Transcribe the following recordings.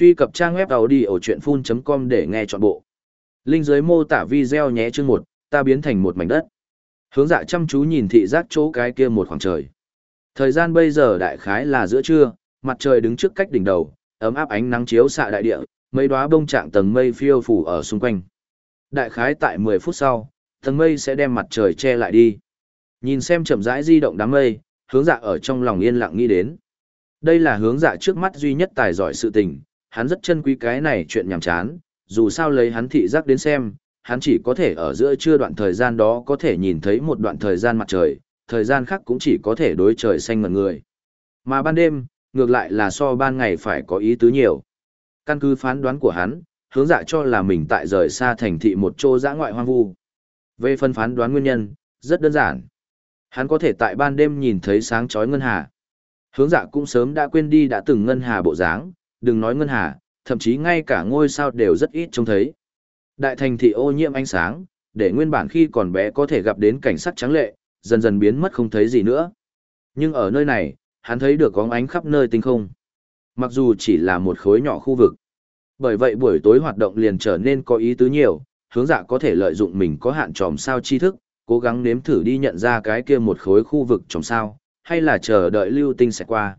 Truy cập trang web đầu đi ở chuyện full.com để nghe trọn bộ. Linh dưới mô tả video nhé chương một, ta biến thành một mảnh đất. Hướng dạ chăm chú nhìn thị giác chỗ cái kia một khoảng trời. Thời gian bây giờ đại khái là giữa trưa, mặt trời đứng trước cách đỉnh đầu, ấm áp ánh nắng chiếu xạ đại địa, mấy đóa bông trạng tầng mây phiêu phủ ở xung quanh. Đại khái tại 10 phút sau, tầng mây sẽ đem mặt trời che lại đi. Nhìn xem chậm rãi di động đám mây, hướng dạ ở trong lòng yên lặng nghĩ đến. Đây là hướng dạ trước mắt duy nhất tài giỏi sự tình, hắn rất chân quý cái này chuyện nhảm chán, dù sao lấy hắn thị giác đến xem, hắn chỉ có thể ở giữa trưa đoạn thời gian đó có thể nhìn thấy một đoạn thời gian mặt trời, thời gian khác cũng chỉ có thể đối trời xanh ngần người. Mà ban đêm, ngược lại là so ban ngày phải có ý tứ nhiều. Căn cứ phán đoán của hắn, hướng dạ cho là mình tại rời xa thành thị một chỗ dã ngoại hoang vu. Về phân phán đoán nguyên nhân, rất đơn giản. Hắn có thể tại ban đêm nhìn thấy sáng chói ngân hà. Hướng dạ cũng sớm đã quên đi đã từng ngân hà bộ dáng, đừng nói ngân hà, thậm chí ngay cả ngôi sao đều rất ít trông thấy. Đại thành thị ô nhiễm ánh sáng, để nguyên bản khi còn bé có thể gặp đến cảnh sắc trắng lệ, dần dần biến mất không thấy gì nữa. Nhưng ở nơi này, hắn thấy được có ánh khắp nơi tinh không. Mặc dù chỉ là một khối nhỏ khu vực. Bởi vậy buổi tối hoạt động liền trở nên có ý tứ nhiều, hướng dạ có thể lợi dụng mình có hạn tròm sao tri thức, cố gắng nếm thử đi nhận ra cái kia một khối khu vực tròm sao, hay là chờ đợi lưu tinh sẽ qua.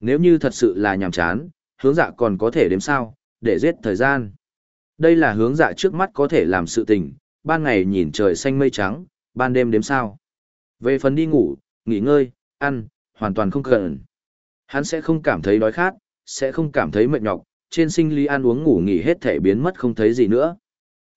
Nếu như thật sự là nhàm chán, hướng dạ còn có thể đếm sao, để giết thời gian. Đây là hướng dạ trước mắt có thể làm sự tình, ban ngày nhìn trời xanh mây trắng, ban đêm đếm sao. Về phần đi ngủ, nghỉ ngơi, ăn, hoàn toàn không cần. Hắn sẽ không cảm thấy đói khát, sẽ không cảm thấy mệt nhọc, trên sinh lý ăn uống ngủ nghỉ hết thể biến mất không thấy gì nữa.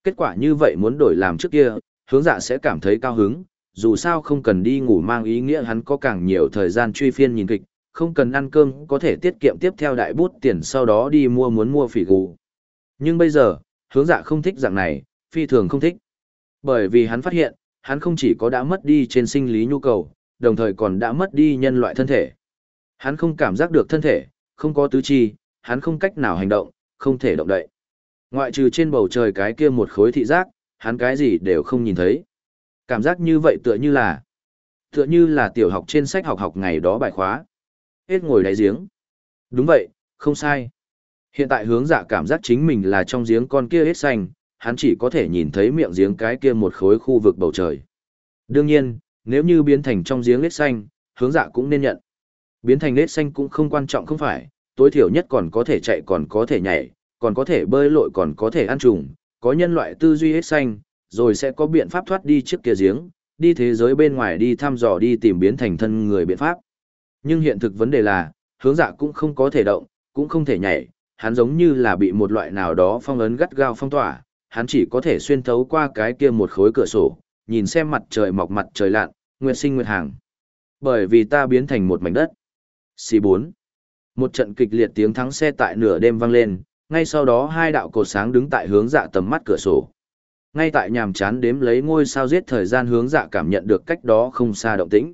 Kết quả như vậy muốn đổi làm trước kia, hướng dạ sẽ cảm thấy cao hứng, dù sao không cần đi ngủ mang ý nghĩa hắn có càng nhiều thời gian truy phiên nhìn kịch, không cần ăn cơm có thể tiết kiệm tiếp theo đại bút tiền sau đó đi mua muốn mua phỉ gù. Nhưng bây giờ, hướng dạ không thích dạng này, phi thường không thích. Bởi vì hắn phát hiện, hắn không chỉ có đã mất đi trên sinh lý nhu cầu, đồng thời còn đã mất đi nhân loại thân thể. Hắn không cảm giác được thân thể, không có tứ chi, hắn không cách nào hành động, không thể động đậy. Ngoại trừ trên bầu trời cái kia một khối thị giác, hắn cái gì đều không nhìn thấy. Cảm giác như vậy tựa như là, tựa như là tiểu học trên sách học học ngày đó bài khóa. Hết ngồi đáy giếng. Đúng vậy, không sai. Hiện tại hướng dạ cảm giác chính mình là trong giếng con kia hết xanh, hắn chỉ có thể nhìn thấy miệng giếng cái kia một khối khu vực bầu trời. Đương nhiên, nếu như biến thành trong giếng hết xanh, hướng dạ cũng nên nhận. Biến thành hết xanh cũng không quan trọng không phải, tối thiểu nhất còn có thể chạy còn có thể nhảy, còn có thể bơi lội còn có thể ăn trùng, có nhân loại tư duy hết xanh, rồi sẽ có biện pháp thoát đi trước kia giếng, đi thế giới bên ngoài đi thăm dò đi tìm biến thành thân người biện pháp. Nhưng hiện thực vấn đề là, hướng dạ cũng không có thể động, cũng không thể nhảy, hắn giống như là bị một loại nào đó phong ấn gắt gao phong tỏa, hắn chỉ có thể xuyên thấu qua cái kia một khối cửa sổ, nhìn xem mặt trời mọc mặt trời lặn, nguyệt sinh nguyệt hàng. Bởi vì ta biến thành một mảnh đất. C4. Một trận kịch liệt tiếng thắng xe tại nửa đêm vang lên, ngay sau đó hai đạo cột sáng đứng tại hướng dạ tầm mắt cửa sổ. Ngay tại nhàm chán đếm lấy ngôi sao giết thời gian hướng dạ cảm nhận được cách đó không xa động tĩnh.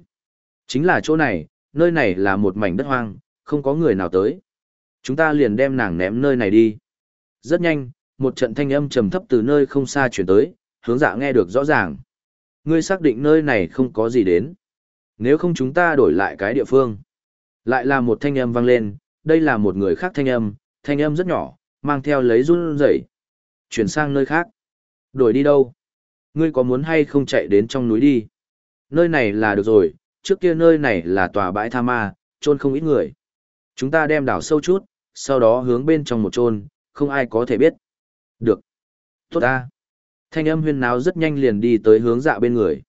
Chính là chỗ này, nơi này là một mảnh đất hoang, không có người nào tới. Chúng ta liền đem nàng ném nơi này đi. Rất nhanh, một trận thanh âm trầm thấp từ nơi không xa chuyển tới, hướng dạ nghe được rõ ràng. Ngươi xác định nơi này không có gì đến. Nếu không chúng ta đổi lại cái địa phương. Lại là một thanh âm vang lên, đây là một người khác thanh âm, thanh âm rất nhỏ, mang theo lấy run rẩy. Chuyển sang nơi khác. Đổi đi đâu? Ngươi có muốn hay không chạy đến trong núi đi? Nơi này là được rồi, trước kia nơi này là tòa bãi tha ma, chôn không ít người. Chúng ta đem đảo sâu chút, sau đó hướng bên trong một chôn, không ai có thể biết. Được. Tốt ta. Thanh âm huyên náo rất nhanh liền đi tới hướng dạ bên người.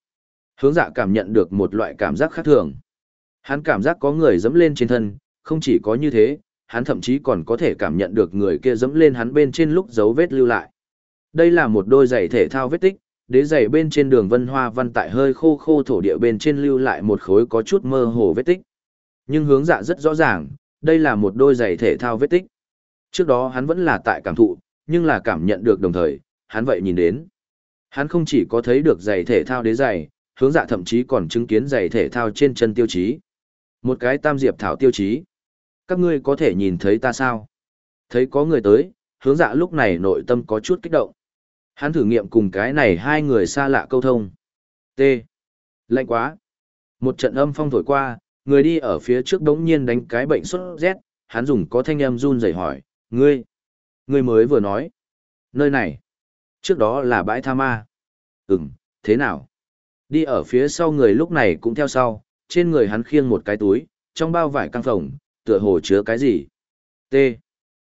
Hướng dạ cảm nhận được một loại cảm giác khác thường. Hắn cảm giác có người dẫm lên trên thân, không chỉ có như thế, hắn thậm chí còn có thể cảm nhận được người kia dẫm lên hắn bên trên lúc dấu vết lưu lại. Đây là một đôi giày thể thao vết tích, đế giày bên trên đường vân hoa văn tại hơi khô khô thổ địa bên trên lưu lại một khối có chút mơ hồ vết tích. Nhưng hướng dạ rất rõ ràng, đây là một đôi giày thể thao vết tích. Trước đó hắn vẫn là tại cảm thụ, nhưng là cảm nhận được đồng thời, hắn vậy nhìn đến. Hắn không chỉ có thấy được giày thể thao đế giày, hướng dạ thậm chí còn chứng kiến giày thể thao trên chân tiêu chí. Một cái tam diệp thảo tiêu chí. Các ngươi có thể nhìn thấy ta sao? Thấy có người tới, hướng dạ lúc này nội tâm có chút kích động. Hắn thử nghiệm cùng cái này hai người xa lạ câu thông. T. Lạnh quá. Một trận âm phong thổi qua, người đi ở phía trước đống nhiên đánh cái bệnh sốt rét, hắn dùng có thanh âm run rẩy hỏi, ngươi, Ngươi mới vừa nói. Nơi này. Trước đó là bãi tha ma. Ừm, thế nào? Đi ở phía sau người lúc này cũng theo sau, trên người hắn khiêng một cái túi, trong bao vải căng phồng, tựa hồ chứa cái gì? T.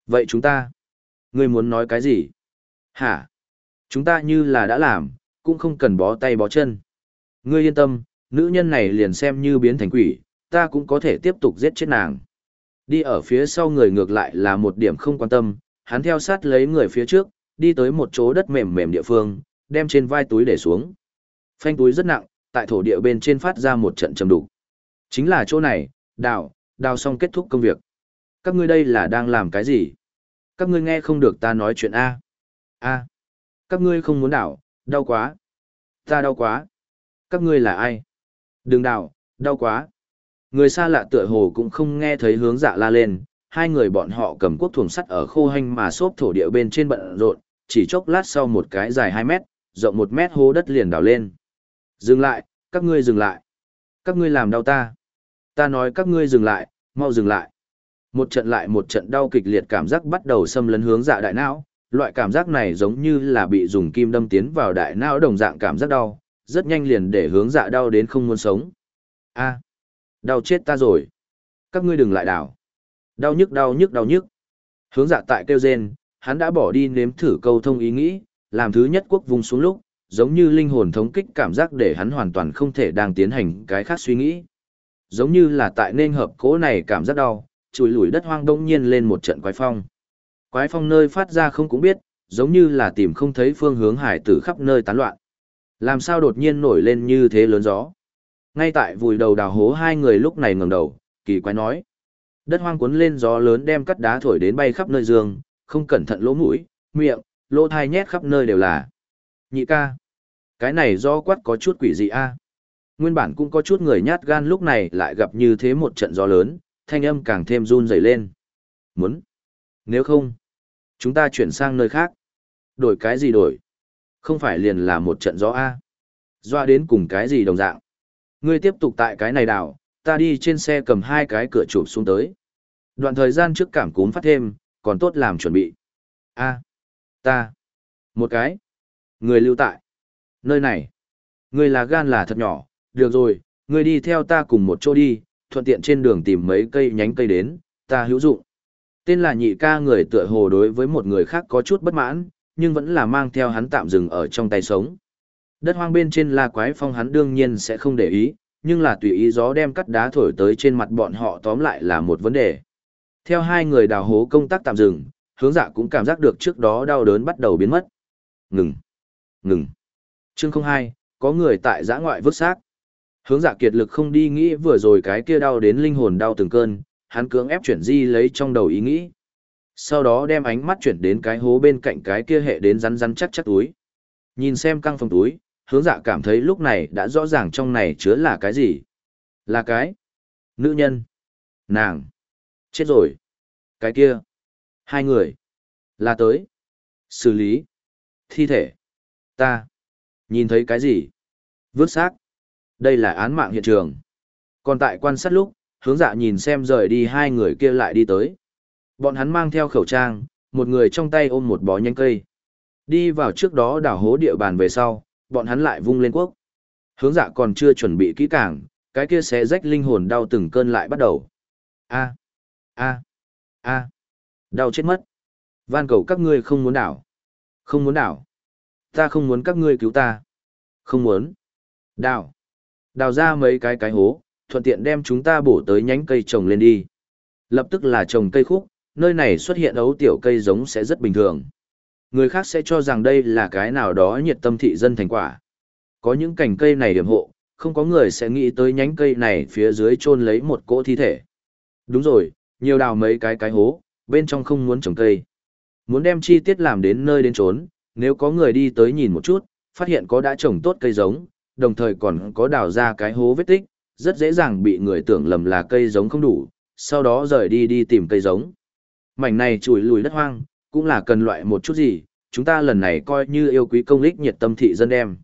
Vậy chúng ta? Ngươi muốn nói cái gì? Hả? Chúng ta như là đã làm, cũng không cần bó tay bó chân. Ngươi yên tâm, nữ nhân này liền xem như biến thành quỷ, ta cũng có thể tiếp tục giết chết nàng. Đi ở phía sau người ngược lại là một điểm không quan tâm, hắn theo sát lấy người phía trước, đi tới một chỗ đất mềm mềm địa phương, đem trên vai túi để xuống. Phanh túi rất nặng, tại thổ địa bên trên phát ra một trận trầm đục. Chính là chỗ này, đào, đào xong kết thúc công việc. Các ngươi đây là đang làm cái gì? Các ngươi nghe không được ta nói chuyện A. A. Các ngươi không muốn đảo, đau quá. Ta đau quá. Các ngươi là ai? Đừng đảo, đau quá. Người xa lạ tựa hồ cũng không nghe thấy hướng dạ la lên, hai người bọn họ cầm quốc thuồng sắt ở khô hanh mà xốp thổ địa bên trên bận rộn, chỉ chốc lát sau một cái dài 2 mét, rộng 1 mét hố đất liền đào lên. Dừng lại, các ngươi dừng lại. Các ngươi làm đau ta. Ta nói các ngươi dừng lại, mau dừng lại. Một trận lại một trận đau kịch liệt cảm giác bắt đầu xâm lấn hướng dạ đại não, loại cảm giác này giống như là bị dùng kim đâm tiến vào đại não đồng dạng cảm giác đau, rất nhanh liền để hướng dạ đau đến không muốn sống. A, đau chết ta rồi. Các ngươi đừng lại đảo. Đau nhức đau nhức đau nhức. Hướng dạ tại kêu rên, hắn đã bỏ đi nếm thử câu thông ý nghĩ, làm thứ nhất quốc vùng xuống lúc, giống như linh hồn thống kích cảm giác để hắn hoàn toàn không thể đang tiến hành cái khác suy nghĩ. Giống như là tại nên hợp cố này cảm giác đau, chùi lùi đất hoang đông nhiên lên một trận quái phong. Quái phong nơi phát ra không cũng biết, giống như là tìm không thấy phương hướng hải tử khắp nơi tán loạn. Làm sao đột nhiên nổi lên như thế lớn gió. Ngay tại vùi đầu đào hố hai người lúc này ngẩng đầu, kỳ quái nói. Đất hoang cuốn lên gió lớn đem cắt đá thổi đến bay khắp nơi giường, không cẩn thận lỗ mũi, miệng, lỗ thai nhét khắp nơi đều là. Nhị ca. Cái này do quát có chút quỷ dị a. Nguyên bản cũng có chút người nhát gan lúc này lại gặp như thế một trận gió lớn, thanh âm càng thêm run rẩy lên. Muốn. Nếu không, chúng ta chuyển sang nơi khác. Đổi cái gì đổi? Không phải liền là một trận gió A. Doa đến cùng cái gì đồng dạng. Ngươi tiếp tục tại cái này đảo, ta đi trên xe cầm hai cái cửa chụp xuống tới. Đoạn thời gian trước cảm cúm phát thêm, còn tốt làm chuẩn bị. A. ta. Một cái. Người lưu tại. Nơi này. Ngươi là gan là thật nhỏ, được rồi, ngươi đi theo ta cùng một chỗ đi, thuận tiện trên đường tìm mấy cây nhánh cây đến, ta hữu dụng. Tên là nhị ca người tựa hồ đối với một người khác có chút bất mãn, nhưng vẫn là mang theo hắn tạm dừng ở trong tay sống. Đất hoang bên trên là quái phong hắn đương nhiên sẽ không để ý, nhưng là tùy ý gió đem cắt đá thổi tới trên mặt bọn họ tóm lại là một vấn đề. Theo hai người đào hố công tác tạm dừng, hướng dạ cũng cảm giác được trước đó đau đớn bắt đầu biến mất. Ngừng! Ngừng! Chương 02, có người tại giã ngoại vứt xác. Hướng dạ kiệt lực không đi nghĩ vừa rồi cái kia đau đến linh hồn đau từng cơn, hắn cưỡng ép chuyển di lấy trong đầu ý nghĩ. Sau đó đem ánh mắt chuyển đến cái hố bên cạnh cái kia hệ đến rắn rắn chắc chắc túi. Nhìn xem căng phòng túi, hướng dạ cảm thấy lúc này đã rõ ràng trong này chứa là cái gì. Là cái. Nữ nhân. Nàng. Chết rồi. Cái kia. Hai người. Là tới. Xử lý. Thi thể. Ta. Nhìn thấy cái gì? Vứt xác. Đây là án mạng hiện trường. Còn tại quan sát lúc, hướng dạ nhìn xem rời đi hai người kia lại đi tới. Bọn hắn mang theo khẩu trang, một người trong tay ôm một bó nhánh cây. Đi vào trước đó đảo hố địa bàn về sau, bọn hắn lại vung lên quốc. Hướng dạ còn chưa chuẩn bị kỹ càng, cái kia sẽ rách linh hồn đau từng cơn lại bắt đầu. A, a, a, đau chết mất. Van cầu các ngươi không muốn đảo. Không muốn đảo. Ta không muốn các ngươi cứu ta. Không muốn. Đào, Đào ra mấy cái cái hố, thuận tiện đem chúng ta bổ tới nhánh cây trồng lên đi. Lập tức là trồng cây khúc, nơi này xuất hiện ấu tiểu cây giống sẽ rất bình thường. Người khác sẽ cho rằng đây là cái nào đó nhiệt tâm thị dân thành quả. Có những cành cây này điểm hộ, không có người sẽ nghĩ tới nhánh cây này phía dưới chôn lấy một cỗ thi thể. Đúng rồi, nhiều đào mấy cái cái hố, bên trong không muốn trồng cây. Muốn đem chi tiết làm đến nơi đến trốn, nếu có người đi tới nhìn một chút, phát hiện có đã trồng tốt cây giống, đồng thời còn có đào ra cái hố vết tích, rất dễ dàng bị người tưởng lầm là cây giống không đủ, sau đó rời đi đi tìm cây giống. Mảnh này chùi lùi đất hoang, cũng là cần loại một chút gì, chúng ta lần này coi như yêu quý công lích nhiệt tâm thị dân đem.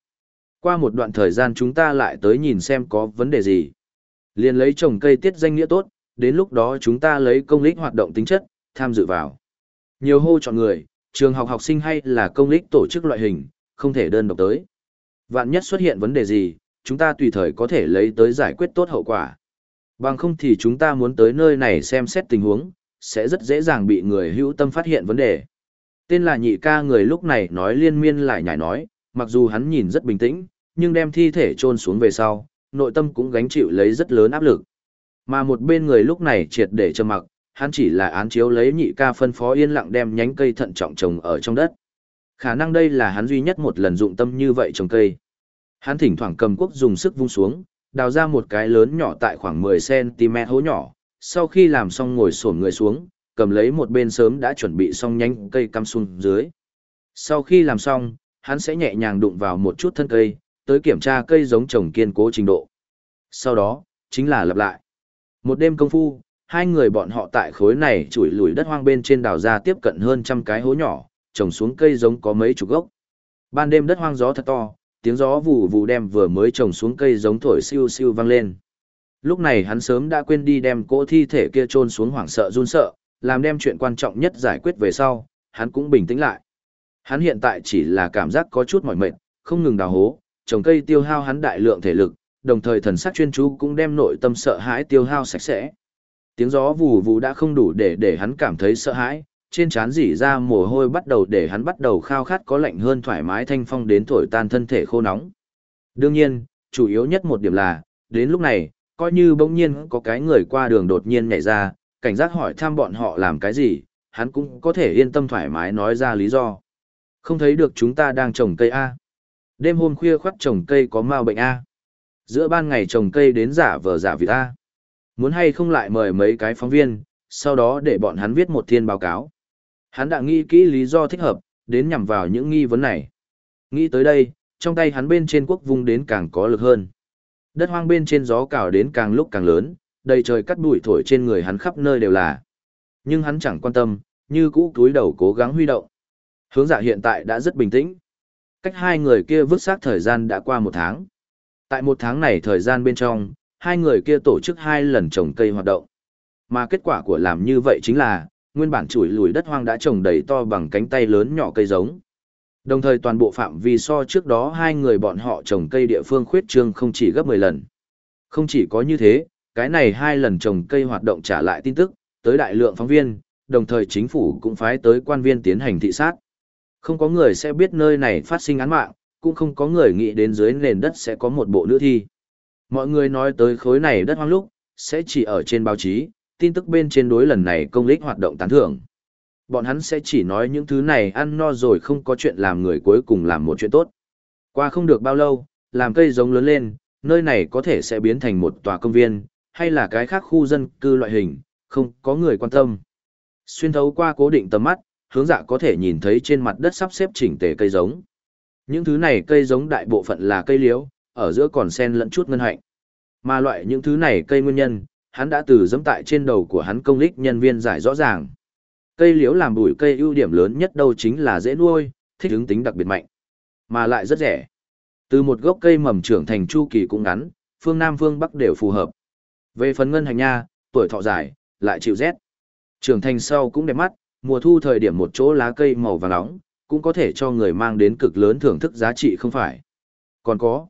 Qua một đoạn thời gian chúng ta lại tới nhìn xem có vấn đề gì. Liên lấy trồng cây tiết danh nghĩa tốt, đến lúc đó chúng ta lấy công lích hoạt động tính chất, tham dự vào. Nhiều hô chọn người, trường học học sinh hay là công lích tổ chức loại hình, không thể đơn độc tới. Vạn nhất xuất hiện vấn đề gì, chúng ta tùy thời có thể lấy tới giải quyết tốt hậu quả. Bằng không thì chúng ta muốn tới nơi này xem xét tình huống, sẽ rất dễ dàng bị người hữu tâm phát hiện vấn đề. Tên là nhị ca người lúc này nói liên miên lại nhảy nói, mặc dù hắn nhìn rất bình tĩnh, nhưng đem thi thể chôn xuống về sau, nội tâm cũng gánh chịu lấy rất lớn áp lực. Mà một bên người lúc này triệt để trầm mặc, hắn chỉ là án chiếu lấy nhị ca phân phó yên lặng đem nhánh cây thận trọng trồng ở trong đất. Khả năng đây là hắn duy nhất một lần dụng tâm như vậy trồng cây. Hắn thỉnh thoảng cầm quốc dùng sức vung xuống, đào ra một cái lớn nhỏ tại khoảng 10cm hố nhỏ, sau khi làm xong ngồi xổm người xuống, cầm lấy một bên sớm đã chuẩn bị xong nhánh cây cắm xuống dưới. Sau khi làm xong, hắn sẽ nhẹ nhàng đụng vào một chút thân cây, tới kiểm tra cây giống trồng kiên cố trình độ. Sau đó, chính là lặp lại. Một đêm công phu, hai người bọn họ tại khối này chủi lùi đất hoang bên trên đào ra tiếp cận hơn trăm cái hố nhỏ, trồng xuống cây giống có mấy chục gốc. Ban đêm đất hoang gió thật to, tiếng gió vù vù đem vừa mới trồng xuống cây giống thổi siêu siêu vang lên. Lúc này hắn sớm đã quên đi đem cỗ thi thể kia trôn xuống hoảng sợ run sợ, làm đem chuyện quan trọng nhất giải quyết về sau, hắn cũng bình tĩnh lại. Hắn hiện tại chỉ là cảm giác có chút mỏi mệt, không ngừng đào hố, trồng cây tiêu hao hắn đại lượng thể lực, đồng thời thần sắc chuyên chú cũng đem nội tâm sợ hãi tiêu hao sạch sẽ. Tiếng gió vù vù đã không đủ để để hắn cảm thấy sợ hãi, trên trán dỉ ra mồ hôi bắt đầu để hắn bắt đầu khao khát có lạnh hơn thoải mái thanh phong đến thổi tan thân thể khô nóng. Đương nhiên, chủ yếu nhất một điểm là, đến lúc này, coi như bỗng nhiên có cái người qua đường đột nhiên nhảy ra, cảnh giác hỏi thăm bọn họ làm cái gì, hắn cũng có thể yên tâm thoải mái nói ra lý do. Không thấy được chúng ta đang trồng cây A. Đêm hôm khuya khoắt trồng cây có mau bệnh A. Giữa ban ngày trồng cây đến giả vờ giả vịt A. Muốn hay không lại mời mấy cái phóng viên, sau đó để bọn hắn viết một thiên báo cáo. Hắn đã nghĩ kỹ lý do thích hợp, đến nhằm vào những nghi vấn này. Nghĩ tới đây, trong tay hắn bên trên quốc vung đến càng có lực hơn. Đất hoang bên trên gió cào đến càng lúc càng lớn, đầy trời cắt bụi thổi trên người hắn khắp nơi đều là. Nhưng hắn chẳng quan tâm, như cũ túi đầu cố gắng huy động. Hướng dạ hiện tại đã rất bình tĩnh. Cách hai người kia vứt xác thời gian đã qua một tháng. Tại một tháng này thời gian bên trong, hai người kia tổ chức hai lần trồng cây hoạt động. Mà kết quả của làm như vậy chính là, nguyên bản chuỗi lùi đất hoang đã trồng đầy to bằng cánh tay lớn nhỏ cây giống. Đồng thời toàn bộ phạm vi so trước đó hai người bọn họ trồng cây địa phương khuyết trương không chỉ gấp 10 lần. Không chỉ có như thế, cái này hai lần trồng cây hoạt động trả lại tin tức, tới đại lượng phóng viên, đồng thời chính phủ cũng phái tới quan viên tiến hành thị sát. Không có người sẽ biết nơi này phát sinh án mạng, cũng không có người nghĩ đến dưới nền đất sẽ có một bộ nữ thi. Mọi người nói tới khối này đất hoang lúc, sẽ chỉ ở trên báo chí, tin tức bên trên đối lần này công lích hoạt động tán thưởng. Bọn hắn sẽ chỉ nói những thứ này ăn no rồi không có chuyện làm người cuối cùng làm một chuyện tốt. Qua không được bao lâu, làm cây giống lớn lên, nơi này có thể sẽ biến thành một tòa công viên, hay là cái khác khu dân cư loại hình, không có người quan tâm. Xuyên thấu qua cố định tầm mắt, hướng dạ có thể nhìn thấy trên mặt đất sắp xếp chỉnh tề cây giống. Những thứ này cây giống đại bộ phận là cây liễu, ở giữa còn sen lẫn chút ngân hạnh. Mà loại những thứ này cây nguyên nhân, hắn đã từ dẫm tại trên đầu của hắn công lích nhân viên giải rõ ràng. Cây liễu làm bụi cây ưu điểm lớn nhất đâu chính là dễ nuôi, thích ứng tính đặc biệt mạnh, mà lại rất rẻ. Từ một gốc cây mầm trưởng thành chu kỳ cũng ngắn, phương Nam phương Bắc đều phù hợp. Về phần ngân hành nha, tuổi thọ dài, lại chịu rét. Trưởng thành sau cũng đẹp mắt, mùa thu thời điểm một chỗ lá cây màu vàng nóng, cũng có thể cho người mang đến cực lớn thưởng thức giá trị không phải. Còn có,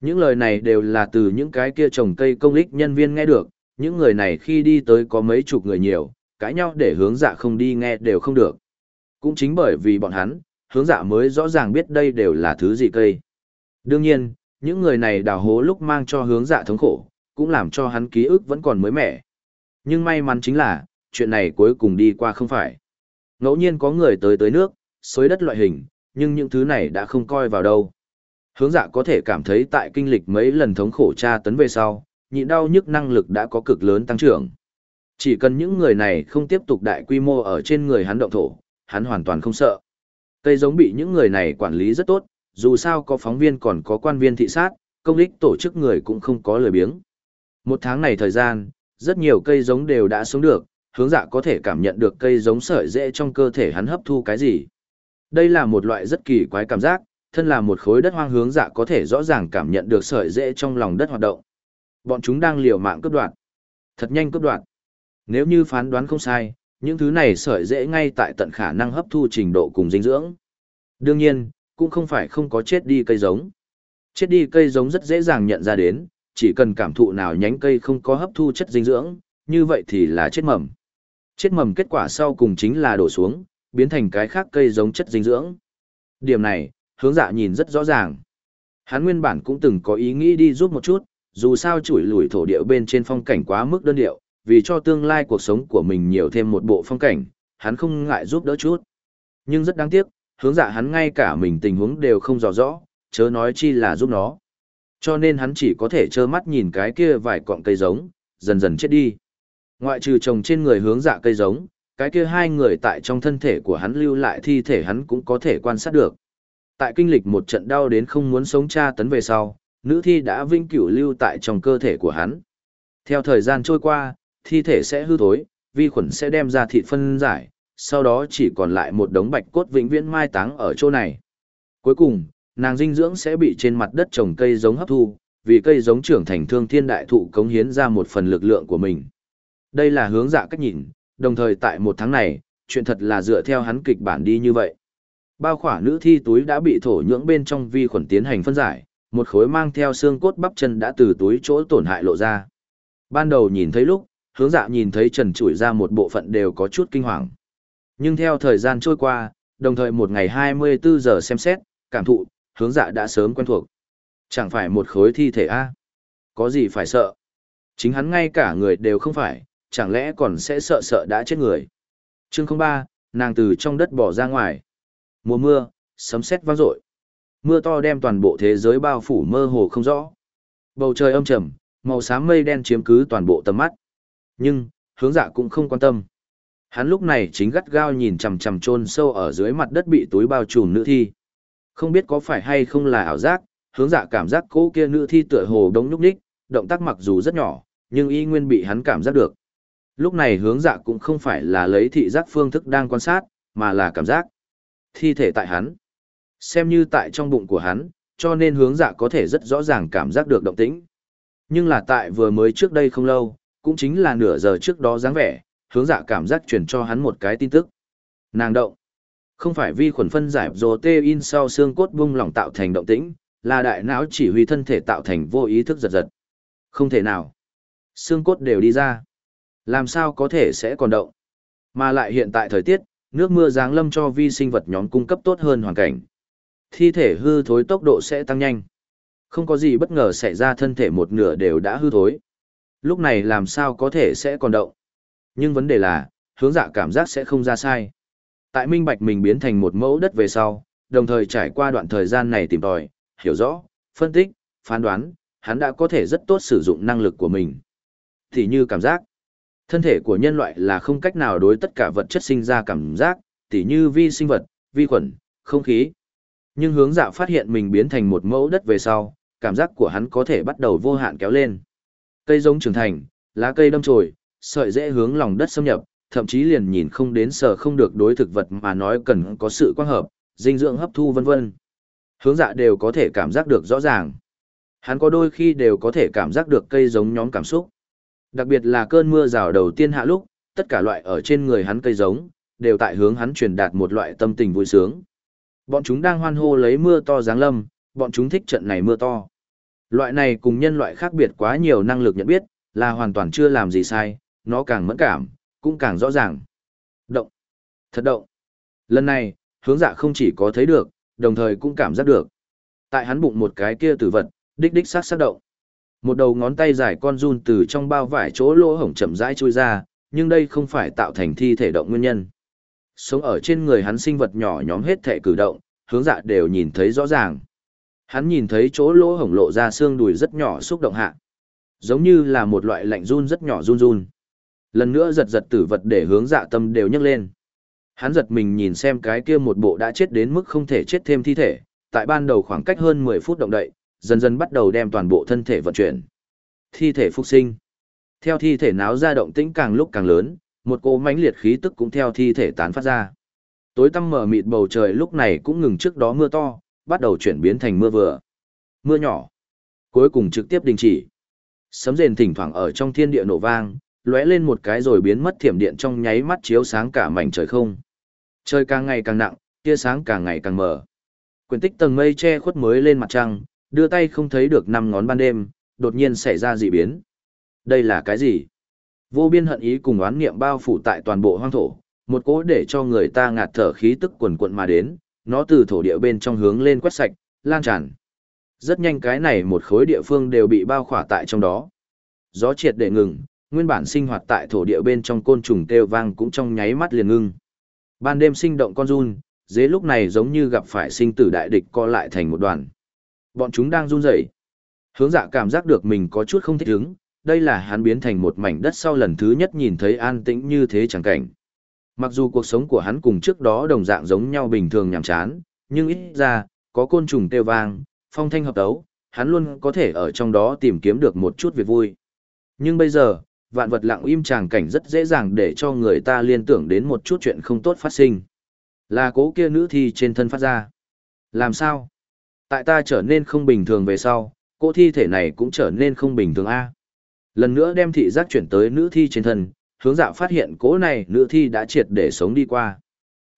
những lời này đều là từ những cái kia trồng cây công lích nhân viên nghe được, những người này khi đi tới có mấy chục người nhiều, cãi nhau để hướng dạ không đi nghe đều không được. Cũng chính bởi vì bọn hắn, hướng dạ mới rõ ràng biết đây đều là thứ gì cây. Đương nhiên, những người này đào hố lúc mang cho hướng dạ thống khổ, cũng làm cho hắn ký ức vẫn còn mới mẻ. Nhưng may mắn chính là, chuyện này cuối cùng đi qua không phải. Ngẫu nhiên có người tới tới nước, xối đất loại hình, nhưng những thứ này đã không coi vào đâu. Hướng dạ có thể cảm thấy tại kinh lịch mấy lần thống khổ tra tấn về sau, nhịn đau nhức năng lực đã có cực lớn tăng trưởng. Chỉ cần những người này không tiếp tục đại quy mô ở trên người hắn động thổ, hắn hoàn toàn không sợ. Cây giống bị những người này quản lý rất tốt, dù sao có phóng viên còn có quan viên thị sát, công lích tổ chức người cũng không có lời biếng. Một tháng này thời gian, rất nhiều cây giống đều đã sống được, hướng dạ có thể cảm nhận được cây giống sợi dễ trong cơ thể hắn hấp thu cái gì. Đây là một loại rất kỳ quái cảm giác, thân là một khối đất hoang hướng dạ có thể rõ ràng cảm nhận được sợi dễ trong lòng đất hoạt động. Bọn chúng đang liều mạng cướp đoạt. Thật nhanh cướp đoạt. Nếu như phán đoán không sai, những thứ này sợi dễ ngay tại tận khả năng hấp thu trình độ cùng dinh dưỡng. Đương nhiên, cũng không phải không có chết đi cây giống. Chết đi cây giống rất dễ dàng nhận ra đến, chỉ cần cảm thụ nào nhánh cây không có hấp thu chất dinh dưỡng, như vậy thì là chết mầm. Chết mầm kết quả sau cùng chính là đổ xuống, biến thành cái khác cây giống chất dinh dưỡng. Điểm này, hướng dạ nhìn rất rõ ràng. Hắn nguyên bản cũng từng có ý nghĩ đi giúp một chút, dù sao chuỗi lùi thổ địa bên trên phong cảnh quá mức đơn điệu, vì cho tương lai cuộc sống của mình nhiều thêm một bộ phong cảnh, hắn không ngại giúp đỡ chút. Nhưng rất đáng tiếc, hướng dạ hắn ngay cả mình tình huống đều không rõ rõ, chớ nói chi là giúp nó. Cho nên hắn chỉ có thể trơ mắt nhìn cái kia vài cọng cây giống, dần dần chết đi. Ngoại trừ trồng trên người hướng dạ cây giống, cái kia hai người tại trong thân thể của hắn lưu lại thi thể hắn cũng có thể quan sát được. Tại kinh lịch một trận đau đến không muốn sống tra tấn về sau, nữ thi đã vinh cửu lưu tại trong cơ thể của hắn. Theo thời gian trôi qua, thi thể sẽ hư thối, vi khuẩn sẽ đem ra thịt phân giải, sau đó chỉ còn lại một đống bạch cốt vĩnh viễn mai táng ở chỗ này. Cuối cùng, nàng dinh dưỡng sẽ bị trên mặt đất trồng cây giống hấp thu, vì cây giống trưởng thành thương thiên đại thụ cống hiến ra một phần lực lượng của mình. Đây là hướng dạ cách nhìn, đồng thời tại một tháng này, chuyện thật là dựa theo hắn kịch bản đi như vậy. Bao khỏa nữ thi túi đã bị thổ nhưỡng bên trong vi khuẩn tiến hành phân giải, một khối mang theo xương cốt bắp chân đã từ túi chỗ tổn hại lộ ra. Ban đầu nhìn thấy lúc, hướng dạ nhìn thấy trần trụi ra một bộ phận đều có chút kinh hoàng. Nhưng theo thời gian trôi qua, đồng thời một ngày 24 giờ xem xét, cảm thụ, hướng dạ đã sớm quen thuộc. Chẳng phải một khối thi thể A. Có gì phải sợ. Chính hắn ngay cả người đều không phải, chẳng lẽ còn sẽ sợ sợ đã chết người. Chương 03, nàng từ trong đất bỏ ra ngoài. Mùa mưa, sấm sét vang dội. Mưa to đem toàn bộ thế giới bao phủ mơ hồ không rõ. Bầu trời âm trầm, màu xám mây đen chiếm cứ toàn bộ tầm mắt. Nhưng, hướng dạ cũng không quan tâm. Hắn lúc này chính gắt gao nhìn chằm chằm chôn sâu ở dưới mặt đất bị túi bao trùm nữ thi. Không biết có phải hay không là ảo giác, hướng dạ cảm giác cô kia nữ thi tựa hồ đống nhúc nhích, động tác mặc dù rất nhỏ, nhưng y nguyên bị hắn cảm giác được. Lúc này hướng dạ cũng không phải là lấy thị giác phương thức đang quan sát, mà là cảm giác. Thi thể tại hắn. Xem như tại trong bụng của hắn, cho nên hướng dạ có thể rất rõ ràng cảm giác được động tĩnh. Nhưng là tại vừa mới trước đây không lâu, cũng chính là nửa giờ trước đó dáng vẻ, hướng dạ cảm giác truyền cho hắn một cái tin tức. Nàng động. Không phải vi khuẩn phân giải protein sau xương cốt bung lỏng tạo thành động tĩnh, là đại não chỉ huy thân thể tạo thành vô ý thức giật giật. Không thể nào. Xương cốt đều đi ra. Làm sao có thể sẽ còn động. Mà lại hiện tại thời tiết, nước mưa giáng lâm cho vi sinh vật nhóm cung cấp tốt hơn hoàn cảnh. Thi thể hư thối tốc độ sẽ tăng nhanh. Không có gì bất ngờ xảy ra thân thể một nửa đều đã hư thối. Lúc này làm sao có thể sẽ còn động. Nhưng vấn đề là, hướng dạ cảm giác sẽ không ra sai. Tại minh bạch mình biến thành một mẫu đất về sau, đồng thời trải qua đoạn thời gian này tìm tòi, hiểu rõ, phân tích, phán đoán, hắn đã có thể rất tốt sử dụng năng lực của mình. Thì như cảm giác, thân thể của nhân loại là không cách nào đối tất cả vật chất sinh ra cảm giác, tỉ như vi sinh vật, vi khuẩn, không khí. Nhưng hướng dạ phát hiện mình biến thành một mẫu đất về sau, cảm giác của hắn có thể bắt đầu vô hạn kéo lên. Cây giống trưởng thành, lá cây đâm chồi, sợi dễ hướng lòng đất xâm nhập, thậm chí liền nhìn không đến sở không được đối thực vật mà nói cần có sự quang hợp, dinh dưỡng hấp thu vân vân. Hướng dạ đều có thể cảm giác được rõ ràng. Hắn có đôi khi đều có thể cảm giác được cây giống nhóm cảm xúc. Đặc biệt là cơn mưa rào đầu tiên hạ lúc, tất cả loại ở trên người hắn cây giống, đều tại hướng hắn truyền đạt một loại tâm tình vui sướng. Bọn chúng đang hoan hô lấy mưa to giáng lâm, bọn chúng thích trận này mưa to. Loại này cùng nhân loại khác biệt quá nhiều năng lực nhận biết, là hoàn toàn chưa làm gì sai, nó càng mẫn cảm, cũng càng rõ ràng. Động. Thật động. Lần này, hướng dạ không chỉ có thấy được, đồng thời cũng cảm giác được. Tại hắn bụng một cái kia tử vật, đích đích sát sát động. Một đầu ngón tay dài con run từ trong bao vải chỗ lỗ hổng chậm rãi chui ra, nhưng đây không phải tạo thành thi thể động nguyên nhân. Sống ở trên người hắn sinh vật nhỏ nhóm hết thể cử động, hướng dạ đều nhìn thấy rõ ràng. Hắn nhìn thấy chỗ lỗ hổng lộ ra xương đùi rất nhỏ xúc động hạ. Giống như là một loại lạnh run rất nhỏ run run. Lần nữa giật giật tử vật để hướng dạ tâm đều nhấc lên. Hắn giật mình nhìn xem cái kia một bộ đã chết đến mức không thể chết thêm thi thể, tại ban đầu khoảng cách hơn 10 phút động đậy, dần dần bắt đầu đem toàn bộ thân thể vận chuyển. Thi thể phục sinh. Theo thi thể náo ra động tĩnh càng lúc càng lớn, một cỗ mãnh liệt khí tức cũng theo thi thể tán phát ra. Tối tăm mờ mịt bầu trời lúc này cũng ngừng trước đó mưa to, bắt đầu chuyển biến thành mưa vừa. Mưa nhỏ. Cuối cùng trực tiếp đình chỉ. Sấm rền thỉnh thoảng ở trong thiên địa nổ vang, lóe lên một cái rồi biến mất thiểm điện trong nháy mắt chiếu sáng cả mảnh trời không. Trời càng ngày càng nặng, tia sáng càng ngày càng mờ. Quyền tích tầng mây che khuất mới lên mặt trăng, đưa tay không thấy được năm ngón ban đêm, đột nhiên xảy ra dị biến. Đây là cái gì? Vô biên hận ý cùng oán niệm bao phủ tại toàn bộ hoang thổ, một cỗ để cho người ta ngạt thở khí tức quần quận mà đến, nó từ thổ địa bên trong hướng lên quét sạch, lan tràn. Rất nhanh cái này một khối địa phương đều bị bao khỏa tại trong đó. Gió triệt để ngừng, nguyên bản sinh hoạt tại thổ địa bên trong côn trùng kêu vang cũng trong nháy mắt liền ngưng. Ban đêm sinh động con run, dế lúc này giống như gặp phải sinh tử đại địch co lại thành một đoàn. Bọn chúng đang run rẩy. Hướng dạ cảm giác được mình có chút không thích ứng, đây là hắn biến thành một mảnh đất sau lần thứ nhất nhìn thấy an tĩnh như thế chẳng cảnh. Mặc dù cuộc sống của hắn cùng trước đó đồng dạng giống nhau bình thường nhàm chán, nhưng ít ra, có côn trùng kêu vang, phong thanh hợp tấu, hắn luôn có thể ở trong đó tìm kiếm được một chút việc vui. Nhưng bây giờ, vạn vật lặng im tràng cảnh rất dễ dàng để cho người ta liên tưởng đến một chút chuyện không tốt phát sinh. Là cố kia nữ thi trên thân phát ra. Làm sao? Tại ta trở nên không bình thường về sau, cô thi thể này cũng trở nên không bình thường a. Lần nữa đem thị giác chuyển tới nữ thi trên thân, hướng dạ phát hiện cố này nữ thi đã triệt để sống đi qua.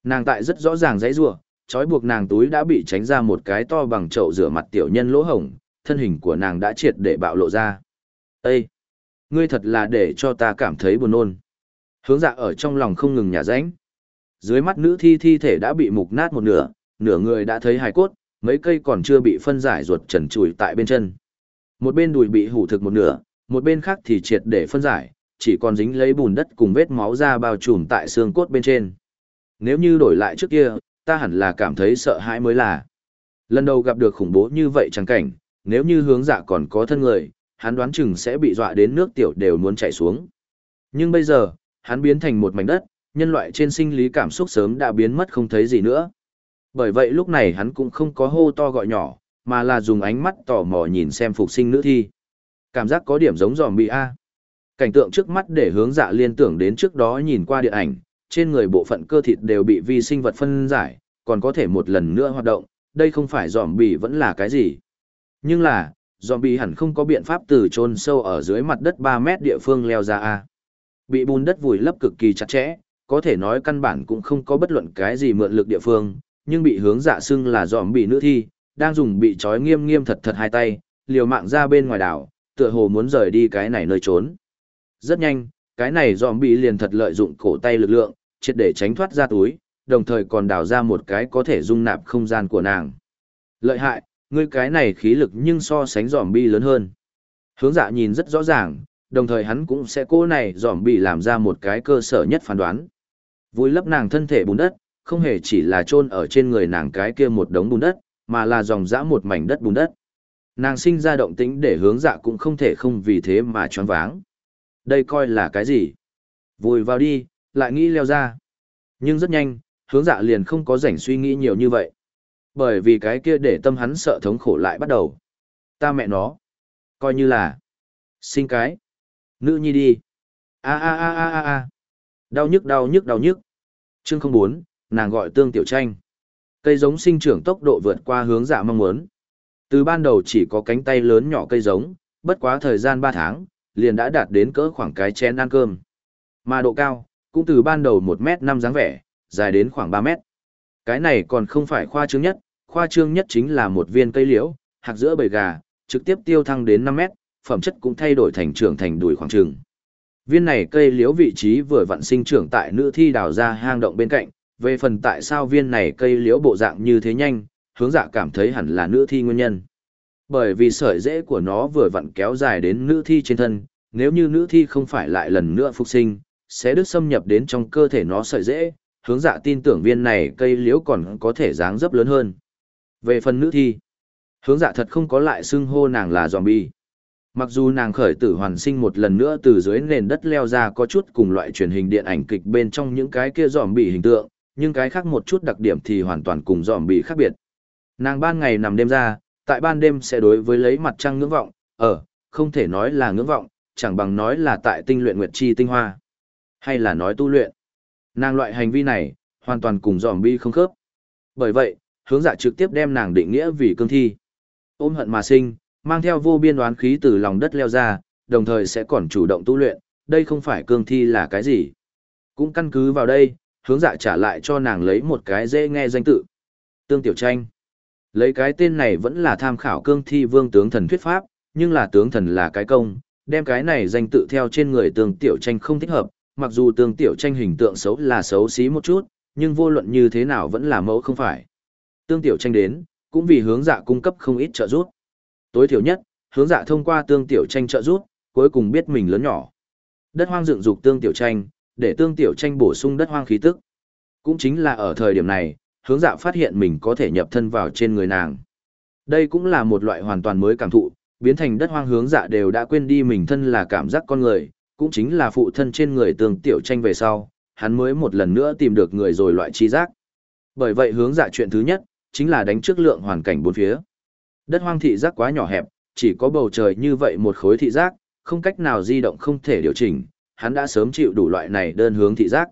Nàng tại rất rõ ràng dãy rủa, trói buộc nàng túi đã bị tránh ra một cái to bằng chậu rửa mặt tiểu nhân lỗ hổng, thân hình của nàng đã triệt để bạo lộ ra. Ê! Ngươi thật là để cho ta cảm thấy buồn nôn. Hướng dạ ở trong lòng không ngừng nhả ránh. Dưới mắt nữ thi thi thể đã bị mục nát một nửa, nửa người đã thấy hài cốt, mấy cây còn chưa bị phân giải ruột trần trùi tại bên chân. Một bên đùi bị hủ thực một nửa, một bên khác thì triệt để phân giải, chỉ còn dính lấy bùn đất cùng vết máu ra bao trùm tại xương cốt bên trên. Nếu như đổi lại trước kia, ta hẳn là cảm thấy sợ hãi mới là. Lần đầu gặp được khủng bố như vậy chẳng cảnh, nếu như hướng dạ còn có thân người, hắn đoán chừng sẽ bị dọa đến nước tiểu đều muốn chảy xuống. Nhưng bây giờ, hắn biến thành một mảnh đất, nhân loại trên sinh lý cảm xúc sớm đã biến mất không thấy gì nữa. Bởi vậy lúc này hắn cũng không có hô to gọi nhỏ, mà là dùng ánh mắt tò mò nhìn xem phục sinh nữ thi. Cảm giác có điểm giống giòm bị A. Cảnh tượng trước mắt để hướng dạ liên tưởng đến trước đó nhìn qua điện ảnh, trên người bộ phận cơ thịt đều bị vi sinh vật phân giải, còn có thể một lần nữa hoạt động, đây không phải giòm bị vẫn là cái gì. Nhưng là, giòm bị hẳn không có biện pháp từ chôn sâu ở dưới mặt đất 3 mét địa phương leo ra A. Bị bùn đất vùi lấp cực kỳ chặt chẽ, có thể nói căn bản cũng không có bất luận cái gì mượn lực địa phương, nhưng bị hướng dạ xưng là giòm bị nữ thi, đang dùng bị trói nghiêm nghiêm thật thật hai tay, liều mạng ra bên ngoài đảo, tựa hồ muốn rời đi cái này nơi trốn. Rất nhanh, cái này Dòm bị liền thật lợi dụng cổ tay lực lượng, triệt để tránh thoát ra túi, đồng thời còn đào ra một cái có thể dung nạp không gian của nàng. Lợi hại, ngươi cái này khí lực nhưng so sánh Dòm bi lớn hơn. Hướng dạ nhìn rất rõ ràng, đồng thời hắn cũng sẽ cố này Dòm bị làm ra một cái cơ sở nhất phán đoán. Vui lấp nàng thân thể bùn đất, không hề chỉ là chôn ở trên người nàng cái kia một đống bùn đất, mà là dòng dã một mảnh đất bùn đất. Nàng sinh ra động tĩnh để hướng dạ cũng không thể không vì thế mà choáng váng. Đây coi là cái gì? Vùi vào đi, lại nghĩ leo ra. Nhưng rất nhanh, hướng dạ liền không có rảnh suy nghĩ nhiều như vậy. Bởi vì cái kia để tâm hắn sợ thống khổ lại bắt đầu. Ta mẹ nó. Coi như là. Sinh cái. Nữ nhi đi. a a a a a a. Đau nhức đau nhức đau nhức. Chương không bốn, nàng gọi tương tiểu tranh. Cây giống sinh trưởng tốc độ vượt qua hướng dạ mong muốn. Từ ban đầu chỉ có cánh tay lớn nhỏ cây giống, bất quá thời gian 3 tháng, liền đã đạt đến cỡ khoảng cái chén ăn cơm. Mà độ cao, cũng từ ban đầu 1 mét 5 dáng vẻ, dài đến khoảng 3 mét. Cái này còn không phải khoa trương nhất, khoa trương nhất chính là một viên cây liễu, hạt giữa bầy gà, trực tiếp tiêu thăng đến 5 mét, phẩm chất cũng thay đổi thành trưởng thành đùi khoảng trường. Viên này cây liễu vị trí vừa vặn sinh trưởng tại nữ thi đào ra hang động bên cạnh, về phần tại sao viên này cây liễu bộ dạng như thế nhanh, hướng dạ cảm thấy hẳn là nữ thi nguyên nhân. Bởi vì sợi rễ của nó vừa vặn kéo dài đến nữ thi trên thân, nếu như nữ thi không phải lại lần nữa phục sinh, sẽ đứt xâm nhập đến trong cơ thể nó sợi rễ, hướng dạ tin tưởng viên này cây liễu còn có thể dáng dấp lớn hơn. Về phần nữ thi, hướng dạ thật không có lại xưng hô nàng là zombie. Mặc dù nàng khởi tử hoàn sinh một lần nữa từ dưới nền đất leo ra có chút cùng loại truyền hình điện ảnh kịch bên trong những cái kia dòm bị hình tượng, nhưng cái khác một chút đặc điểm thì hoàn toàn cùng dòm bị khác biệt. Nàng ban ngày nằm đêm ra, tại ban đêm sẽ đối với lấy mặt trăng ngưỡng vọng, ở, không thể nói là ngưỡng vọng, chẳng bằng nói là tại tinh luyện nguyệt chi tinh hoa, hay là nói tu luyện. Nàng loại hành vi này, hoàn toàn cùng dòm bi không khớp. Bởi vậy, hướng dạ trực tiếp đem nàng định nghĩa vì cương thi. Ôm hận mà sinh, mang theo vô biên đoán khí từ lòng đất leo ra, đồng thời sẽ còn chủ động tu luyện, đây không phải cương thi là cái gì. Cũng căn cứ vào đây, hướng dạ trả lại cho nàng lấy một cái dễ nghe danh tự. Tương Tiểu Tranh. Lấy cái tên này vẫn là tham khảo cương thi vương tướng thần thuyết pháp, nhưng là tướng thần là cái công, đem cái này danh tự theo trên người Tương Tiểu Tranh không thích hợp, mặc dù Tương Tiểu Tranh hình tượng xấu là xấu xí một chút, nhưng vô luận như thế nào vẫn là mẫu không phải. Tương Tiểu Tranh đến, cũng vì hướng dạ cung cấp không ít trợ giúp. Tối thiểu nhất, hướng dạ thông qua Tương Tiểu Tranh trợ giúp, cuối cùng biết mình lớn nhỏ. Đất hoang dựng dục Tương Tiểu Tranh, để Tương Tiểu Tranh bổ sung đất hoang khí tức. Cũng chính là ở thời điểm này, hướng dạ phát hiện mình có thể nhập thân vào trên người nàng. Đây cũng là một loại hoàn toàn mới cảm thụ, biến thành đất hoang hướng dạ đều đã quên đi mình thân là cảm giác con người, cũng chính là phụ thân trên người tương tiểu tranh về sau, hắn mới một lần nữa tìm được người rồi loại chi giác. Bởi vậy hướng dạ chuyện thứ nhất, chính là đánh trước lượng hoàn cảnh bốn phía. Đất hoang thị giác quá nhỏ hẹp, chỉ có bầu trời như vậy một khối thị giác, không cách nào di động không thể điều chỉnh, hắn đã sớm chịu đủ loại này đơn hướng thị giác.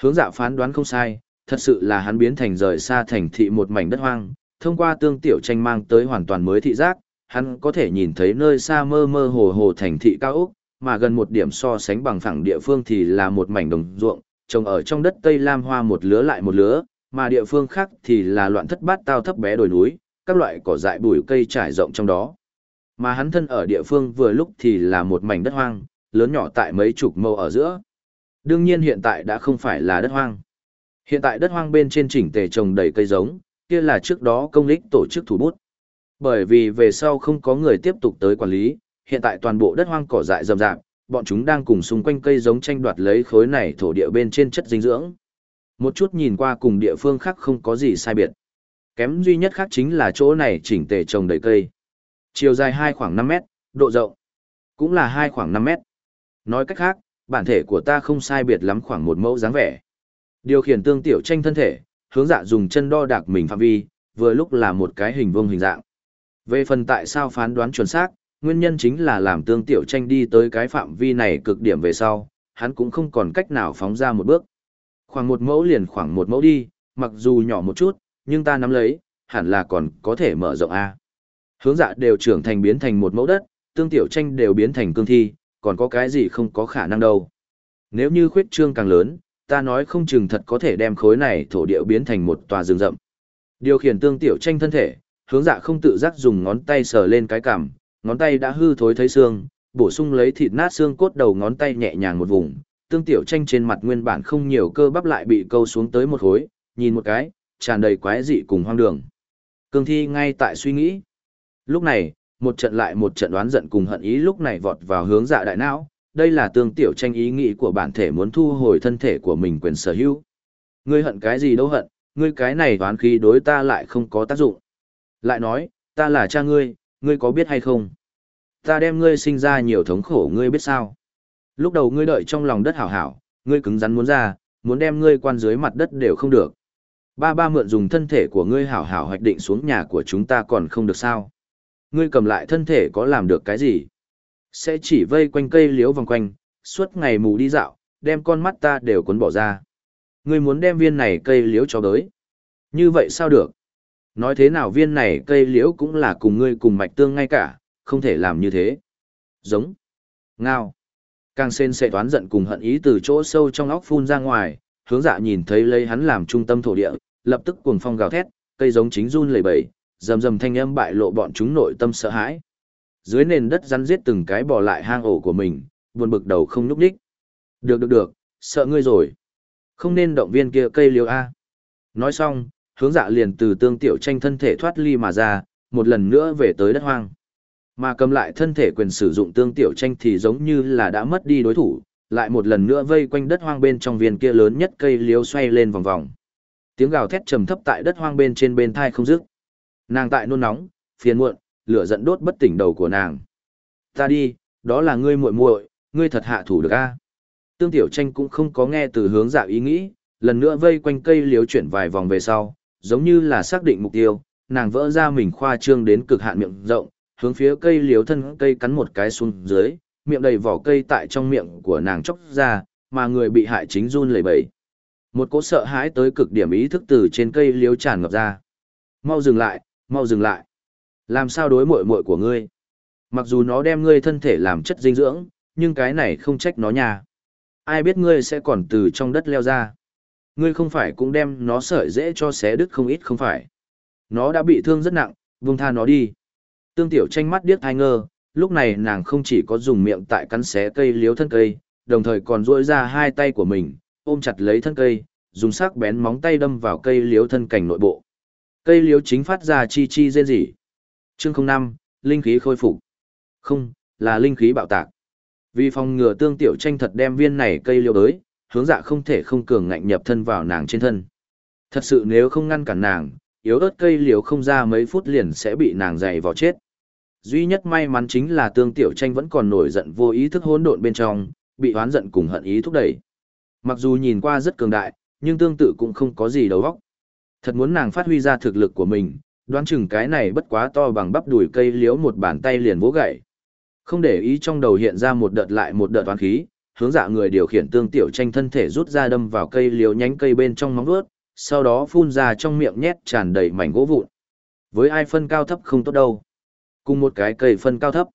Hướng dạ phán đoán không sai, thật sự là hắn biến thành rời xa thành thị một mảnh đất hoang, thông qua tương tiểu tranh mang tới hoàn toàn mới thị giác, hắn có thể nhìn thấy nơi xa mơ mơ hồ hồ thành thị cao ốc, mà gần một điểm so sánh bằng phẳng địa phương thì là một mảnh đồng ruộng, trồng ở trong đất Tây Lam hoa một lứa lại một lứa, mà địa phương khác thì là loạn thất bát tao thấp bé đồi núi, các loại cỏ dại bụi cây trải rộng trong đó. Mà hắn thân ở địa phương vừa lúc thì là một mảnh đất hoang, lớn nhỏ tại mấy chục mâu ở giữa. Đương nhiên hiện tại đã không phải là đất hoang. Hiện tại đất hoang bên trên chỉnh tề trồng đầy cây giống, kia là trước đó công lích tổ chức thủ bút. Bởi vì về sau không có người tiếp tục tới quản lý, hiện tại toàn bộ đất hoang cỏ dại rậm rạp, bọn chúng đang cùng xung quanh cây giống tranh đoạt lấy khối này thổ địa bên trên chất dinh dưỡng. Một chút nhìn qua cùng địa phương khác không có gì sai biệt. Kém duy nhất khác chính là chỗ này chỉnh tề trồng đầy cây. Chiều dài hai khoảng 5 mét, độ rộng cũng là hai khoảng 5 mét. Nói cách khác, bản thể của ta không sai biệt lắm khoảng một mẫu dáng vẻ. Điều khiển tương tiểu tranh thân thể, hướng dạ dùng chân đo đạc mình phạm vi, vừa lúc là một cái hình vuông hình dạng. Về phần tại sao phán đoán chuẩn xác, nguyên nhân chính là làm tương tiểu tranh đi tới cái phạm vi này cực điểm về sau, hắn cũng không còn cách nào phóng ra một bước. Khoảng một mẫu liền khoảng một mẫu đi, mặc dù nhỏ một chút, nhưng ta nắm lấy, hẳn là còn có thể mở rộng A. Hướng dạ đều trưởng thành biến thành một mẫu đất, tương tiểu tranh đều biến thành cương thi, còn có cái gì không có khả năng đâu. Nếu như khuyết trương càng lớn, ta nói không chừng thật có thể đem khối này thổ địa biến thành một tòa rừng rậm. Điều khiển tương tiểu tranh thân thể, hướng dạ không tự giác dùng ngón tay sờ lên cái cằm, ngón tay đã hư thối thấy xương, bổ sung lấy thịt nát xương cốt đầu ngón tay nhẹ nhàng một vùng, tương tiểu tranh trên mặt nguyên bản không nhiều cơ bắp lại bị câu xuống tới một khối, nhìn một cái, tràn đầy quái dị cùng hoang đường. Cương thi ngay tại suy nghĩ. Lúc này, một trận lại một trận đoán giận cùng hận ý lúc này vọt vào hướng dạ đại não, đây là tương tiểu tranh ý nghĩ của bản thể muốn thu hồi thân thể của mình quyền sở hữu. Ngươi hận cái gì đâu hận, ngươi cái này toán khí đối ta lại không có tác dụng. Lại nói, ta là cha ngươi, ngươi có biết hay không? Ta đem ngươi sinh ra nhiều thống khổ ngươi biết sao? Lúc đầu ngươi đợi trong lòng đất hảo hảo, ngươi cứng rắn muốn ra, muốn đem ngươi quan dưới mặt đất đều không được. Ba ba mượn dùng thân thể của ngươi hảo hảo hoạch định xuống nhà của chúng ta còn không được sao? Ngươi cầm lại thân thể có làm được cái gì? Sẽ chỉ vây quanh cây liếu vòng quanh, suốt ngày mù đi dạo, đem con mắt ta đều cuốn bỏ ra. Ngươi muốn đem viên này cây liếu cho đới. Như vậy sao được? Nói thế nào viên này cây liễu cũng là cùng ngươi cùng mạch tương ngay cả, không thể làm như thế. Giống. Ngao. Càng sen sẽ toán giận cùng hận ý từ chỗ sâu trong óc phun ra ngoài, hướng dạ nhìn thấy lấy hắn làm trung tâm thổ địa, lập tức cuồng phong gào thét, cây giống chính run lẩy bẩy, rầm rầm thanh âm bại lộ bọn chúng nội tâm sợ hãi dưới nền đất rắn giết từng cái bỏ lại hang ổ của mình, buồn bực đầu không nhúc đích. Được được được, sợ ngươi rồi. Không nên động viên kia cây liêu A. Nói xong, hướng dạ liền từ tương tiểu tranh thân thể thoát ly mà ra, một lần nữa về tới đất hoang. Mà cầm lại thân thể quyền sử dụng tương tiểu tranh thì giống như là đã mất đi đối thủ, lại một lần nữa vây quanh đất hoang bên trong viên kia lớn nhất cây liêu xoay lên vòng vòng. Tiếng gào thét trầm thấp tại đất hoang bên trên bên thai không dứt. Nàng tại nôn nóng, phiền muộn, lửa giận đốt bất tỉnh đầu của nàng. Ta đi, đó là ngươi muội muội, ngươi thật hạ thủ được a. Tương Tiểu Tranh cũng không có nghe từ hướng dạ ý nghĩ, lần nữa vây quanh cây liếu chuyển vài vòng về sau, giống như là xác định mục tiêu, nàng vỡ ra mình khoa trương đến cực hạn miệng rộng, hướng phía cây liếu thân cây cắn một cái xuống dưới, miệng đầy vỏ cây tại trong miệng của nàng chóc ra, mà người bị hại chính run lẩy bẩy. Một cỗ sợ hãi tới cực điểm ý thức từ trên cây liếu tràn ngập ra. Mau dừng lại, mau dừng lại. Làm sao đối muội muội của ngươi? Mặc dù nó đem ngươi thân thể làm chất dinh dưỡng, nhưng cái này không trách nó nha. Ai biết ngươi sẽ còn từ trong đất leo ra. Ngươi không phải cũng đem nó sợi dễ cho xé đứt không ít không phải. Nó đã bị thương rất nặng, vung tha nó đi. Tương tiểu tranh mắt điếc thai ngơ, lúc này nàng không chỉ có dùng miệng tại cắn xé cây liếu thân cây, đồng thời còn duỗi ra hai tay của mình, ôm chặt lấy thân cây, dùng sắc bén móng tay đâm vào cây liếu thân cảnh nội bộ. Cây liếu chính phát ra chi chi rên rỉ. Chương 05, linh khí khôi phục. Không, là linh khí bạo tạc. Vì phòng ngừa tương tiểu tranh thật đem viên này cây liếu đới, hướng dạ không thể không cường ngạnh nhập thân vào nàng trên thân. Thật sự nếu không ngăn cản nàng, yếu ớt cây liều không ra mấy phút liền sẽ bị nàng dày vào chết. Duy nhất may mắn chính là tương tiểu tranh vẫn còn nổi giận vô ý thức hỗn độn bên trong, bị oán giận cùng hận ý thúc đẩy. Mặc dù nhìn qua rất cường đại, nhưng tương tự cũng không có gì đầu óc. Thật muốn nàng phát huy ra thực lực của mình, đoán chừng cái này bất quá to bằng bắp đùi cây liếu một bàn tay liền vỗ gậy. Không để ý trong đầu hiện ra một đợt lại một đợt toán khí, hướng dạ người điều khiển tương tiểu tranh thân thể rút ra đâm vào cây liếu nhánh cây bên trong móng vuốt, sau đó phun ra trong miệng nhét tràn đầy mảnh gỗ vụn. Với ai phân cao thấp không tốt đâu. Cùng một cái cây phân cao thấp.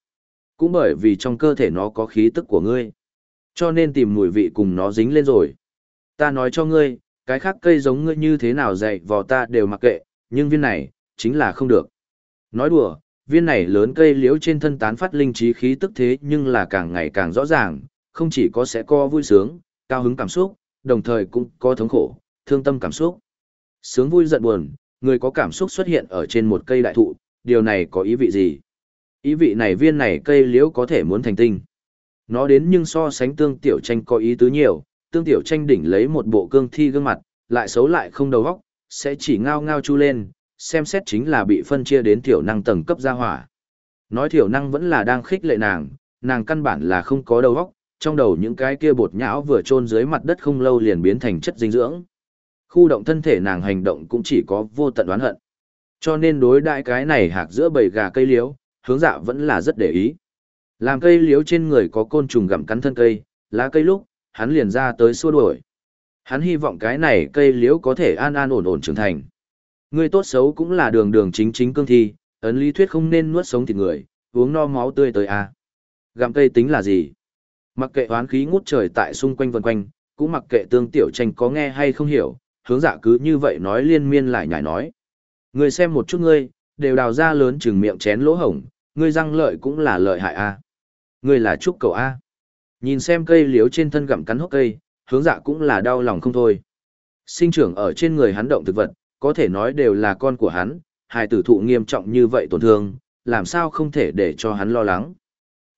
Cũng bởi vì trong cơ thể nó có khí tức của ngươi. Cho nên tìm mùi vị cùng nó dính lên rồi. Ta nói cho ngươi, cái khác cây giống ngươi như thế nào dạy vò ta đều mặc kệ, nhưng viên này, chính là không được. Nói đùa, viên này lớn cây liễu trên thân tán phát linh trí khí tức thế nhưng là càng ngày càng rõ ràng, không chỉ có sẽ co vui sướng, cao hứng cảm xúc, đồng thời cũng có thống khổ, thương tâm cảm xúc. Sướng vui giận buồn, người có cảm xúc xuất hiện ở trên một cây đại thụ, điều này có ý vị gì? Ý vị này viên này cây liễu có thể muốn thành tinh. Nó đến nhưng so sánh tương tiểu tranh có ý tứ nhiều, tương tiểu tranh đỉnh lấy một bộ cương thi gương mặt, lại xấu lại không đầu óc, sẽ chỉ ngao ngao chu lên, xem xét chính là bị phân chia đến thiểu năng tầng cấp gia hỏa. Nói thiểu năng vẫn là đang khích lệ nàng, nàng căn bản là không có đầu óc, trong đầu những cái kia bột nhão vừa chôn dưới mặt đất không lâu liền biến thành chất dinh dưỡng. Khu động thân thể nàng hành động cũng chỉ có vô tận oán hận. Cho nên đối đại cái này hạc giữa bầy gà cây liếu, hướng dạ vẫn là rất để ý. Làm cây liếu trên người có côn trùng gặm cắn thân cây, lá cây lúc, hắn liền ra tới xua đuổi. Hắn hy vọng cái này cây liếu có thể an an ổn ổn trưởng thành. Người tốt xấu cũng là đường đường chính chính cương thi, ấn lý thuyết không nên nuốt sống thịt người, uống no máu tươi tới a. À. Gặm cây tính là gì? Mặc kệ oán khí ngút trời tại xung quanh vần quanh, cũng mặc kệ tương tiểu tranh có nghe hay không hiểu, hướng dạ cứ như vậy nói liên miên lại nhảy nói. Người xem một chút ngươi, đều đào ra lớn chừng miệng chén lỗ hổng, ngươi răng lợi cũng là lợi hại a. Ngươi là trúc cầu a. Nhìn xem cây liếu trên thân gặm cắn hốc cây, hướng dạ cũng là đau lòng không thôi. Sinh trưởng ở trên người hắn động thực vật, có thể nói đều là con của hắn, hài tử thụ nghiêm trọng như vậy tổn thương, làm sao không thể để cho hắn lo lắng.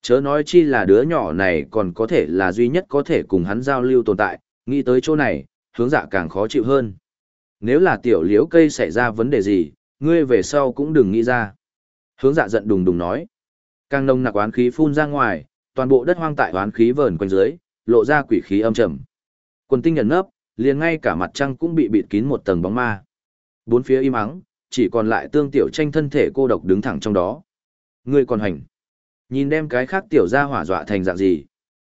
Chớ nói chi là đứa nhỏ này còn có thể là duy nhất có thể cùng hắn giao lưu tồn tại, nghĩ tới chỗ này, hướng dạ càng khó chịu hơn. Nếu là tiểu liễu cây xảy ra vấn đề gì, ngươi về sau cũng đừng nghĩ ra. Hướng dạ giận đùng đùng nói. Càng nồng nặc oán khí phun ra ngoài, toàn bộ đất hoang tại oán khí vờn quanh dưới, lộ ra quỷ khí âm trầm. Quần tinh nhận nấp, liền ngay cả mặt trăng cũng bị bịt kín một tầng bóng ma. Bốn phía im ắng, chỉ còn lại tương tiểu tranh thân thể cô độc đứng thẳng trong đó. Ngươi còn hành. Nhìn đem cái khác tiểu ra hỏa dọa thành dạng gì.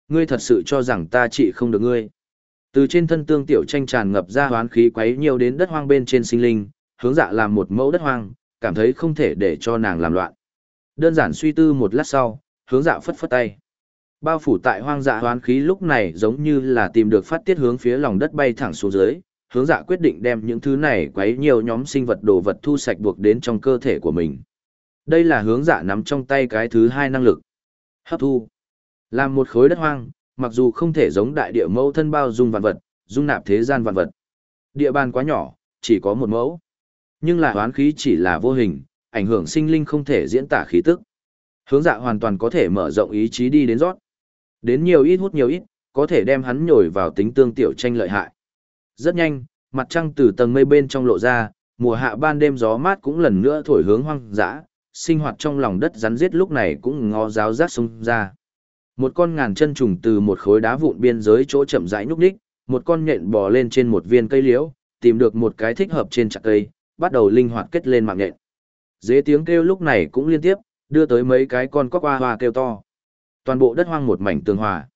Ngươi thật sự cho rằng ta trị không được ngươi. Từ trên thân tương tiểu tranh tràn ngập ra hoán khí quấy nhiều đến đất hoang bên trên sinh linh, hướng dạ làm một mẫu đất hoang, cảm thấy không thể để cho nàng làm loạn. Đơn giản suy tư một lát sau, hướng dạ phất phất tay. Bao phủ tại hoang dạ hoán khí lúc này giống như là tìm được phát tiết hướng phía lòng đất bay thẳng xuống dưới, hướng dạ quyết định đem những thứ này quấy nhiều nhóm sinh vật đồ vật thu sạch buộc đến trong cơ thể của mình. Đây là hướng dạ nắm trong tay cái thứ hai năng lực. Hấp thu. Làm một khối đất hoang, mặc dù không thể giống đại địa mẫu thân bao dung vạn vật, dung nạp thế gian vạn vật. Địa bàn quá nhỏ, chỉ có một mẫu. Nhưng là hoán khí chỉ là vô hình, ảnh hưởng sinh linh không thể diễn tả khí tức. Hướng dạ hoàn toàn có thể mở rộng ý chí đi đến rót. Đến nhiều ít hút nhiều ít, có thể đem hắn nhồi vào tính tương tiểu tranh lợi hại. Rất nhanh, mặt trăng từ tầng mây bên trong lộ ra, mùa hạ ban đêm gió mát cũng lần nữa thổi hướng hoang dã, sinh hoạt trong lòng đất rắn giết lúc này cũng ngó giáo rát sông ra. Một con ngàn chân trùng từ một khối đá vụn biên giới chỗ chậm rãi nhúc nhích, một con nhện bò lên trên một viên cây liễu, tìm được một cái thích hợp trên chặt cây, bắt đầu linh hoạt kết lên mạng nhện. Dế tiếng kêu lúc này cũng liên tiếp, đưa tới mấy cái con cóc hoa hoa kêu to. Toàn bộ đất hoang một mảnh tường hòa.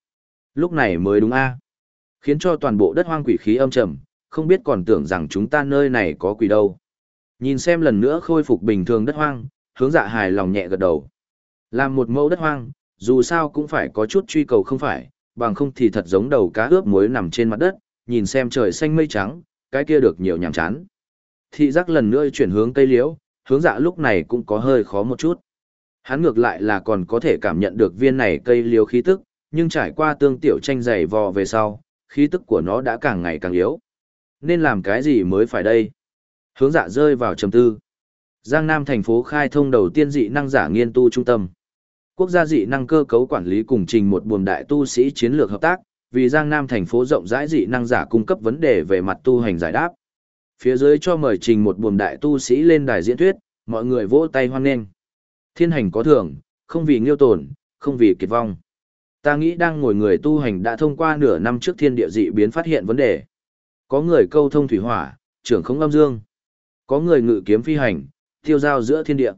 Lúc này mới đúng a Khiến cho toàn bộ đất hoang quỷ khí âm trầm, không biết còn tưởng rằng chúng ta nơi này có quỷ đâu. Nhìn xem lần nữa khôi phục bình thường đất hoang, hướng dạ hài lòng nhẹ gật đầu. Làm một mẫu đất hoang, dù sao cũng phải có chút truy cầu không phải, bằng không thì thật giống đầu cá ướp muối nằm trên mặt đất, nhìn xem trời xanh mây trắng, cái kia được nhiều nhàm chán. Thị giác lần nữa chuyển hướng tây liễu, hướng dạ lúc này cũng có hơi khó một chút. Hắn ngược lại là còn có thể cảm nhận được viên này cây liễu khí tức, nhưng trải qua tương tiểu tranh dày vò về sau, khí tức của nó đã càng ngày càng yếu. Nên làm cái gì mới phải đây? Hướng dạ rơi vào trầm tư. Giang Nam thành phố khai thông đầu tiên dị năng giả nghiên tu trung tâm. Quốc gia dị năng cơ cấu quản lý cùng trình một buồm đại tu sĩ chiến lược hợp tác, vì Giang Nam thành phố rộng rãi dị năng giả cung cấp vấn đề về mặt tu hành giải đáp. Phía dưới cho mời trình một buồm đại tu sĩ lên đài diễn thuyết, mọi người vỗ tay hoan nghênh. Thiên hành có thưởng, không vì nghiêu tổn, không vì kiệt vong. Ta nghĩ đang ngồi người tu hành đã thông qua nửa năm trước thiên địa dị biến phát hiện vấn đề. Có người câu thông thủy hỏa, trưởng không âm dương. Có người ngự kiếm phi hành, tiêu giao giữa thiên địa.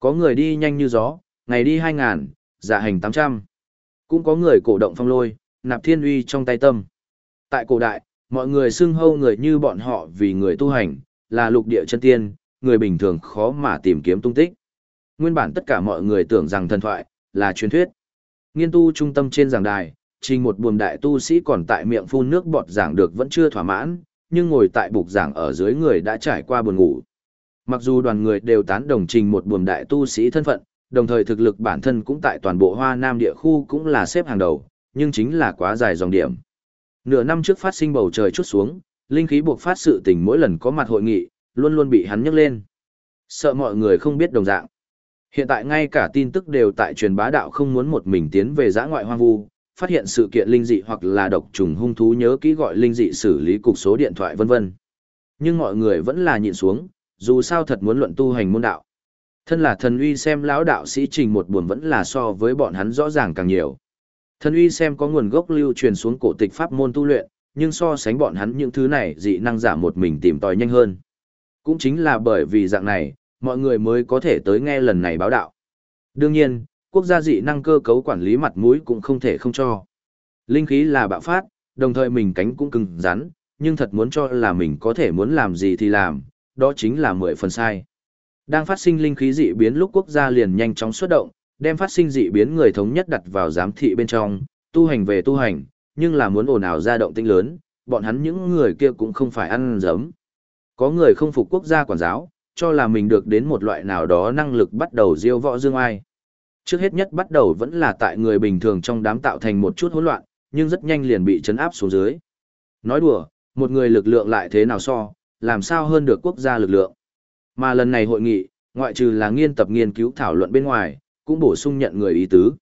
Có người đi nhanh như gió, ngày đi 2.000, dạ hành 800. Cũng có người cổ động phong lôi, nạp thiên uy trong tay tâm. Tại cổ đại, mọi người xưng hâu người như bọn họ vì người tu hành, là lục địa chân tiên, người bình thường khó mà tìm kiếm tung tích. Nguyên bản tất cả mọi người tưởng rằng thần thoại, là truyền thuyết. Nghiên tu trung tâm trên giảng đài, trình một buồm đại tu sĩ còn tại miệng phun nước bọt giảng được vẫn chưa thỏa mãn, nhưng ngồi tại bục giảng ở dưới người đã trải qua buồn ngủ. Mặc dù đoàn người đều tán đồng trình một buồm đại tu sĩ thân phận, đồng thời thực lực bản thân cũng tại toàn bộ hoa nam địa khu cũng là xếp hàng đầu, nhưng chính là quá dài dòng điểm. Nửa năm trước phát sinh bầu trời chút xuống, linh khí buộc phát sự tình mỗi lần có mặt hội nghị, luôn luôn bị hắn nhấc lên. Sợ mọi người không biết đồng dạng. Hiện tại ngay cả tin tức đều tại truyền bá đạo không muốn một mình tiến về giã ngoại hoang vu, phát hiện sự kiện linh dị hoặc là độc trùng hung thú nhớ kỹ gọi linh dị xử lý cục số điện thoại vân vân. Nhưng mọi người vẫn là nhịn xuống, dù sao thật muốn luận tu hành môn đạo. Thân là thần uy xem lão đạo sĩ trình một buồn vẫn là so với bọn hắn rõ ràng càng nhiều. Thần uy xem có nguồn gốc lưu truyền xuống cổ tịch pháp môn tu luyện, nhưng so sánh bọn hắn những thứ này dị năng giả một mình tìm tòi nhanh hơn. Cũng chính là bởi vì dạng này, mọi người mới có thể tới nghe lần này báo đạo. Đương nhiên, quốc gia dị năng cơ cấu quản lý mặt mũi cũng không thể không cho. Linh khí là bạo phát, đồng thời mình cánh cũng cứng rắn, nhưng thật muốn cho là mình có thể muốn làm gì thì làm, đó chính là mười phần sai. Đang phát sinh linh khí dị biến lúc quốc gia liền nhanh chóng xuất động, đem phát sinh dị biến người thống nhất đặt vào giám thị bên trong, tu hành về tu hành, nhưng là muốn ồn ào ra động tinh lớn, bọn hắn những người kia cũng không phải ăn giấm. Có người không phục quốc gia quản giáo, cho là mình được đến một loại nào đó năng lực bắt đầu diêu võ dương ai. Trước hết nhất bắt đầu vẫn là tại người bình thường trong đám tạo thành một chút hỗn loạn, nhưng rất nhanh liền bị chấn áp xuống dưới. Nói đùa, một người lực lượng lại thế nào so, làm sao hơn được quốc gia lực lượng. Mà lần này hội nghị, ngoại trừ là nghiên tập nghiên cứu thảo luận bên ngoài, cũng bổ sung nhận người ý tứ.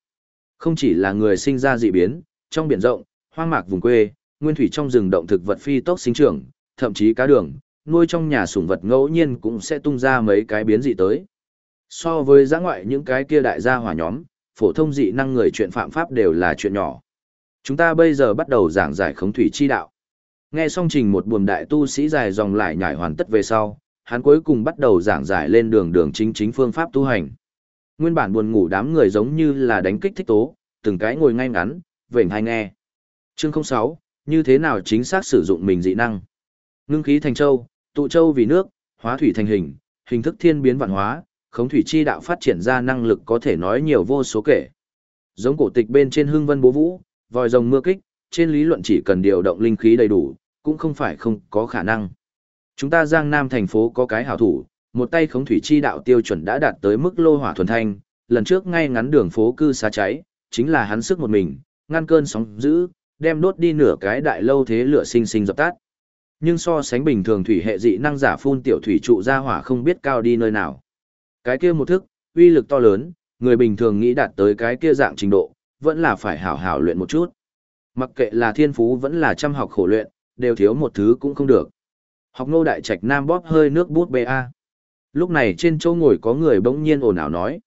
Không chỉ là người sinh ra dị biến, trong biển rộng, hoang mạc vùng quê, nguyên thủy trong rừng động thực vật phi tốc sinh trưởng, thậm chí cá đường, nuôi trong nhà sủng vật ngẫu nhiên cũng sẽ tung ra mấy cái biến dị tới. So với giã ngoại những cái kia đại gia hỏa nhóm, phổ thông dị năng người chuyện phạm pháp đều là chuyện nhỏ. Chúng ta bây giờ bắt đầu giảng giải khống thủy chi đạo. Nghe xong trình một buồm đại tu sĩ dài dòng lại nhảy hoàn tất về sau, hắn cuối cùng bắt đầu giảng giải lên đường đường chính chính phương pháp tu hành. Nguyên bản buồn ngủ đám người giống như là đánh kích thích tố, từng cái ngồi ngay ngắn, vểnh hay nghe. Chương 06, như thế nào chính xác sử dụng mình dị năng? Ngưng khí thành châu, tụ châu vì nước, hóa thủy thành hình, hình thức thiên biến vạn hóa, khống thủy chi đạo phát triển ra năng lực có thể nói nhiều vô số kể. Giống cổ tịch bên trên hương vân bố vũ, vòi rồng mưa kích, trên lý luận chỉ cần điều động linh khí đầy đủ, cũng không phải không có khả năng. Chúng ta Giang Nam thành phố có cái hảo thủ, một tay khống thủy chi đạo tiêu chuẩn đã đạt tới mức lô hỏa thuần thanh, lần trước ngay ngắn đường phố cư xá cháy, chính là hắn sức một mình, ngăn cơn sóng dữ, đem đốt đi nửa cái đại lâu thế lửa sinh sinh dập tắt. Nhưng so sánh bình thường thủy hệ dị năng giả phun tiểu thủy trụ ra hỏa không biết cao đi nơi nào. Cái kia một thức, uy lực to lớn, người bình thường nghĩ đạt tới cái kia dạng trình độ, vẫn là phải hảo hảo luyện một chút. Mặc kệ là thiên phú vẫn là chăm học khổ luyện, đều thiếu một thứ cũng không được. Học nô đại trạch nam bóp hơi nước bút BA. Lúc này trên chỗ ngồi có người bỗng nhiên ồn ào nói.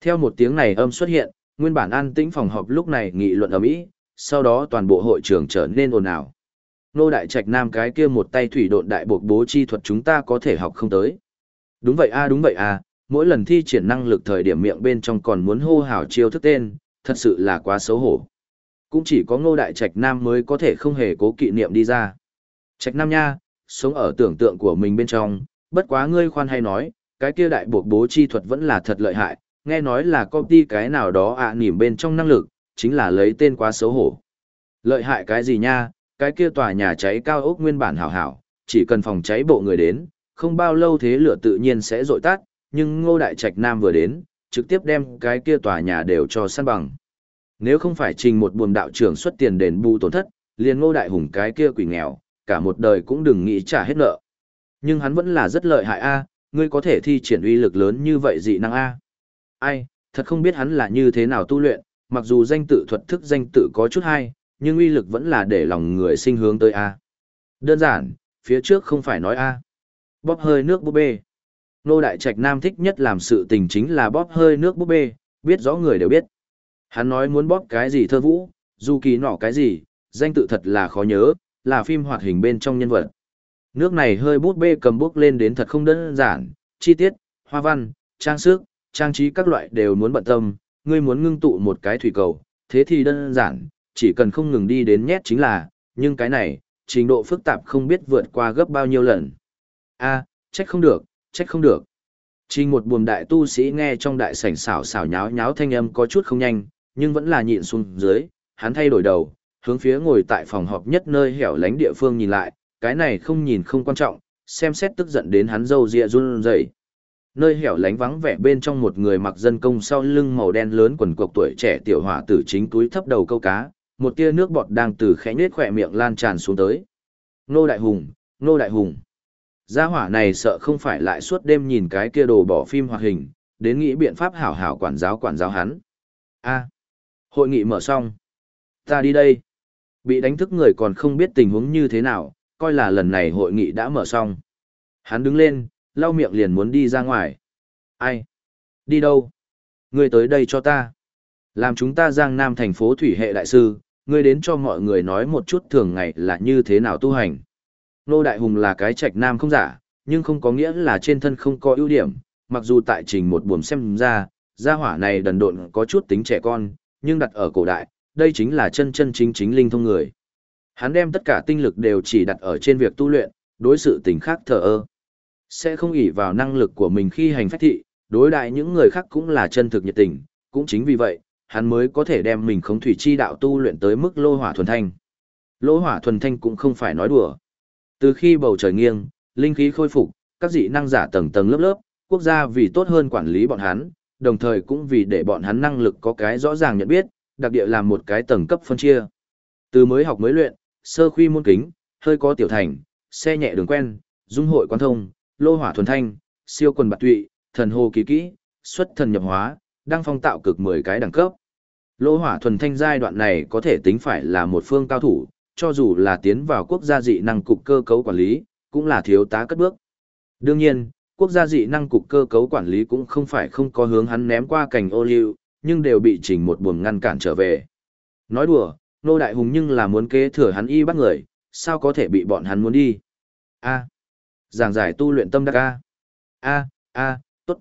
Theo một tiếng này âm xuất hiện, nguyên bản an tĩnh phòng họp lúc này nghị luận ầm ĩ, sau đó toàn bộ hội trường trở nên ồn ào. Nô đại trạch nam cái kia một tay thủy độn đại buộc bố chi thuật chúng ta có thể học không tới. Đúng vậy a đúng vậy a, mỗi lần thi triển năng lực thời điểm miệng bên trong còn muốn hô hào chiêu thức tên, thật sự là quá xấu hổ. Cũng chỉ có ngô đại trạch nam mới có thể không hề cố kỵ niệm đi ra. Trạch nam nha, sống ở tưởng tượng của mình bên trong, bất quá ngươi khoan hay nói, cái kia đại buộc bố chi thuật vẫn là thật lợi hại, nghe nói là công ty cái nào đó ạ à, nỉm bên trong năng lực, chính là lấy tên quá xấu hổ. Lợi hại cái gì nha, cái kia tòa nhà cháy cao ốc nguyên bản hảo hảo, chỉ cần phòng cháy bộ người đến, không bao lâu thế lửa tự nhiên sẽ dội tắt, nhưng Ngô Đại Trạch Nam vừa đến, trực tiếp đem cái kia tòa nhà đều cho săn bằng. Nếu không phải trình một buồn đạo trưởng xuất tiền đền bù tổn thất, liền Ngô Đại Hùng cái kia quỷ nghèo, cả một đời cũng đừng nghĩ trả hết nợ. Nhưng hắn vẫn là rất lợi hại a, ngươi có thể thi triển uy lực lớn như vậy dị năng a. Ai, thật không biết hắn là như thế nào tu luyện, mặc dù danh tự thuật thức danh tự có chút hay, nhưng uy lực vẫn là để lòng người sinh hướng tới a. Đơn giản, phía trước không phải nói a. Bóp hơi nước búp bê. Nô Đại Trạch Nam thích nhất làm sự tình chính là bóp hơi nước búp bê, biết rõ người đều biết. Hắn nói muốn bóp cái gì thơ vũ, dù kỳ nọ cái gì, danh tự thật là khó nhớ, là phim hoạt hình bên trong nhân vật. Nước này hơi bút bê cầm bút lên đến thật không đơn giản, chi tiết, hoa văn, trang sức, trang trí các loại đều muốn bận tâm, ngươi muốn ngưng tụ một cái thủy cầu, thế thì đơn giản, chỉ cần không ngừng đi đến nhét chính là, nhưng cái này, trình độ phức tạp không biết vượt qua gấp bao nhiêu lần. a trách không được, trách không được. Trình một buồm đại tu sĩ nghe trong đại sảnh xảo xảo nháo nháo thanh âm có chút không nhanh, nhưng vẫn là nhịn xuống dưới, hắn thay đổi đầu, hướng phía ngồi tại phòng họp nhất nơi hẻo lánh địa phương nhìn lại, cái này không nhìn không quan trọng, xem xét tức giận đến hắn râu ria run rẩy. Nơi hẻo lánh vắng vẻ bên trong một người mặc dân công sau lưng màu đen lớn quần cộc tuổi trẻ tiểu hỏa tử chính túi thấp đầu câu cá, một tia nước bọt đang từ khẽ nết khỏe miệng lan tràn xuống tới. Nô Đại Hùng, Nô Đại Hùng. Gia hỏa này sợ không phải lại suốt đêm nhìn cái kia đồ bỏ phim hoạt hình, đến nghĩ biện pháp hảo hảo quản giáo quản giáo hắn. A, hội nghị mở xong. Ta đi đây. Bị đánh thức người còn không biết tình huống như thế nào, coi là lần này hội nghị đã mở xong. Hắn đứng lên, lau miệng liền muốn đi ra ngoài. Ai? Đi đâu? Ngươi tới đây cho ta. Làm chúng ta giang nam thành phố thủy hệ đại sư, ngươi đến cho mọi người nói một chút thường ngày là như thế nào tu hành. Nô Đại Hùng là cái trạch nam không giả, nhưng không có nghĩa là trên thân không có ưu điểm, mặc dù tại trình một buồm xem ra, gia hỏa này đần độn có chút tính trẻ con, nhưng đặt ở cổ đại, đây chính là chân chân chính chính linh thông người. Hắn đem tất cả tinh lực đều chỉ đặt ở trên việc tu luyện, đối sự tình khác thờ ơ. Sẽ không ỷ vào năng lực của mình khi hành phách thị, đối đại những người khác cũng là chân thực nhiệt tình, cũng chính vì vậy, hắn mới có thể đem mình khống thủy chi đạo tu luyện tới mức lô hỏa thuần thanh. Lô hỏa thuần thanh cũng không phải nói đùa. Từ khi bầu trời nghiêng, linh khí khôi phục, các dị năng giả tầng tầng lớp lớp, quốc gia vì tốt hơn quản lý bọn hắn, đồng thời cũng vì để bọn hắn năng lực có cái rõ ràng nhận biết, đặc địa làm một cái tầng cấp phân chia. Từ mới học mới luyện, sơ khuy môn kính, hơi có tiểu thành, xe nhẹ đường quen, dung hội quan thông, lô hỏa thuần thanh, siêu quần bạc tụy, thần hồ kỳ kỹ, xuất thần nhập hóa, đang phong tạo cực 10 cái đẳng cấp. Lỗ hỏa thuần thanh giai đoạn này có thể tính phải là một phương cao thủ, cho dù là tiến vào quốc gia dị năng cục cơ cấu quản lý, cũng là thiếu tá cất bước. Đương nhiên, quốc gia dị năng cục cơ cấu quản lý cũng không phải không có hướng hắn ném qua cảnh ô liu, nhưng đều bị chỉnh một buồm ngăn cản trở về. Nói đùa, nô đại hùng nhưng là muốn kế thừa hắn y bắt người, sao có thể bị bọn hắn muốn đi. A. Giảng giải tu luyện tâm đắc A. A, A, tốt.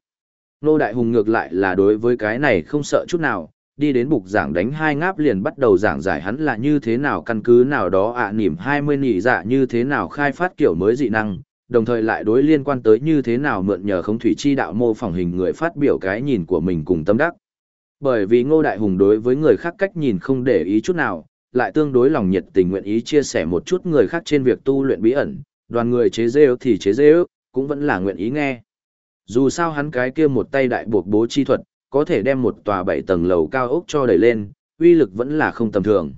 Nô đại hùng ngược lại là đối với cái này không sợ chút nào, đi đến bục giảng đánh hai ngáp liền bắt đầu giảng giải hắn là như thế nào căn cứ nào đó ạ à, nỉm 20 nỉ dạ như thế nào khai phát kiểu mới dị năng, đồng thời lại đối liên quan tới như thế nào mượn nhờ không thủy chi đạo mô phỏng hình người phát biểu cái nhìn của mình cùng tâm đắc. Bởi vì Ngô Đại Hùng đối với người khác cách nhìn không để ý chút nào, lại tương đối lòng nhiệt tình nguyện ý chia sẻ một chút người khác trên việc tu luyện bí ẩn, đoàn người chế rêu thì chế rêu, cũng vẫn là nguyện ý nghe. Dù sao hắn cái kia một tay đại buộc bố chi thuật, có thể đem một tòa bảy tầng lầu cao ốc cho đẩy lên, uy lực vẫn là không tầm thường.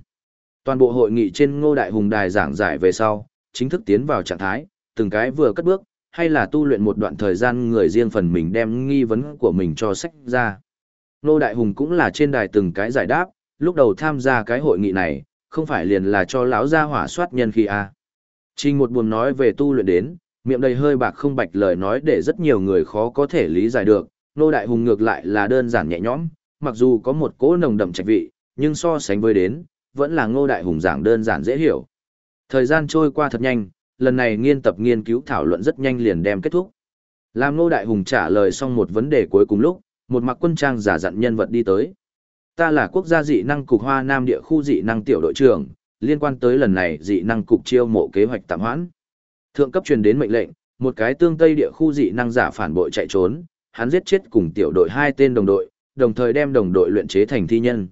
Toàn bộ hội nghị trên Ngô Đại Hùng đài giảng giải về sau, chính thức tiến vào trạng thái, từng cái vừa cất bước, hay là tu luyện một đoạn thời gian người riêng phần mình đem nghi vấn của mình cho sách ra. Ngô Đại Hùng cũng là trên đài từng cái giải đáp, lúc đầu tham gia cái hội nghị này, không phải liền là cho lão gia hỏa soát nhân khi a. À. Trình một buồn nói về tu luyện đến, miệng đầy hơi bạc không bạch lời nói để rất nhiều người khó có thể lý giải được, Nô Đại Hùng ngược lại là đơn giản nhẹ nhõm, mặc dù có một cỗ nồng đậm trạch vị, nhưng so sánh với đến, vẫn là Ngô Đại Hùng giảng đơn giản dễ hiểu. Thời gian trôi qua thật nhanh, lần này nghiên tập nghiên cứu thảo luận rất nhanh liền đem kết thúc. Làm Ngô Đại Hùng trả lời xong một vấn đề cuối cùng lúc, một mặc quân trang giả dặn nhân vật đi tới. Ta là quốc gia dị năng cục Hoa Nam địa khu dị năng tiểu đội trưởng, liên quan tới lần này dị năng cục chiêu mộ kế hoạch tạm hoãn. Thượng cấp truyền đến mệnh lệnh, một cái tương tây địa khu dị năng giả phản bội chạy trốn, hắn giết chết cùng tiểu đội hai tên đồng đội, đồng thời đem đồng đội luyện chế thành thi nhân.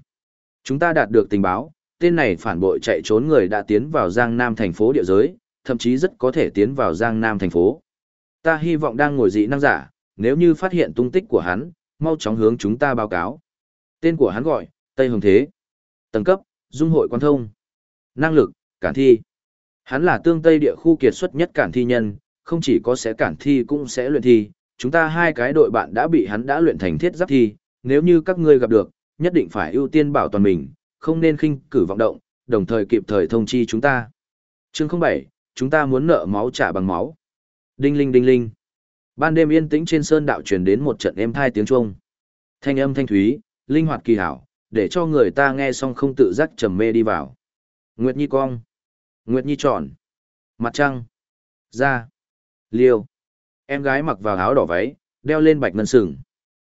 Chúng ta đạt được tình báo, tên này phản bội chạy trốn người đã tiến vào Giang Nam thành phố địa giới, thậm chí rất có thể tiến vào Giang Nam thành phố. Ta hy vọng đang ngồi dị năng giả, nếu như phát hiện tung tích của hắn, mau chóng hướng chúng ta báo cáo. Tên của hắn gọi, Tây Hồng Thế. Tầng cấp, Dung hội quan thông. Năng lực, cản thi. Hắn là tương Tây địa khu kiệt xuất nhất cản thi nhân, không chỉ có sẽ cản thi cũng sẽ luyện thi. Chúng ta hai cái đội bạn đã bị hắn đã luyện thành thiết giáp thi, nếu như các ngươi gặp được, nhất định phải ưu tiên bảo toàn mình, không nên khinh cử vọng động, đồng thời kịp thời thông chi chúng ta. Chương 07, chúng ta muốn nợ máu trả bằng máu. Đinh linh đinh linh. Ban đêm yên tĩnh trên sơn đạo truyền đến một trận êm thai tiếng chuông. Thanh âm thanh thúy, linh hoạt kỳ hảo, để cho người ta nghe xong không tự giác trầm mê đi vào. Nguyệt Nhi cong, Nguyệt Nhi tròn, mặt trăng, da, liêu. Em gái mặc vào áo đỏ váy, đeo lên bạch ngân sừng.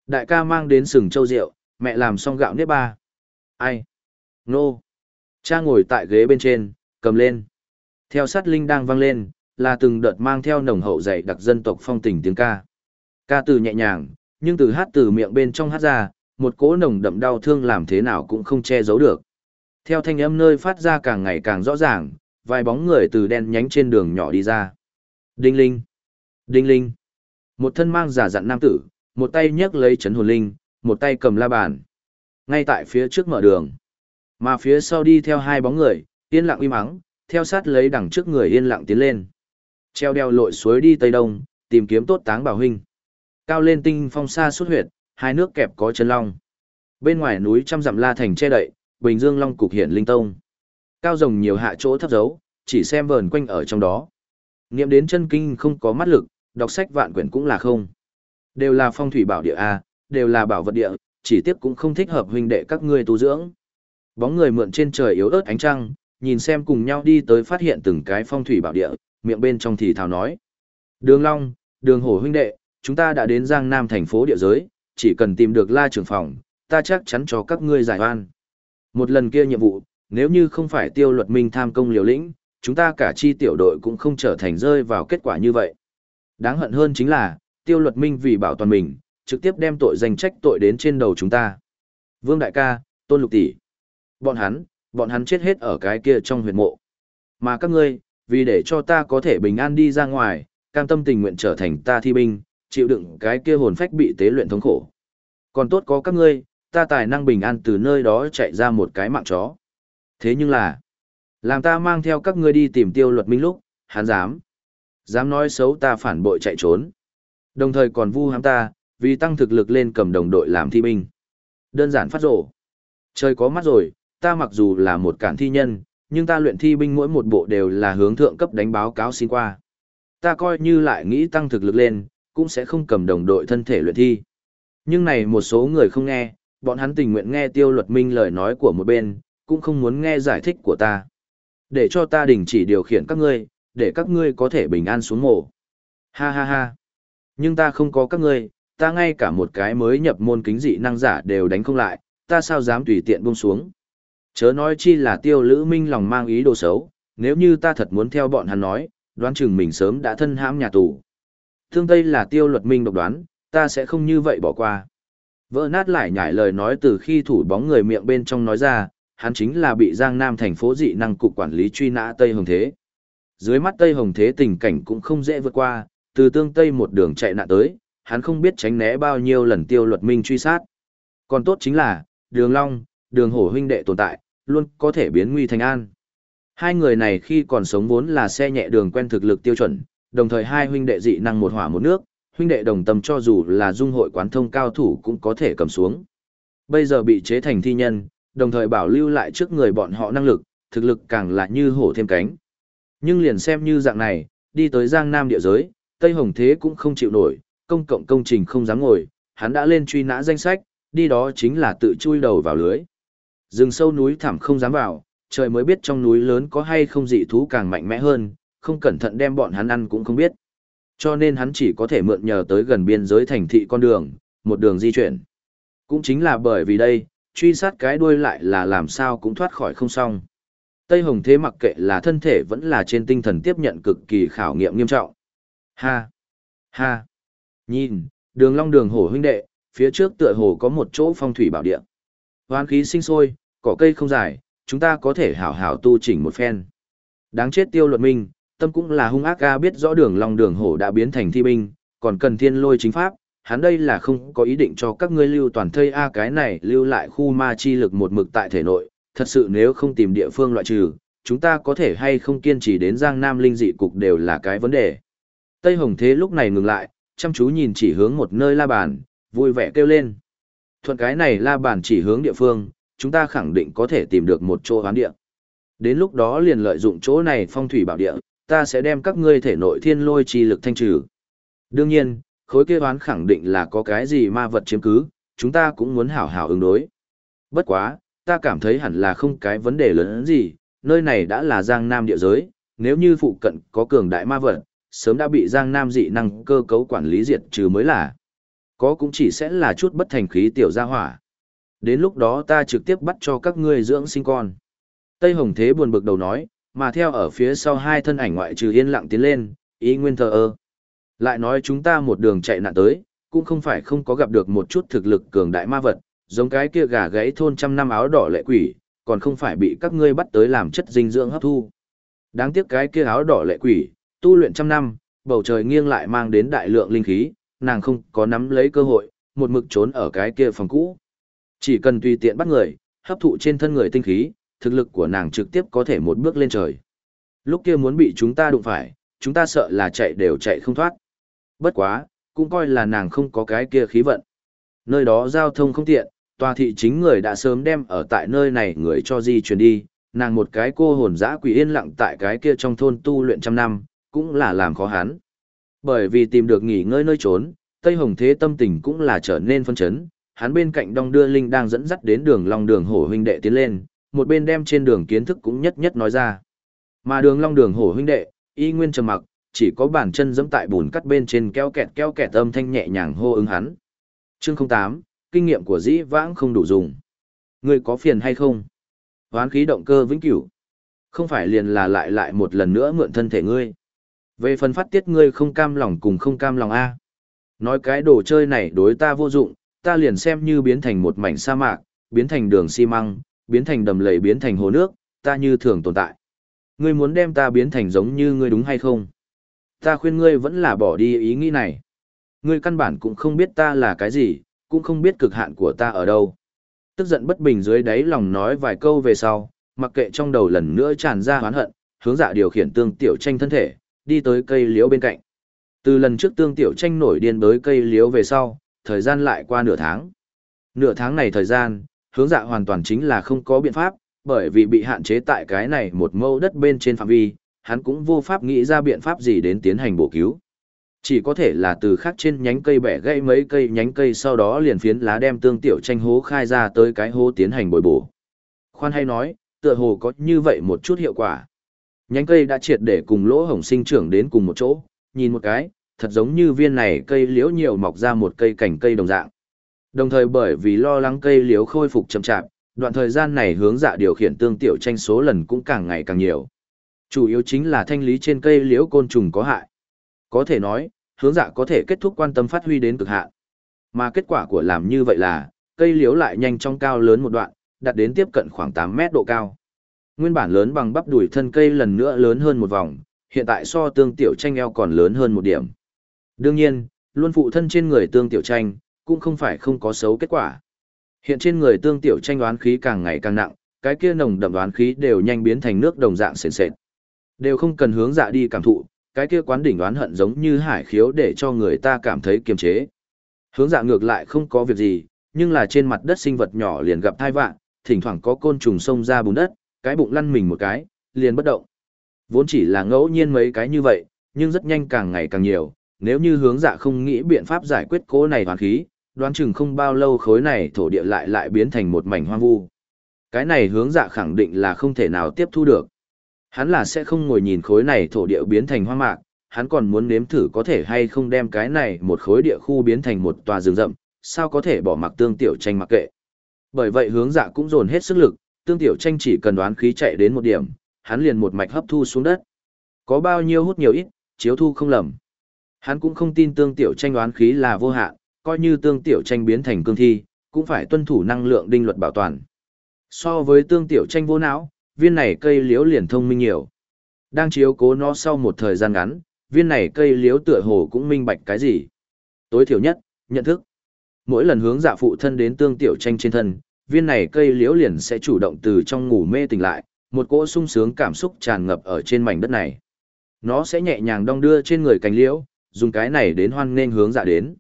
Đại ca mang đến sừng châu rượu, mẹ làm xong gạo nếp ba. Ai? Nô. Cha ngồi tại ghế bên trên, cầm lên. Theo sát linh đang vang lên, là từng đợt mang theo nồng hậu dạy đặc dân tộc phong tình tiếng ca. Ca từ nhẹ nhàng, nhưng từ hát từ miệng bên trong hát ra, một cỗ nồng đậm đau thương làm thế nào cũng không che giấu được. Theo thanh âm nơi phát ra càng ngày càng rõ ràng, vài bóng người từ đen nhánh trên đường nhỏ đi ra. Đinh linh! Đinh linh! Một thân mang giả dặn nam tử, một tay nhấc lấy chấn hồn linh, một tay cầm la bàn. Ngay tại phía trước mở đường. Mà phía sau đi theo hai bóng người, yên lặng im mắng, theo sát lấy đằng trước người yên lặng tiến lên. Treo đeo lội suối đi Tây Đông, tìm kiếm tốt táng bảo huynh. Cao lên tinh phong xa xuất huyệt, hai nước kẹp có chân long. Bên ngoài núi trăm dặm la thành che đậy, Bình Dương Long cục hiện linh tông. Cao rồng nhiều hạ chỗ thấp dấu, chỉ xem vờn quanh ở trong đó. Nghiệm đến chân kinh không có mắt lực, đọc sách vạn quyển cũng là không. Đều là phong thủy bảo địa A, đều là bảo vật địa, chỉ tiếc cũng không thích hợp huynh đệ các ngươi tu dưỡng. Bóng người mượn trên trời yếu ớt ánh trăng, nhìn xem cùng nhau đi tới phát hiện từng cái phong thủy bảo địa, miệng bên trong thì thào nói. Đường Long, đường hổ huynh đệ, chúng ta đã đến Giang Nam thành phố địa giới, chỉ cần tìm được la trưởng phòng, ta chắc chắn cho các ngươi giải oan. Một lần kia nhiệm vụ, nếu như không phải tiêu luật minh tham công liều lĩnh, chúng ta cả chi tiểu đội cũng không trở thành rơi vào kết quả như vậy. Đáng hận hơn chính là, tiêu luật minh vì bảo toàn mình, trực tiếp đem tội danh trách tội đến trên đầu chúng ta. Vương Đại ca, Tôn Lục Tỷ. Bọn hắn, bọn hắn chết hết ở cái kia trong huyệt mộ. Mà các ngươi, vì để cho ta có thể bình an đi ra ngoài, cam tâm tình nguyện trở thành ta thi binh, chịu đựng cái kia hồn phách bị tế luyện thống khổ. Còn tốt có các ngươi, ta tài năng bình an từ nơi đó chạy ra một cái mạng chó. Thế nhưng là, làm ta mang theo các ngươi đi tìm tiêu luật minh lúc, hắn dám. Dám nói xấu ta phản bội chạy trốn. Đồng thời còn vu hãm ta, vì tăng thực lực lên cầm đồng đội làm thi binh. Đơn giản phát rổ. Trời có mắt rồi, ta mặc dù là một cản thi nhân, nhưng ta luyện thi binh mỗi một bộ đều là hướng thượng cấp đánh báo cáo xin qua. Ta coi như lại nghĩ tăng thực lực lên, cũng sẽ không cầm đồng đội thân thể luyện thi. Nhưng này một số người không nghe, bọn hắn tình nguyện nghe tiêu luật minh lời nói của một bên, cũng không muốn nghe giải thích của ta. Để cho ta đình chỉ điều khiển các ngươi, để các ngươi có thể bình an xuống mộ. Ha ha ha. Nhưng ta không có các ngươi, ta ngay cả một cái mới nhập môn kính dị năng giả đều đánh không lại, ta sao dám tùy tiện buông xuống. Chớ nói chi là tiêu lữ minh lòng mang ý đồ xấu, nếu như ta thật muốn theo bọn hắn nói, đoán chừng mình sớm đã thân hãm nhà tù. Thương Tây là tiêu luật minh độc đoán, ta sẽ không như vậy bỏ qua. Vỡ nát lại nhải lời nói từ khi thủ bóng người miệng bên trong nói ra, hắn chính là bị Giang Nam thành phố dị năng cục quản lý truy nã Tây Hồng Thế. Dưới mắt Tây Hồng Thế tình cảnh cũng không dễ vượt qua, từ tương Tây một đường chạy nạn tới, hắn không biết tránh né bao nhiêu lần tiêu luật minh truy sát. Còn tốt chính là, đường long, đường hổ huynh đệ tồn tại, luôn có thể biến nguy thành an. Hai người này khi còn sống vốn là xe nhẹ đường quen thực lực tiêu chuẩn, đồng thời hai huynh đệ dị năng một hỏa một nước, huynh đệ đồng tâm cho dù là dung hội quán thông cao thủ cũng có thể cầm xuống. Bây giờ bị chế thành thi nhân, đồng thời bảo lưu lại trước người bọn họ năng lực, thực lực càng là như hổ thêm cánh. Nhưng liền xem như dạng này, đi tới Giang Nam địa giới, Tây Hồng Thế cũng không chịu nổi, công cộng công trình không dám ngồi, hắn đã lên truy nã danh sách, đi đó chính là tự chui đầu vào lưới. Rừng sâu núi thẳm không dám vào, trời mới biết trong núi lớn có hay không dị thú càng mạnh mẽ hơn, không cẩn thận đem bọn hắn ăn cũng không biết. Cho nên hắn chỉ có thể mượn nhờ tới gần biên giới thành thị con đường, một đường di chuyển. Cũng chính là bởi vì đây, truy sát cái đuôi lại là làm sao cũng thoát khỏi không xong. Tây Hồng Thế mặc kệ là thân thể vẫn là trên tinh thần tiếp nhận cực kỳ khảo nghiệm nghiêm trọng. Ha! Ha! Nhìn, đường long đường hổ huynh đệ, phía trước tựa hồ có một chỗ phong thủy bảo địa. Hoán khí sinh sôi, cỏ cây không dài, chúng ta có thể hảo hảo tu chỉnh một phen. Đáng chết tiêu luật minh, tâm cũng là hung ác ga biết rõ đường long đường hổ đã biến thành thi binh, còn cần thiên lôi chính pháp, hắn đây là không có ý định cho các ngươi lưu toàn thây A cái này lưu lại khu ma chi lực một mực tại thể nội, thật sự nếu không tìm địa phương loại trừ, chúng ta có thể hay không kiên trì đến Giang Nam linh dị cục đều là cái vấn đề. Tây Hồng Thế lúc này ngừng lại, chăm chú nhìn chỉ hướng một nơi la bàn, vui vẻ kêu lên. Thuận cái này la bàn chỉ hướng địa phương, chúng ta khẳng định có thể tìm được một chỗ hoán địa. Đến lúc đó liền lợi dụng chỗ này phong thủy bảo địa, ta sẽ đem các ngươi thể nội thiên lôi chi lực thanh trừ. Đương nhiên, khối kia hoán khẳng định là có cái gì ma vật chiếm cứ, chúng ta cũng muốn hảo hảo ứng đối. Bất quá, ta cảm thấy hẳn là không cái vấn đề lớn gì, nơi này đã là Giang Nam địa giới, nếu như phụ cận có cường đại ma vật, sớm đã bị Giang Nam dị năng cơ cấu quản lý diệt trừ mới là. Có cũng chỉ sẽ là chút bất thành khí tiểu gia hỏa. Đến lúc đó ta trực tiếp bắt cho các ngươi dưỡng sinh con. Tây Hồng Thế buồn bực đầu nói, mà theo ở phía sau hai thân ảnh ngoại trừ yên lặng tiến lên, ý nguyên thờ ơ. Lại nói chúng ta một đường chạy nạn tới, cũng không phải không có gặp được một chút thực lực cường đại ma vật, giống cái kia gà gãy thôn trăm năm áo đỏ lệ quỷ, còn không phải bị các ngươi bắt tới làm chất dinh dưỡng hấp thu. Đáng tiếc cái kia áo đỏ lệ quỷ, tu luyện trăm năm, bầu trời nghiêng lại mang đến đại lượng linh khí, nàng không có nắm lấy cơ hội, một mực trốn ở cái kia phòng cũ. Chỉ cần tùy tiện bắt người, hấp thụ trên thân người tinh khí, thực lực của nàng trực tiếp có thể một bước lên trời. Lúc kia muốn bị chúng ta đụng phải, chúng ta sợ là chạy đều chạy không thoát. Bất quá, cũng coi là nàng không có cái kia khí vận. Nơi đó giao thông không tiện, tòa thị chính người đã sớm đem ở tại nơi này người cho di chuyển đi, nàng một cái cô hồn dã quỷ yên lặng tại cái kia trong thôn tu luyện trăm năm, cũng là làm khó hắn. Bởi vì tìm được nghỉ ngơi nơi trốn, Tây Hồng Thế tâm tình cũng là trở nên phân chấn, hắn bên cạnh đong Đưa Linh đang dẫn dắt đến đường Long Đường Hổ huynh đệ tiến lên, một bên đem trên đường kiến thức cũng nhất nhất nói ra. Mà đường Long Đường Hổ huynh đệ, y nguyên trầm mặc, chỉ có bàn chân giẫm tại bùn cắt bên trên keo kẹt keo kẹt âm thanh nhẹ nhàng hô ứng hắn. Chương 08, kinh nghiệm của dĩ vãng không đủ dùng. Ngươi có phiền hay không? Hoán khí động cơ vĩnh cửu. Không phải liền là lại lại một lần nữa mượn thân thể ngươi. Về phần phát tiết ngươi không cam lòng cùng không cam lòng A. Nói cái đồ chơi này đối ta vô dụng, ta liền xem như biến thành một mảnh sa mạc, biến thành đường xi măng, biến thành đầm lầy biến thành hồ nước, ta như thường tồn tại. Ngươi muốn đem ta biến thành giống như ngươi đúng hay không? Ta khuyên ngươi vẫn là bỏ đi ý nghĩ này. Ngươi căn bản cũng không biết ta là cái gì, cũng không biết cực hạn của ta ở đâu. Tức giận bất bình dưới đáy lòng nói vài câu về sau, mặc kệ trong đầu lần nữa tràn ra hoán hận, hướng dạ điều khiển tương tiểu tranh thân thể, đi tới cây liễu bên cạnh. Từ lần trước tương tiểu tranh nổi điên bới cây liễu về sau, thời gian lại qua nửa tháng. Nửa tháng này thời gian, hướng dạ hoàn toàn chính là không có biện pháp, bởi vì bị hạn chế tại cái này một mẫu đất bên trên phạm vi, hắn cũng vô pháp nghĩ ra biện pháp gì đến tiến hành bổ cứu. Chỉ có thể là từ khác trên nhánh cây bẻ gãy mấy cây nhánh cây sau đó liền phiến lá đem tương tiểu tranh hố khai ra tới cái hố tiến hành bồi bổ. Khoan hay nói, tựa hồ có như vậy một chút hiệu quả. Nhánh cây đã triệt để cùng lỗ hổng sinh trưởng đến cùng một chỗ, nhìn một cái, thật giống như viên này cây liễu nhiều mọc ra một cây cành cây đồng dạng. Đồng thời bởi vì lo lắng cây liễu khôi phục chậm chạp, đoạn thời gian này hướng dạ điều khiển tương tiểu tranh số lần cũng càng ngày càng nhiều. Chủ yếu chính là thanh lý trên cây liễu côn trùng có hại. Có thể nói, hướng dạ có thể kết thúc quan tâm phát huy đến cực hạn. Mà kết quả của làm như vậy là, cây liễu lại nhanh trong cao lớn một đoạn, đạt đến tiếp cận khoảng 8 mét độ cao. Nguyên bản lớn bằng bắp đùi thân cây lần nữa lớn hơn một vòng, hiện tại so tương tiểu tranh eo còn lớn hơn một điểm. Đương nhiên, luôn phụ thân trên người tương tiểu tranh, cũng không phải không có xấu kết quả. Hiện trên người tương tiểu tranh đoán khí càng ngày càng nặng, cái kia nồng đậm đoán khí đều nhanh biến thành nước đồng dạng sền sệt. Đều không cần hướng dạ đi cảm thụ, cái kia quán đỉnh đoán hận giống như hải khiếu để cho người ta cảm thấy kiềm chế. Hướng dạ ngược lại không có việc gì, nhưng là trên mặt đất sinh vật nhỏ liền gặp thai vạn, thỉnh thoảng có côn trùng xông ra bùn đất, cái bụng lăn mình một cái, liền bất động. Vốn chỉ là ngẫu nhiên mấy cái như vậy, nhưng rất nhanh càng ngày càng nhiều, nếu như hướng dạ không nghĩ biện pháp giải quyết cố này hoàn khí, đoán chừng không bao lâu khối này thổ địa lại lại biến thành một mảnh hoang vu. Cái này hướng dạ khẳng định là không thể nào tiếp thu được. Hắn là sẽ không ngồi nhìn khối này thổ địa biến thành hoang mạc, hắn còn muốn nếm thử có thể hay không đem cái này một khối địa khu biến thành một tòa rừng rậm, sao có thể bỏ mặc tương tiểu tranh mặc kệ. Bởi vậy hướng dạ cũng dồn hết sức lực, tương tiểu tranh chỉ cần đoán khí chạy đến một điểm, hắn liền một mạch hấp thu xuống đất. Có bao nhiêu hút nhiều ít, chiếu thu không lầm. Hắn cũng không tin tương tiểu tranh đoán khí là vô hạn, coi như tương tiểu tranh biến thành cương thi, cũng phải tuân thủ năng lượng đinh luật bảo toàn. So với tương tiểu tranh vô não, viên này cây liễu liền thông minh nhiều. Đang chiếu cố nó sau một thời gian ngắn, viên này cây liễu tựa hồ cũng minh bạch cái gì. Tối thiểu nhất, nhận thức. Mỗi lần hướng dạ phụ thân đến tương tiểu tranh trên thân, viên này cây liễu liền sẽ chủ động từ trong ngủ mê tỉnh lại, một cỗ sung sướng cảm xúc tràn ngập ở trên mảnh đất này. Nó sẽ nhẹ nhàng đong đưa trên người cánh liễu, dùng cái này đến hoan nên hướng dạ đến.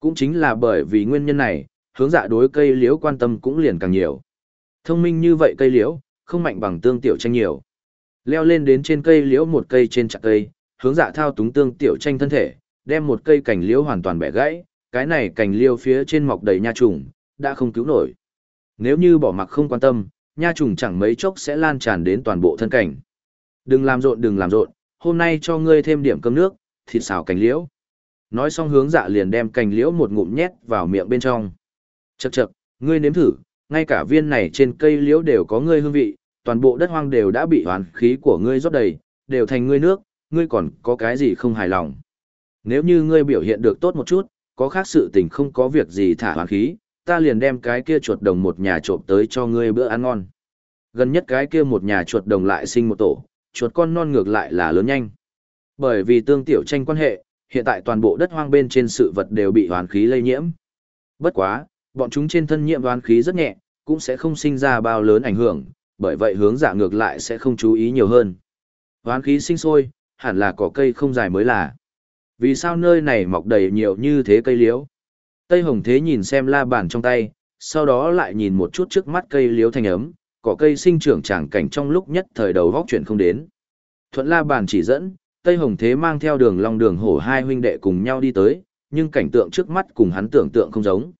Cũng chính là bởi vì nguyên nhân này, hướng dạ đối cây liễu quan tâm cũng liền càng nhiều. Thông minh như vậy cây liễu, không mạnh bằng tương tiểu tranh nhiều. Leo lên đến trên cây liễu một cây trên chặt cây, hướng dạ thao túng tương tiểu tranh thân thể, đem một cây cành liễu hoàn toàn bẻ gãy, cái này cành liễu phía trên mọc đầy nha trùng, đã không cứu nổi. Nếu như bỏ mặc không quan tâm, nha trùng chẳng mấy chốc sẽ lan tràn đến toàn bộ thân cảnh. Đừng làm rộn đừng làm rộn, hôm nay cho ngươi thêm điểm cơm nước, thịt xào cành liễu. Nói xong hướng dạ liền đem cành liễu một ngụm nhét vào miệng bên trong. Chậc chậc, ngươi nếm thử, ngay cả viên này trên cây liễu đều có ngươi hương vị, toàn bộ đất hoang đều đã bị hoàn khí của ngươi rót đầy, đều thành ngươi nước, ngươi còn có cái gì không hài lòng. Nếu như ngươi biểu hiện được tốt một chút, có khác sự tình không có việc gì thả hoàn khí, ta liền đem cái kia chuột đồng một nhà trộm tới cho ngươi bữa ăn ngon. Gần nhất cái kia một nhà chuột đồng lại sinh một tổ, chuột con non ngược lại là lớn nhanh. Bởi vì tương tiểu tranh quan hệ, hiện tại toàn bộ đất hoang bên trên sự vật đều bị hoàn khí lây nhiễm. Bất quá, bọn chúng trên thân nhiễm hoàn khí rất nhẹ, cũng sẽ không sinh ra bao lớn ảnh hưởng, bởi vậy hướng giả ngược lại sẽ không chú ý nhiều hơn. Hoán khí sinh sôi, hẳn là có cây không dài mới là. Vì sao nơi này mọc đầy nhiều như thế cây liễu? Tây Hồng Thế nhìn xem la bàn trong tay, sau đó lại nhìn một chút trước mắt cây liễu thanh ấm, cỏ cây sinh trưởng tràng cảnh trong lúc nhất thời đầu vóc chuyển không đến. Thuận la bàn chỉ dẫn, Tây Hồng Thế mang theo đường long đường hổ hai huynh đệ cùng nhau đi tới, nhưng cảnh tượng trước mắt cùng hắn tưởng tượng không giống.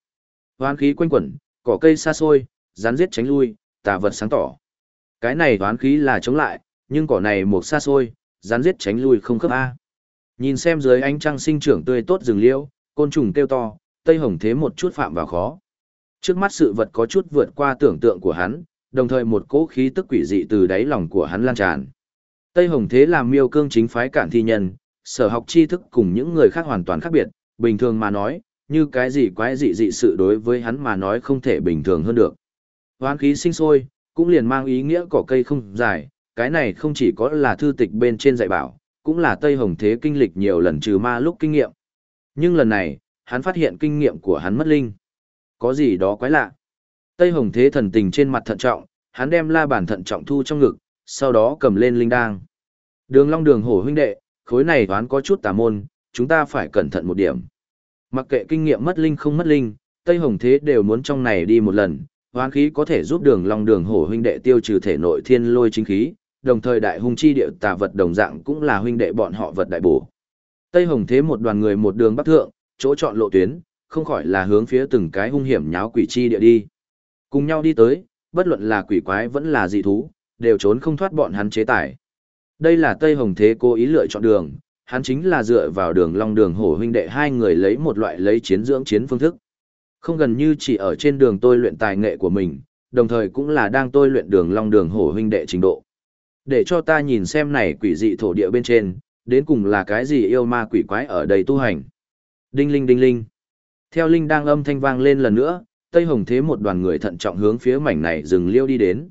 Hoán khí quanh quẩn, cỏ cây xa xôi, rắn giết tránh lui, tà vật sáng tỏ. Cái này toán khí là chống lại, nhưng cỏ này một xa xôi, rắn giết tránh lui không khớp A. Nhìn xem dưới ánh trăng sinh trưởng tươi tốt rừng liễu, côn trùng kêu to, Tây Hồng Thế một chút phạm vào khó. Trước mắt sự vật có chút vượt qua tưởng tượng của hắn, đồng thời một cỗ khí tức quỷ dị từ đáy lòng của hắn lan tràn. Tây Hồng Thế làm miêu cương chính phái cản thi nhân, sở học tri thức cùng những người khác hoàn toàn khác biệt, bình thường mà nói, như cái gì quái dị dị sự đối với hắn mà nói không thể bình thường hơn được. Hoán khí sinh sôi, cũng liền mang ý nghĩa cỏ cây không dài, cái này không chỉ có là thư tịch bên trên dạy bảo, cũng là Tây Hồng Thế kinh lịch nhiều lần trừ ma lúc kinh nghiệm. Nhưng lần này, hắn phát hiện kinh nghiệm của hắn mất linh. Có gì đó quái lạ. Tây Hồng Thế thần tình trên mặt thận trọng, hắn đem la bản thận trọng thu trong ngực, sau đó cầm lên linh đang. Đường long đường hổ huynh đệ, khối này toán có chút tà môn, chúng ta phải cẩn thận một điểm. Mặc kệ kinh nghiệm mất linh không mất linh, Tây Hồng Thế đều muốn trong này đi một lần, hoán khí có thể giúp đường long đường hổ huynh đệ tiêu trừ thể nội thiên lôi chính khí, đồng thời đại hung chi địa tà vật đồng dạng cũng là huynh đệ bọn họ vật đại bổ. Tây Hồng Thế một đoàn người một đường bắc thượng, chỗ chọn lộ tuyến, không khỏi là hướng phía từng cái hung hiểm nháo quỷ chi địa đi. Cùng nhau đi tới, bất luận là quỷ quái vẫn là dị thú, đều trốn không thoát bọn hắn chế tải. Đây là Tây Hồng Thế cố ý lựa chọn đường, hắn chính là dựa vào đường long đường hổ huynh đệ hai người lấy một loại lấy chiến dưỡng chiến phương thức. Không gần như chỉ ở trên đường tôi luyện tài nghệ của mình, đồng thời cũng là đang tôi luyện đường long đường hổ huynh đệ trình độ. Để cho ta nhìn xem này quỷ dị thổ địa bên trên, đến cùng là cái gì yêu ma quỷ quái ở đây tu hành. Đinh linh đinh linh. Theo linh đang âm thanh vang lên lần nữa, Tây Hồng Thế một đoàn người thận trọng hướng phía mảnh này dừng liêu đi đến.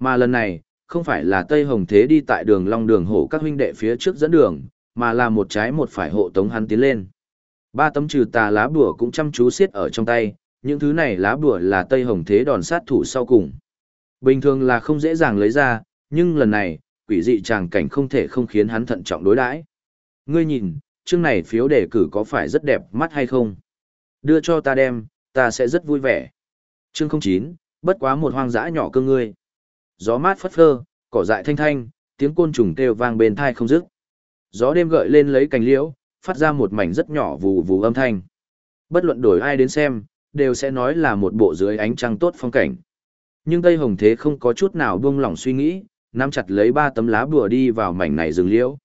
Mà lần này, không phải là Tây Hồng Thế đi tại đường long đường hổ các huynh đệ phía trước dẫn đường, mà là một trái một phải hộ tống hắn tiến lên. Ba tấm trừ tà lá bùa cũng chăm chú siết ở trong tay, những thứ này lá bùa là Tây Hồng Thế đòn sát thủ sau cùng. Bình thường là không dễ dàng lấy ra, nhưng lần này, quỷ dị tràng cảnh không thể không khiến hắn thận trọng đối đãi. Ngươi nhìn, chương này phiếu đề cử có phải rất đẹp mắt hay không? Đưa cho ta đem, ta sẽ rất vui vẻ. Chương 09, bất quá một hoang dã nhỏ cơ ngươi. Gió mát phất phơ, cỏ dại thanh thanh, tiếng côn trùng kêu vang bên thai không dứt. Gió đêm gợi lên lấy cành liễu, phát ra một mảnh rất nhỏ vù vù âm thanh. Bất luận đổi ai đến xem, đều sẽ nói là một bộ dưới ánh trăng tốt phong cảnh. Nhưng Tây Hồng Thế không có chút nào buông lỏng suy nghĩ, nắm chặt lấy ba tấm lá bùa đi vào mảnh này rừng liễu.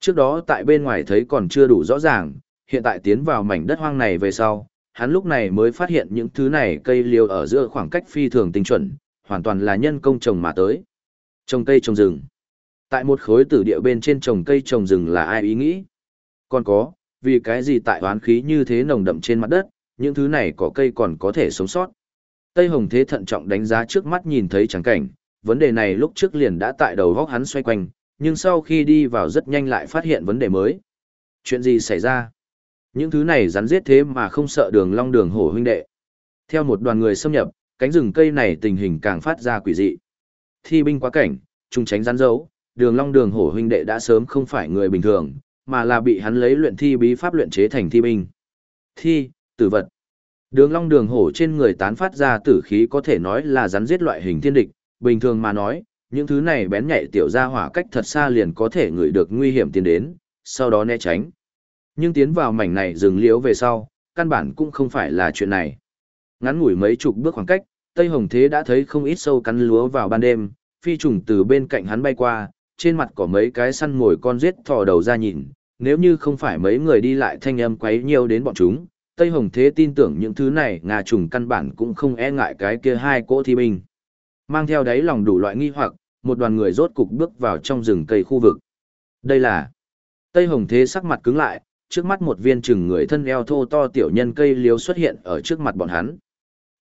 Trước đó tại bên ngoài thấy còn chưa đủ rõ ràng, hiện tại tiến vào mảnh đất hoang này về sau, hắn lúc này mới phát hiện những thứ này cây liễu ở giữa khoảng cách phi thường tinh chuẩn, hoàn toàn là nhân công trồng mà tới. Trồng cây trồng rừng. Tại một khối tử địa bên trên trồng cây trồng rừng là ai ý nghĩ? Còn có, vì cái gì tại oán khí như thế nồng đậm trên mặt đất, những thứ này có cây còn có thể sống sót. Tây Hồng Thế thận trọng đánh giá trước mắt nhìn thấy trắng cảnh, vấn đề này lúc trước liền đã tại đầu góc hắn xoay quanh, nhưng sau khi đi vào rất nhanh lại phát hiện vấn đề mới. Chuyện gì xảy ra? Những thứ này rắn giết thế mà không sợ đường long đường hổ huynh đệ. Theo một đoàn người xâm nhập, cánh rừng cây này tình hình càng phát ra quỷ dị. Thi binh quá cảnh, trung tránh rắn dấu, đường long đường hổ huynh đệ đã sớm không phải người bình thường, mà là bị hắn lấy luyện thi bí pháp luyện chế thành thi binh. Thi, tử vật. Đường long đường hổ trên người tán phát ra tử khí có thể nói là rắn giết loại hình thiên địch, bình thường mà nói, những thứ này bén nhạy tiểu ra hỏa cách thật xa liền có thể ngửi được nguy hiểm tiến đến, sau đó né tránh. Nhưng tiến vào mảnh này dừng liễu về sau, căn bản cũng không phải là chuyện này. Ngắn ngủi mấy chục bước khoảng cách, Tây Hồng Thế đã thấy không ít sâu cắn lúa vào ban đêm, phi trùng từ bên cạnh hắn bay qua, trên mặt có mấy cái săn mồi con giết thò đầu ra nhìn, nếu như không phải mấy người đi lại thanh âm quấy nhiều đến bọn chúng, Tây Hồng Thế tin tưởng những thứ này ngà trùng căn bản cũng không e ngại cái kia hai cỗ thi binh. Mang theo đáy lòng đủ loại nghi hoặc, một đoàn người rốt cục bước vào trong rừng cây khu vực. Đây là Tây Hồng Thế sắc mặt cứng lại, trước mắt một viên chừng người thân eo thô to tiểu nhân cây liếu xuất hiện ở trước mặt bọn hắn.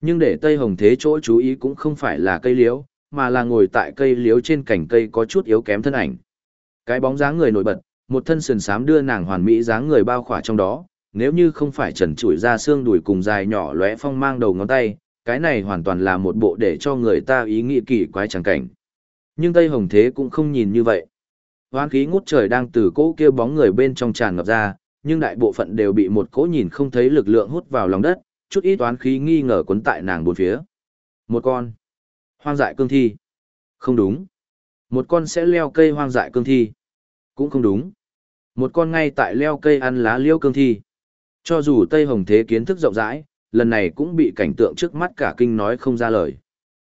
Nhưng để Tây Hồng Thế chỗ chú ý cũng không phải là cây liếu, mà là ngồi tại cây liếu trên cành cây có chút yếu kém thân ảnh. Cái bóng dáng người nổi bật, một thân sườn xám đưa nàng hoàn mỹ dáng người bao khỏa trong đó, nếu như không phải trần trụi ra xương đùi cùng dài nhỏ lóe phong mang đầu ngón tay, cái này hoàn toàn là một bộ để cho người ta ý nghĩ kỳ quái chẳng cảnh. Nhưng Tây Hồng Thế cũng không nhìn như vậy. Hoang khí ngút trời đang từ cỗ kia bóng người bên trong tràn ngập ra, nhưng đại bộ phận đều bị một cỗ nhìn không thấy lực lượng hút vào lòng đất, chút ít toán khí nghi ngờ cuốn tại nàng bốn phía. Một con. Hoang dại cương thi. Không đúng. Một con sẽ leo cây hoang dại cương thi. Cũng không đúng. Một con ngay tại leo cây ăn lá liêu cương thi. Cho dù Tây Hồng Thế kiến thức rộng rãi, lần này cũng bị cảnh tượng trước mắt cả kinh nói không ra lời.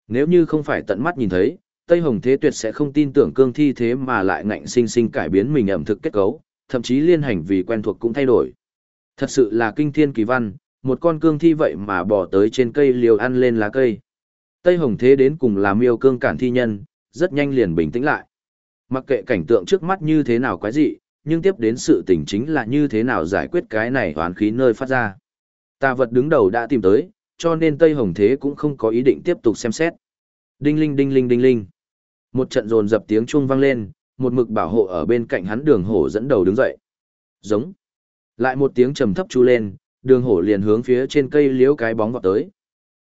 Nếu như không phải tận mắt nhìn thấy, Tây Hồng Thế tuyệt sẽ không tin tưởng cương thi thế mà lại ngạnh sinh sinh cải biến mình ẩm thực kết cấu, thậm chí liên hành vì quen thuộc cũng thay đổi. Thật sự là kinh thiên kỳ văn, một con cương thi vậy mà bỏ tới trên cây liều ăn lên lá cây. Tây Hồng Thế đến cùng là miêu cương cản thi nhân, rất nhanh liền bình tĩnh lại. Mặc kệ cảnh tượng trước mắt như thế nào quái dị, nhưng tiếp đến sự tình chính là như thế nào giải quyết cái này hoán khí nơi phát ra. Tà vật đứng đầu đã tìm tới, cho nên Tây Hồng Thế cũng không có ý định tiếp tục xem xét. Đinh linh đinh linh đinh linh. Một trận rồn dập tiếng chuông vang lên, một mực bảo hộ ở bên cạnh hắn đường hổ dẫn đầu đứng dậy. Giống. Lại một tiếng trầm thấp chu lên, đường hổ liền hướng phía trên cây liếu cái bóng vọt tới.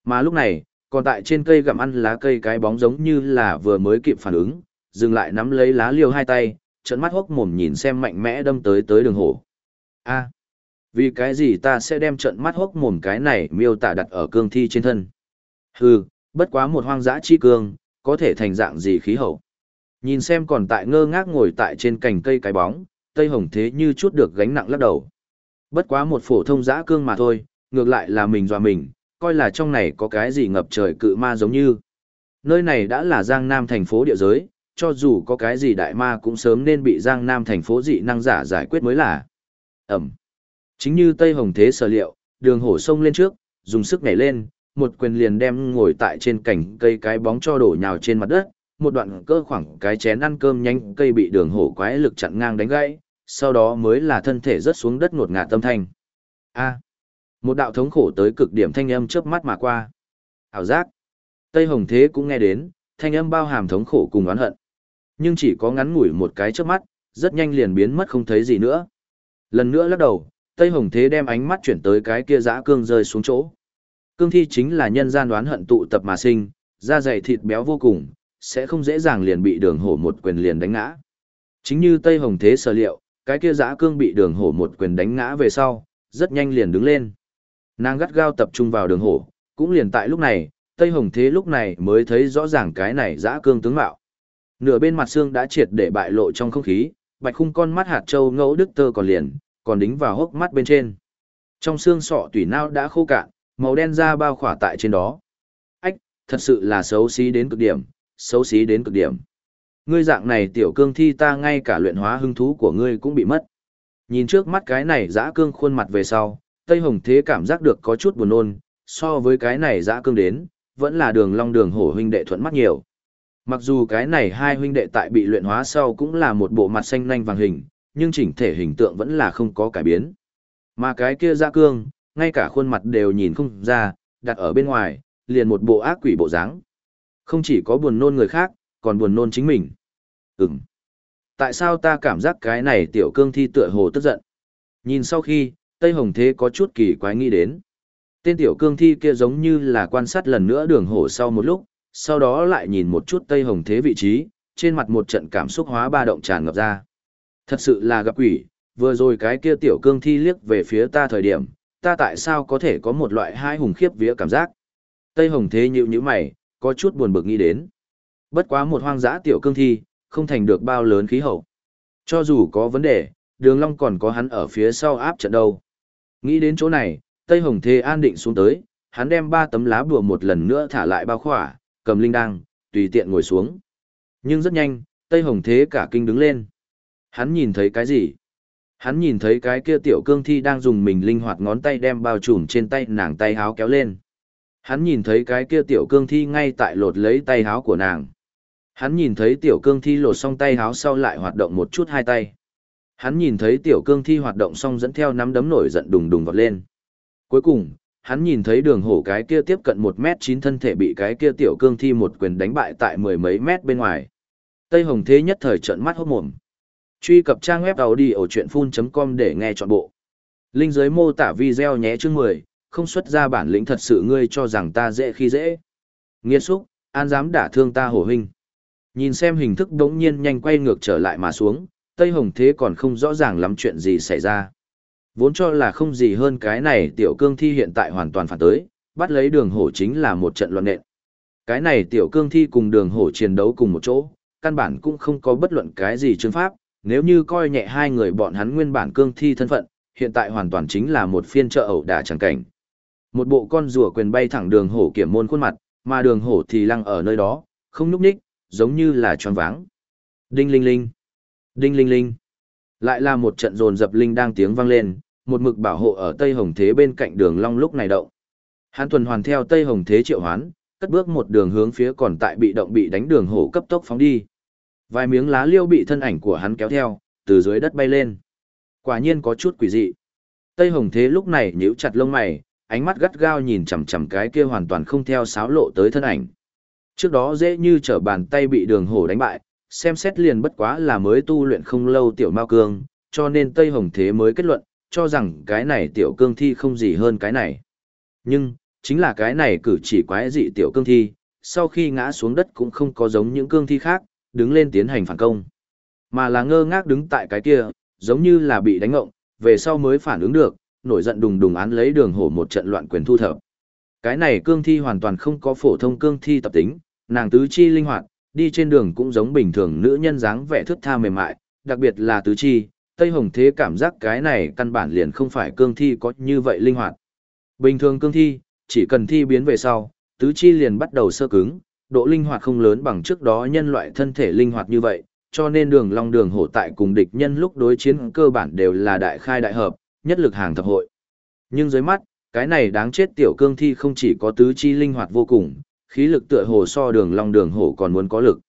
Mà lúc này, còn tại trên cây gặm ăn lá cây cái bóng giống như là vừa mới kịp phản ứng, dừng lại nắm lấy lá liêu hai tay, trận mắt hốc mồm nhìn xem mạnh mẽ đâm tới tới đường hổ. A, vì cái gì ta sẽ đem trận mắt hốc mồm cái này miêu tả đặt ở cương thi trên thân? Hừ, bất quá một hoang dã chi cương, có thể thành dạng gì khí hậu. Nhìn xem còn tại ngơ ngác ngồi tại trên cành cây cái bóng, Tây Hồng thế như chút được gánh nặng lắc đầu. Bất quá một phổ thông dã cương mà thôi, ngược lại là mình dọa mình, coi là trong này có cái gì ngập trời cự ma giống như. Nơi này đã là Giang Nam thành phố địa giới, cho dù có cái gì đại ma cũng sớm nên bị Giang Nam thành phố dị năng giả giải quyết mới là. Ẩm. Chính như Tây Hồng Thế sở liệu, đường hổ sông lên trước, dùng sức nhảy lên, một quyền liền đem ngồi tại trên cành cây cái bóng cho đổ nhào trên mặt đất, một đoạn cơ khoảng cái chén ăn cơm nhanh cây bị đường hổ quái lực chặn ngang đánh gãy, sau đó mới là thân thể rớt xuống đất ngột ngạt tâm thanh. A một đạo thống khổ tới cực điểm thanh âm chớp mắt mà qua. Hảo giác. Tây Hồng Thế cũng nghe đến, thanh âm bao hàm thống khổ cùng oán hận. Nhưng chỉ có ngắn ngủi một cái chớp mắt, rất nhanh liền biến mất không thấy gì nữa. Lần nữa lắc đầu, Tây Hồng Thế đem ánh mắt chuyển tới cái kia dã cương rơi xuống chỗ. Cương thi chính là nhân gian đoán hận tụ tập mà sinh, da dày thịt béo vô cùng, sẽ không dễ dàng liền bị đường hổ một quyền liền đánh ngã. Chính như Tây Hồng Thế sở liệu, cái kia dã cương bị đường hổ một quyền đánh ngã về sau, rất nhanh liền đứng lên. Nàng gắt gao tập trung vào đường hổ, cũng liền tại lúc này, Tây Hồng Thế lúc này mới thấy rõ ràng cái này dã cương tướng mạo. Nửa bên mặt xương đã triệt để bại lộ trong không khí, bạch khung con mắt hạt châu ngẫu đức tơ còn liền, còn đính vào hốc mắt bên trên. Trong xương sọ tủy não đã khô cạn, màu đen da bao khỏa tại trên đó. Ách, thật sự là xấu xí đến cực điểm, xấu xí đến cực điểm. Ngươi dạng này tiểu cương thi ta ngay cả luyện hóa hứng thú của ngươi cũng bị mất. Nhìn trước mắt cái này dã cương khuôn mặt về sau, Tây Hồng Thế cảm giác được có chút buồn nôn, so với cái này dã cương đến, vẫn là đường long đường hổ huynh đệ thuận mắt nhiều. Mặc dù cái này hai huynh đệ tại bị luyện hóa sau cũng là một bộ mặt xanh nanh vàng hình, nhưng chỉnh thể hình tượng vẫn là không có cải biến. Mà cái kia dã cương, ngay cả khuôn mặt đều nhìn không ra, đặt ở bên ngoài, liền một bộ ác quỷ bộ dáng. Không chỉ có buồn nôn người khác, còn buồn nôn chính mình. Ừm. Tại sao ta cảm giác cái này tiểu cương thi tựa hồ tức giận? Nhìn sau khi, Tây Hồng Thế có chút kỳ quái nghĩ đến. Tên tiểu cương thi kia giống như là quan sát lần nữa đường hổ sau một lúc, sau đó lại nhìn một chút Tây Hồng Thế vị trí, trên mặt một trận cảm xúc hóa ba động tràn ngập ra. Thật sự là gặp quỷ, vừa rồi cái kia tiểu cương thi liếc về phía ta thời điểm, ta tại sao có thể có một loại hai hùng khiếp vía cảm giác. Tây Hồng Thế nhịu như mày, có chút buồn bực nghĩ đến. Bất quá một hoang dã tiểu cương thi, không thành được bao lớn khí hậu. Cho dù có vấn đề, đường long còn có hắn ở phía sau áp trận đâu. Nghĩ đến chỗ này, Tây Hồng Thế an định xuống tới, hắn đem ba tấm lá bùa một lần nữa thả lại bao khỏa, cầm linh đăng, tùy tiện ngồi xuống. Nhưng rất nhanh, Tây Hồng Thế cả kinh đứng lên. Hắn nhìn thấy cái gì? Hắn nhìn thấy cái kia tiểu cương thi đang dùng mình linh hoạt ngón tay đem bao trùm trên tay nàng tay háo kéo lên. Hắn nhìn thấy cái kia tiểu cương thi ngay tại lột lấy tay háo của nàng. Hắn nhìn thấy tiểu cương thi lột xong tay háo sau lại hoạt động một chút hai tay. Hắn nhìn thấy tiểu cương thi hoạt động xong dẫn theo nắm đấm nổi giận đùng đùng vọt lên. Cuối cùng, hắn nhìn thấy đường hổ cái kia tiếp cận một mét chín thân thể bị cái kia tiểu cương thi một quyền đánh bại tại mười mấy mét bên ngoài. Tây Hồng Thế nhất thời trợn mắt hốt mồm. Truy cập trang web đầu đi ở chuyện full.com để nghe trọn bộ. Linh dưới mô tả video nhé chương 10, không xuất ra bản lĩnh thật sự ngươi cho rằng ta dễ khi dễ. Nghiệt xúc, an dám đả thương ta hổ hình Nhìn xem hình thức đống nhiên nhanh quay ngược trở lại mà xuống, Tây Hồng Thế còn không rõ ràng lắm chuyện gì xảy ra. Vốn cho là không gì hơn cái này tiểu cương thi hiện tại hoàn toàn phản tới, bắt lấy đường hổ chính là một trận loạn nện. Cái này tiểu cương thi cùng đường hổ chiến đấu cùng một chỗ, căn bản cũng không có bất luận cái gì chứng pháp, nếu như coi nhẹ hai người bọn hắn nguyên bản cương thi thân phận, hiện tại hoàn toàn chính là một phiên trợ ẩu đả chẳng cảnh. Một bộ con rùa quyền bay thẳng đường hổ kiểm môn khuôn mặt, mà đường hổ thì lăng ở nơi đó, không nhúc nhích, giống như là tròn váng. Đinh linh linh. Đinh linh linh. Lại là một trận rồn dập linh đang tiếng vang lên, một mực bảo hộ ở Tây Hồng Thế bên cạnh đường long lúc này động. Hán tuần hoàn theo Tây Hồng Thế triệu hoán, cất bước một đường hướng phía còn tại bị động bị đánh đường hổ cấp tốc phóng đi. Vài miếng lá liêu bị thân ảnh của hắn kéo theo, từ dưới đất bay lên. Quả nhiên có chút quỷ dị. Tây Hồng Thế lúc này nhíu chặt lông mày, ánh mắt gắt gao nhìn chằm chằm cái kia hoàn toàn không theo sáo lộ tới thân ảnh. Trước đó dễ như trở bàn tay bị đường hổ đánh bại, xem xét liền bất quá là mới tu luyện không lâu tiểu mao cương, cho nên Tây Hồng Thế mới kết luận, cho rằng cái này tiểu cương thi không gì hơn cái này. Nhưng, chính là cái này cử chỉ quái dị tiểu cương thi, sau khi ngã xuống đất cũng không có giống những cương thi khác, đứng lên tiến hành phản công. Mà là ngơ ngác đứng tại cái kia, giống như là bị đánh ngộng, về sau mới phản ứng được, nổi giận đùng đùng án lấy đường hổ một trận loạn quyền thu thập. Cái này cương thi hoàn toàn không có phổ thông cương thi tập tính, nàng tứ chi linh hoạt, đi trên đường cũng giống bình thường nữ nhân dáng vẻ thướt tha mềm mại, đặc biệt là tứ chi, Tây Hồng Thế cảm giác cái này căn bản liền không phải cương thi có như vậy linh hoạt. Bình thường cương thi, chỉ cần thi biến về sau, tứ chi liền bắt đầu sơ cứng, độ linh hoạt không lớn bằng trước đó nhân loại thân thể linh hoạt như vậy, cho nên đường long đường hổ tại cùng địch nhân lúc đối chiến cơ bản đều là đại khai đại hợp, nhất lực hàng thập hội. Nhưng dưới mắt, cái này đáng chết tiểu cương thi không chỉ có tứ chi linh hoạt vô cùng, khí lực tựa hồ so đường long đường hổ còn muốn có lực.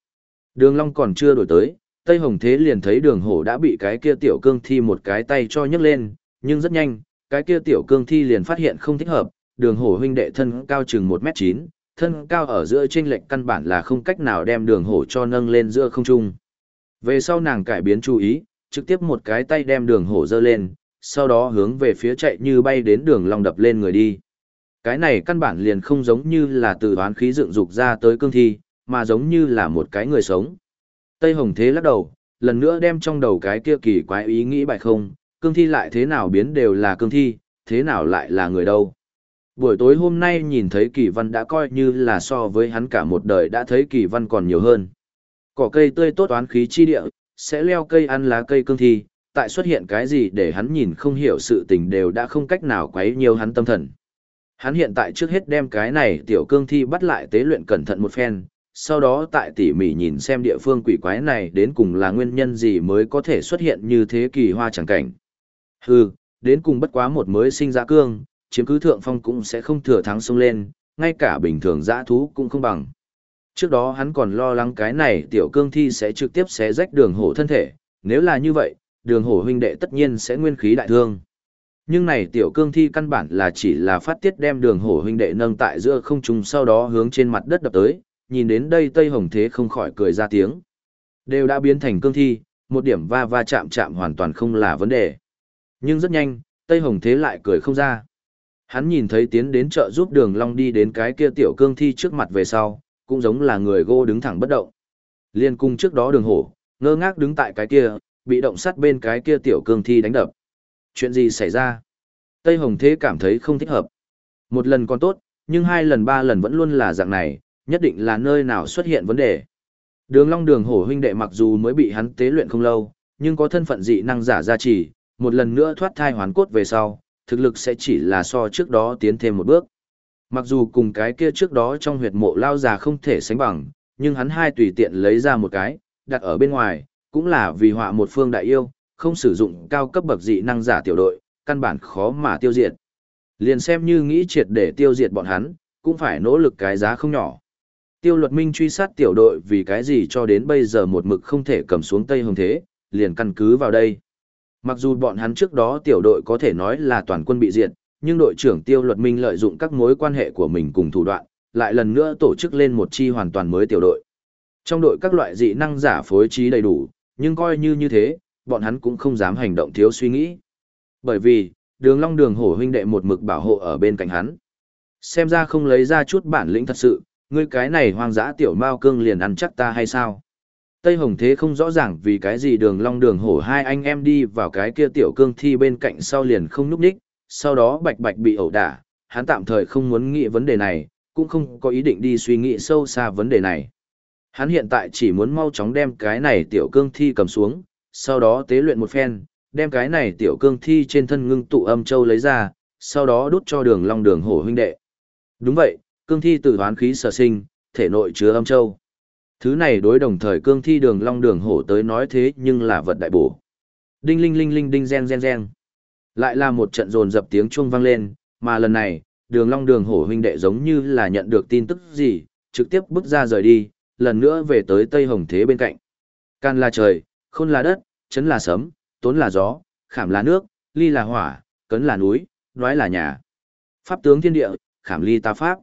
Đường long còn chưa đổi tới, Tây Hồng Thế liền thấy đường hổ đã bị cái kia tiểu cương thi một cái tay cho nhấc lên, nhưng rất nhanh, cái kia tiểu cương thi liền phát hiện không thích hợp, đường hổ huynh đệ thân cao chừng 1m9, thân cao ở giữa trên lệnh căn bản là không cách nào đem đường hổ cho nâng lên giữa không trung. Về sau nàng cải biến chú ý, trực tiếp một cái tay đem đường hổ dơ lên, sau đó hướng về phía chạy như bay đến đường long đập lên người đi. Cái này căn bản liền không giống như là từ đoán khí dựng dục ra tới cương thi, mà giống như là một cái người sống. Tây Hồng Thế lắc đầu, lần nữa đem trong đầu cái kia kỳ quái ý nghĩ bài không, cương thi lại thế nào biến đều là cương thi, thế nào lại là người đâu. Buổi tối hôm nay nhìn thấy kỳ văn đã coi như là so với hắn cả một đời đã thấy kỳ văn còn nhiều hơn. Cỏ cây tươi tốt oán khí chi địa, sẽ leo cây ăn lá cây cương thi, tại xuất hiện cái gì để hắn nhìn không hiểu sự tình đều đã không cách nào quấy nhiều hắn tâm thần. Hắn hiện tại trước hết đem cái này tiểu cương thi bắt lại tế luyện cẩn thận một phen, sau đó tại tỉ mỉ nhìn xem địa phương quỷ quái này đến cùng là nguyên nhân gì mới có thể xuất hiện như thế kỳ hoa chẳng cảnh. Hừ, đến cùng bất quá một mới sinh ra cương, chiếm cứ thượng phong cũng sẽ không thừa thắng xông lên, ngay cả bình thường dã thú cũng không bằng. Trước đó hắn còn lo lắng cái này tiểu cương thi sẽ trực tiếp xé rách đường hổ thân thể, nếu là như vậy, đường hổ huynh đệ tất nhiên sẽ nguyên khí đại thương. Nhưng này tiểu cương thi căn bản là chỉ là phát tiết đem đường hổ huynh đệ nâng tại giữa không trung sau đó hướng trên mặt đất đập tới, nhìn đến đây Tây Hồng Thế không khỏi cười ra tiếng. Đều đã biến thành cương thi, một điểm va va chạm chạm hoàn toàn không là vấn đề. Nhưng rất nhanh, Tây Hồng Thế lại cười không ra. Hắn nhìn thấy tiến đến chợ giúp đường long đi đến cái kia tiểu cương thi trước mặt về sau, cũng giống là người gô đứng thẳng bất động. Liên cung trước đó đường hổ, ngơ ngác đứng tại cái kia, bị động sát bên cái kia tiểu cương thi đánh đập. Chuyện gì xảy ra? Tây Hồng Thế cảm thấy không thích hợp. Một lần còn tốt, nhưng hai lần ba lần vẫn luôn là dạng này, nhất định là nơi nào xuất hiện vấn đề. Đường Long Đường Hổ huynh đệ mặc dù mới bị hắn tế luyện không lâu, nhưng có thân phận dị năng giả gia trì, một lần nữa thoát thai hoàn cốt về sau, thực lực sẽ chỉ là so trước đó tiến thêm một bước. Mặc dù cùng cái kia trước đó trong huyệt mộ lao già không thể sánh bằng, nhưng hắn hai tùy tiện lấy ra một cái, đặt ở bên ngoài, cũng là vì họa một phương đại yêu, không sử dụng cao cấp bậc dị năng giả tiểu đội, căn bản khó mà tiêu diệt. Liền xem như nghĩ triệt để tiêu diệt bọn hắn, cũng phải nỗ lực cái giá không nhỏ. Tiêu luật minh truy sát tiểu đội vì cái gì cho đến bây giờ một mực không thể cầm xuống Tây Hồng Thế, liền căn cứ vào đây. Mặc dù bọn hắn trước đó tiểu đội có thể nói là toàn quân bị diệt, nhưng đội trưởng tiêu luật minh lợi dụng các mối quan hệ của mình cùng thủ đoạn, lại lần nữa tổ chức lên một chi hoàn toàn mới tiểu đội. Trong đội các loại dị năng giả phối trí đầy đủ, nhưng coi như như thế, bọn hắn cũng không dám hành động thiếu suy nghĩ. Bởi vì, đường long đường hổ huynh đệ một mực bảo hộ ở bên cạnh hắn. Xem ra không lấy ra chút bản lĩnh thật sự, ngươi cái này hoang dã tiểu mao cương liền ăn chắc ta hay sao? Tây Hồng Thế không rõ ràng vì cái gì đường long đường hổ hai anh em đi vào cái kia tiểu cương thi bên cạnh sau liền không núp đích, sau đó bạch bạch bị ẩu đả, hắn tạm thời không muốn nghĩ vấn đề này, cũng không có ý định đi suy nghĩ sâu xa vấn đề này. Hắn hiện tại chỉ muốn mau chóng đem cái này tiểu cương thi cầm xuống, sau đó tế luyện một phen, đem cái này tiểu cương thi trên thân ngưng tụ âm châu lấy ra, sau đó đút cho đường long đường hổ huynh đệ. Đúng vậy, cương thi từ hoán khí sở sinh, thể nội chứa âm châu. Thứ này đối đồng thời cương thi đường long đường hổ tới nói thế nhưng là vật đại bổ. Đinh linh linh linh đinh gen gen gen. Lại là một trận rồn dập tiếng chuông vang lên, mà lần này, đường long đường hổ huynh đệ giống như là nhận được tin tức gì, trực tiếp bước ra rời đi, lần nữa về tới Tây Hồng Thế bên cạnh. Can la trời, khôn là đất, chấn là sấm, tốn là gió, khảm là nước, ly là hỏa, cấn là núi, nói là nhà. Pháp tướng thiên địa, khảm ly ta pháp.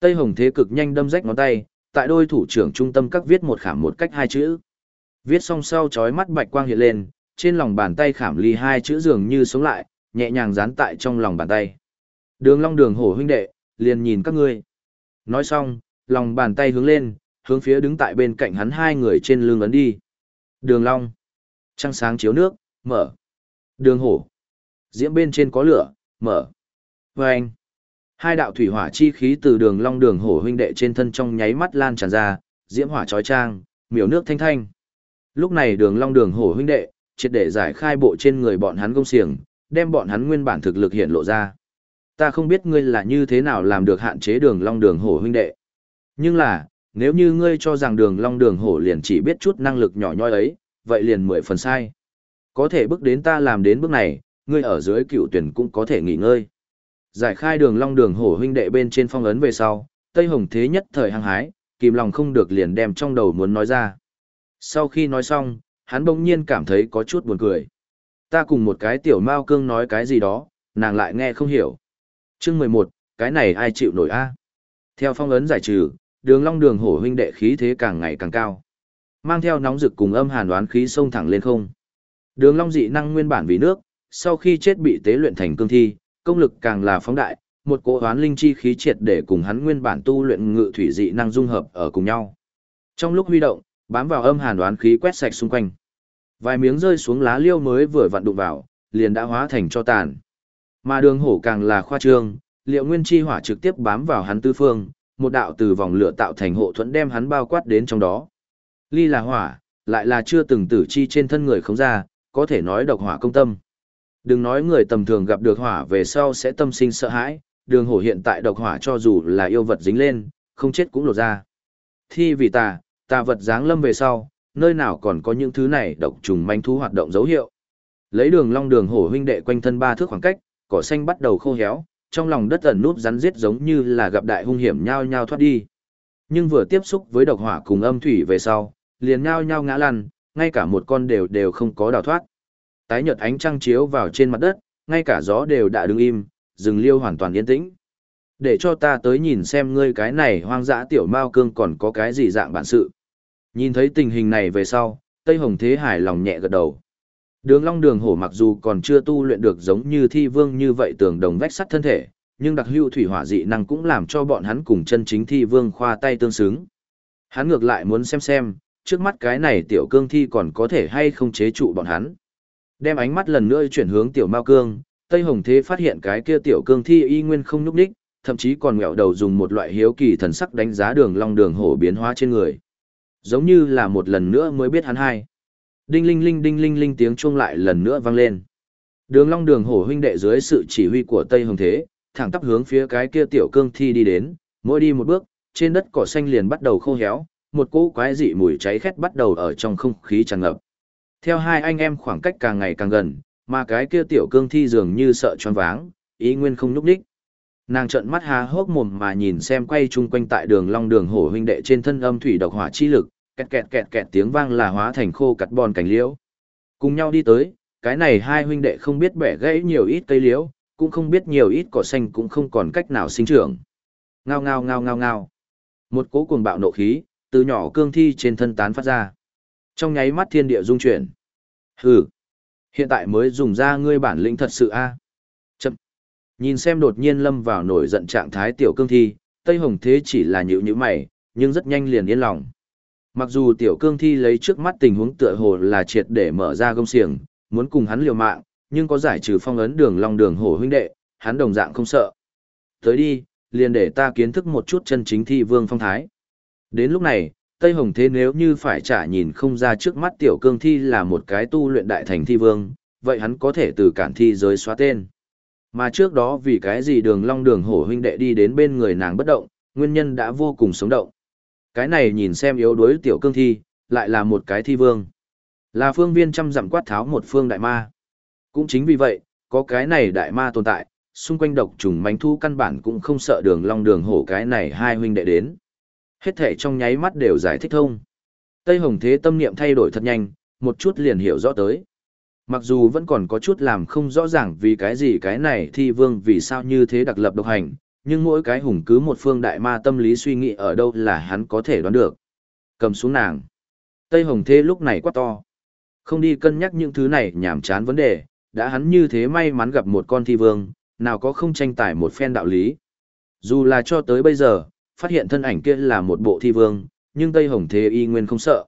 Tây Hồng Thế cực nhanh đâm rách ngón tay, tại đôi thủ trưởng trung tâm các viết một khảm một cách hai chữ. Viết xong sau chói mắt bạch quang hiện lên, trên lòng bàn tay khảm ly hai chữ dường như sống lại, nhẹ nhàng dán tại trong lòng bàn tay. Đường long đường hổ huynh đệ, liền nhìn các ngươi. Nói xong, lòng bàn tay hướng lên, hướng phía đứng tại bên cạnh hắn hai người trên lưng ấn đi. Đường long. Trăng sáng chiếu nước, mở. Đường hổ. Diễm bên trên có lửa, mở. Vâng. Hai đạo thủy hỏa chi khí từ đường long đường hổ huynh đệ trên thân trong nháy mắt lan tràn ra, diễm hỏa chói chang, miểu nước thanh thanh. Lúc này đường long đường hổ huynh đệ, triệt để giải khai bộ trên người bọn hắn công xiềng, đem bọn hắn nguyên bản thực lực hiện lộ ra. Ta không biết ngươi là như thế nào làm được hạn chế đường long đường hổ huynh đệ. Nhưng là, nếu như ngươi cho rằng đường long đường hổ liền chỉ biết chút năng lực nhỏ nhoi ấy, vậy liền mười phần sai. Có thể bước đến ta làm đến bước này, ngươi ở dưới cựu tuyển cũng có thể nghỉ ngơi. Giải khai đường long đường hổ huynh đệ bên trên phong ấn về sau, Tây Hồng Thế nhất thời hăng hái, kìm lòng không được liền đem trong đầu muốn nói ra. Sau khi nói xong, hắn bỗng nhiên cảm thấy có chút buồn cười. Ta cùng một cái tiểu mao cương nói cái gì đó, nàng lại nghe không hiểu. Chương mười một, cái này ai chịu nổi a? Theo phong ấn giải trừ, đường long đường hổ huynh đệ khí thế càng ngày càng cao. Mang theo nóng rực cùng âm hàn đoán khí sông thẳng lên không. Đường long dị năng nguyên bản vì nước, sau khi chết bị tế luyện thành cương thi, công lực càng là phóng đại, một cỗ hoán linh chi khí triệt để cùng hắn nguyên bản tu luyện ngự thủy dị năng dung hợp ở cùng nhau. Trong lúc huy động, bám vào âm hàn đoán khí quét sạch xung quanh. Vài miếng rơi xuống lá liêu mới vừa vặn đụng vào, liền đã hóa thành cho tàn. Mà đường hổ càng là khoa trương, liệu nguyên chi hỏa trực tiếp bám vào hắn tư phương, một đạo từ vòng lửa tạo thành hộ thuẫn đem hắn bao quát đến trong đó. Ly là hỏa, lại là chưa từng tử chi trên thân người không ra, có thể nói độc hỏa công tâm. Đừng nói người tầm thường gặp được hỏa về sau sẽ tâm sinh sợ hãi, đường hổ hiện tại độc hỏa cho dù là yêu vật dính lên, không chết cũng lột ra. Thi vì tà, tà vật dáng lâm về sau, nơi nào còn có những thứ này độc trùng manh thú hoạt động dấu hiệu. Lấy đường long đường hổ huynh đệ quanh thân ba thước khoảng cách, cỏ xanh bắt đầu khô héo, trong lòng đất ẩn núp rắn giết giống như là gặp đại hung hiểm nhao nhao thoát đi. Nhưng vừa tiếp xúc với độc hỏa cùng âm thủy về sau, liền nhao nhao ngã lăn, ngay cả một con đều đều không có đào thoát. Tái nhợt ánh trăng chiếu vào trên mặt đất, ngay cả gió đều đã đứng im, rừng liêu hoàn toàn yên tĩnh. Để cho ta tới nhìn xem ngươi cái này hoang dã tiểu mao cương còn có cái gì dạng bản sự. Nhìn thấy tình hình này về sau, Tây Hồng Thế hài lòng nhẹ gật đầu. Đường Long Đường Hổ mặc dù còn chưa tu luyện được giống như thi vương như vậy tường đồng vách sắt thân thể, nhưng đặc hữu thủy hỏa dị năng cũng làm cho bọn hắn cùng chân chính thi vương khoa tay tương xứng. Hắn ngược lại muốn xem xem, trước mắt cái này tiểu cương thi còn có thể hay không chế trụ bọn hắn. Đem ánh mắt lần nữa chuyển hướng tiểu mao cương, Tây Hồng Thế phát hiện cái kia tiểu cương thi y nguyên không nhúc đích, thậm chí còn ngẹo đầu dùng một loại hiếu kỳ thần sắc đánh giá đường long đường hổ biến hóa trên người. Giống như là một lần nữa mới biết hắn hai. Đinh linh linh đinh linh linh tiếng chuông lại lần nữa vang lên. Đường long đường hổ huynh đệ dưới sự chỉ huy của Tây Hồng Thế, thẳng tắp hướng phía cái kia tiểu cương thi đi đến, mỗi đi một bước, trên đất cỏ xanh liền bắt đầu khô héo, một cỗ quái dị mùi cháy khét bắt đầu ở trong không khí tràn ngập. Theo hai anh em khoảng cách càng ngày càng gần, mà cái kia tiểu cương thi dường như sợ choáng váng, ý nguyên không nhúc đích. Nàng trợn mắt há hốc mồm mà nhìn xem quay chung quanh tại đường long đường hổ huynh đệ trên thân âm thủy độc hỏa chi lực, kẹt kẹt kẹt kẹt tiếng vang là hóa thành khô cắt bòn cảnh liễu. Cùng nhau đi tới, cái này hai huynh đệ không biết bẻ gãy nhiều ít cây liễu, cũng không biết nhiều ít cỏ xanh cũng không còn cách nào sinh trưởng. Ngao ngao ngao ngao ngao. Một cỗ cuồng bạo nộ khí, từ nhỏ cương thi trên thân tán phát ra. Trong nháy mắt thiên địa rung chuyển. Hừ. Hiện tại mới dùng ra ngươi bản lĩnh thật sự a. Chậm. Nhìn xem đột nhiên lâm vào nổi giận trạng thái tiểu cương thi, Tây Hồng Thế chỉ là nhữ nhữ mày, nhưng rất nhanh liền yên lòng. Mặc dù tiểu cương thi lấy trước mắt tình huống tựa hồ là triệt để mở ra gông xiềng, muốn cùng hắn liều mạng, nhưng có giải trừ phong ấn đường long đường hổ huynh đệ, hắn đồng dạng không sợ. Tới đi, liền để ta kiến thức một chút chân chính thi vương phong thái. Đến lúc này, Tây Hồng Thế nếu như phải trả nhìn không ra trước mắt tiểu cương thi là một cái tu luyện đại thành thi vương, vậy hắn có thể từ cản thi giới xóa tên. Mà trước đó vì cái gì đường long đường hổ huynh đệ đi đến bên người nàng bất động, nguyên nhân đã vô cùng sống động. Cái này nhìn xem yếu đuối tiểu cương thi, lại là một cái thi vương. Là phương viên trăm dặm quát tháo một phương đại ma. Cũng chính vì vậy, có cái này đại ma tồn tại, xung quanh độc trùng mánh thu căn bản cũng không sợ đường long đường hổ cái này hai huynh đệ đến. Hết thể trong nháy mắt đều giải thích thông. Tây Hồng Thế tâm niệm thay đổi thật nhanh, một chút liền hiểu rõ tới. Mặc dù vẫn còn có chút làm không rõ ràng vì cái gì cái này thi vương vì sao như thế đặc lập độc hành, nhưng mỗi cái hùng cứ một phương đại ma tâm lý suy nghĩ ở đâu là hắn có thể đoán được. Cầm xuống nàng. Tây Hồng Thế lúc này quá to. Không đi cân nhắc những thứ này nhảm chán vấn đề, đã hắn như thế may mắn gặp một con thi vương, nào có không tranh tài một phen đạo lý. Dù là cho tới bây giờ, phát hiện thân ảnh kia là một bộ thi vương, nhưng Tây Hồng Thế y nguyên không sợ.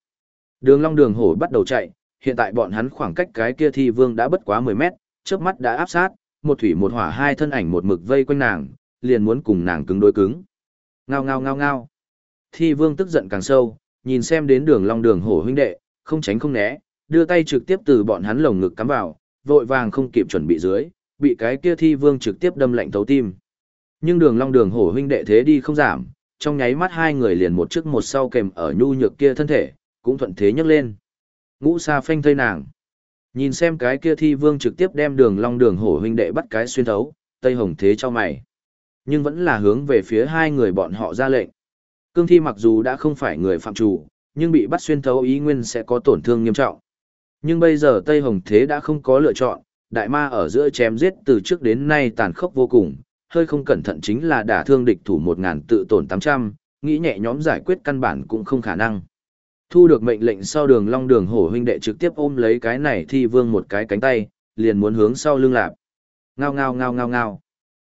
Đường Long Đường Hổ bắt đầu chạy, hiện tại bọn hắn khoảng cách cái kia thi vương đã bất quá 10 mét, trước mắt đã áp sát, một thủy một hỏa hai thân ảnh một mực vây quanh nàng, liền muốn cùng nàng cứng đối cứng. Ngao ngao ngao ngao. Thi vương tức giận càng sâu, nhìn xem đến đường Long Đường Hổ huynh đệ, không tránh không né, đưa tay trực tiếp từ bọn hắn lồng ngực cắm vào, vội vàng không kịp chuẩn bị dưới, bị cái kia thi vương trực tiếp đâm lạnh thấu tim. Nhưng đường long đường hổ huynh đệ thế đi không giảm, trong nháy mắt hai người liền một trước một sau kèm ở nhu nhược kia thân thể, cũng thuận thế nhấc lên. Ngũ sa phanh thây nàng. Nhìn xem cái kia thi vương trực tiếp đem đường long đường hổ huynh đệ bắt cái xuyên thấu, tây hồng thế cho mày. Nhưng vẫn là hướng về phía hai người bọn họ ra lệnh. Cương thi mặc dù đã không phải người phạm chủ, nhưng bị bắt xuyên thấu ý nguyên sẽ có tổn thương nghiêm trọng. Nhưng bây giờ Tây Hồng Thế đã không có lựa chọn, đại ma ở giữa chém giết từ trước đến nay tàn khốc vô cùng, hơi không cẩn thận chính là đả thương địch thủ một ngàn tự tổn tám trăm, nghĩ nhẹ nhóm giải quyết căn bản cũng không khả năng. Thu được mệnh lệnh sau đường long đường hổ huynh đệ trực tiếp ôm lấy cái này thi vương một cái cánh tay, liền muốn hướng sau lưng lạp. Ngao ngao ngao ngao ngao.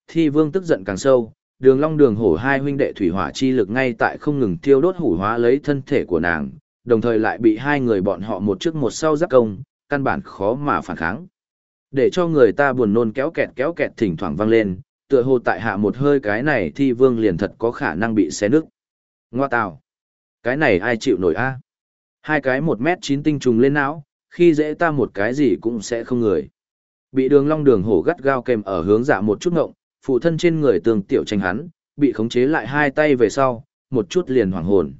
Thi vương tức giận càng sâu, đường long đường hổ hai huynh đệ thủy hỏa chi lực ngay tại không ngừng thiêu đốt hủ hóa lấy thân thể của nàng, đồng thời lại bị hai người bọn họ một trước một sau giáp công, căn bản khó mà phản kháng. Để cho người ta buồn nôn kéo kẹt kéo kẹt thỉnh thoảng vang lên, tựa hồ tại hạ một hơi cái này thi vương liền thật có khả năng bị xé nứt. Ngoa tào. Cái này ai chịu nổi a? Hai cái một mét chín tinh trùng lên não, khi dễ ta một cái gì cũng sẽ không người. Bị đường long đường hổ gắt gao kèm ở hướng dạ một chút ngộng, phụ thân trên người tường tiểu tranh hắn, bị khống chế lại hai tay về sau, một chút liền hoảng hồn.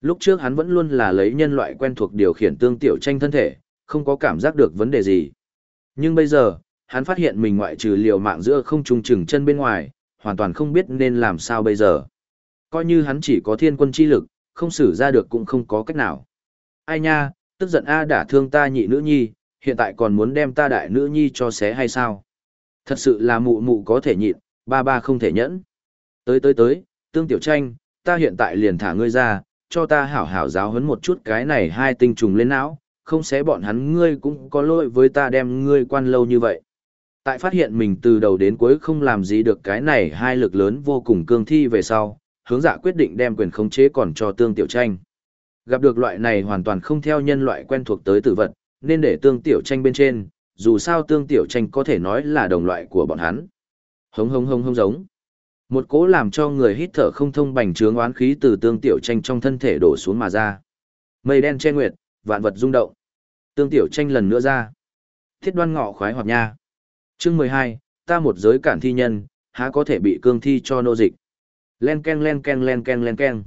Lúc trước hắn vẫn luôn là lấy nhân loại quen thuộc điều khiển tương tiểu tranh thân thể, không có cảm giác được vấn đề gì. Nhưng bây giờ, hắn phát hiện mình ngoại trừ liều mạng giữa không trung chừng chân bên ngoài, hoàn toàn không biết nên làm sao bây giờ. Coi như hắn chỉ có thiên quân chi lực, không xử ra được cũng không có cách nào. Ai nha, tức giận A đã thương ta nhị nữ nhi, hiện tại còn muốn đem ta đại nữ nhi cho xé hay sao? Thật sự là mụ mụ có thể nhịn, ba ba không thể nhẫn. Tới tới tới, tương tiểu tranh, ta hiện tại liền thả ngươi ra, cho ta hảo hảo giáo huấn một chút cái này hai tinh trùng lên não, không xé bọn hắn ngươi cũng có lỗi với ta đem ngươi quan lâu như vậy. Tại phát hiện mình từ đầu đến cuối không làm gì được cái này hai lực lớn vô cùng cương thi về sau, hướng dạ quyết định đem quyền khống chế còn cho tương tiểu tranh. Gặp được loại này hoàn toàn không theo nhân loại quen thuộc tới tử vật, nên để tương tiểu tranh bên trên, dù sao tương tiểu tranh có thể nói là đồng loại của bọn hắn. Hống hống hống hống giống. Một cỗ làm cho người hít thở không thông bành trướng oán khí từ tương tiểu tranh trong thân thể đổ xuống mà ra. Mây đen che nguyệt, vạn vật rung động. Tương tiểu tranh lần nữa ra. Thiết đoan ngọ khoái hoạt nha. Chương mười hai, ta một giới cản thi nhân, há có thể bị cương thi cho nô dịch. Len ken len ken len ken len ken.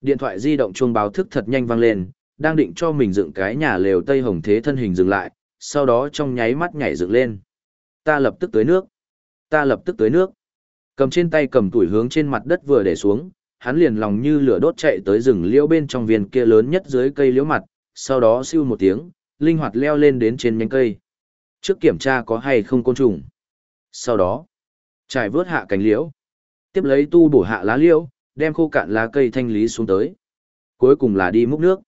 Điện thoại di động chuông báo thức thật nhanh vang lên, đang định cho mình dựng cái nhà lều Tây Hồng Thế thân hình dừng lại, sau đó trong nháy mắt nhảy dựng lên. Ta lập tức tới nước. Ta lập tức tới nước. Cầm trên tay cầm tuổi hướng trên mặt đất vừa để xuống, hắn liền lòng như lửa đốt chạy tới rừng liễu bên trong viên kia lớn nhất dưới cây liễu mặt, sau đó siêu một tiếng, linh hoạt leo lên đến trên nhánh cây. Trước kiểm tra có hay không côn trùng. Sau đó, trải vớt hạ cánh liễu. Tiếp lấy tu bổ hạ lá liễu, đem khô cạn lá cây thanh lý xuống tới. Cuối cùng là đi múc nước.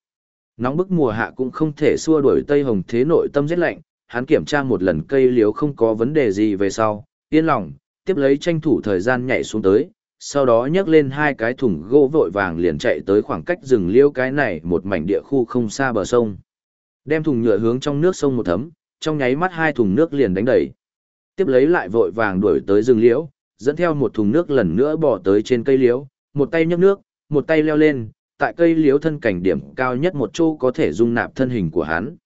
Nóng bức mùa hạ cũng không thể xua đuổi Tây Hồng thế nội tâm rét lạnh, hắn kiểm tra một lần cây liễu không có vấn đề gì về sau, yên lòng, tiếp lấy tranh thủ thời gian nhảy xuống tới, sau đó nhấc lên hai cái thùng gỗ vội vàng liền chạy tới khoảng cách rừng liễu cái này một mảnh địa khu không xa bờ sông. Đem thùng nhựa hướng trong nước sông một thấm, trong nháy mắt hai thùng nước liền đánh đầy. Tiếp lấy lại vội vàng đuổi tới rừng liễu, dẫn theo một thùng nước lần nữa bỏ tới trên cây liễu, một tay nhấc nước, một tay leo lên, tại cây liễu thân cảnh điểm cao nhất một chỗ có thể dung nạp thân hình của hắn.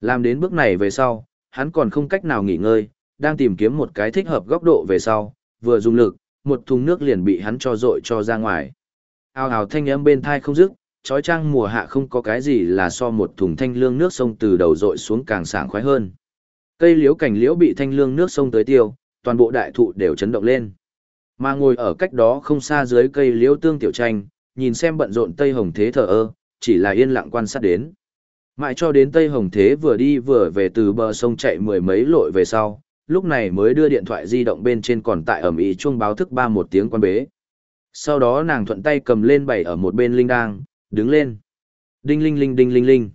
Làm đến bước này về sau, hắn còn không cách nào nghỉ ngơi, đang tìm kiếm một cái thích hợp góc độ về sau, vừa dùng lực, một thùng nước liền bị hắn cho dội cho ra ngoài. Ao ào thanh âm bên thai không dứt, trói trang mùa hạ không có cái gì là so một thùng thanh lương nước sông từ đầu dội xuống càng sảng khoái hơn. Cây liễu cảnh liễu bị thanh lương nước sông tới tiêu, toàn bộ đại thụ đều chấn động lên. Mà ngồi ở cách đó không xa dưới cây liễu tương tiểu tranh, nhìn xem bận rộn Tây Hồng Thế thờ ơ, chỉ là yên lặng quan sát đến. Mãi cho đến Tây Hồng Thế vừa đi vừa về từ bờ sông chạy mười mấy lội về sau, lúc này mới đưa điện thoại di động bên trên còn tại ẩm ý chuông báo thức ba một tiếng quan bế. Sau đó nàng thuận tay cầm lên bày ở một bên linh đang, đứng lên. Đinh linh linh đinh linh linh.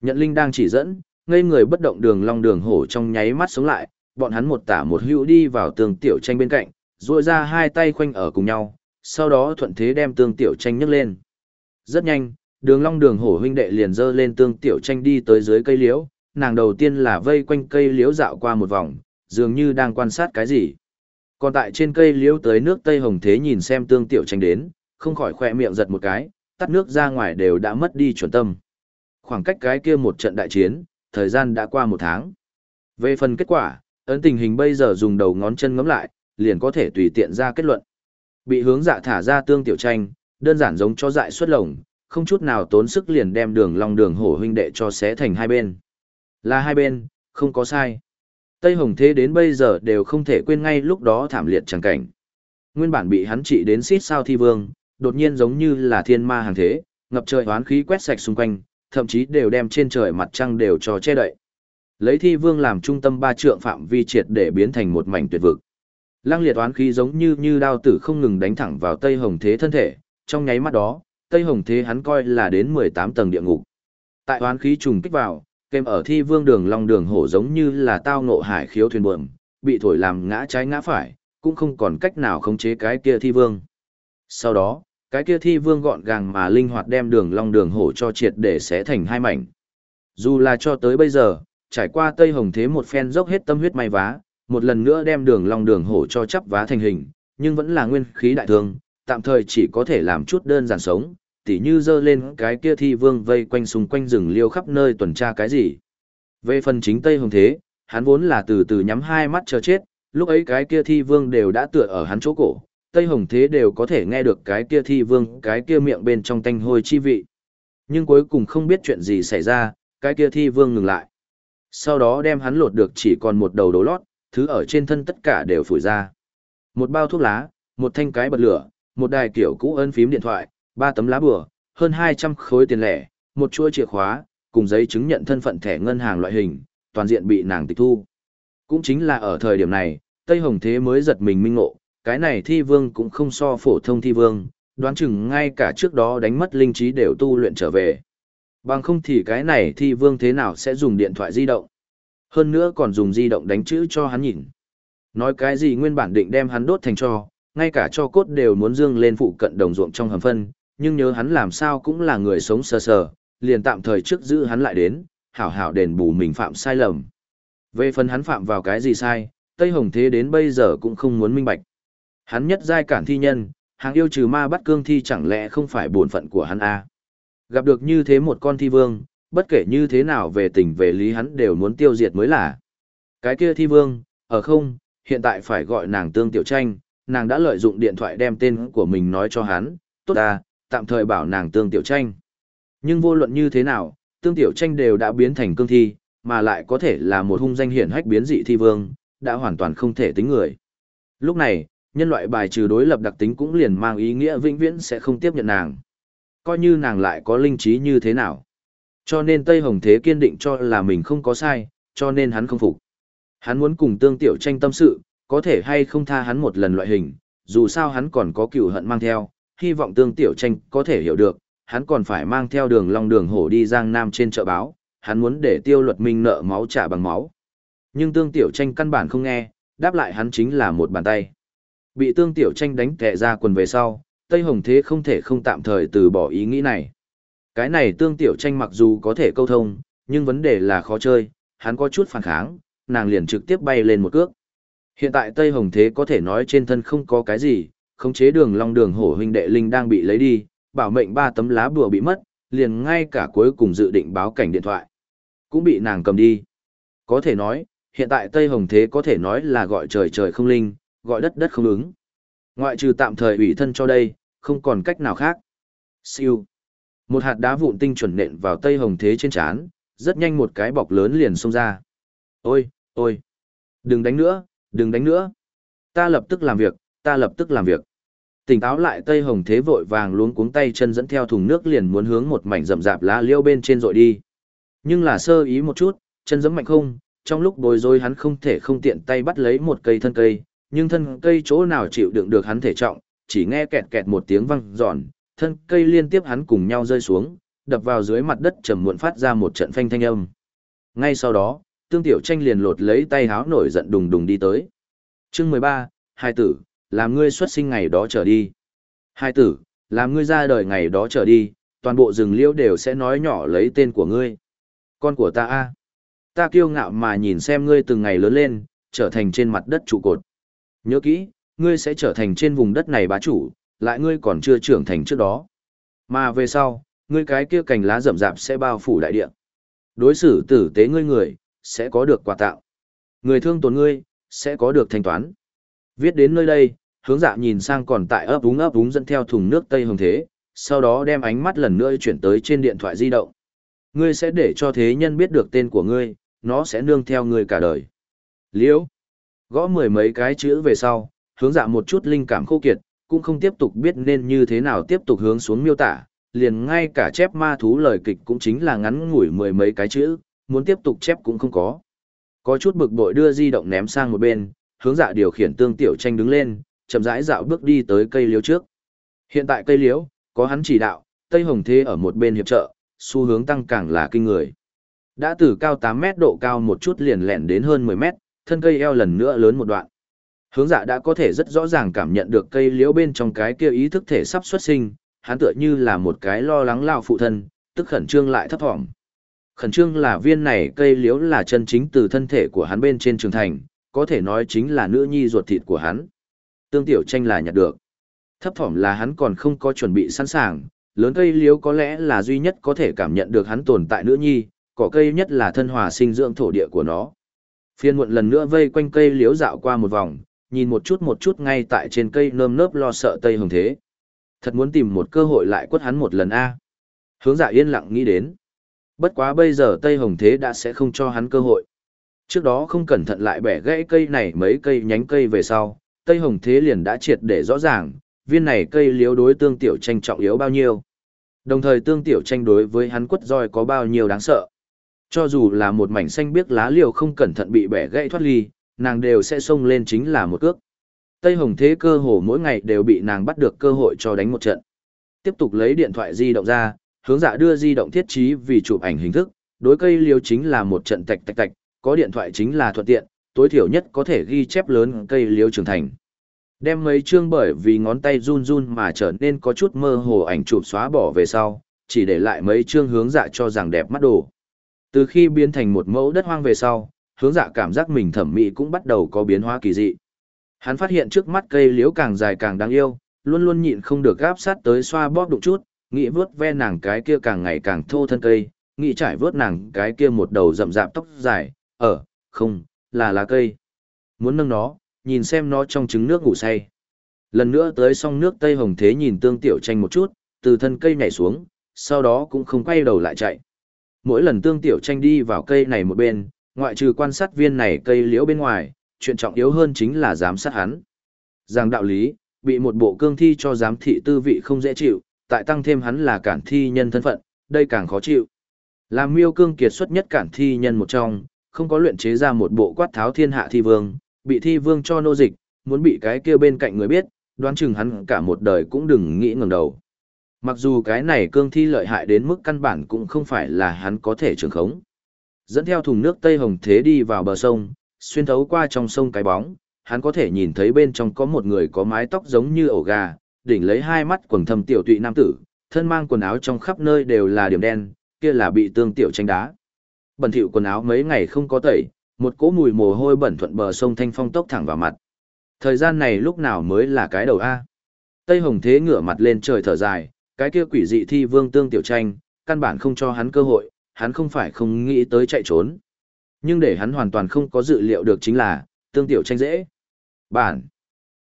Nhận linh đang chỉ dẫn, ngây người bất động đường long đường hổ trong nháy mắt sống lại, bọn hắn một tả một hữu đi vào tường tiểu tranh bên cạnh, duỗi ra hai tay khoanh ở cùng nhau, sau đó thuận thế đem tương tiểu tranh nhấc lên. Rất nhanh, đường long đường hổ huynh đệ liền dơ lên tương tiểu tranh đi tới dưới cây liễu, nàng đầu tiên là vây quanh cây liễu dạo qua một vòng, dường như đang quan sát cái gì. Còn tại trên cây liễu tới nước Tây Hồng Thế nhìn xem tương tiểu tranh đến, không khỏi khỏe miệng giật một cái, tắt nước ra ngoài đều đã mất đi chuẩn tâm. Khoảng cách cái kia một trận đại chiến, thời gian đã qua một tháng. Về phần kết quả, ấn tình hình bây giờ dùng đầu ngón chân ngắm lại, liền có thể tùy tiện ra kết luận. Bị hướng dạ thả ra tương tiểu tranh, đơn giản giống cho dại xuất lồng, không chút nào tốn sức liền đem đường long đường hổ huynh đệ cho xé thành hai bên. Là hai bên, không có sai. Tây Hồng Thế đến bây giờ đều không thể quên ngay lúc đó thảm liệt chẳng cảnh. Nguyên bản bị hắn trị đến xít sao thi vương, đột nhiên giống như là thiên ma hàng thế, ngập trời hoán khí quét sạch xung quanh, thậm chí đều đem trên trời mặt trăng đều cho che đậy. Lấy thi vương làm trung tâm ba trượng phạm vi triệt để biến thành một mảnh tuyệt vực. Lăng liệt oán khí giống như như đao tử không ngừng đánh thẳng vào Tây Hồng Thế thân thể, trong nháy mắt đó, Tây Hồng Thế hắn coi là đến 18 tầng địa ngục. Tại oán khí trùng kích vào, kèm ở thi vương đường long đường hổ giống như là tao ngộ hải khiếu thuyền buồm, bị thổi làm ngã trái ngã phải, cũng không còn cách nào khống chế cái kia thi vương. Sau đó, cái kia thi vương gọn gàng mà linh hoạt đem đường long đường hổ cho triệt để xé thành hai mảnh. Dù là cho tới bây giờ, trải qua Tây Hồng Thế một phen dốc hết tâm huyết may vá, một lần nữa đem đường long đường hổ cho chắp vá thành hình, nhưng vẫn là nguyên khí đại thương, tạm thời chỉ có thể làm chút đơn giản sống, tỉ như dơ lên cái kia thi vương vây quanh xung quanh rừng liêu khắp nơi tuần tra cái gì. Về phần chính Tây Hồng Thế, hắn vốn là từ từ nhắm hai mắt chờ chết, lúc ấy cái kia thi vương đều đã tựa ở hắn chỗ cổ, Tây Hồng Thế đều có thể nghe được cái kia thi vương cái kia miệng bên trong tanh hôi chi vị. Nhưng cuối cùng không biết chuyện gì xảy ra, cái kia thi vương ngừng lại. Sau đó đem hắn lột được chỉ còn một đầu đố lót, thứ ở trên thân tất cả đều phủi ra. Một bao thuốc lá, một thanh cái bật lửa, một đài kiểu cũ ấn phím điện thoại, ba tấm lá bừa, hơn 200 khối tiền lẻ, một chuỗi chìa khóa, cùng giấy chứng nhận thân phận thẻ ngân hàng loại hình, toàn diện bị nàng tịch thu. Cũng chính là ở thời điểm này, Tây Hồng Thế mới giật mình minh ngộ, cái này thi vương cũng không so phổ thông thi vương, đoán chừng ngay cả trước đó đánh mất linh trí đều tu luyện trở về. Bằng không thì cái này thi vương thế nào sẽ dùng điện thoại di động. Hơn nữa còn dùng di động đánh chữ cho hắn nhìn. Nói cái gì nguyên bản định đem hắn đốt thành cho, ngay cả cho cốt đều muốn dương lên phụ cận đồng ruộng trong hầm phân, nhưng nhớ hắn làm sao cũng là người sống sờ sờ, liền tạm thời trước giữ hắn lại đến, hảo hảo đền bù mình phạm sai lầm. Về phần hắn phạm vào cái gì sai, Tây Hồng Thế đến bây giờ cũng không muốn minh bạch. Hắn nhất giai cản thi nhân, hàng yêu trừ ma bắt cương thi chẳng lẽ không phải bổn phận của hắn à? Gặp được như thế một con thi vương, bất kể như thế nào về tình về lý hắn đều muốn tiêu diệt mới là. Cái kia thi vương, ở không, hiện tại phải gọi nàng tương tiểu tranh, nàng đã lợi dụng điện thoại đem tên của mình nói cho hắn, tốt ta, tạm thời bảo nàng tương tiểu tranh. Nhưng vô luận như thế nào, tương tiểu tranh đều đã biến thành cương thi, mà lại có thể là một hung danh hiển hách biến dị thi vương, đã hoàn toàn không thể tính người. Lúc này, nhân loại bài trừ đối lập đặc tính cũng liền mang ý nghĩa vĩnh viễn sẽ không tiếp nhận nàng. Coi như nàng lại có linh trí như thế nào. Cho nên Tây Hồng Thế kiên định cho là mình không có sai, cho nên hắn không phục. Hắn muốn cùng tương tiểu tranh tâm sự, có thể hay không tha hắn một lần loại hình, dù sao hắn còn có cựu hận mang theo, hy vọng tương tiểu tranh có thể hiểu được, hắn còn phải mang theo đường long đường hổ đi giang nam trên chợ báo, hắn muốn để tiêu luật minh nợ máu trả bằng máu. Nhưng tương tiểu tranh căn bản không nghe, đáp lại hắn chính là một bàn tay. Bị tương tiểu tranh đánh tệ ra quần về sau, Tây Hồng Thế không thể không tạm thời từ bỏ ý nghĩ này. Cái này tương tiểu tranh mặc dù có thể câu thông, nhưng vấn đề là khó chơi, hắn có chút phản kháng, nàng liền trực tiếp bay lên một cước. Hiện tại Tây Hồng Thế có thể nói trên thân không có cái gì, khống chế đường long đường hổ huynh đệ linh đang bị lấy đi, bảo mệnh ba tấm lá bùa bị mất, liền ngay cả cuối cùng dự định báo cảnh điện thoại. Cũng bị nàng cầm đi. Có thể nói, hiện tại Tây Hồng Thế có thể nói là gọi trời trời không linh, gọi đất đất không ứng. Ngoại trừ tạm thời ủy thân cho đây, không còn cách nào khác. Siêu. Một hạt đá vụn tinh chuẩn nện vào Tây Hồng Thế trên chán, rất nhanh một cái bọc lớn liền xông ra. Ôi, ôi. Đừng đánh nữa, đừng đánh nữa. Ta lập tức làm việc, ta lập tức làm việc. Tỉnh táo lại Tây Hồng Thế vội vàng luống cuống tay chân dẫn theo thùng nước liền muốn hướng một mảnh rậm rạp lá liêu bên trên rội đi. Nhưng là sơ ý một chút, chân giẫm mạnh không, trong lúc bối rối hắn không thể không tiện tay bắt lấy một cây thân cây, nhưng thân cây chỗ nào chịu đựng được hắn thể trọng, chỉ nghe kẹt kẹt một tiếng vang giòn, thân cây liên tiếp hắn cùng nhau rơi xuống, đập vào dưới mặt đất trầm muộn phát ra một trận phanh thanh âm. Ngay sau đó, Tương Tiểu Tranh liền lột lấy tay háo nổi giận đùng đùng đi tới. Chương mười ba, hai tử, làm ngươi xuất sinh ngày đó trở đi. Hai tử, làm ngươi ra đời ngày đó trở đi, toàn bộ rừng liễu đều sẽ nói nhỏ lấy tên của ngươi. Con của ta a, Ta kiêu ngạo mà nhìn xem ngươi từng ngày lớn lên, trở thành trên mặt đất trụ cột. Nhớ kỹ, ngươi sẽ trở thành trên vùng đất này bá chủ, lại ngươi còn chưa trưởng thành trước đó. Mà về sau, ngươi cái kia cành lá rậm rạp sẽ bao phủ đại địa. Đối xử tử tế ngươi người, sẽ có được quà tạo. Người thương tổn ngươi, sẽ có được thanh toán. Viết đến nơi đây, hướng dạ nhìn sang còn tại ấp úng ấp úng dẫn theo thùng nước Tây Hồng Thế, sau đó đem ánh mắt lần nữa chuyển tới trên điện thoại di động. Ngươi sẽ để cho thế nhân biết được tên của ngươi, nó sẽ nương theo ngươi cả đời. Liễu. Gõ mười mấy cái chữ về sau, hướng dạ một chút linh cảm khô kiệt, cũng không tiếp tục biết nên như thế nào tiếp tục hướng xuống miêu tả, liền ngay cả chép ma thú lời kịch cũng chính là ngắn ngủi mười mấy cái chữ, muốn tiếp tục chép cũng không có. Có chút bực bội đưa di động ném sang một bên, hướng dạ điều khiển tương tiểu tranh đứng lên, chậm rãi dạo bước đi tới cây liễu trước. Hiện tại cây liễu, có hắn chỉ đạo, Tây Hồng Thế ở một bên hiệp trợ, xu hướng tăng càng là kinh người. Đã từ cao 8 mét độ cao một chút liền lẹn đến hơn 10 mét, thân cây eo lần nữa lớn một đoạn. Hướng dạ đã có thể rất rõ ràng cảm nhận được cây liễu bên trong cái kia ý thức thể sắp xuất sinh, hắn tựa như là một cái lo lắng lao phụ thân, tức khẩn trương lại thấp thỏm. Khẩn trương là viên này cây liễu là chân chính từ thân thể của hắn bên trên trường thành, có thể nói chính là nữ nhi ruột thịt của hắn. Tương tiểu tranh là nhặt được. Thấp thỏm là hắn còn không có chuẩn bị sẵn sàng, lớn cây liễu có lẽ là duy nhất có thể cảm nhận được hắn tồn tại nữ nhi, cỏ cây nhất là thân hòa sinh dưỡng thổ địa của nó. Phiên muộn lần nữa vây quanh cây liễu dạo qua một vòng, nhìn một chút một chút ngay tại trên cây nơm nớp lo sợ Tây Hồng Thế. Thật muốn tìm một cơ hội lại quất hắn một lần a. Hướng dạ yên lặng nghĩ đến. Bất quá bây giờ Tây Hồng Thế đã sẽ không cho hắn cơ hội. Trước đó không cẩn thận lại bẻ gãy cây này mấy cây nhánh cây về sau, Tây Hồng Thế liền đã triệt để rõ ràng, viên này cây liếu đối tương tiểu tranh trọng yếu bao nhiêu. Đồng thời tương tiểu tranh đối với hắn quất roi có bao nhiêu đáng sợ. Cho dù là một mảnh xanh biếc lá liều không cẩn thận bị bẻ gãy thoát ly, nàng đều sẽ xông lên chính là một cước. Tây Hồng Thế cơ hồ mỗi ngày đều bị nàng bắt được cơ hội cho đánh một trận. Tiếp tục lấy điện thoại di động ra, hướng dạ đưa di động thiết trí vì chụp ảnh hình thức, đối cây liêu chính là một trận tạch tạch tạch, có điện thoại chính là thuận tiện, tối thiểu nhất có thể ghi chép lớn cây liêu trưởng thành. Đem mấy chương bởi vì ngón tay run run mà trở nên có chút mơ hồ ảnh chụp xóa bỏ về sau, chỉ để lại mấy chương hướng dạ cho rằng đẹp mắt đồ. Từ khi biến thành một mẫu đất hoang về sau, hướng dạ cảm giác mình thẩm mỹ cũng bắt đầu có biến hóa kỳ dị. Hắn phát hiện trước mắt cây liễu càng dài càng đáng yêu, luôn luôn nhịn không được gáp sát tới xoa bóp đụng chút, nghĩ vớt ve nàng cái kia càng ngày càng thô thân cây, nghĩ trải vớt nàng cái kia một đầu rậm rạp tóc dài, ở, không, là lá cây. Muốn nâng nó, nhìn xem nó trong trứng nước ngủ say. Lần nữa tới xong nước Tây Hồng Thế nhìn tương tiểu tranh một chút, từ thân cây nhảy xuống, sau đó cũng không quay đầu lại chạy. Mỗi lần tương tiểu tranh đi vào cây này một bên, ngoại trừ quan sát viên này cây liễu bên ngoài, chuyện trọng yếu hơn chính là giám sát hắn. Giang đạo lý, bị một bộ cương thi cho giám thị tư vị không dễ chịu, tại tăng thêm hắn là cản thi nhân thân phận, đây càng khó chịu. Làm miêu cương kiệt xuất nhất cản thi nhân một trong, không có luyện chế ra một bộ quát tháo thiên hạ thi vương, bị thi vương cho nô dịch, muốn bị cái kia bên cạnh người biết, đoán chừng hắn cả một đời cũng đừng nghĩ ngẩng đầu. Mặc dù cái này cương thi lợi hại đến mức căn bản cũng không phải là hắn có thể trường khống. Dẫn theo thùng nước Tây Hồng Thế đi vào bờ sông, xuyên thấu qua trong sông cái bóng, hắn có thể nhìn thấy bên trong có một người có mái tóc giống như ổ gà, đỉnh lấy hai mắt quần thâm tiểu tụy nam tử, thân mang quần áo trong khắp nơi đều là điểm đen, kia là bị tương tiểu tranh đá. Bẩn thỉu quần áo mấy ngày không có tẩy, một cỗ mùi mồ hôi bẩn thuận bờ sông thanh phong tốc thẳng vào mặt. Thời gian này lúc nào mới là cái đầu a? Tây Hồng Thế ngửa mặt lên trời thở dài, cái kia quỷ dị thi vương tương tiểu tranh, căn bản không cho hắn cơ hội, hắn không phải không nghĩ tới chạy trốn. Nhưng để hắn hoàn toàn không có dự liệu được chính là, tương tiểu tranh dễ. Bản.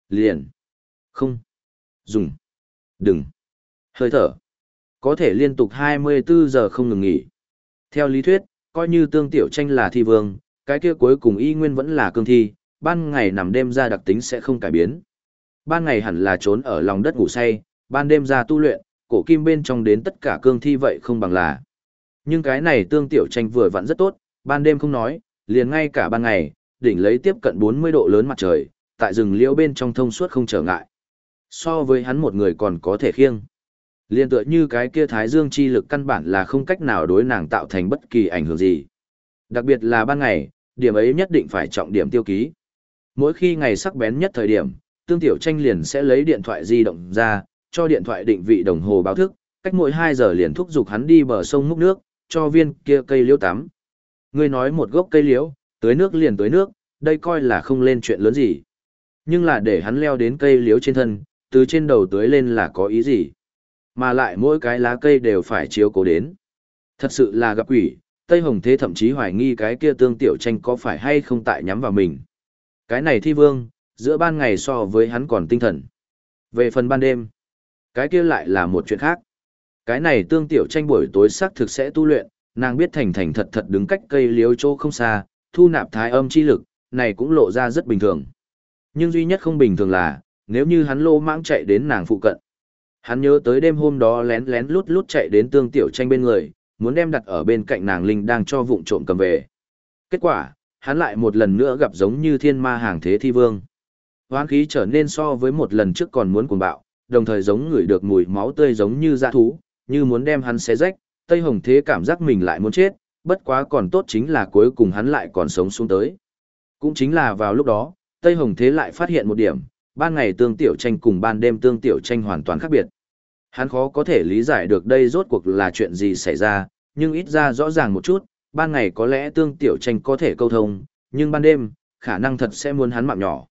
Liền. Không. Dùng. Đừng. Hơi thở. Có thể liên tục 24 giờ không ngừng nghỉ. Theo lý thuyết, coi như tương tiểu tranh là thi vương, cái kia cuối cùng y nguyên vẫn là cương thi, ban ngày nằm đêm ra đặc tính sẽ không cải biến. Ban ngày hẳn là trốn ở lòng đất ngủ say, ban đêm ra tu luyện, cổ kim bên trong đến tất cả cương thi vậy không bằng là. Nhưng cái này tương tiểu tranh vừa vặn rất tốt, ban đêm không nói, liền ngay cả ban ngày, đỉnh lấy tiếp cận 40 độ lớn mặt trời, tại rừng liễu bên trong thông suốt không trở ngại. So với hắn một người còn có thể khiêng. Liên tựa như cái kia thái dương chi lực căn bản là không cách nào đối nàng tạo thành bất kỳ ảnh hưởng gì. Đặc biệt là ban ngày, điểm ấy nhất định phải trọng điểm tiêu ký. Mỗi khi ngày sắc bén nhất thời điểm, tương tiểu tranh liền sẽ lấy điện thoại di động ra, cho điện thoại định vị đồng hồ báo thức, cách mỗi 2 giờ liền thúc giục hắn đi bờ sông múc nước, cho viên kia cây liễu tắm. Ngươi nói một gốc cây liễu, tưới nước liền tưới nước, đây coi là không lên chuyện lớn gì. Nhưng là để hắn leo đến cây liễu trên thân, từ trên đầu tưới lên là có ý gì. Mà lại mỗi cái lá cây đều phải chiếu cố đến. Thật sự là gặp quỷ, Tây Hồng Thế thậm chí hoài nghi cái kia tương tiểu tranh có phải hay không tại nhắm vào mình. Cái này thi vương, giữa ban ngày so với hắn còn tinh thần. Về phần ban đêm, cái kia lại là một chuyện khác. Cái này tương tiểu tranh buổi tối xác thực sẽ tu luyện, nàng biết thành thành thật thật đứng cách cây liếu chỗ không xa, thu nạp thái âm chi lực, này cũng lộ ra rất bình thường. Nhưng duy nhất không bình thường là, nếu như hắn lô mãng chạy đến nàng phụ cận. Hắn nhớ tới đêm hôm đó lén lén lút lút chạy đến tương tiểu tranh bên người, muốn đem đặt ở bên cạnh nàng linh đang cho vụng trộm cầm về. Kết quả, hắn lại một lần nữa gặp giống như thiên ma hàng thế thi vương. Hoán khí trở nên so với một lần trước còn muốn cuồng bạo, đồng thời giống ngửi được mùi máu tươi giống như dã thú, như muốn đem hắn xé rách, Tây Hồng Thế cảm giác mình lại muốn chết, bất quá còn tốt chính là cuối cùng hắn lại còn sống xuống tới. Cũng chính là vào lúc đó, Tây Hồng Thế lại phát hiện một điểm, ban ngày tương tiểu tranh cùng ban đêm tương tiểu tranh hoàn toàn khác biệt. Hắn khó có thể lý giải được đây rốt cuộc là chuyện gì xảy ra, nhưng ít ra rõ ràng một chút, ban ngày có lẽ tương tiểu tranh có thể câu thông, nhưng ban đêm, khả năng thật sẽ muốn hắn mạng nhỏ.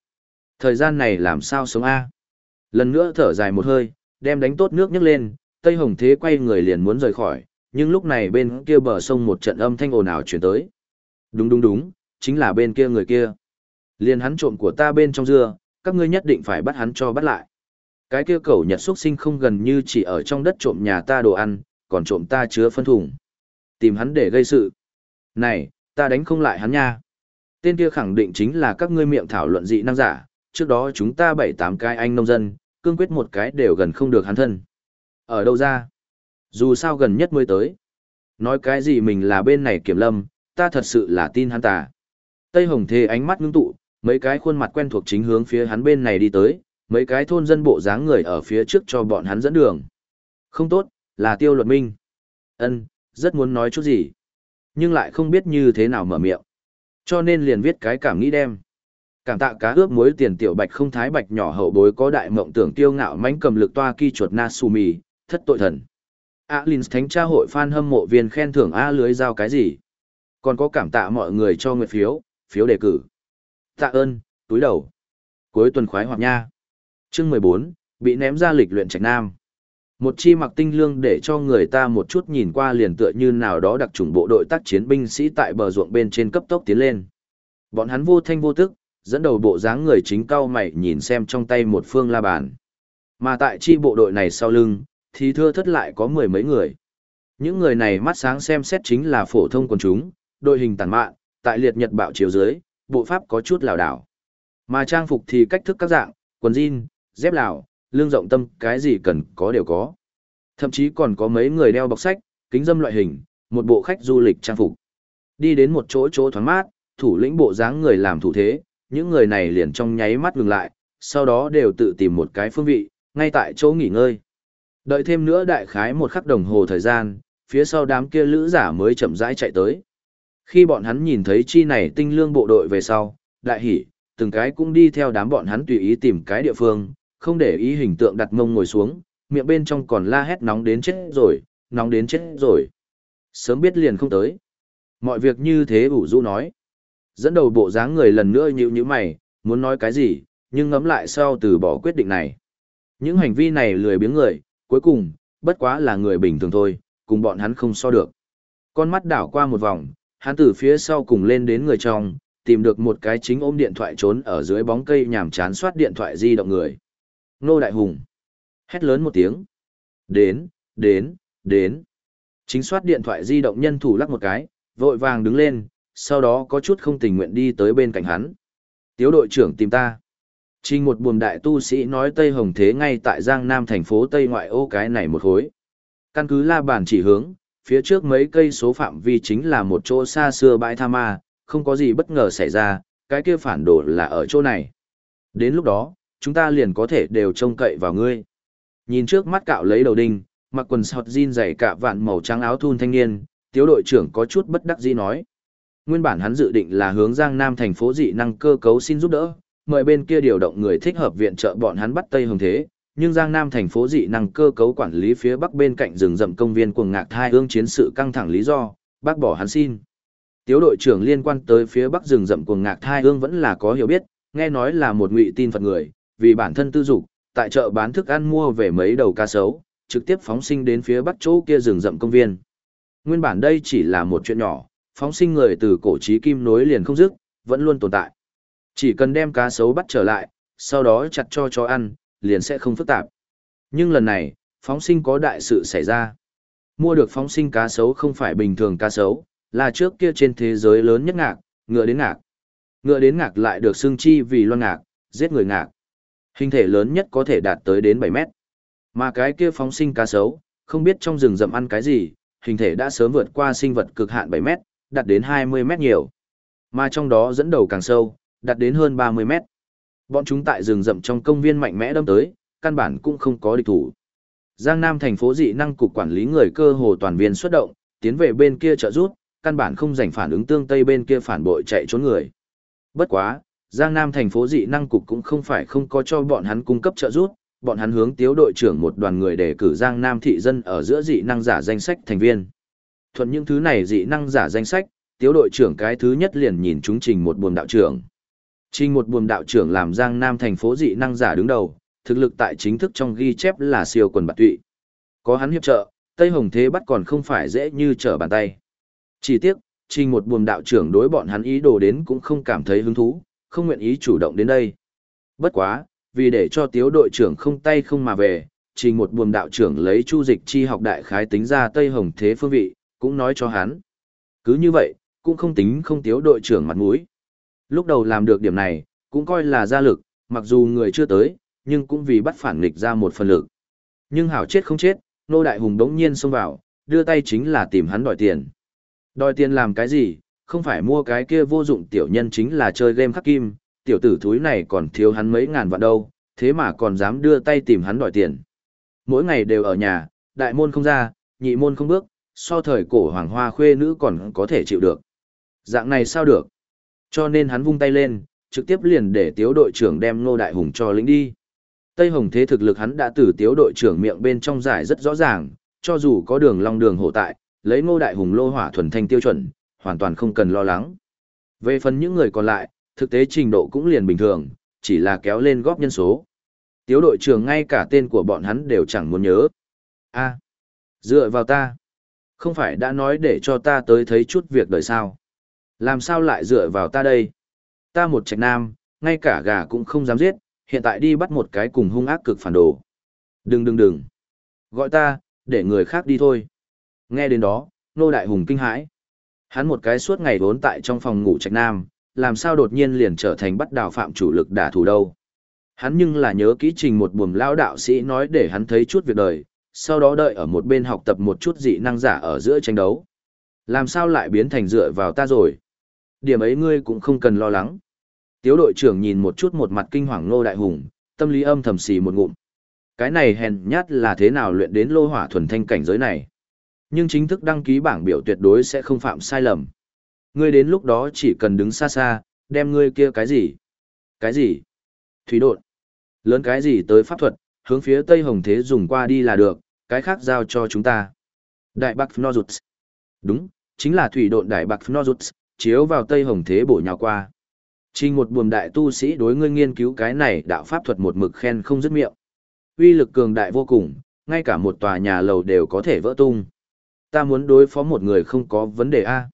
Thời gian này làm sao sống A? Lần nữa thở dài một hơi, đem đánh tốt nước nhấc lên, Tây Hồng Thế quay người liền muốn rời khỏi, nhưng lúc này bên kia bờ sông một trận âm thanh ồn ào chuyển tới. Đúng đúng đúng, chính là bên kia người kia. Liền hắn trộm của ta bên trong dưa, các ngươi nhất định phải bắt hắn cho bắt lại. Cái kia cẩu nhật xuất sinh không gần như chỉ ở trong đất trộm nhà ta đồ ăn, còn trộm ta chứa phân thùng. Tìm hắn để gây sự. Này, ta đánh không lại hắn nha. Tên kia khẳng định chính là các ngươi miệng thảo luận dị năng giả, trước đó chúng ta bảy tám cái anh nông dân, cương quyết một cái đều gần không được hắn thân. Ở đâu ra? Dù sao gần nhất mới tới. Nói cái gì mình là bên này kiểm lâm, ta thật sự là tin hắn ta. Tây Hồng Thế ánh mắt ngưng tụ, mấy cái khuôn mặt quen thuộc chính hướng phía hắn bên này đi tới, mấy cái thôn dân bộ dáng người ở phía trước cho bọn hắn dẫn đường. Không tốt, là tiêu luật minh. Ân, rất muốn nói chút gì, nhưng lại không biết như thế nào mở miệng. Cho nên liền viết cái cảm nghĩ đem. Cảm tạ cá ướp muối tiền tiểu bạch không thái bạch nhỏ hậu bối có đại mộng tưởng tiêu ngạo mãnh cầm lực toa ki chuột Nasumi, thất tội thần. Alin Thánh tra hội fan hâm mộ viên khen thưởng A lưới giao cái gì? Còn có cảm tạ mọi người cho nguyện phiếu, phiếu đề cử. Tạ ơn, túi đầu. Cuối tuần khoái hoạt nha. Chương mười bốn bị ném ra lịch luyện trạch nam. Một chi mặc tinh lương để cho người ta một chút nhìn qua liền tựa như nào đó đặc trùng bộ đội tác chiến binh sĩ tại bờ ruộng bên trên cấp tốc tiến lên. Bọn hắn vô thanh vô tức, dẫn đầu bộ dáng người chính cao mày nhìn xem trong tay một phương la bàn. Mà tại chi bộ đội này sau lưng, thì thưa thất lại có mười mấy người. Những người này mắt sáng xem xét chính là phổ thông quần chúng, đội hình tàn mạn, tại liệt nhật bạo chiều dưới, bộ pháp có chút lảo đảo. Mà trang phục thì cách thức các dạng, quần jean, dép lào, lương rộng tâm, cái gì cần có đều có. Thậm chí còn có mấy người đeo bọc sách, kính dâm loại hình, một bộ khách du lịch trang phục. Đi đến một chỗ chỗ thoáng mát, thủ lĩnh bộ dáng người làm thủ thế, những người này liền trong nháy mắt ngừng lại, sau đó đều tự tìm một cái phương vị, ngay tại chỗ nghỉ ngơi. Đợi thêm nữa đại khái một khắc đồng hồ thời gian, phía sau đám kia lữ giả mới chậm rãi chạy tới. Khi bọn hắn nhìn thấy chi này tinh lương bộ đội về sau, đại hỉ, từng cái cũng đi theo đám bọn hắn tùy ý tìm cái địa phương, không để ý hình tượng đặt mông ngồi xuống, miệng bên trong còn la hét nóng đến chết rồi, nóng đến chết rồi. Sớm biết liền không tới. Mọi việc như thế ủ rũ nói. Dẫn đầu bộ dáng người lần nữa nhíu nhíu mày, muốn nói cái gì, nhưng ngẫm lại sau từ bỏ quyết định này. Những hành vi này lười biếng người, cuối cùng, bất quá là người bình thường thôi, cùng bọn hắn không so được. Con mắt đảo qua một vòng, hắn từ phía sau cùng lên đến người trong, tìm được một cái chính ôm điện thoại trốn ở dưới bóng cây nhàm chán soát điện thoại di động người. Nô Đại Hùng. Hét lớn một tiếng. Đến, đến, đến. Chính soát điện thoại di động nhân thủ lắc một cái, vội vàng đứng lên, sau đó có chút không tình nguyện đi tới bên cạnh hắn. Tiếu đội trưởng tìm ta. Trình một buồm đại tu sĩ nói Tây Hồng Thế ngay tại Giang Nam thành phố Tây ngoại ô cái này một hối. Căn cứ la bàn chỉ hướng, phía trước mấy cây số phạm vi chính là một chỗ xa xưa bãi tha ma, không có gì bất ngờ xảy ra, cái kia phản đồ là ở chỗ này. Đến lúc đó, chúng ta liền có thể đều trông cậy vào ngươi. Nhìn trước mắt cạo lấy đầu đinh, mặc quần sọt jean dày cả vạn màu trắng áo thun thanh niên, tiếu đội trưởng có chút bất đắc dĩ nói. Nguyên bản hắn dự định là hướng Giang Nam thành phố dị năng cơ cấu xin giúp đỡ, mời bên kia điều động người thích hợp viện trợ bọn hắn bắt Tây Hồng Thế, nhưng Giang Nam thành phố dị năng cơ cấu quản lý phía bắc bên cạnh rừng rậm công viên cuồng ngạc thai ương chiến sự căng thẳng lý do, bác bỏ hắn xin. Tiếu đội trưởng liên quan tới phía bắc rừng rậm cuồng ngạc thai ương vẫn là có hiểu biết, nghe nói là một ngụy tin Phật người, vì bản thân tư dục, tại chợ bán thức ăn mua về mấy đầu cá sấu, trực tiếp phóng sinh đến phía bắc chỗ kia rừng rậm công viên. Nguyên bản đây chỉ là một chuyện nhỏ, phóng sinh người từ cổ chí kim nối liền không dứt, vẫn luôn tồn tại. Chỉ cần đem cá sấu bắt trở lại, sau đó chặt cho chó ăn, liền sẽ không phức tạp. Nhưng lần này, phóng sinh có đại sự xảy ra. Mua được phóng sinh cá sấu không phải bình thường cá sấu, là trước kia trên thế giới lớn nhất ngạc, ngựa đến ngạc. Ngựa đến ngạc lại được xưng chi vì loan ngạc, giết người ngạc. Hình thể lớn nhất có thể đạt tới đến 7 mét. Mà cái kia phóng sinh cá sấu, không biết trong rừng rậm ăn cái gì, hình thể đã sớm vượt qua sinh vật cực hạn 7 mét, đạt đến 20 mét nhiều. Mà trong đó dẫn đầu càng sâu, đạt đến hơn 30 mét. Bọn chúng tại rừng rậm trong công viên mạnh mẽ đâm tới, căn bản cũng không có địch thủ. Giang Nam thành phố dị năng cục quản lý người cơ hồ toàn viên xuất động, tiến về bên kia trợ rút, căn bản không giành phản ứng tương tây bên kia phản bội chạy trốn người. Bất quá, Giang Nam thành phố dị năng cục cũng không phải không có cho bọn hắn cung cấp trợ rút, bọn hắn hướng tiếu đội trưởng một đoàn người để cử Giang Nam thị dân ở giữa dị năng giả danh sách thành viên. Thuận những thứ này dị năng giả danh sách, tiếu đội trưởng cái thứ nhất liền nhìn chúng trình một buồn đạo trưởng. Trình một buồm đạo trưởng làm Giang Nam thành phố dị năng giả đứng đầu, thực lực tại chính thức trong ghi chép là siêu quần bạc tụy. Có hắn hiệp trợ, Tây Hồng Thế bắt còn không phải dễ như trở bàn tay. Chỉ tiếc, trình một buồm đạo trưởng đối bọn hắn ý đồ đến cũng không cảm thấy hứng thú, không nguyện ý chủ động đến đây. Bất quá, vì để cho tiếu đội trưởng không tay không mà về, trình một buồm đạo trưởng lấy chu dịch chi học đại khái tính ra Tây Hồng Thế phương vị, cũng nói cho hắn. Cứ như vậy, cũng không tính không tiếu đội trưởng mặt mũi. Lúc đầu làm được điểm này, cũng coi là gia lực, mặc dù người chưa tới, nhưng cũng vì bắt phản nghịch ra một phần lực. Nhưng hảo chết không chết, nô đại hùng đống nhiên xông vào, đưa tay chính là tìm hắn đòi tiền. Đòi tiền làm cái gì, không phải mua cái kia vô dụng tiểu nhân chính là chơi game khắc kim, tiểu tử thúi này còn thiếu hắn mấy ngàn vạn đâu, thế mà còn dám đưa tay tìm hắn đòi tiền. Mỗi ngày đều ở nhà, đại môn không ra, nhị môn không bước, so thời cổ hoàng hoa khuê nữ còn có thể chịu được. Dạng này sao được? Cho nên hắn vung tay lên, trực tiếp liền để tiếu đội trưởng đem Ngô Đại Hùng cho lính đi. Tây Hồng Thế thực lực hắn đã từ tiếu đội trưởng miệng bên trong giải rất rõ ràng, cho dù có đường long đường hổ tại, lấy Ngô Đại Hùng lô hỏa thuần thanh tiêu chuẩn, hoàn toàn không cần lo lắng. Về phần những người còn lại, thực tế trình độ cũng liền bình thường, chỉ là kéo lên góp nhân số. Tiếu đội trưởng ngay cả tên của bọn hắn đều chẳng muốn nhớ. a dựa vào ta. Không phải đã nói để cho ta tới thấy chút việc đời sao. Làm sao lại dựa vào ta đây? Ta một trạch nam, ngay cả gà cũng không dám giết, hiện tại đi bắt một cái cùng hung ác cực phản đồ. Đừng đừng đừng. Gọi ta, để người khác đi thôi. Nghe đến đó, nô đại hùng kinh hãi. Hắn một cái suốt ngày vốn tại trong phòng ngủ trạch nam, làm sao đột nhiên liền trở thành bắt đào phạm chủ lực đả thủ đâu. Hắn nhưng là nhớ kỹ trình một buồm lao đạo sĩ nói để hắn thấy chút việc đời, sau đó đợi ở một bên học tập một chút dị năng giả ở giữa tranh đấu. Làm sao lại biến thành dựa vào ta rồi? Điểm ấy ngươi cũng không cần lo lắng. Tiếu đội trưởng nhìn một chút một mặt kinh hoàng Ngô Đại Hùng, tâm lý âm thầm xì một ngụm. Cái này hèn nhát là thế nào luyện đến lô hỏa thuần thanh cảnh giới này. Nhưng chính thức đăng ký bảng biểu tuyệt đối sẽ không phạm sai lầm. Ngươi đến lúc đó chỉ cần đứng xa xa, đem ngươi kia cái gì? Cái gì? Thủy độn. Lớn cái gì tới pháp thuật, hướng phía Tây Hồng Thế dùng qua đi là được, cái khác giao cho chúng ta. Đại Bắc Nozuts. Đúng, chính là thủy độn Đại Bắc Phnozuts, chiếu vào Tây Hồng Thế bổ nhào qua. Trình một buồm đại tu sĩ đối ngươi nghiên cứu cái này đạo pháp thuật một mực khen không dứt miệng. Uy lực cường đại vô cùng, ngay cả một tòa nhà lầu đều có thể vỡ tung. Ta muốn đối phó một người không có vấn đề A.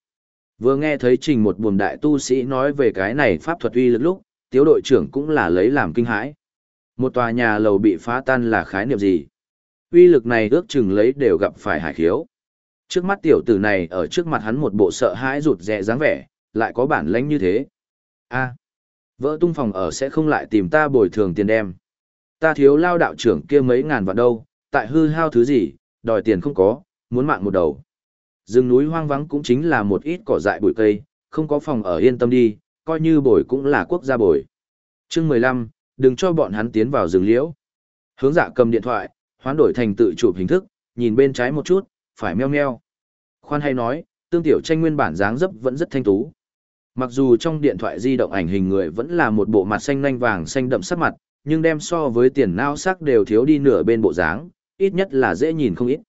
Vừa nghe thấy trình một buồm đại tu sĩ nói về cái này pháp thuật uy lực lúc, tiếu đội trưởng cũng là lấy làm kinh hãi. Một tòa nhà lầu bị phá tan là khái niệm gì? Uy lực này ước chừng lấy đều gặp phải hải khiếu. Trước mắt tiểu tử này ở trước mặt hắn một bộ sợ hãi rụt rè dáng vẻ, lại có bản lãnh như thế. a vỡ tung phòng ở sẽ không lại tìm ta bồi thường tiền đem. Ta thiếu lao đạo trưởng kia mấy ngàn vạn đâu, tại hư hao thứ gì, đòi tiền không có, muốn mạng một đầu. Rừng núi hoang vắng cũng chính là một ít cỏ dại bụi cây, không có phòng ở yên tâm đi, coi như bồi cũng là quốc gia bồi. chương mười lăm đừng cho bọn hắn tiến vào rừng liễu. Hướng dạ cầm điện thoại, hoán đổi thành tự chụp hình thức, nhìn bên trái một chút, phải meo meo. Khoan hay nói, tương tiểu tranh nguyên bản dáng dấp vẫn rất thanh tú. Mặc dù trong điện thoại di động ảnh hình người vẫn là một bộ mặt xanh nhanh vàng xanh đậm sắc mặt, nhưng đem so với tiền nao sắc đều thiếu đi nửa bên bộ dáng, ít nhất là dễ nhìn không ít.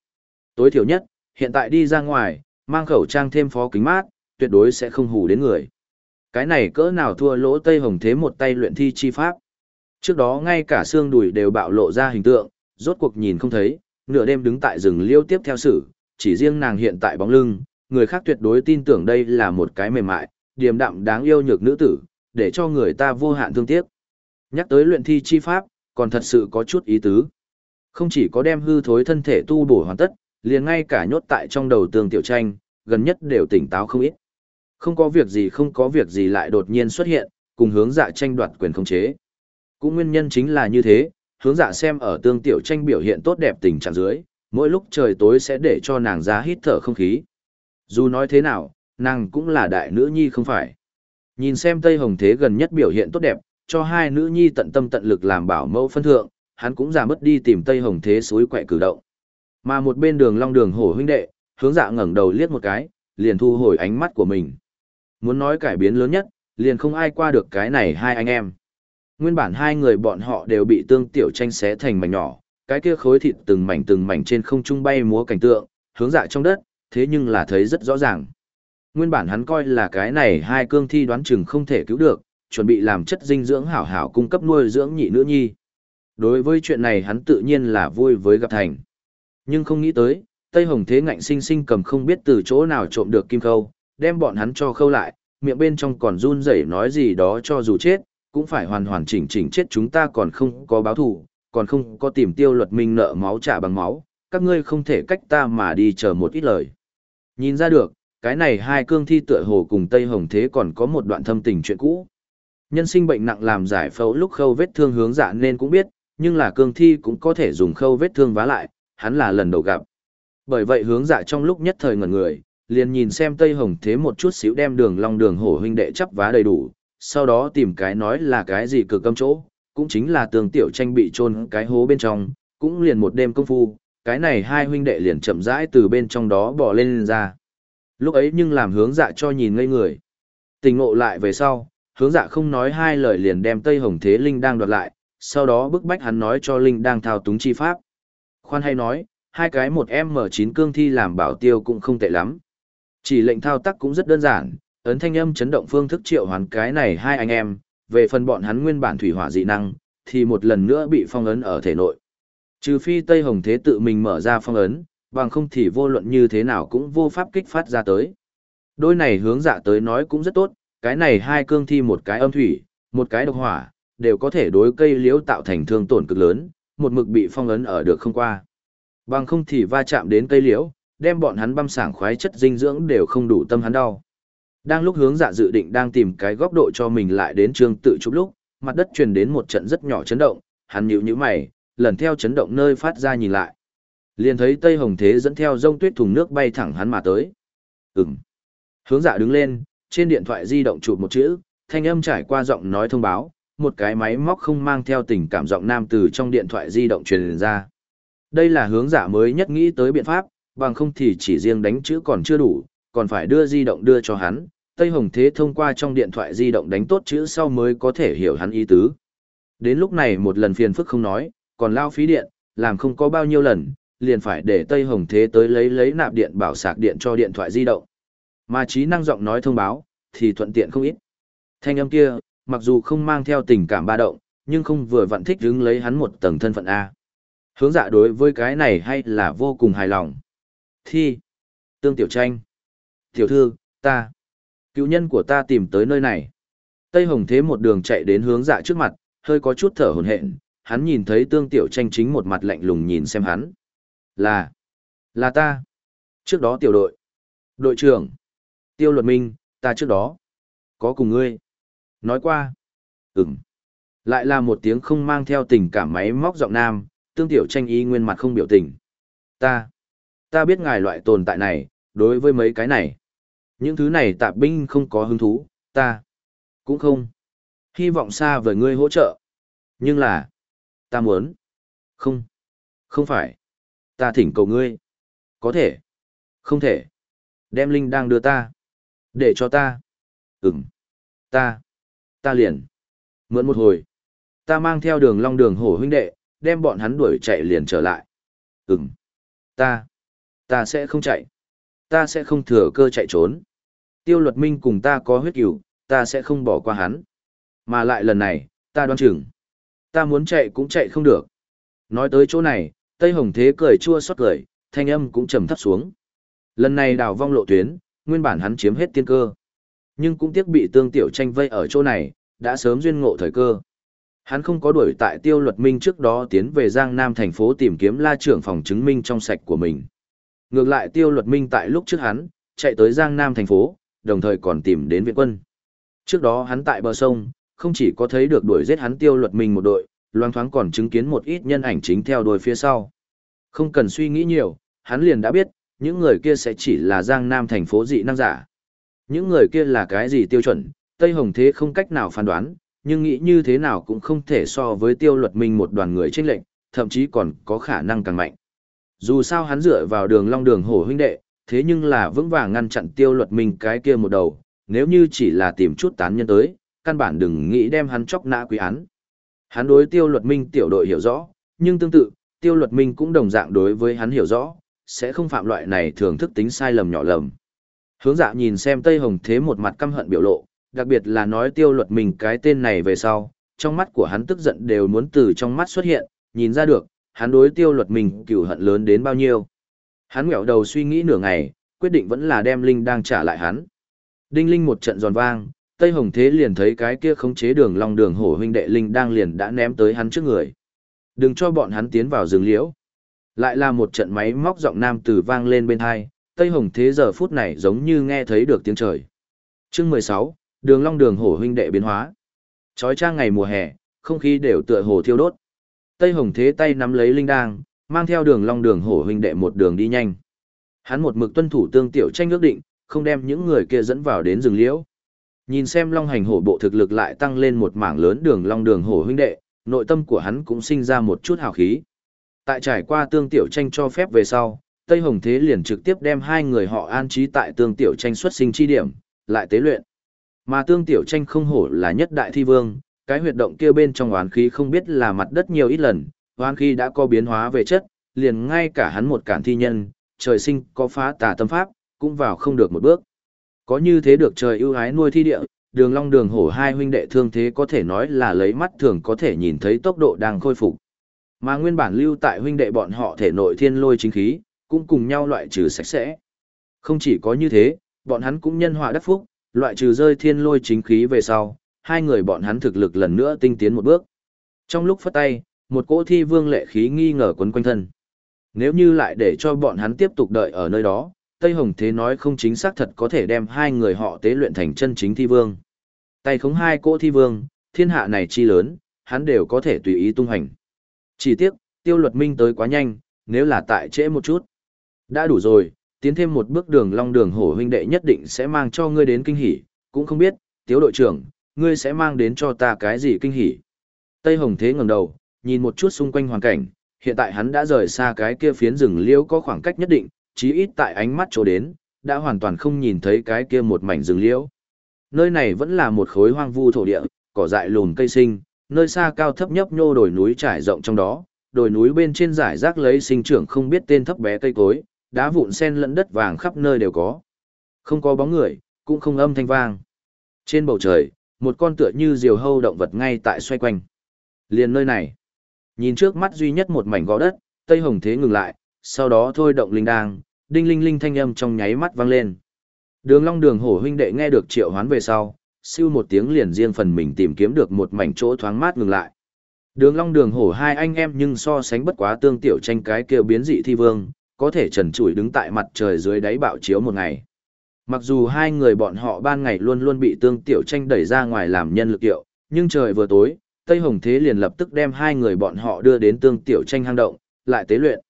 Tối thiểu nhất, hiện tại đi ra ngoài, mang khẩu trang thêm phó kính mát, tuyệt đối sẽ không hù đến người. Cái này cỡ nào thua lỗ Tây Hồng Thế một tay luyện thi chi pháp. Trước đó ngay cả xương đùi đều bạo lộ ra hình tượng, rốt cuộc nhìn không thấy, nửa đêm đứng tại rừng liêu tiếp theo sự, chỉ riêng nàng hiện tại bóng lưng, người khác tuyệt đối tin tưởng đây là một cái mềm mại, điềm đạm đáng yêu nhược nữ tử, để cho người ta vô hạn thương tiếc. Nhắc tới luyện thi chi pháp, còn thật sự có chút ý tứ. Không chỉ có đem hư thối thân thể tu bổ hoàn tất, liền ngay cả nhốt tại trong đầu tường tiểu tranh, gần nhất đều tỉnh táo không ít. Không có việc gì không có việc gì lại đột nhiên xuất hiện, cùng hướng dạ tranh đoạt quyền khống chế. Cũng nguyên nhân chính là như thế, hướng dạ xem ở tương tiểu tranh biểu hiện tốt đẹp tình trạng dưới, mỗi lúc trời tối sẽ để cho nàng ra hít thở không khí. Dù nói thế nào, nàng cũng là đại nữ nhi không phải. Nhìn xem Tây Hồng Thế gần nhất biểu hiện tốt đẹp, cho hai nữ nhi tận tâm tận lực làm bảo mẫu phân thượng, hắn cũng giảm mất đi tìm Tây Hồng Thế suối quẹ cử động. Mà một bên đường long đường hổ huynh đệ, hướng dạ ngẩng đầu liếc một cái, liền thu hồi ánh mắt của mình. Muốn nói cải biến lớn nhất, liền không ai qua được cái này hai anh em. Nguyên bản hai người bọn họ đều bị tương tiểu tranh xé thành mảnh nhỏ, cái kia khối thịt từng mảnh từng mảnh trên không trung bay múa cảnh tượng, hướng dạ trong đất, thế nhưng là thấy rất rõ ràng. Nguyên bản hắn coi là cái này hai cương thi đoán chừng không thể cứu được, chuẩn bị làm chất dinh dưỡng hảo hảo cung cấp nuôi dưỡng nhị nữ nhi. Đối với chuyện này hắn tự nhiên là vui với gặp thành. Nhưng không nghĩ tới, Tây Hồng Thế ngạnh sinh sinh cầm không biết từ chỗ nào trộm được kim khâu, đem bọn hắn cho khâu lại, miệng bên trong còn run rẩy nói gì đó cho dù chết, cũng phải hoàn hoàn chỉnh chỉnh chết chúng ta còn không có báo thù, còn không có tìm tiêu luật minh nợ máu trả bằng máu, các ngươi không thể cách ta mà đi chờ một ít lời. Nhìn ra được, cái này hai cương thi tựa hồ cùng Tây Hồng Thế còn có một đoạn thâm tình chuyện cũ. Nhân sinh bệnh nặng làm giải phẫu lúc khâu vết thương hướng dạ nên cũng biết, nhưng là cương thi cũng có thể dùng khâu vết thương vá lại, hắn là lần đầu gặp. Bởi vậy hướng dạ trong lúc nhất thời ngẩn người, liền nhìn xem Tây Hồng Thế một chút xíu đem đường long đường hổ huynh đệ chấp vá đầy đủ, sau đó tìm cái nói là cái gì cực âm chỗ, cũng chính là tường tiểu tranh bị chôn cái hố bên trong, cũng liền một đêm công phu, cái này hai huynh đệ liền chậm rãi từ bên trong đó bỏ lên, lên ra. Lúc ấy nhưng làm hướng dạ cho nhìn ngây người. Tình ngộ lại về sau, hướng dạ không nói hai lời liền đem Tây Hồng Thế Linh đang đoạt lại, sau đó bức bách hắn nói cho Linh đang thao túng chi pháp. Khoan hay nói, hai cái một M9 cương thi làm bảo tiêu cũng không tệ lắm. Chỉ lệnh thao tác cũng rất đơn giản, ấn thanh âm chấn động phương thức triệu hoán cái này hai anh em, về phần bọn hắn nguyên bản thủy hỏa dị năng, thì một lần nữa bị phong ấn ở thể nội. Trừ phi Tây Hồng Thế tự mình mở ra phong ấn, bằng không thì vô luận như thế nào cũng vô pháp kích phát ra tới. Đôi này hướng dạ tới nói cũng rất tốt, cái này hai cương thi một cái âm thủy, một cái độc hỏa, đều có thể đối cây liễu tạo thành thương tổn cực lớn, một mực bị phong ấn ở được không qua. Bằng không thì va chạm đến cây liễu, đem bọn hắn băm sảng khoái chất dinh dưỡng đều không đủ tâm hắn đau. Đang lúc hướng dạ dự định đang tìm cái góc độ cho mình lại đến trường tự chụp lúc, mặt đất truyền đến một trận rất nhỏ chấn động, hắn nhíu nhíu mày, lần theo chấn động nơi phát ra nhìn lại. Liền thấy Tây Hồng Thế dẫn theo rông tuyết thùng nước bay thẳng hắn mà tới. Ừm. Hướng dạ đứng lên, trên điện thoại di động chụp một chữ, thanh âm trải qua giọng nói thông báo, một cái máy móc không mang theo tình cảm giọng nam từ trong điện thoại di động truyền ra. Đây là hướng giả mới nhất nghĩ tới biện pháp, bằng không thì chỉ riêng đánh chữ còn chưa đủ, còn phải đưa di động đưa cho hắn. Tây Hồng Thế thông qua trong điện thoại di động đánh tốt chữ sau mới có thể hiểu hắn ý tứ. Đến lúc này một lần phiền phức không nói, còn lao phí điện, làm không có bao nhiêu lần, liền phải để Tây Hồng Thế tới lấy lấy nạp điện bảo sạc điện cho điện thoại di động. Mà trí năng giọng nói thông báo, thì thuận tiện không ít. Thanh âm kia, mặc dù không mang theo tình cảm ba động, nhưng không vừa vặn thích đứng lấy hắn một tầng thân phận A. Hướng dạ đối với cái này hay là vô cùng hài lòng. Thi. Tương Tiểu Tranh. Tiểu thư, ta. Cựu nhân của ta tìm tới nơi này. Tây Hồng Thế một đường chạy đến hướng dạ trước mặt, hơi có chút thở hổn hển. Hắn nhìn thấy Tương Tiểu Tranh chính một mặt lạnh lùng nhìn xem hắn. Là. Là ta. Trước đó tiểu đội. Đội trưởng. Tiêu luật minh, ta trước đó. Có cùng ngươi. Nói qua. Ừm. Lại là một tiếng không mang theo tình cảm máy móc giọng nam, tương tiểu tranh ý nguyên mặt không biểu tình. Ta. Ta biết ngài loại tồn tại này, đối với mấy cái này. Những thứ này tạp binh không có hứng thú, ta. Cũng không. Hy vọng xa với ngươi hỗ trợ. Nhưng là. Ta muốn. Không. Không phải. Ta thỉnh cầu ngươi. Có thể. Không thể. Đem Linh đang đưa ta. Để cho ta. Ừm. Ta. Ta liền. Mượn một hồi. Ta mang theo đường long đường hổ huynh đệ, đem bọn hắn đuổi chạy liền trở lại. Ừm. Ta. Ta sẽ không chạy. Ta sẽ không thừa cơ chạy trốn. Tiêu luật minh cùng ta có huyết cửu, ta sẽ không bỏ qua hắn. Mà lại lần này, ta đoán chừng. Ta muốn chạy cũng chạy không được. Nói tới chỗ này, Tây Hồng Thế cười chua xót cười, thanh âm cũng trầm thấp xuống. Lần này đào vong lộ tuyến, nguyên bản hắn chiếm hết tiên cơ. Nhưng cũng tiếc bị tương tiểu tranh vây ở chỗ này, đã sớm duyên ngộ thời cơ. Hắn không có đuổi tại tiêu luật minh trước đó tiến về Giang Nam thành phố tìm kiếm la trưởng phòng chứng minh trong sạch của mình. Ngược lại tiêu luật minh tại lúc trước hắn, chạy tới Giang Nam thành phố, đồng thời còn tìm đến viện quân. Trước đó hắn tại bờ sông, không chỉ có thấy được đuổi giết hắn tiêu luật minh một đội, loang thoáng còn chứng kiến một ít nhân ảnh chính theo đuôi phía sau. Không cần suy nghĩ nhiều, hắn liền đã biết, những người kia sẽ chỉ là Giang Nam thành phố dị năng giả. Những người kia là cái gì tiêu chuẩn, Tây Hồng Thế không cách nào phán đoán, nhưng nghĩ như thế nào cũng không thể so với tiêu luật minh một đoàn người tranh lệnh, thậm chí còn có khả năng càng mạnh. Dù sao hắn dựa vào đường long đường hổ huynh đệ, thế nhưng là vững vàng ngăn chặn tiêu luật minh cái kia một đầu, nếu như chỉ là tìm chút tán nhân tới, căn bản đừng nghĩ đem hắn chóc nã quý án. Hắn đối tiêu luật minh tiểu đội hiểu rõ, nhưng tương tự, tiêu luật minh cũng đồng dạng đối với hắn hiểu rõ, sẽ không phạm loại này thường thức tính sai lầm nhỏ lầm. Hướng dạ nhìn xem Tây Hồng Thế một mặt căm hận biểu lộ, đặc biệt là nói tiêu luật mình cái tên này về sau, trong mắt của hắn tức giận đều muốn từ trong mắt xuất hiện, nhìn ra được, hắn đối tiêu luật mình cửu hận lớn đến bao nhiêu. Hắn ngẹo đầu suy nghĩ nửa ngày, quyết định vẫn là đem Linh đang trả lại hắn. Đinh Linh một trận giòn vang, Tây Hồng Thế liền thấy cái kia khống chế đường long đường hổ huynh đệ Linh đang liền đã ném tới hắn trước người. Đừng cho bọn hắn tiến vào rừng liễu. Lại là một trận máy móc giọng nam từ vang lên bên hai, Tây Hồng Thế giờ phút này giống như nghe thấy được tiếng trời. Chương 16, Đường Long Đường Hổ huynh đệ biến hóa. Chói trang ngày mùa hè, không khí đều tựa hồ thiêu đốt. Tây Hồng Thế tay nắm lấy linh đang, mang theo Đường Long Đường Hổ huynh đệ một đường đi nhanh. Hắn một mực tuân thủ tương tiểu tranh ước định, không đem những người kia dẫn vào đến rừng liễu. Nhìn xem long hành hổ bộ thực lực lại tăng lên một mảng lớn đường long đường hổ huynh đệ, nội tâm của hắn cũng sinh ra một chút hào khí. Tại trải qua tương tiểu tranh cho phép về sau, Tây Hồng Thế liền trực tiếp đem hai người họ an trí tại tương tiểu tranh xuất sinh chi điểm, lại tế luyện. Mà tương tiểu tranh không hổ là nhất đại thi vương, cái huyệt động kia bên trong oán khí không biết là mặt đất nhiều ít lần, oán khi đã có biến hóa về chất, liền ngay cả hắn một cản thi nhân, trời sinh có phá tà tâm pháp, cũng vào không được một bước. Có như thế được trời ưu ái nuôi thi địa, đường long đường hổ hai huynh đệ thương thế có thể nói là lấy mắt thường có thể nhìn thấy tốc độ đang khôi phục. Mà nguyên bản lưu tại huynh đệ bọn họ thể nội thiên lôi chính khí, cũng cùng nhau loại trừ sạch sẽ. Không chỉ có như thế, bọn hắn cũng nhân họa đắc phúc, loại trừ rơi thiên lôi chính khí về sau, hai người bọn hắn thực lực lần nữa tinh tiến một bước. Trong lúc phất tay, một cỗ thi vương lệ khí nghi ngờ quấn quanh thân. Nếu như lại để cho bọn hắn tiếp tục đợi ở nơi đó, Tây Hồng Thế nói không chính xác thật có thể đem hai người họ tế luyện thành chân chính thi vương. Tay khống hai cỗ thi vương, thiên hạ này chi lớn, hắn đều có thể tùy ý tung hành. Chỉ tiếc, tiêu luật minh tới quá nhanh, nếu là tại trễ một chút. Đã đủ rồi, tiến thêm một bước đường long đường hổ huynh đệ nhất định sẽ mang cho ngươi đến kinh hỉ, cũng không biết, tiếu đội trưởng, ngươi sẽ mang đến cho ta cái gì kinh hỉ. Tây Hồng Thế ngẩng đầu, nhìn một chút xung quanh hoàn cảnh, hiện tại hắn đã rời xa cái kia phiến rừng liễu có khoảng cách nhất định, chí ít tại ánh mắt chỗ đến, đã hoàn toàn không nhìn thấy cái kia một mảnh rừng liễu. Nơi này vẫn là một khối hoang vu thổ địa, cỏ dại lùn cây sinh, nơi xa cao thấp nhấp nhô đồi núi trải rộng trong đó, đồi núi bên trên rải rác lấy sinh trưởng không biết tên thấp bé cây cối, đá vụn sen lẫn đất vàng khắp nơi đều có. Không có bóng người, cũng không âm thanh vang. Trên bầu trời, một con tựa như diều hâu động vật ngay tại xoay quanh. Liền nơi này, nhìn trước mắt duy nhất một mảnh gò đất, Tây Hồng Thế ngừng lại, sau đó thôi động linh đang, đinh linh linh thanh âm trong nháy mắt vang lên. Đường Long Đường Hổ huynh đệ nghe được triệu hoán về sau, siêu một tiếng liền riêng phần mình tìm kiếm được một mảnh chỗ thoáng mát ngừng lại. Đường Long Đường Hổ hai anh em nhưng so sánh bất quá tương tiểu tranh cái kêu biến dị thi vương, có thể trần trụi đứng tại mặt trời dưới đáy bạo chiếu một ngày. Mặc dù hai người bọn họ ban ngày luôn luôn bị tương tiểu tranh đẩy ra ngoài làm nhân lực hiệu, nhưng trời vừa tối, Tây Hồng Thế liền lập tức đem hai người bọn họ đưa đến tương tiểu tranh hang động, lại tế luyện.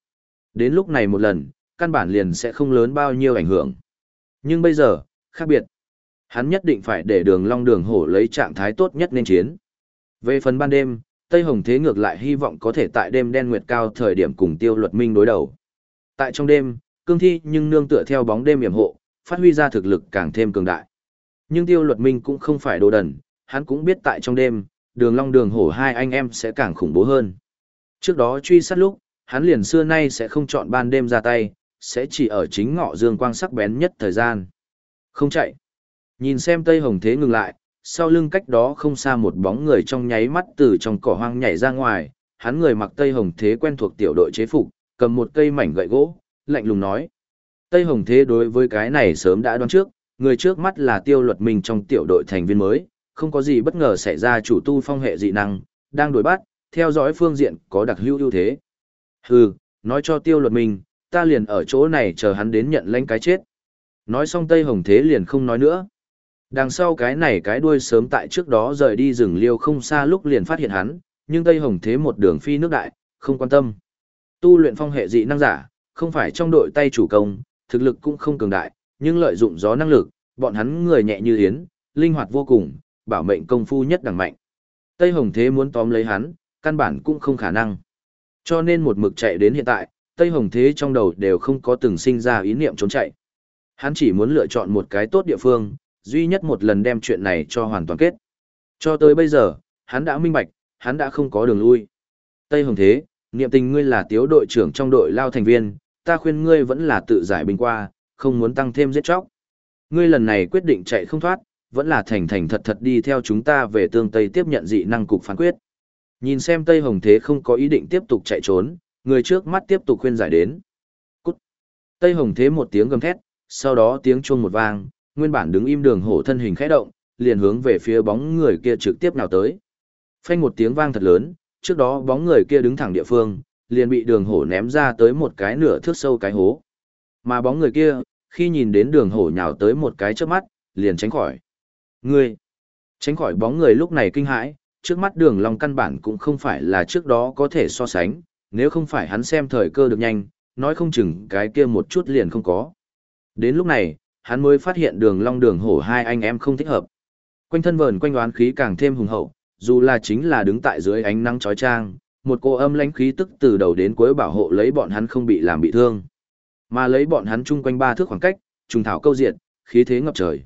Đến lúc này một lần, căn bản liền sẽ không lớn bao nhiêu ảnh hưởng. Nhưng bây giờ, khác biệt. Hắn nhất định phải để đường long đường hổ lấy trạng thái tốt nhất nên chiến. Về phần ban đêm, Tây Hồng Thế ngược lại hy vọng có thể tại đêm đen nguyệt cao thời điểm cùng tiêu luật minh đối đầu. Tại trong đêm, cương thi nhưng nương tựa theo bóng đêm yểm hộ, phát huy ra thực lực càng thêm cường đại. Nhưng tiêu luật minh cũng không phải đồ đần, hắn cũng biết tại trong đêm, đường long đường hổ hai anh em sẽ càng khủng bố hơn. Trước đó truy sát lúc, hắn liền xưa nay sẽ không chọn ban đêm ra tay, sẽ chỉ ở chính ngọ dương quang sắc bén nhất thời gian. Không chạy. Nhìn xem Tây Hồng Thế ngừng lại, sau lưng cách đó không xa một bóng người trong nháy mắt từ trong cỏ hoang nhảy ra ngoài, hắn người mặc Tây Hồng Thế quen thuộc tiểu đội chế phục, cầm một cây mảnh gậy gỗ, lạnh lùng nói. Tây Hồng Thế đối với cái này sớm đã đoán trước, người trước mắt là tiêu luật minh trong tiểu đội thành viên mới, không có gì bất ngờ xảy ra chủ tu phong hệ dị năng, đang đuổi bắt, theo dõi phương diện có đặc hữu ưu thế. Hừ, nói cho tiêu luật mình, ta liền ở chỗ này chờ hắn đến nhận lãnh cái chết. Nói xong Tây Hồng Thế liền không nói nữa. Đằng sau cái này cái đuôi sớm tại trước đó rời đi rừng liêu không xa lúc liền phát hiện hắn, nhưng Tây Hồng Thế một đường phi nước đại, không quan tâm. Tu luyện phong hệ dị năng giả, không phải trong đội tay chủ công, thực lực cũng không cường đại, nhưng lợi dụng gió năng lực, bọn hắn người nhẹ như yến, linh hoạt vô cùng, bảo mệnh công phu nhất đẳng mạnh. Tây Hồng Thế muốn tóm lấy hắn, căn bản cũng không khả năng. Cho nên một mực chạy đến hiện tại, Tây Hồng Thế trong đầu đều không có từng sinh ra ý niệm trốn chạy. Hắn chỉ muốn lựa chọn một cái tốt địa phương, duy nhất một lần đem chuyện này cho hoàn toàn kết. Cho tới bây giờ, hắn đã minh bạch, hắn đã không có đường lui. Tây Hồng Thế, niệm tình ngươi là tiếu đội trưởng trong đội lao thành viên, ta khuyên ngươi vẫn là tự giải bình qua, không muốn tăng thêm giết chóc. Ngươi lần này quyết định chạy không thoát, vẫn là thành thành thật thật đi theo chúng ta về tương Tây tiếp nhận dị năng cục phán quyết. Nhìn xem Tây Hồng Thế không có ý định tiếp tục chạy trốn, người trước mắt tiếp tục khuyên giải đến. Cút! Tây Hồng Thế một tiếng gầm thét, sau đó tiếng chuông một vang, nguyên bản đứng im đường hổ thân hình khẽ động, liền hướng về phía bóng người kia trực tiếp nào tới. Phanh một tiếng vang thật lớn, trước đó bóng người kia đứng thẳng địa phương, liền bị đường hổ ném ra tới một cái nửa thước sâu cái hố. Mà bóng người kia, khi nhìn đến đường hổ nhào tới một cái trước mắt, liền tránh khỏi. Ngươi! Tránh khỏi bóng người lúc này kinh hãi, trước mắt đường long căn bản cũng không phải là trước đó có thể so sánh, nếu không phải hắn xem thời cơ được nhanh, nói không chừng cái kia một chút liền không có. Đến lúc này, hắn mới phát hiện đường long đường hổ hai anh em không thích hợp. Quanh thân vờn quanh oán khí càng thêm hùng hậu, dù là chính là đứng tại dưới ánh nắng chói chang, một cô âm lãnh khí tức từ đầu đến cuối bảo hộ lấy bọn hắn không bị làm bị thương. Mà lấy bọn hắn chung quanh ba thước khoảng cách, trùng thảo câu diệt, khí thế ngập trời.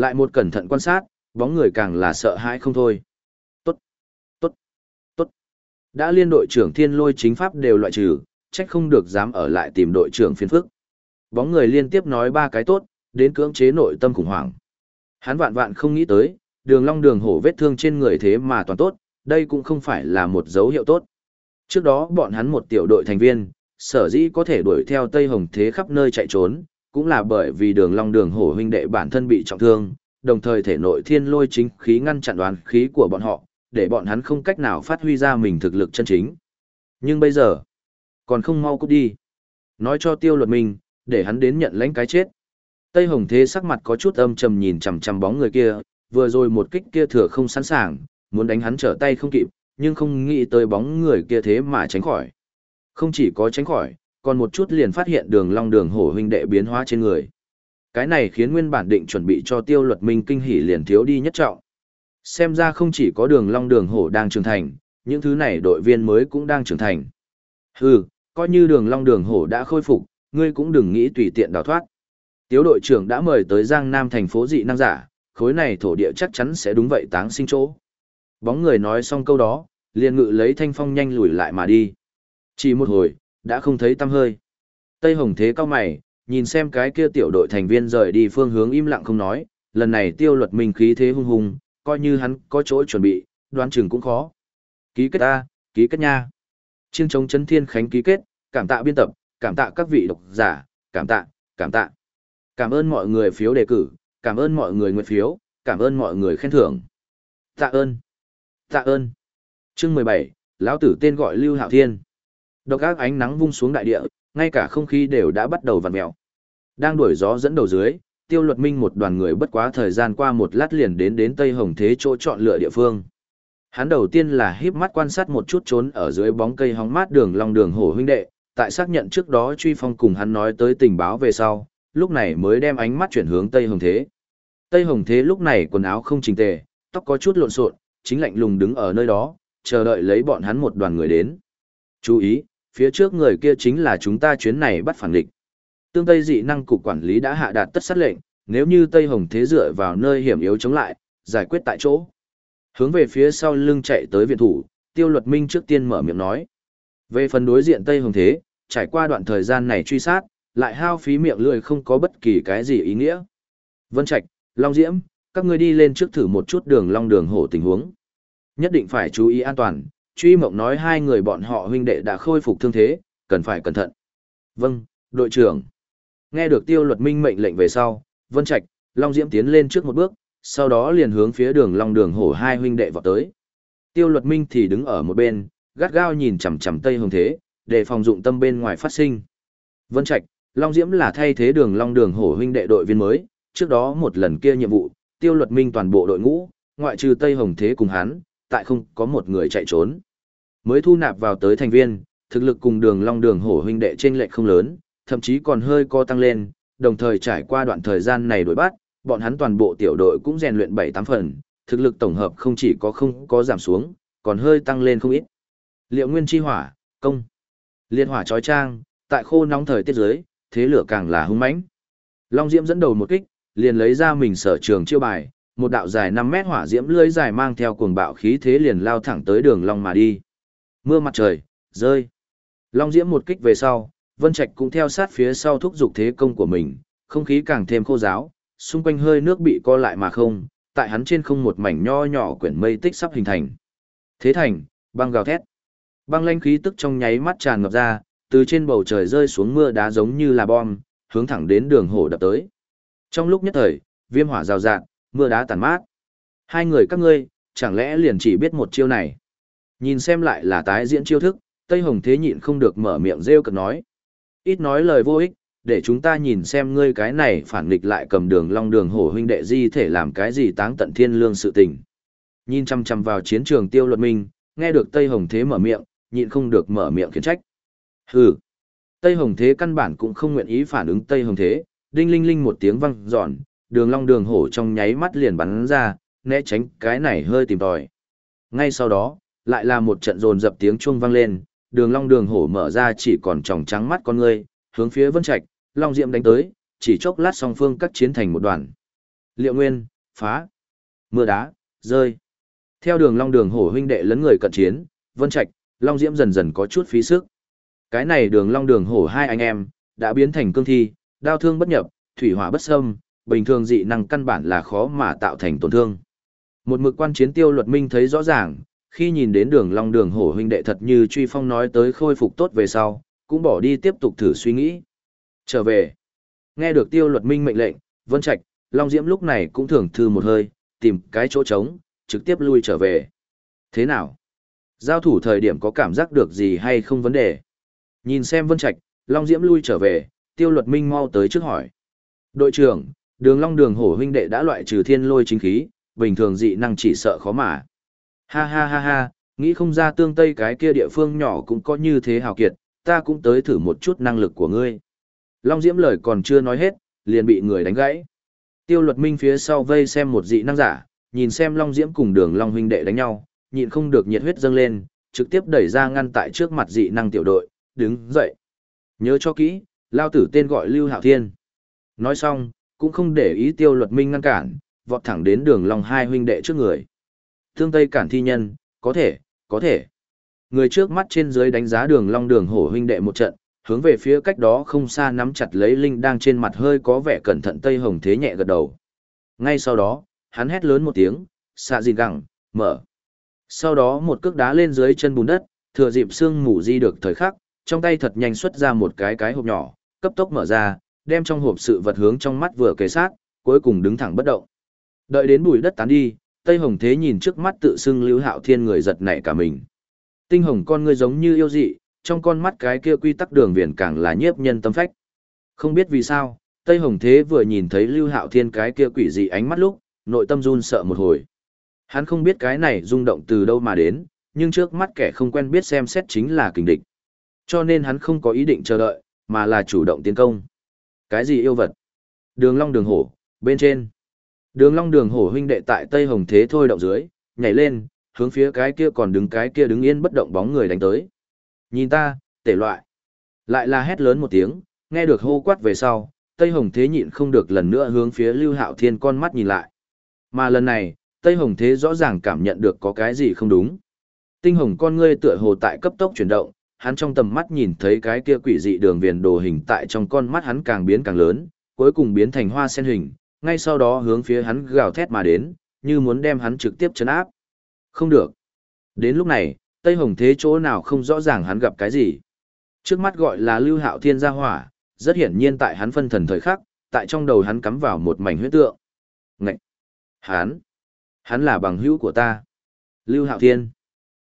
Lại một cẩn thận quan sát, bóng người càng là sợ hãi không thôi. Tốt, tốt, tốt. Đã liên đội trưởng thiên lôi chính pháp đều loại trừ, trách không được dám ở lại tìm đội trưởng phiên phức. Bóng người liên tiếp nói ba cái tốt, đến cưỡng chế nội tâm khủng hoảng. Hắn vạn vạn không nghĩ tới, đường long đường hổ vết thương trên người thế mà toàn tốt, đây cũng không phải là một dấu hiệu tốt. Trước đó bọn hắn một tiểu đội thành viên, sở dĩ có thể đuổi theo Tây Hồng Thế khắp nơi chạy trốn, cũng là bởi vì đường long đường hổ huynh đệ bản thân bị trọng thương, đồng thời thể nội thiên lôi chính khí ngăn chặn đoán khí của bọn họ, để bọn hắn không cách nào phát huy ra mình thực lực chân chính. Nhưng bây giờ, còn không mau cút đi. Nói cho tiêu luật mình, để hắn đến nhận lãnh cái chết. Tây Hồng Thế sắc mặt có chút âm trầm nhìn chằm chằm bóng người kia, vừa rồi một kích kia thừa không sẵn sàng, muốn đánh hắn trở tay không kịp, nhưng không nghĩ tới bóng người kia thế mà tránh khỏi. Không chỉ có tránh khỏi, còn một chút liền phát hiện đường long đường hổ huynh đệ biến hóa trên người. Cái này khiến nguyên bản định chuẩn bị cho tiêu luật minh kinh hỉ liền thiếu đi nhất trọng. Xem ra không chỉ có đường long đường hổ đang trưởng thành, những thứ này đội viên mới cũng đang trưởng thành. Hừ, coi như đường long đường hổ đã khôi phục, ngươi cũng đừng nghĩ tùy tiện đào thoát. Tiếu đội trưởng đã mời tới Giang Nam thành phố dị năng giả, khối này thổ địa chắc chắn sẽ đúng vậy táng sinh chỗ. Bóng người nói xong câu đó, liền ngự lấy thanh phong nhanh lùi lại mà đi. Chỉ một hồi, đã không thấy tăm hơi. Tây Hồng Thế cao mày, nhìn xem cái kia tiểu đội thành viên rời đi phương hướng im lặng không nói, lần này tiêu luật minh khí thế hung hùng, coi như hắn có chỗ chuẩn bị, đoán chừng cũng khó. Ký kết A, ký kết nha. Chiêng chống chấn thiên khánh ký kết, cảm tạ biên tập, cảm tạ các vị độc giả, cảm tạ, cảm tạ. Cảm ơn mọi người phiếu đề cử, cảm ơn mọi người nguyện phiếu, cảm ơn mọi người khen thưởng. Tạ ơn. Tạ ơn. Chương mười bảy, lão tử tên gọi Lưu Hạo Thiên. Độc ác ánh nắng vung xuống đại địa, ngay cả không khí đều đã bắt đầu vặn mèo. Đang đuổi gió dẫn đầu dưới, Tiêu Luật Minh một đoàn người bất quá thời gian qua một lát liền đến đến Tây Hồng Thế chỗ chọn lựa địa phương. Hắn đầu tiên là híp mắt quan sát một chút trốn ở dưới bóng cây hóng mát đường long đường hổ huynh đệ, tại xác nhận trước đó truy phong cùng hắn nói tới tình báo về sau, lúc này mới đem ánh mắt chuyển hướng Tây Hồng Thế. Tây Hồng Thế lúc này quần áo không chỉnh tề, tóc có chút lộn xộn, chính lạnh lùng đứng ở nơi đó, chờ đợi lấy bọn hắn một đoàn người đến. Chú ý, phía trước người kia chính là chúng ta chuyến này bắt phản địch. Tương Tây dị năng cục quản lý đã hạ đạt tất sát lệnh, nếu như Tây Hồng Thế dựa vào nơi hiểm yếu chống lại, giải quyết tại chỗ. Hướng về phía sau lưng chạy tới viện thủ, Tiêu Luật Minh trước tiên mở miệng nói. Về phần đối diện Tây Hồng Thế, trải qua đoạn thời gian này truy sát, lại hao phí miệng lưỡi không có bất kỳ cái gì ý nghĩa. Vân Trạch, Long Diễm, các ngươi đi lên trước thử một chút đường long đường hổ tình huống. Nhất định phải chú ý an toàn, truy mộng nói hai người bọn họ huynh đệ đã khôi phục thương thế, cần phải cẩn thận. Vâng, đội trưởng. Nghe được tiêu luật minh mệnh lệnh về sau, Vân Trạch, Long Diễm tiến lên trước một bước, sau đó liền hướng phía đường long đường hổ hai huynh đệ vọt tới. Tiêu luật minh thì đứng ở một bên, gắt gao nhìn chằm chằm Tây Hồng Thế, để phòng dụng tâm bên ngoài phát sinh. Vân Trạch, Long Diễm là thay thế đường long đường hổ huynh đệ đội viên mới, trước đó một lần kia nhiệm vụ, tiêu luật minh toàn bộ đội ngũ, ngoại trừ Tây Hồng Thế cùng hắn, tại không có một người chạy trốn. Mới thu nạp vào tới thành viên, thực lực cùng đường long đường hổ huynh đệ trên lệch không lớn, thậm chí còn hơi co tăng lên, đồng thời trải qua đoạn thời gian này đổi bắt, bọn hắn toàn bộ tiểu đội cũng rèn luyện 7-8 phần, thực lực tổng hợp không chỉ có không có giảm xuống, còn hơi tăng lên không ít. Liệu nguyên chi hỏa, công, liệt hỏa chói trang, tại khô nóng thời tiết giới, thế lửa càng là hung mãnh. Long Diễm dẫn đầu một kích, liền lấy ra mình sở trường chiêu bài, một đạo dài 5 mét hỏa diễm lưới dài mang theo cuồng bạo khí thế liền lao thẳng tới đường long mà đi. Mưa mặt trời, rơi. Long diễm một kích về sau, Vân Trạch cũng theo sát phía sau thúc giục thế công của mình, không khí càng thêm khô giáo, xung quanh hơi nước bị co lại mà không, tại hắn trên không một mảnh nho nhỏ quyển mây tích sắp hình thành. Thế thành, băng gào thét. Băng lanh khí tức trong nháy mắt tràn ngập ra, từ trên bầu trời rơi xuống mưa đá giống như là bom, hướng thẳng đến đường hổ đập tới. Trong lúc nhất thời, viêm hỏa rào rạt, mưa đá tàn mát. Hai người các ngươi, chẳng lẽ liền chỉ biết một chiêu này? Nhìn xem lại là tái diễn chiêu thức, Tây Hồng Thế nhịn không được mở miệng rêu cực nói. Ít nói lời vô ích, để chúng ta nhìn xem ngươi cái này phản nghịch lại cầm đường long đường hổ huynh đệ di thể làm cái gì táng tận thiên lương sự tình. Nhìn chăm chăm vào chiến trường tiêu luật minh, nghe được Tây Hồng Thế mở miệng, nhịn không được mở miệng khiển trách. Hừ. Tây Hồng Thế căn bản cũng không nguyện ý phản ứng Tây Hồng Thế, đinh linh linh một tiếng vang giòn, đường long đường hổ trong nháy mắt liền bắn ra, né tránh cái này hơi tìm tòi. Ngay sau đó, lại là một trận dồn dập tiếng chuông vang lên, đường long đường hổ mở ra chỉ còn tròng trắng mắt con ngươi, hướng phía vân trạch, long diệm đánh tới, chỉ chốc lát song phương cắt chiến thành một đoàn. Liệu nguyên, phá, mưa đá, rơi. Theo đường long đường hổ huynh đệ lấn người cận chiến, vân trạch, long diễm dần dần có chút phí sức. Cái này đường long đường hổ hai anh em, đã biến thành cương thi, đao thương bất nhập, thủy hỏa bất xâm, bình thường dị năng căn bản là khó mà tạo thành tổn thương. Một mực quan chiến tiêu luật minh thấy rõ ràng, khi nhìn đến đường long đường hổ huynh đệ thật như truy phong nói tới khôi phục tốt về sau, cũng bỏ đi tiếp tục thử suy nghĩ. Trở về, nghe được tiêu luật minh mệnh lệnh, vân trạch, long diễm lúc này cũng thưởng thư một hơi, tìm cái chỗ trống, trực tiếp lui trở về. Thế nào? Giao thủ thời điểm có cảm giác được gì hay không vấn đề? Nhìn xem vân trạch, long diễm lui trở về, tiêu luật minh mau tới trước hỏi. Đội trưởng, đường long đường hổ huynh đệ đã loại trừ thiên lôi chính khí, bình thường dị năng chỉ sợ khó mà. Ha ha ha ha, nghĩ không ra tương tây cái kia địa phương nhỏ cũng có như thế hào kiệt, ta cũng tới thử một chút năng lực của ngươi. Long Diễm lời còn chưa nói hết, liền bị người đánh gãy. Tiêu luật minh phía sau vây xem một dị năng giả, nhìn xem Long Diễm cùng đường Long huynh đệ đánh nhau, nhịn không được nhiệt huyết dâng lên, trực tiếp đẩy ra ngăn tại trước mặt dị năng tiểu đội, đứng dậy. Nhớ cho kỹ, lao tử tên gọi Lưu Hạo Thiên. Nói xong, cũng không để ý tiêu luật minh ngăn cản, vọt thẳng đến đường Long hai huynh đệ trước người. Thương Tây cản thi nhân, có thể, có thể. Người trước mắt trên dưới đánh giá đường Long đường hổ huynh đệ một trận, hướng về phía cách đó không xa nắm chặt lấy Linh đang trên mặt hơi có vẻ cẩn thận Tây Hồng Thế nhẹ gật đầu. Ngay sau đó, hắn hét lớn một tiếng, xạ gì gẳng, mở. Sau đó một cước đá lên dưới chân bùn đất, thừa dịp xương mù di được thời khắc, trong tay thật nhanh xuất ra một cái cái hộp nhỏ, cấp tốc mở ra, đem trong hộp sự vật hướng trong mắt vừa kề sát, cuối cùng đứng thẳng bất động. Đợi đến bụi đất tán đi, Tây Hồng Thế nhìn trước mắt tự xưng Lưu Hạo Thiên người giật nảy cả mình. Tinh hồng con ngươi giống như yêu dị, trong con mắt cái kia quy tắc đường viền càng là nhiếp nhân tâm phách. Không biết vì sao, Tây Hồng Thế vừa nhìn thấy Lưu Hạo Thiên cái kia quỷ dị ánh mắt lúc, nội tâm run sợ một hồi. Hắn không biết cái này rung động từ đâu mà đến, nhưng trước mắt kẻ không quen biết xem xét chính là kình địch. Cho nên hắn không có ý định chờ đợi, mà là chủ động tiến công. Cái gì yêu vật? Đường long đường hổ, bên trên. Đường long đường hổ huynh đệ tại Tây Hồng Thế thôi động dưới, nhảy lên, hướng phía cái kia còn đứng cái kia đứng yên bất động bóng người đánh tới. Nhìn ta, tể loại. Lại là hét lớn một tiếng, nghe được hô quát về sau, Tây Hồng Thế nhịn không được lần nữa hướng phía Lưu Hạo Thiên con mắt nhìn lại. Mà lần này, Tây Hồng Thế rõ ràng cảm nhận được có cái gì không đúng. Tinh hồng con ngươi tựa hồ tại cấp tốc chuyển động, hắn trong tầm mắt nhìn thấy cái kia quỷ dị đường viền đồ hình tại trong con mắt hắn càng biến càng lớn, cuối cùng biến thành hoa sen hình, ngay sau đó hướng phía hắn gào thét mà đến, như muốn đem hắn trực tiếp chấn áp. Không được. Đến lúc này, Tây Hồng Thế chỗ nào không rõ ràng hắn gặp cái gì. Trước mắt gọi là Lưu Hạo Thiên gia hỏa, rất hiển nhiên tại hắn phân thần thời khắc, tại trong đầu hắn cắm vào một mảnh huyết tượng. Ngậy! Hắn! Hắn là bằng hữu của ta. Lưu Hạo Thiên!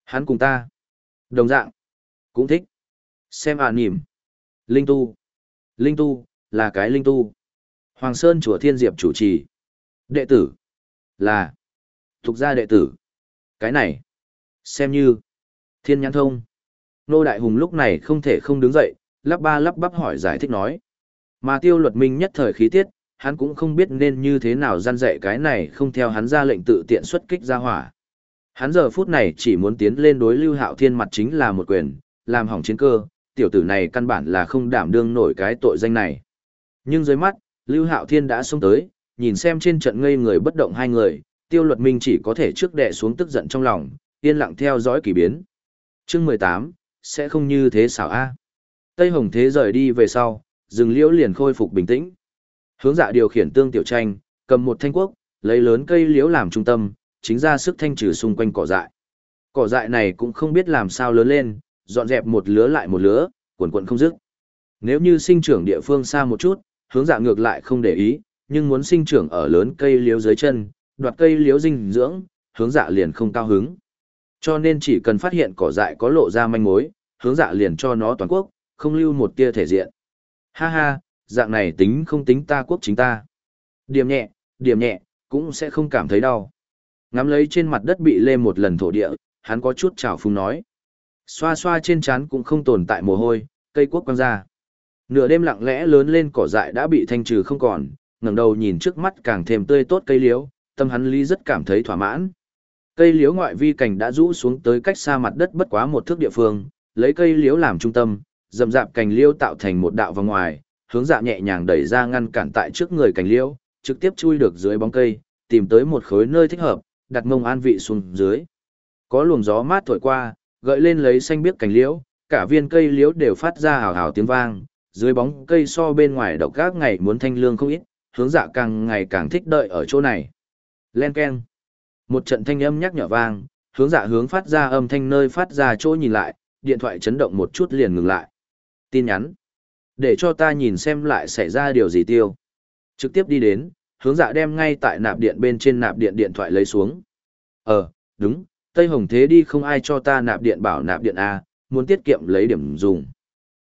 Hắn cùng ta. Đồng dạng. Cũng thích. Xem à nìm! Linh tu. Linh tu, là cái linh tu. Hoàng Sơn chùa Thiên Diệp chủ trì. Đệ tử. Là. Thục gia đệ tử. Cái này. Xem như. Thiên nhãn thông. Nô Đại Hùng lúc này không thể không đứng dậy, lắp ba lắp bắp hỏi giải thích nói. Mà tiêu luật minh nhất thời khí tiết, hắn cũng không biết nên như thế nào gian dạy cái này không theo hắn ra lệnh tự tiện xuất kích ra hỏa. Hắn giờ phút này chỉ muốn tiến lên đối Lưu Hạo Thiên mặt chính là một quyền, làm hỏng chiến cơ, tiểu tử này căn bản là không đảm đương nổi cái tội danh này. Nhưng dưới mắt, Lưu Hạo Thiên đã xông tới, nhìn xem trên trận ngây người bất động hai người, tiêu luật minh chỉ có thể trước đè xuống tức giận trong lòng, yên lặng theo dõi kỳ biến. Chương 18, sẽ không như thế xảo a. Tây Hồng Thế rời đi về sau, rừng liễu liền khôi phục bình tĩnh. Hướng dạ điều khiển tương tiểu tranh, cầm một thanh quốc, lấy lớn cây liễu làm trung tâm, chính ra sức thanh trừ xung quanh cỏ dại. Cỏ dại này cũng không biết làm sao lớn lên, dọn dẹp một lứa lại một lứa, cuộn cuộn không dứt. Nếu như sinh trưởng địa phương xa một chút, hướng dạ ngược lại không để ý, nhưng muốn sinh trưởng ở lớn cây liễu dưới chân, đoạt cây liễu dinh dưỡng, hướng dạ liền không cao hứng. Cho nên chỉ cần phát hiện cỏ dại có lộ ra manh mối, hướng dạ liền cho nó toàn quốc, không lưu một tia thể diện. Ha ha, dạng này tính không tính ta quốc chính ta. Điểm nhẹ, điểm nhẹ, cũng sẽ không cảm thấy đau. Ngắm lấy trên mặt đất bị lê một lần thổ địa, hắn có chút trào phung nói. Xoa xoa trên trán cũng không tồn tại mồ hôi, cây quốc quăng ra. Nửa đêm lặng lẽ lớn lên cỏ dại đã bị thanh trừ không còn, ngẩng đầu nhìn trước mắt càng thêm tươi tốt cây liễu, tâm hắn lý rất cảm thấy thỏa mãn. Cây liễu ngoại vi cảnh đã rũ xuống tới cách xa mặt đất bất quá một thước địa phương, lấy cây liễu làm trung tâm, rậm rạp cành liễu tạo thành một đạo vòng ngoài, hướng dạ nhẹ nhàng đẩy ra ngăn cản tại trước người cành liễu, trực tiếp chui được dưới bóng cây, tìm tới một khối nơi thích hợp, đặt mông an vị xuống dưới. Có luồng gió mát thổi qua, gợi lên lấy xanh biếc cành liễu, cả viên cây liễu đều phát ra hào hào tiếng vang, dưới bóng cây so bên ngoài độc gác ngày muốn thanh lương không ít, hướng dạ càng ngày càng thích đợi ở chỗ này. Len keng. Một trận thanh âm nhắc nhở vang, hướng dạ hướng phát ra âm thanh nơi phát ra chỗ nhìn lại, điện thoại chấn động một chút liền ngừng lại. Tin nhắn. Để cho ta nhìn xem lại xảy ra điều gì tiêu. Trực tiếp đi đến, hướng dạ đem ngay tại nạp điện bên trên nạp điện điện thoại lấy xuống. Ờ, đúng, Tây Hồng Thế đi không ai cho ta nạp điện bảo nạp điện A, muốn tiết kiệm lấy điểm dùng.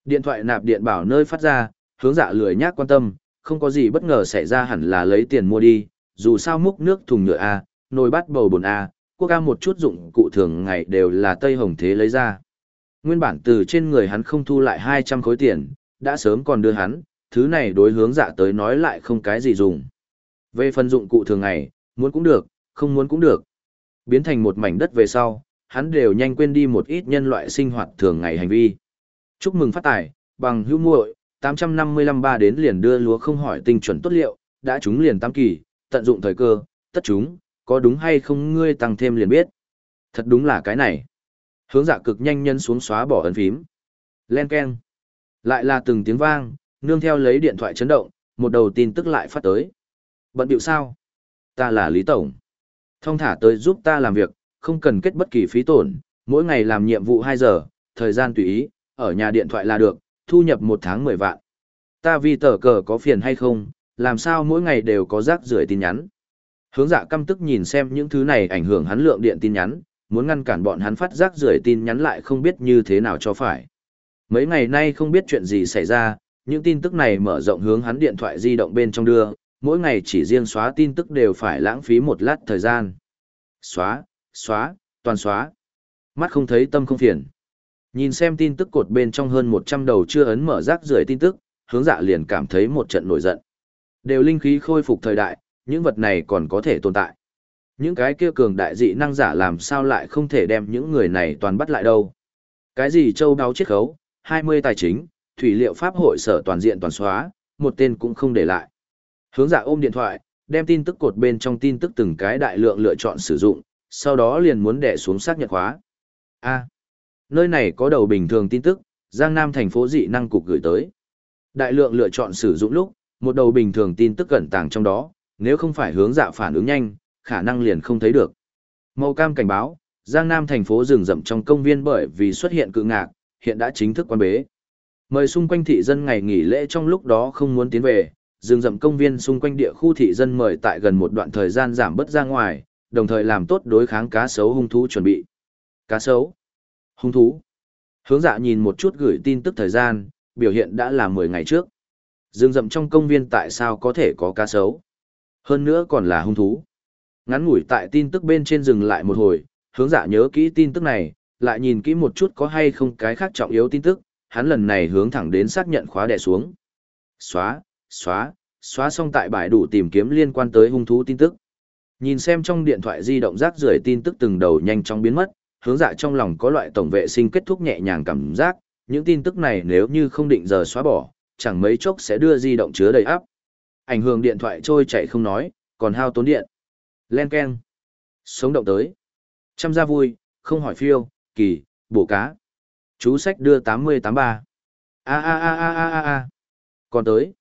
Điện thoại nạp điện bảo nơi phát ra, hướng dạ lười nhác quan tâm, không có gì bất ngờ xảy ra hẳn là lấy tiền mua đi, dù sao múc nước thùng nhựa A, nồi bát bầu bồn A, quốc ca một chút dụng cụ thường ngày đều là Tây Hồng Thế lấy ra. Nguyên bản từ trên người hắn không thu lại 200 khối tiền, đã sớm còn đưa hắn, thứ này đối hướng dạ tới nói lại không cái gì dùng. Về phần dụng cụ thường ngày, muốn cũng được, không muốn cũng được. Biến thành một mảnh đất về sau, hắn đều nhanh quên đi một ít nhân loại sinh hoạt thường ngày hành vi. Chúc mừng phát tài, bằng hữu muội, 855 ba đến liền đưa lúa không hỏi tinh chuẩn tốt liệu, đã trúng liền tam kỳ, tận dụng thời cơ, tất chúng, có đúng hay không ngươi tăng thêm liền biết. Thật đúng là cái này. Hướng dạ cực nhanh nhân xuống xóa bỏ ấn phím. Len keng. Lại là từng tiếng vang, nương theo lấy điện thoại chấn động, một đầu tin tức lại phát tới. Bận điệu sao? Ta là Lý Tổng. Thông thả tới giúp ta làm việc, không cần kết bất kỳ phí tổn, mỗi ngày làm nhiệm vụ 2 giờ, thời gian tùy ý, ở nhà điện thoại là được, thu nhập một tháng 10 vạn. Ta vì tờ cờ có phiền hay không, làm sao mỗi ngày đều có rác rưởi tin nhắn. Hướng dạ căm tức nhìn xem những thứ này ảnh hưởng hắn lượng điện tin nhắn, muốn ngăn cản bọn hắn phát rác rưởi tin nhắn lại không biết như thế nào cho phải. Mấy ngày nay không biết chuyện gì xảy ra, những tin tức này mở rộng hướng hắn điện thoại di động bên trong đưa, mỗi ngày chỉ riêng xóa tin tức đều phải lãng phí một lát thời gian. Xóa, xóa, toàn xóa. Mắt không thấy tâm không phiền. Nhìn xem tin tức cột bên trong hơn 100 đầu chưa ấn mở rác rưởi tin tức, hướng dạ liền cảm thấy một trận nổi giận. Đều linh khí khôi phục thời đại, những vật này còn có thể tồn tại. Những cái kia cường đại dị năng giả làm sao lại không thể đem những người này toàn bắt lại đâu. Cái gì châu đáo chiết khấu, 20 tài chính, thủy liệu pháp hội sở toàn diện toàn xóa, một tên cũng không để lại. Hướng dạ ôm điện thoại, đem tin tức cột bên trong tin tức từng cái đại lượng lựa chọn sử dụng, sau đó liền muốn đè xuống xác nhận khóa. A, nơi này có đầu bình thường tin tức, Giang Nam thành phố dị năng cục gửi tới. Đại lượng lựa chọn sử dụng lúc, một đầu bình thường tin tức cẩn tàng trong đó, nếu không phải hướng dạ phản ứng nhanh, khả năng liền không thấy được. Màu cam cảnh báo, Giang Nam thành phố rừng rậm trong công viên bởi vì xuất hiện cự ngạc, hiện đã chính thức quan bế. Mời xung quanh thị dân ngày nghỉ lễ trong lúc đó không muốn tiến về, rừng rậm công viên xung quanh địa khu thị dân mời tại gần một đoạn thời gian giảm bớt ra ngoài, đồng thời làm tốt đối kháng cá sấu hung thú chuẩn bị. Cá sấu? Hung thú? Hướng dạ nhìn một chút gửi tin tức thời gian, biểu hiện đã là 10 ngày trước. Rừng rậm trong công viên tại sao có thể có cá sấu? Hơn nữa còn là hung thú. Ngắn ngủi tại tin tức bên trên dừng lại một hồi, hướng dạ nhớ kỹ tin tức này, lại nhìn kỹ một chút có hay không cái khác trọng yếu tin tức, hắn lần này hướng thẳng đến xác nhận khóa đè xuống. Xóa, xóa, xóa xong tại bài đủ tìm kiếm liên quan tới hung thú tin tức. Nhìn xem trong điện thoại di động rác rưởi tin tức từng đầu nhanh chóng biến mất, hướng dạ trong lòng có loại tổng vệ sinh kết thúc nhẹ nhàng cảm giác, những tin tức này nếu như không định giờ xóa bỏ, chẳng mấy chốc sẽ đưa di động chứa đầy áp. Ảnh hưởng điện thoại trôi chạy không nói, còn hao tốn điện. Len keng. Sống động tới. Chăm gia vui, không hỏi phiêu, kỳ, bổ cá. Chú sách đưa 8083. ba a a a a a a. Còn tới.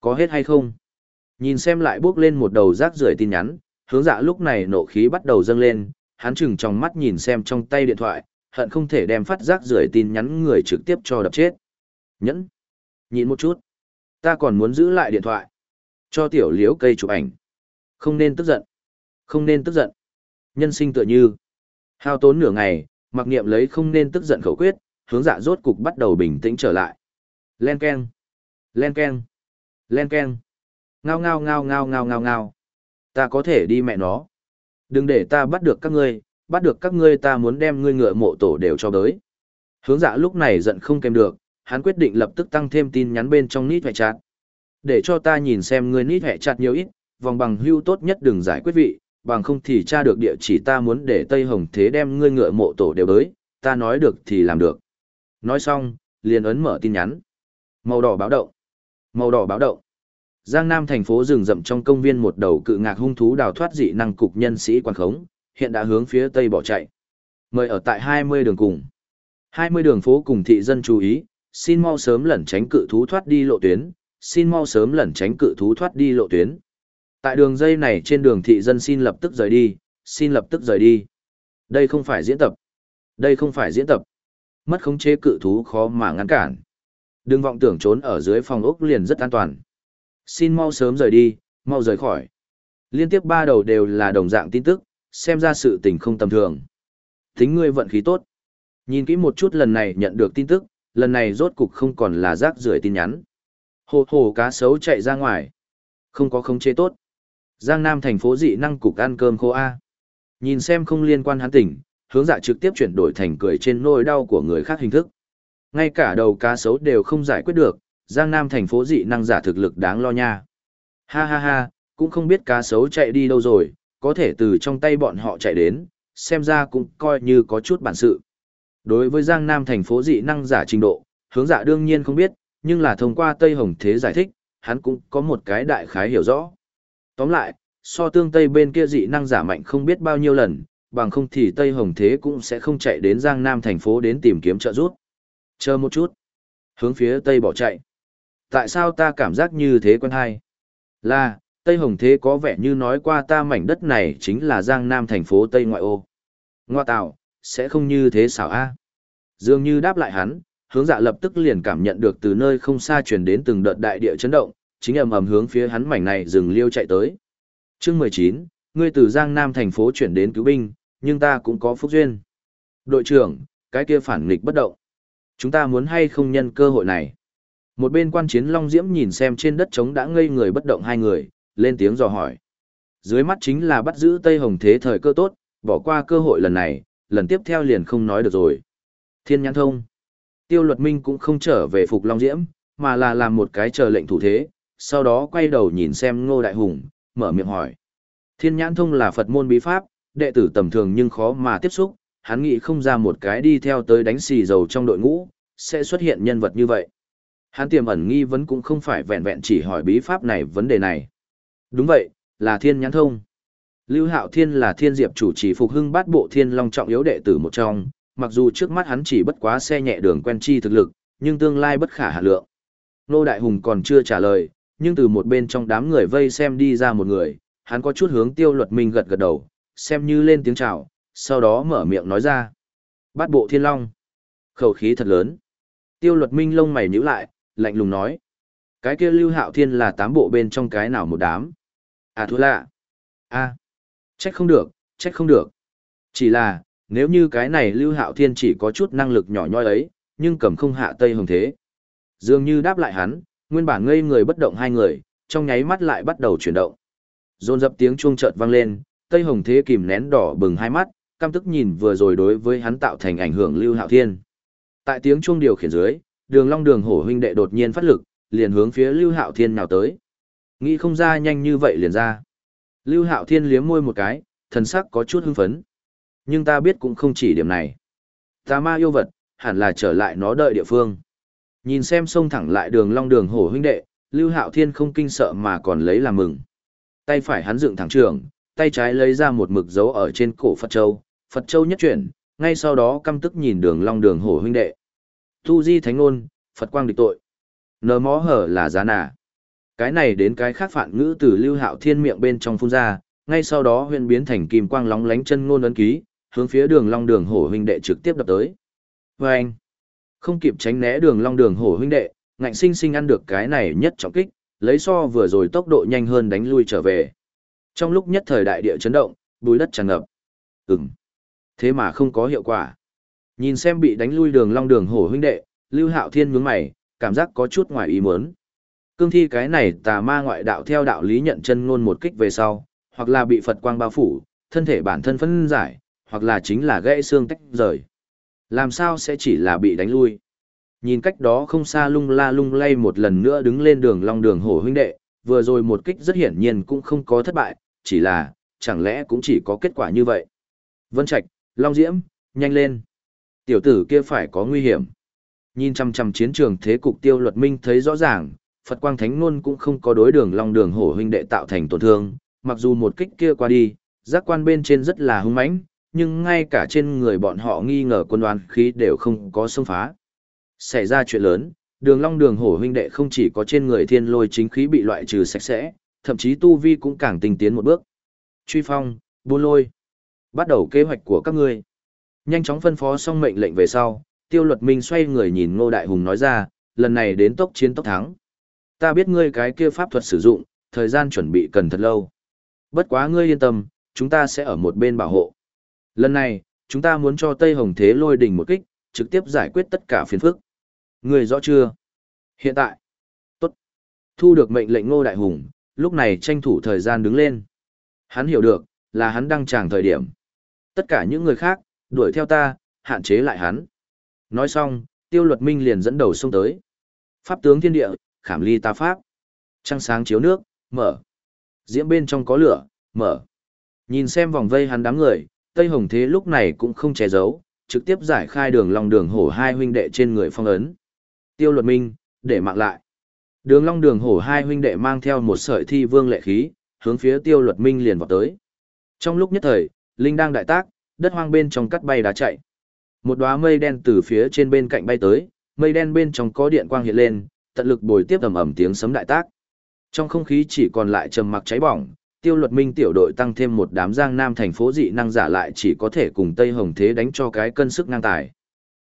Có hết hay không? Nhìn xem lại bước lên một đầu rác rưởi tin nhắn, hướng dạ lúc này nộ khí bắt đầu dâng lên, hắn chừng trong mắt nhìn xem trong tay điện thoại, hận không thể đem phát giác rưởi tin nhắn người trực tiếp cho đập chết. Nhẫn. Nhìn một chút. Ta còn muốn giữ lại điện thoại. Cho tiểu liếu cây chụp ảnh. Không nên tức giận. Không nên tức giận. Nhân sinh tựa như. Hao tốn nửa ngày, mặc niệm lấy không nên tức giận khẩu quyết, hướng dạ rốt cục bắt đầu bình tĩnh trở lại. Len keng. Len keng. Len keng. Ngao ngao ngao ngao ngao ngao ngao. Ta có thể đi mẹ nó. Đừng để ta bắt được các ngươi, bắt được các ngươi ta muốn đem ngươi ngựa mộ tổ đều cho tới. Hướng dạ lúc này giận không kèm được, hắn quyết định lập tức tăng thêm tin nhắn bên trong nít hệ chặt. Để cho ta nhìn xem ngươi nít hệ chặt nhiều ít, vòng bằng hưu tốt nhất đừng giải quyết vị, bằng không thì tra được địa chỉ ta muốn để Tây Hồng Thế đem ngươi ngựa mộ tổ đều tới. ta nói được thì làm được. Nói xong, liền ấn mở tin nhắn. Màu đỏ báo động. Màu đỏ báo động. Giang Nam thành phố rừng rậm trong công viên một đầu cự ngạc hung thú đào thoát dị năng cục nhân sĩ quan khống, hiện đã hướng phía tây bỏ chạy. Mời ở tại 20 đường cùng. 20 đường phố cùng thị dân chú ý, xin mau sớm lẩn tránh cự thú thoát đi lộ tuyến, xin mau sớm lẩn tránh cự thú thoát đi lộ tuyến. Tại đường dây này trên đường thị dân xin lập tức rời đi, xin lập tức rời đi. Đây không phải diễn tập. Đây không phải diễn tập. Mất khống chế cự thú khó mà ngăn cản. Đừng vọng tưởng trốn ở dưới phòng ốc liền rất an toàn. Xin mau sớm rời đi, mau rời khỏi. Liên tiếp ba đầu đều là đồng dạng tin tức, xem ra sự tình không tầm thường. Tính ngươi vận khí tốt. Nhìn kỹ một chút lần này nhận được tin tức, lần này rốt cục không còn là rác rưởi tin nhắn. Hồ hồ cá sấu chạy ra ngoài. Không có khống chế tốt. Giang Nam thành phố dị năng cục ăn cơm khô A. Nhìn xem không liên quan hắn tỉnh, hướng dạ trực tiếp chuyển đổi thành cười trên nỗi đau của người khác hình thức. Ngay cả đầu cá sấu đều không giải quyết được, Giang Nam thành phố dị năng giả thực lực đáng lo nha. Ha ha ha, cũng không biết cá sấu chạy đi đâu rồi, có thể từ trong tay bọn họ chạy đến, xem ra cũng coi như có chút bản sự. Đối với Giang Nam thành phố dị năng giả trình độ, hướng dạ đương nhiên không biết, nhưng là thông qua Tây Hồng Thế giải thích, hắn cũng có một cái đại khái hiểu rõ. Tóm lại, so tương Tây bên kia dị năng giả mạnh không biết bao nhiêu lần, bằng không thì Tây Hồng Thế cũng sẽ không chạy đến Giang Nam thành phố đến tìm kiếm trợ giúp. Chờ một chút. Hướng phía Tây bỏ chạy. Tại sao ta cảm giác như thế quen hay? Là, Tây Hồng Thế có vẻ như nói qua ta mảnh đất này chính là Giang Nam thành phố Tây Ngoại ô. Ngoa tạo, sẽ không như thế xảo a Dường như đáp lại hắn, hướng dạ lập tức liền cảm nhận được từ nơi không xa truyền đến từng đợt đại địa chấn động, chính ầm ầm hướng phía hắn mảnh này dừng liêu chạy tới. Chương mười chín ngươi từ Giang Nam thành phố chuyển đến cứu binh, nhưng ta cũng có phúc duyên. Đội trưởng, cái kia phản nghịch bất động. Chúng ta muốn hay không nhân cơ hội này. Một bên quan chiến Long Diễm nhìn xem trên đất trống đã ngây người bất động hai người, lên tiếng dò hỏi. Dưới mắt chính là bắt giữ Tây Hồng Thế thời cơ tốt, bỏ qua cơ hội lần này, lần tiếp theo liền không nói được rồi. Thiên nhãn thông. Tiêu luật minh cũng không trở về phục Long Diễm, mà là làm một cái chờ lệnh thủ thế, sau đó quay đầu nhìn xem Ngô Đại Hùng, mở miệng hỏi. Thiên nhãn thông là Phật môn bí pháp, đệ tử tầm thường nhưng khó mà tiếp xúc, hắn nghĩ không ra một cái đi theo tới đánh xì dầu trong đội ngũ, sẽ xuất hiện nhân vật như vậy. Hắn tiềm ẩn nghi vấn cũng không phải vẹn vẹn chỉ hỏi bí pháp này vấn đề này. Đúng vậy, là thiên nhãn thông. Lưu Hạo Thiên là thiên diệp chủ trì phục hưng bát bộ thiên long trọng yếu đệ tử một trong, mặc dù trước mắt hắn chỉ bất quá xe nhẹ đường quen chi thực lực, nhưng tương lai bất khả hạ lượng. Nô Đại Hùng còn chưa trả lời, nhưng từ một bên trong đám người vây xem đi ra một người, hắn có chút hướng tiêu luật minh gật gật đầu, xem như lên tiếng chào, sau đó mở miệng nói ra. Bát bộ thiên long. Khẩu khí thật lớn. Tiêu luật minh lông mày nhíu lại, lạnh lùng nói. Cái kia lưu hạo thiên là tám bộ bên trong cái nào một đám. À thua lạ. À. Trách không được, trách không được. Chỉ là, nếu như cái này lưu hạo thiên chỉ có chút năng lực nhỏ nhoi ấy, nhưng cầm không hạ tây hồng thế. Dường như đáp lại hắn, nguyên bản ngây người bất động hai người, trong nháy mắt lại bắt đầu chuyển động. Dồn dập tiếng chuông chợt vang lên, Tây Hồng Thế kìm nén đỏ bừng hai mắt, căm tức nhìn vừa rồi đối với hắn tạo thành ảnh hưởng Lưu Hạo Thiên. Tại tiếng chuông điều khiển dưới, Đường Long Đường Hổ huynh đệ đột nhiên phát lực, liền hướng phía Lưu Hạo Thiên nào tới. Nghĩ không ra nhanh như vậy liền ra. Lưu Hạo Thiên liếm môi một cái, thần sắc có chút hưng phấn. Nhưng ta biết cũng không chỉ điểm này. Ta ma yêu vật, hẳn là trở lại nó đợi địa phương. Nhìn xem sông thẳng lại đường long đường hổ huynh đệ, Lưu Hạo Thiên không kinh sợ mà còn lấy làm mừng. Tay phải hắn dựng thẳng trường, tay trái lấy ra một mực dấu ở trên cổ Phật Châu, Phật Châu nhất chuyển, ngay sau đó căm tức nhìn đường long đường hổ huynh đệ. Tu di thánh ngôn, Phật quang địch tội. Nờ mó hở là giá nà. Cái này đến cái khác phản ngữ từ Lưu Hạo Thiên miệng bên trong phun ra, ngay sau đó huyền biến thành kim quang lóng lánh chân ngôn ấn ký, hướng phía đường long đường hổ huynh đệ trực tiếp đập tới. Và anh, không kịp tránh né đường long đường hổ huynh đệ, ngạnh sinh sinh ăn được cái này nhất trọng kích, lấy so vừa rồi tốc độ nhanh hơn đánh lui trở về. Trong lúc nhất thời đại địa chấn động, bùi đất tràn ngập. Ừm. Thế mà không có hiệu quả. Nhìn xem bị đánh lui đường long đường hổ huynh đệ, Lưu Hạo Thiên nhướng mày, cảm giác có chút ngoài ý muốn. Cương thi cái này tà ma ngoại đạo theo đạo lý nhận chân ngôn một kích về sau, hoặc là bị Phật quang bao phủ, thân thể bản thân phân giải, hoặc là chính là gãy xương tách rời. Làm sao sẽ chỉ là bị đánh lui? Nhìn cách đó không xa lung la lung lay một lần nữa đứng lên đường long đường hổ huynh đệ, vừa rồi một kích rất hiển nhiên cũng không có thất bại, chỉ là, chẳng lẽ cũng chỉ có kết quả như vậy. Vân Trạch, Long Diễm, nhanh lên. Tiểu tử kia phải có nguy hiểm. Nhìn chăm chăm chiến trường thế cục tiêu luật minh thấy rõ ràng, Phật Quang Thánh Nôn cũng không có đối đường Long đường hổ huynh đệ tạo thành tổn thương, mặc dù một kích kia qua đi, giác quan bên trên rất là hung mãnh, nhưng ngay cả trên người bọn họ nghi ngờ quân đoàn khí đều không có xông phá. Xảy ra chuyện lớn, đường long đường hổ huynh đệ không chỉ có trên người thiên lôi chính khí bị loại trừ sạch sẽ, thậm chí tu vi cũng càng tinh tiến một bước. Truy phong, buôn lôi. Bắt đầu kế hoạch của các ngươi. Nhanh chóng phân phó xong mệnh lệnh về sau, tiêu luật minh xoay người nhìn ngô đại hùng nói ra, lần này đến tốc chiến tốc thắng. Ta biết ngươi cái kia pháp thuật sử dụng, thời gian chuẩn bị cần thật lâu. Bất quá ngươi yên tâm, chúng ta sẽ ở một bên bảo hộ. Lần này, chúng ta muốn cho Tây Hồng Thế lôi đỉnh một kích, trực tiếp giải quyết tất cả phiền phức. Người rõ chưa? Hiện tại. Tốt. Thu được mệnh lệnh Ngô Đại Hùng, lúc này tranh thủ thời gian đứng lên. Hắn hiểu được, là hắn đang tràng thời điểm. Tất cả những người khác, đuổi theo ta, hạn chế lại hắn. Nói xong, tiêu luật minh liền dẫn đầu xông tới. Pháp tướng thiên địa, khảm ly ta pháp. Trăng sáng chiếu nước, mở. Diễm bên trong có lửa, mở. Nhìn xem vòng vây hắn đám người, Tây Hồng Thế lúc này cũng không che giấu, trực tiếp giải khai đường long đường hổ hai huynh đệ trên người phong ấn. Tiêu luật minh, để mạng lại. Đường long đường hổ hai huynh đệ mang theo một sợi thi vương lệ khí, hướng phía tiêu luật minh liền vọt tới. Trong lúc nhất thời, Linh đang đại tác, đất hoang bên trong cắt bay đá chạy. Một đóa mây đen từ phía trên bên cạnh bay tới, mây đen bên trong có điện quang hiện lên, tận lực bồi tiếp ầm ầm tiếng sấm đại tác. Trong không khí chỉ còn lại trầm mặc cháy bỏng, tiêu luật minh tiểu đội tăng thêm một đám giang nam thành phố dị năng giả lại chỉ có thể cùng Tây Hồng Thế đánh cho cái cân sức ngang tài.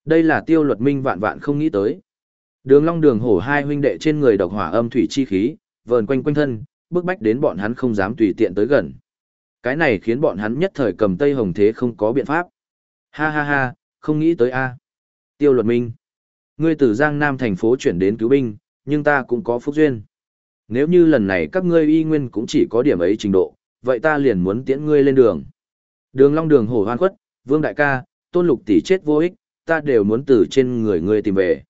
Đây là tiêu luật minh vạn vạn không nghĩ tới. Đường long đường hổ hai huynh đệ trên người độc hỏa âm thủy chi khí, vờn quanh quanh thân, bước bách đến bọn hắn không dám tùy tiện tới gần. Cái này khiến bọn hắn nhất thời cầm Tây Hồng Thế không có biện pháp. Ha ha ha, không nghĩ tới a. Tiêu luật minh. Ngươi từ Giang Nam thành phố chuyển đến cứu binh, nhưng ta cũng có phúc duyên. Nếu như lần này các ngươi y nguyên cũng chỉ có điểm ấy trình độ, vậy ta liền muốn tiễn ngươi lên đường. Đường long đường hổ hoan khuất, vương đại ca, tôn lục tỷ chết vô ích, ta đều muốn từ trên người ngươi tìm về.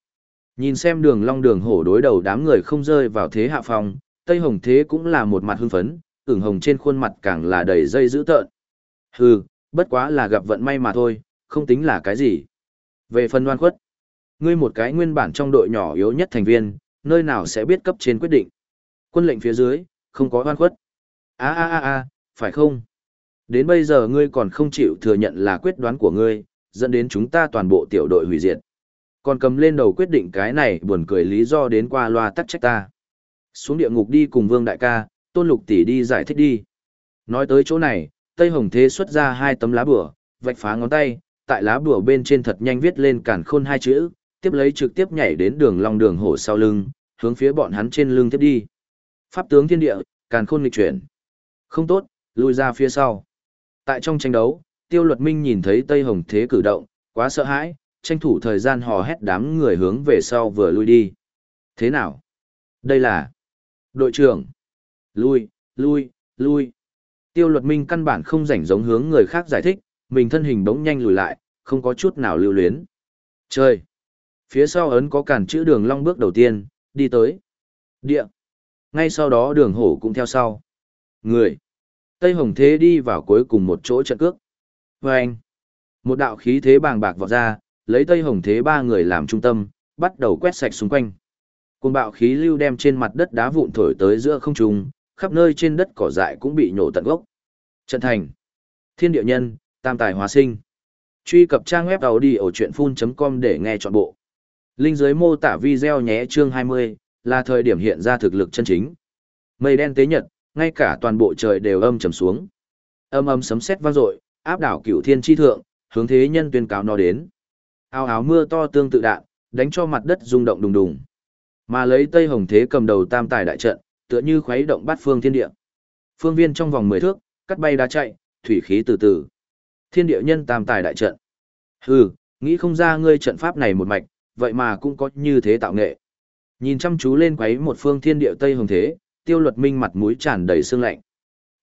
Nhìn xem đường long đường hổ đối đầu đám người không rơi vào thế hạ phong, Tây Hồng Thế cũng là một mặt hưng phấn, ửng hồng trên khuôn mặt càng là đầy dây dữ tợn. Hừ, bất quá là gặp vận may mà thôi, không tính là cái gì. Về phần oan khuất, ngươi một cái nguyên bản trong đội nhỏ yếu nhất thành viên, nơi nào sẽ biết cấp trên quyết định. Quân lệnh phía dưới, không có oan khuất. a a a a phải không? Đến bây giờ ngươi còn không chịu thừa nhận là quyết đoán của ngươi, dẫn đến chúng ta toàn bộ tiểu đội hủy diệt. Còn cầm lên đầu quyết định cái này buồn cười lý do đến qua loa tắc trách ta. Xuống địa ngục đi cùng vương đại ca, tôn lục tỷ đi giải thích đi. Nói tới chỗ này, Tây Hồng Thế xuất ra hai tấm lá bửa, vạch phá ngón tay, tại lá bùa bên trên thật nhanh viết lên cản khôn hai chữ, tiếp lấy trực tiếp nhảy đến đường long đường hổ sau lưng, hướng phía bọn hắn trên lưng tiếp đi. Pháp tướng thiên địa, càn khôn nghịch chuyển. Không tốt, lui ra phía sau. Tại trong tranh đấu, Tiêu Luật Minh nhìn thấy Tây Hồng Thế cử động, quá sợ hãi, tranh thủ thời gian hò hét đám người hướng về sau vừa lui đi. Thế nào? Đây là... Đội trưởng. Lui, lui, lui. Tiêu Luật Minh căn bản không rảnh giống hướng người khác giải thích, mình thân hình bỗng nhanh lùi lại, không có chút nào lưu luyến. Trời! Phía sau ấn có cản chữ đường long bước đầu tiên, đi tới. Địa. Ngay sau đó đường hổ cũng theo sau. Người. Tây Hồng Thế đi vào cuối cùng một chỗ trận cước. Và anh. Một đạo khí thế bàng bạc vọt ra, lấy Tây Hồng Thế ba người làm trung tâm, bắt đầu quét sạch xung quanh. Cùng bạo khí lưu đem trên mặt đất đá vụn thổi tới giữa không trung, khắp nơi trên đất cỏ dại cũng bị nhổ tận gốc. Trận thành. Thiên địa nhân, tam tài hóa sinh. Truy cập trang web đầu đi ở chuyện full.com để nghe trọn bộ. Linh dưới mô tả video nhé chương 20, là thời điểm hiện ra thực lực chân chính. Mây đen tế nhật, ngay cả toàn bộ trời đều âm trầm xuống. Âm âm sấm sét vang dội, áp đảo cửu thiên chi thượng, hướng thế nhân tuyên cáo nó đến. Áo áo mưa to tương tự đạn, đánh cho mặt đất rung động đùng đùng. Mà lấy Tây Hồng Thế cầm đầu tam tài đại trận, tựa như khuấy động bát phương thiên địa. Phương viên trong vòng 10 thước, cắt bay đá chạy, thủy khí từ từ. Thiên địa nhân tam tài đại trận. Hừ, nghĩ không ra ngươi trận pháp này một mạch, vậy mà cũng có như thế tạo nghệ. Nhìn chăm chú lên quấy một phương thiên địa Tây Hồng Thế, tiêu luật minh mặt mũi tràn đầy sương lạnh.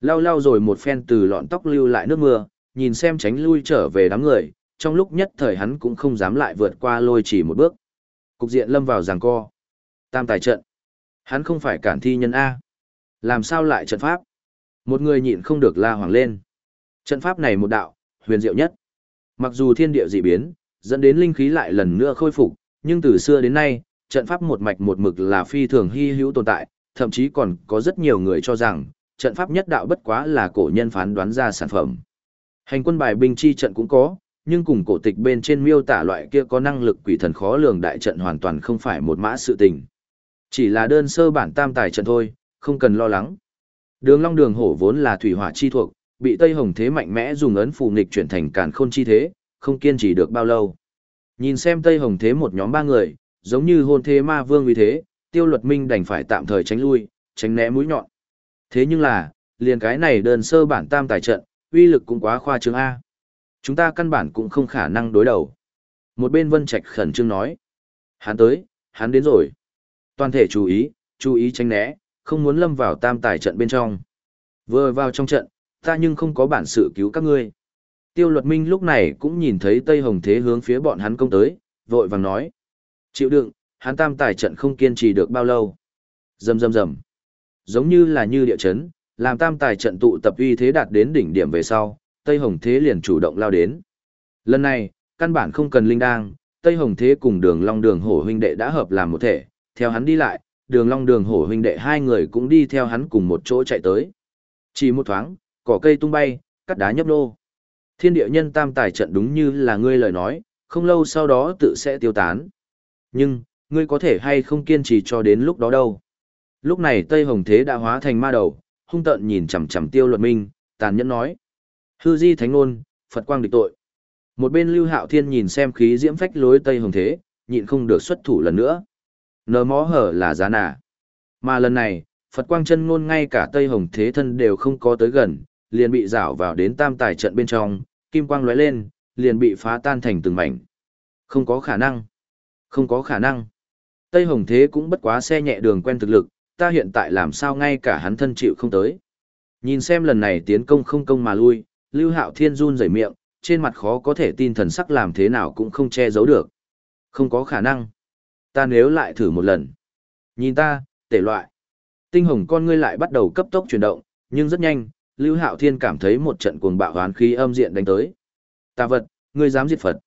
Lau lau rồi một phen từ lọn tóc lưu lại nước mưa, nhìn xem tránh lui trở về đám người, trong lúc nhất thời hắn cũng không dám lại vượt qua lôi chỉ một bước. Cục diện lâm vào giằng co. Tam tài trận. Hắn không phải cản thi nhân A. Làm sao lại trận pháp? Một người nhịn không được la hoàng lên. Trận pháp này một đạo, huyền diệu nhất. Mặc dù thiên địa dị biến, dẫn đến linh khí lại lần nữa khôi phục, nhưng từ xưa đến nay, trận pháp một mạch một mực là phi thường hy hữu tồn tại, thậm chí còn có rất nhiều người cho rằng, trận pháp nhất đạo bất quá là cổ nhân phán đoán ra sản phẩm. Hành quân bài binh chi trận cũng có, nhưng cùng cổ tịch bên trên miêu tả loại kia có năng lực quỷ thần khó lường đại trận hoàn toàn không phải một mã sự tình. Chỉ là đơn sơ bản tam tài trận thôi, không cần lo lắng. Đường Long Đường Hổ vốn là thủy hỏa chi thuộc, bị Tây Hồng Thế mạnh mẽ dùng ấn phù nghịch chuyển thành càn khôn chi thế, không kiên trì được bao lâu. Nhìn xem Tây Hồng Thế một nhóm ba người, giống như hôn thế ma vương vì thế, Tiêu Luật Minh đành phải tạm thời tránh lui, tránh né mũi nhọn. Thế nhưng là, liền cái này đơn sơ bản tam tài trận, uy lực cũng quá khoa trương A. Chúng ta căn bản cũng không khả năng đối đầu. Một bên Vân Trạch khẩn trương nói. Hắn tới, hắn đến rồi. Toàn thể chú ý, chú ý tránh né, không muốn lâm vào tam tài trận bên trong. Vừa vào trong trận, ta nhưng không có bản sự cứu các ngươi. Tiêu luật minh lúc này cũng nhìn thấy Tây Hồng Thế hướng phía bọn hắn công tới, vội vàng nói. Chịu đựng, hắn tam tài trận không kiên trì được bao lâu. Rầm rầm rầm. Giống như là như địa chấn, làm tam tài trận tụ tập uy thế đạt đến đỉnh điểm về sau, Tây Hồng Thế liền chủ động lao đến. Lần này, căn bản không cần linh đang, Tây Hồng Thế cùng đường Long đường hổ huynh đệ đã hợp làm một thể, theo hắn đi lại, đường Long đường hổ huynh đệ hai người cũng đi theo hắn cùng một chỗ chạy tới. Chỉ một thoáng, cỏ cây tung bay, cắt đá nhấp nô. Thiên địa nhân tam tài trận đúng như là ngươi lời nói, không lâu sau đó tự sẽ tiêu tán. Nhưng, ngươi có thể hay không kiên trì cho đến lúc đó đâu. Lúc này Tây Hồng Thế đã hóa thành ma đầu, hung tợn nhìn chằm chằm tiêu luật minh, tàn nhẫn nói. Hư di thánh nôn, Phật quang địch tội. Một bên Lưu Hạo Thiên nhìn xem khí diễm phách lối Tây Hồng Thế, nhịn không được xuất thủ lần nữa. Nờ mó hở là giá nà. Mà lần này, Phật quang chân ngôn ngay cả Tây Hồng Thế thân đều không có tới gần, liền bị rảo vào đến tam tài trận bên trong, kim quang lóe lên, liền bị phá tan thành từng mảnh. Không có khả năng. Không có khả năng. Tây Hồng Thế cũng bất quá xe nhẹ đường quen thực lực, ta hiện tại làm sao ngay cả hắn thân chịu không tới. Nhìn xem lần này tiến công không công mà lui, Lưu Hạo Thiên run rẩy miệng, trên mặt khó có thể tin thần sắc làm thế nào cũng không che giấu được. Không có khả năng. Ta nếu lại thử một lần. Nhìn ta, tể loại. Tinh hồng con ngươi lại bắt đầu cấp tốc chuyển động, nhưng rất nhanh, Lưu Hạo Thiên cảm thấy một trận cuồng bạo hoán khí âm diện đánh tới. Ta vật, ngươi dám giết Phật.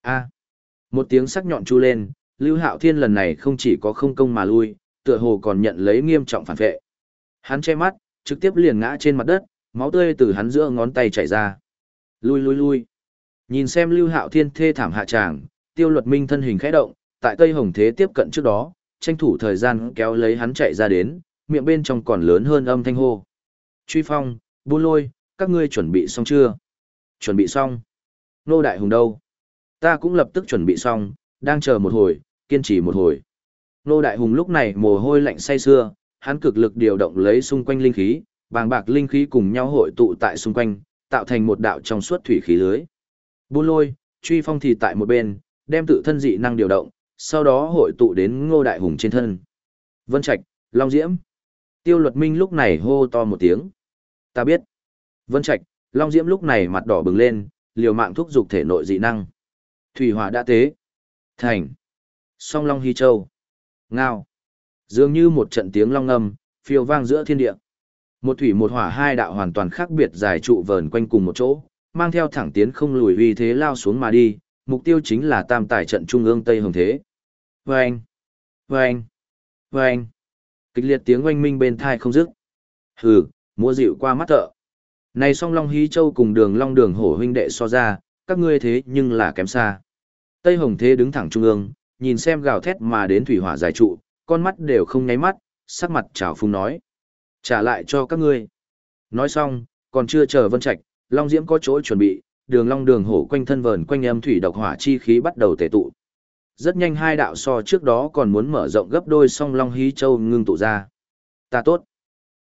A. Một tiếng sắc nhọn chu lên, Lưu Hạo Thiên lần này không chỉ có không công mà lui, tựa hồ còn nhận lấy nghiêm trọng phản vệ. Hắn che mắt, trực tiếp liền ngã trên mặt đất, máu tươi từ hắn giữa ngón tay chảy ra. Lui lui lui. Nhìn xem Lưu Hạo Thiên thê thảm hạ tràng, Tiêu Luật Minh thân hình khẽ động, tại Tây Hồng Thế tiếp cận trước đó, tranh thủ thời gian kéo lấy hắn chạy ra đến, miệng bên trong còn lớn hơn âm thanh hô. Truy phong, buôn lôi, các ngươi chuẩn bị xong chưa? Chuẩn bị xong. Nô Đại Hùng đâu? Ta cũng lập tức chuẩn bị xong, đang chờ một hồi, kiên trì một hồi. Nô Đại Hùng lúc này mồ hôi lạnh say xưa, hắn cực lực điều động lấy xung quanh linh khí, bàng bạc linh khí cùng nhau hội tụ tại xung quanh, tạo thành một đạo trong suốt thủy khí lưới. Buôn lôi, truy phong thì tại một bên, đem tự thân dị năng điều động, sau đó hội tụ đến ngô đại hùng trên thân. Vân Trạch, Long Diễm. Tiêu luật minh lúc này hô to một tiếng. Ta biết. Vân Trạch, Long Diễm lúc này mặt đỏ bừng lên, liều mạng thúc dục thể nội dị năng. Thủy hỏa đã tế. Thành. Song Long Hy Châu. Ngao. Dường như một trận tiếng long ngâm, phiêu vang giữa thiên địa. Một thủy một hỏa hai đạo hoàn toàn khác biệt dài trụ vờn quanh cùng một chỗ, mang theo thẳng tiến không lùi uy thế lao xuống mà đi, mục tiêu chính là tam tài trận trung ương Tây Hồng Thế. Vâng! Vâng! Vâng! Kịch liệt tiếng oanh minh bên thai không dứt. Hừ, mua dịu qua mắt thợ. Này song Long Hí Châu cùng đường Long đường hổ huynh đệ so ra, các ngươi thế nhưng là kém xa. Tây Hồng Thế đứng thẳng trung ương, nhìn xem gào thét mà đến thủy hỏa dài trụ, con mắt đều không nháy mắt, sắc mặt trào phung nói. Trả lại cho các ngươi. Nói xong, còn chưa chờ Vân Trạch, Long Diễm có chỗ chuẩn bị, đường long đường hổ quanh thân vờn quanh âm thủy độc hỏa chi khí bắt đầu tề tụ. Rất nhanh hai đạo so trước đó còn muốn mở rộng gấp đôi song long hí châu ngưng tụ ra. Ta tốt.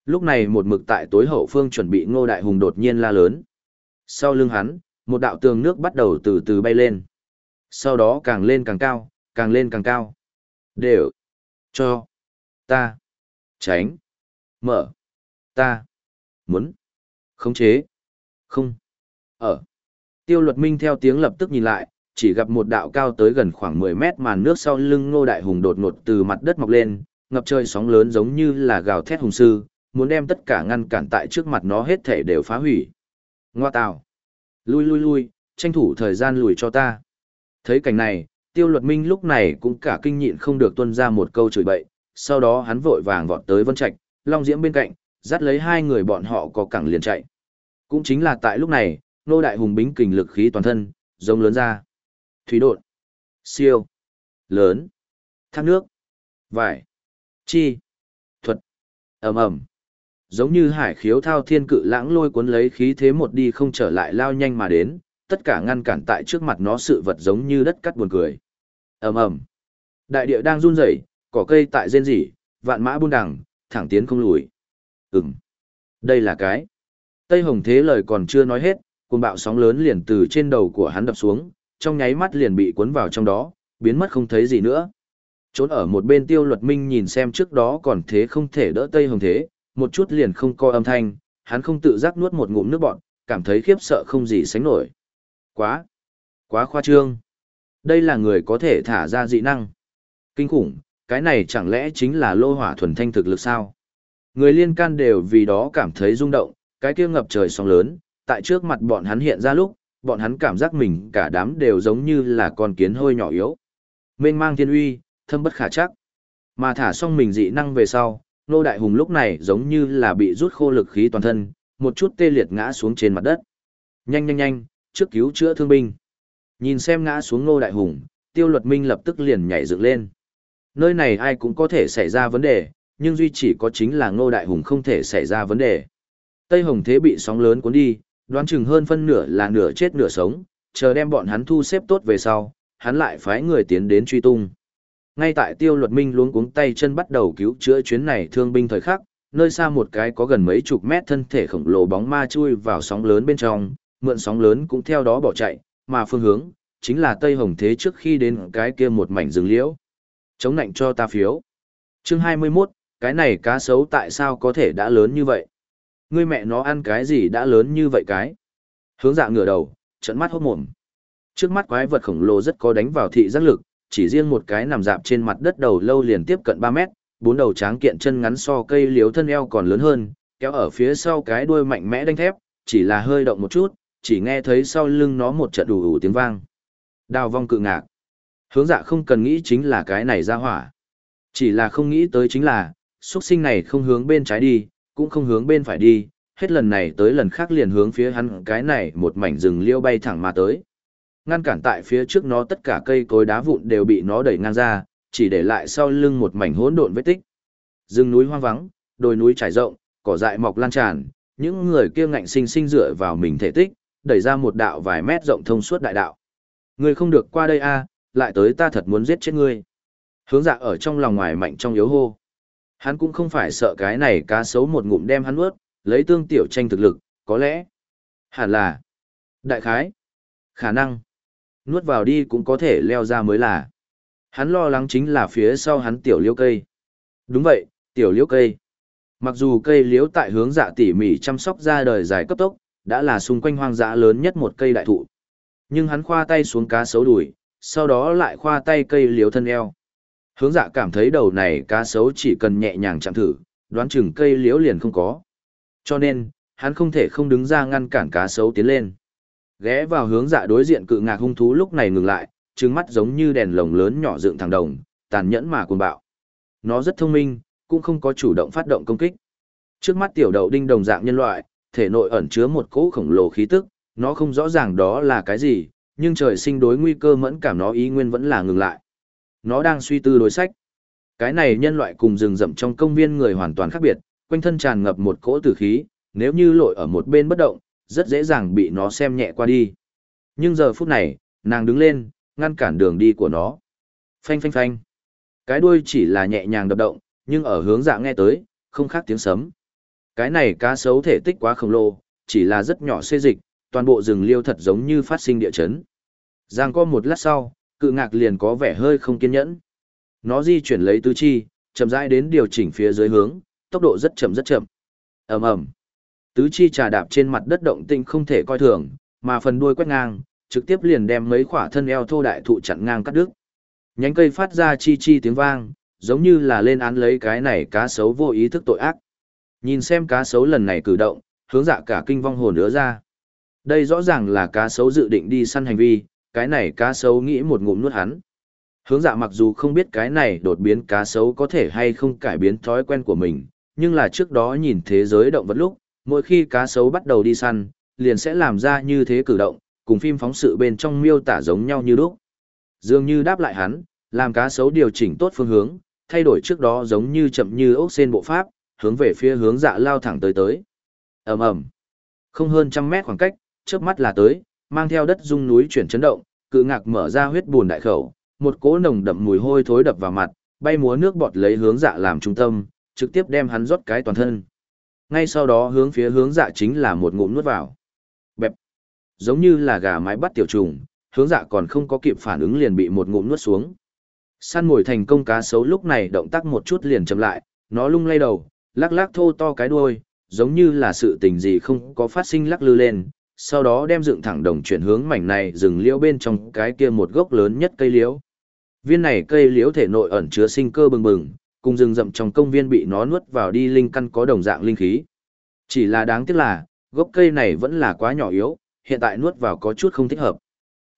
Lúc này một mực tại tối hậu phương chuẩn bị ngô đại hùng đột nhiên la lớn. Sau lưng hắn, một đạo tường nước bắt đầu từ từ bay lên. Sau đó càng lên càng cao, càng lên càng cao. Đều. Cho. Ta. Tránh. Mở. Ta. Muốn. Khống chế. Không. Ở. Tiêu luật minh theo tiếng lập tức nhìn lại, chỉ gặp một đạo cao tới gần khoảng 10 mét màn nước sau lưng ngô đại hùng đột ngột từ mặt đất mọc lên, ngập trời sóng lớn giống như là gào thét hùng sư, muốn đem tất cả ngăn cản tại trước mặt nó hết thể đều phá hủy. Ngoa tào. Lui lui lui, tranh thủ thời gian lùi cho ta. Thấy cảnh này, tiêu luật minh lúc này cũng cả kinh nhịn không được tuân ra một câu chửi bậy, sau đó hắn vội vàng vọt tới Vân Trạch, Long Diễm bên cạnh, dắt lấy hai người bọn họ có cẳng liền chạy. Cũng chính là tại lúc này, nô đại hùng bính kình lực khí toàn thân, rông lớn ra. Thủy đột, siêu, lớn, thác nước, vải, chi, thuật, ầm ầm giống như hải khiếu thao thiên cự lãng lôi cuốn lấy khí thế một đi không trở lại lao nhanh mà đến, tất cả ngăn cản tại trước mặt nó sự vật giống như đất cắt buồn cười. ầm ầm, đại địa đang run rẩy, cỏ cây tại rên rỉ, vạn mã buôn đằng, thẳng tiến không lùi. Ừm, đây là cái. Tây Hồng Thế lời còn chưa nói hết, cuồng bạo sóng lớn liền từ trên đầu của hắn đập xuống, trong nháy mắt liền bị cuốn vào trong đó, biến mất không thấy gì nữa. Trốn ở một bên tiêu luật minh nhìn xem trước đó còn thế không thể đỡ Tây Hồng Thế, một chút liền không co âm thanh, hắn không tự giác nuốt một ngụm nước bọt, cảm thấy khiếp sợ không gì sánh nổi. Quá, quá khoa trương. Đây là người có thể thả ra dị năng. Kinh khủng, cái này chẳng lẽ chính là lô hỏa thuần thanh thực lực sao? Người liên can đều vì đó cảm thấy rung động, cái kia ngập trời sóng lớn, tại trước mặt bọn hắn hiện ra lúc, bọn hắn cảm giác mình cả đám đều giống như là con kiến hơi nhỏ yếu. Mênh mang thiên uy, thâm bất khả chắc. Mà thả xong mình dị năng về sau, Nô Đại Hùng lúc này giống như là bị rút khô lực khí toàn thân, một chút tê liệt ngã xuống trên mặt đất. Nhanh nhanh nhanh, trước cứu chữa thương binh. Nhìn xem ngã xuống Nô Đại Hùng, Tiêu Luật Minh lập tức liền nhảy dựng lên. Nơi này ai cũng có thể xảy ra vấn đề, nhưng duy chỉ có chính là Ngô Đại Hùng không thể xảy ra vấn đề. Tây Hồng Thế bị sóng lớn cuốn đi, đoán chừng hơn phân nửa là nửa chết nửa sống, chờ đem bọn hắn thu xếp tốt về sau, hắn lại phái người tiến đến truy tung. Ngay tại Tiêu Luật Minh luống cuống tay chân bắt đầu cứu chữa chuyến này thương binh thời khắc, nơi xa một cái có gần mấy chục mét thân thể khổng lồ bóng ma chui vào sóng lớn bên trong, mượn sóng lớn cũng theo đó bỏ chạy, mà phương hướng chính là Tây Hồng Thế trước khi đến cái kia một mảnh rừng liễu. Chống nạnh cho ta phiếu. Chương 21, cái này cá sấu tại sao có thể đã lớn như vậy? Ngươi mẹ nó ăn cái gì đã lớn như vậy cái? Hướng dạ ngửa đầu, trận mắt hốt mồm. Trước mắt quái vật khổng lồ rất có đánh vào thị giác lực, chỉ riêng một cái nằm dạp trên mặt đất đầu lâu liền tiếp cận 3 mét, bốn đầu tráng kiện chân ngắn so cây liếu thân eo còn lớn hơn, kéo ở phía sau cái đuôi mạnh mẽ đánh thép, chỉ là hơi động một chút, chỉ nghe thấy sau lưng nó một trận đủ đủ tiếng vang. Đào vong cự ngạc. Hướng dạ không cần nghĩ chính là cái này ra hỏa. Chỉ là không nghĩ tới chính là, xuất sinh này không hướng bên trái đi, cũng không hướng bên phải đi, hết lần này tới lần khác liền hướng phía hắn cái này một mảnh rừng liêu bay thẳng mà tới. Ngăn cản tại phía trước nó tất cả cây cối đá vụn đều bị nó đẩy ngang ra, chỉ để lại sau lưng một mảnh hỗn độn vết tích. Rừng núi hoang vắng, đồi núi trải rộng, cỏ dại mọc lan tràn, những người kia ngạnh sinh sinh dựa vào mình thể tích, đẩy ra một đạo vài mét rộng thông suốt đại đạo. Ngươi không được qua đây a, lại tới ta thật muốn giết chết ngươi. Hướng dạ ở trong lòng ngoài mạnh trong yếu hô. Hắn cũng không phải sợ cái này cá sấu một ngụm đem hắn ướt, lấy tương tiểu tranh thực lực, có lẽ. Hẳn là. Đại khái. Khả năng. Nuốt vào đi cũng có thể leo ra mới là. Hắn lo lắng chính là phía sau hắn tiểu liễu cây. Đúng vậy, tiểu liễu cây. Mặc dù cây liễu tại hướng dạ tỉ mỉ chăm sóc ra đời dài cấp tốc, đã là xung quanh hoang dã lớn nhất một cây đại thụ. Nhưng hắn khoa tay xuống cá sấu đùi, sau đó lại khoa tay cây liễu thân eo. Hướng dạ cảm thấy đầu này cá sấu chỉ cần nhẹ nhàng chạm thử, đoán chừng cây liễu liền không có. Cho nên, hắn không thể không đứng ra ngăn cản cá sấu tiến lên. Ghé vào hướng dạ đối diện cự ngạc hung thú lúc này ngừng lại, trừng mắt giống như đèn lồng lớn nhỏ dựng thẳng đồng, tàn nhẫn mà cuồng bạo. Nó rất thông minh, cũng không có chủ động phát động công kích. Trước mắt tiểu đậu đinh đồng dạng nhân loại, thể nội ẩn chứa một cỗ khổng lồ khí tức, nó không rõ ràng đó là cái gì, nhưng trời sinh đối nguy cơ mẫn cảm nó ý nguyên vẫn là ngừng lại. Nó đang suy tư đối sách. Cái này nhân loại cùng rừng rậm trong công viên người hoàn toàn khác biệt, quanh thân tràn ngập một cỗ tử khí, nếu như lội ở một bên bất động, rất dễ dàng bị nó xem nhẹ qua đi. Nhưng giờ phút này, nàng đứng lên, ngăn cản đường đi của nó. Phanh phanh phanh. Cái đuôi chỉ là nhẹ nhàng đập động, nhưng ở hướng dạng nghe tới, không khác tiếng sấm. Cái này cá sấu thể tích quá khổng lồ, chỉ là rất nhỏ xê dịch, toàn bộ rừng liêu thật giống như phát sinh địa chấn. Giang có một lát sau, cự ngạc liền có vẻ hơi không kiên nhẫn. Nó di chuyển lấy tứ chi, chậm rãi đến điều chỉnh phía dưới hướng, tốc độ rất chậm rất chậm. Ầm ầm. Tứ chi trà đạp trên mặt đất động tinh không thể coi thường, mà phần đuôi quét ngang, trực tiếp liền đem mấy khỏa thân eo thô đại thụ chặn ngang cắt đứt. Nhánh cây phát ra chi chi tiếng vang, giống như là lên án lấy cái này cá sấu vô ý thức tội ác. Nhìn xem cá sấu lần này cử động, hướng dạ cả kinh vong hồn nữa ra. Đây rõ ràng là cá sấu dự định đi săn hành vi, cái này cá sấu nghĩ một ngụm nuốt hắn. Hướng dạ mặc dù không biết cái này đột biến cá sấu có thể hay không cải biến thói quen của mình, nhưng là trước đó nhìn thế giới động vật lúc, mỗi khi cá sấu bắt đầu đi săn, liền sẽ làm ra như thế cử động, cùng phim phóng sự bên trong miêu tả giống nhau như lúc. Dường như đáp lại hắn, làm cá sấu điều chỉnh tốt phương hướng, thay đổi trước đó giống như chậm như ốc sen bộ pháp, hướng về phía hướng dạ lao thẳng tới tới. ầm ầm Không hơn trăm mét khoảng cách, trước mắt là tới, mang theo đất rung núi chuyển chấn động, cự ngạc mở ra huyết buồn đại khẩu, một cỗ nồng đậm mùi hôi thối đập vào mặt, bay múa nước bọt lấy hướng dạ làm trung tâm, trực tiếp đem hắn rót cái toàn thân. Ngay sau đó hướng phía hướng dạ chính là một ngụm nuốt vào. Bẹp. Giống như là gà mái bắt tiểu trùng, hướng dạ còn không có kịp phản ứng liền bị một ngụm nuốt xuống. Săn mồi thành công cá sấu lúc này động tác một chút liền chậm lại, nó lung lay đầu, lắc lắc thô to cái đuôi, giống như là sự tình gì không có phát sinh lắc lư lên, sau đó đem dựng thẳng đồng chuyển hướng mảnh này rừng liễu bên trong cái kia một gốc lớn nhất cây liễu. Viên này cây liễu thể nội ẩn chứa sinh cơ bừng bừng, cùng rừng rậm trong công viên bị nó nuốt vào đi linh căn có đồng dạng linh khí. Chỉ là đáng tiếc là, gốc cây này vẫn là quá nhỏ yếu, hiện tại nuốt vào có chút không thích hợp.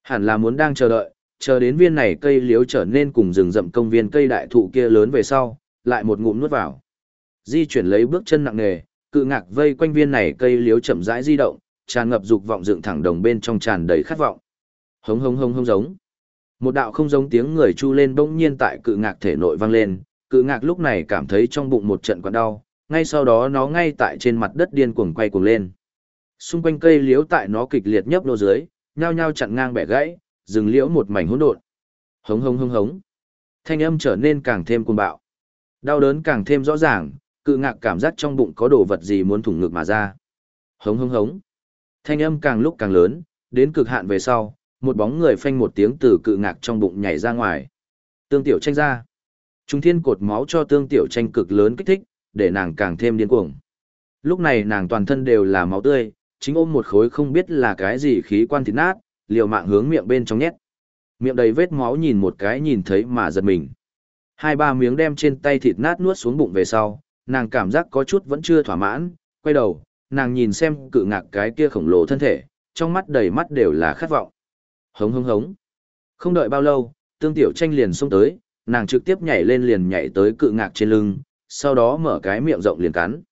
Hẳn là muốn đang chờ đợi, chờ đến viên này cây liễu trở nên cùng rừng rậm công viên cây đại thụ kia lớn về sau, lại một ngụm nuốt vào. Di chuyển lấy bước chân nặng nề, cự ngạc vây quanh viên này cây liễu chậm rãi di động, tràn ngập dục vọng dựng thẳng đồng bên trong tràn đầy khát vọng. Hống hống hống hống giống. Một đạo không giống tiếng người chu lên bỗng nhiên tại cự ngạc thể nội vang lên, cự ngạc lúc này cảm thấy trong bụng một trận quặn đau, ngay sau đó nó ngay tại trên mặt đất điên cuồng quay cuồng lên. Xung quanh cây liễu tại nó kịch liệt nhấp nô dưới, nhao nhao chặn ngang bẻ gãy, rừng liễu một mảnh hỗn độn. Hống hống hống hống. Thanh âm trở nên càng thêm cuồng bạo. Đau đớn càng thêm rõ ràng, cự ngạc cảm giác trong bụng có đồ vật gì muốn thủng ngực mà ra. Hống hống hống. Thanh âm càng lúc càng lớn, đến cực hạn về sau, một bóng người phanh một tiếng từ cự ngạc trong bụng nhảy ra ngoài. Tương tiểu tranh ra. Trung thiên cột máu cho tương tiểu tranh cực lớn kích thích, để nàng càng thêm điên cuồng. Lúc này nàng toàn thân đều là máu tươi, chính ôm một khối không biết là cái gì khí quan thịt nát, liều mạng hướng miệng bên trong nhét. Miệng đầy vết máu nhìn một cái nhìn thấy mà giật mình. Hai ba miếng đem trên tay thịt nát nuốt xuống bụng về sau, nàng cảm giác có chút vẫn chưa thỏa mãn, quay đầu, nàng nhìn xem cự ngạc cái kia khổng lồ thân thể, trong mắt đầy mắt đều là khát vọng. Hống hống hống. Không đợi bao lâu, tương tiểu tranh liền xông tới, nàng trực tiếp nhảy lên liền nhảy tới cự ngạc trên lưng, sau đó mở cái miệng rộng liền cắn.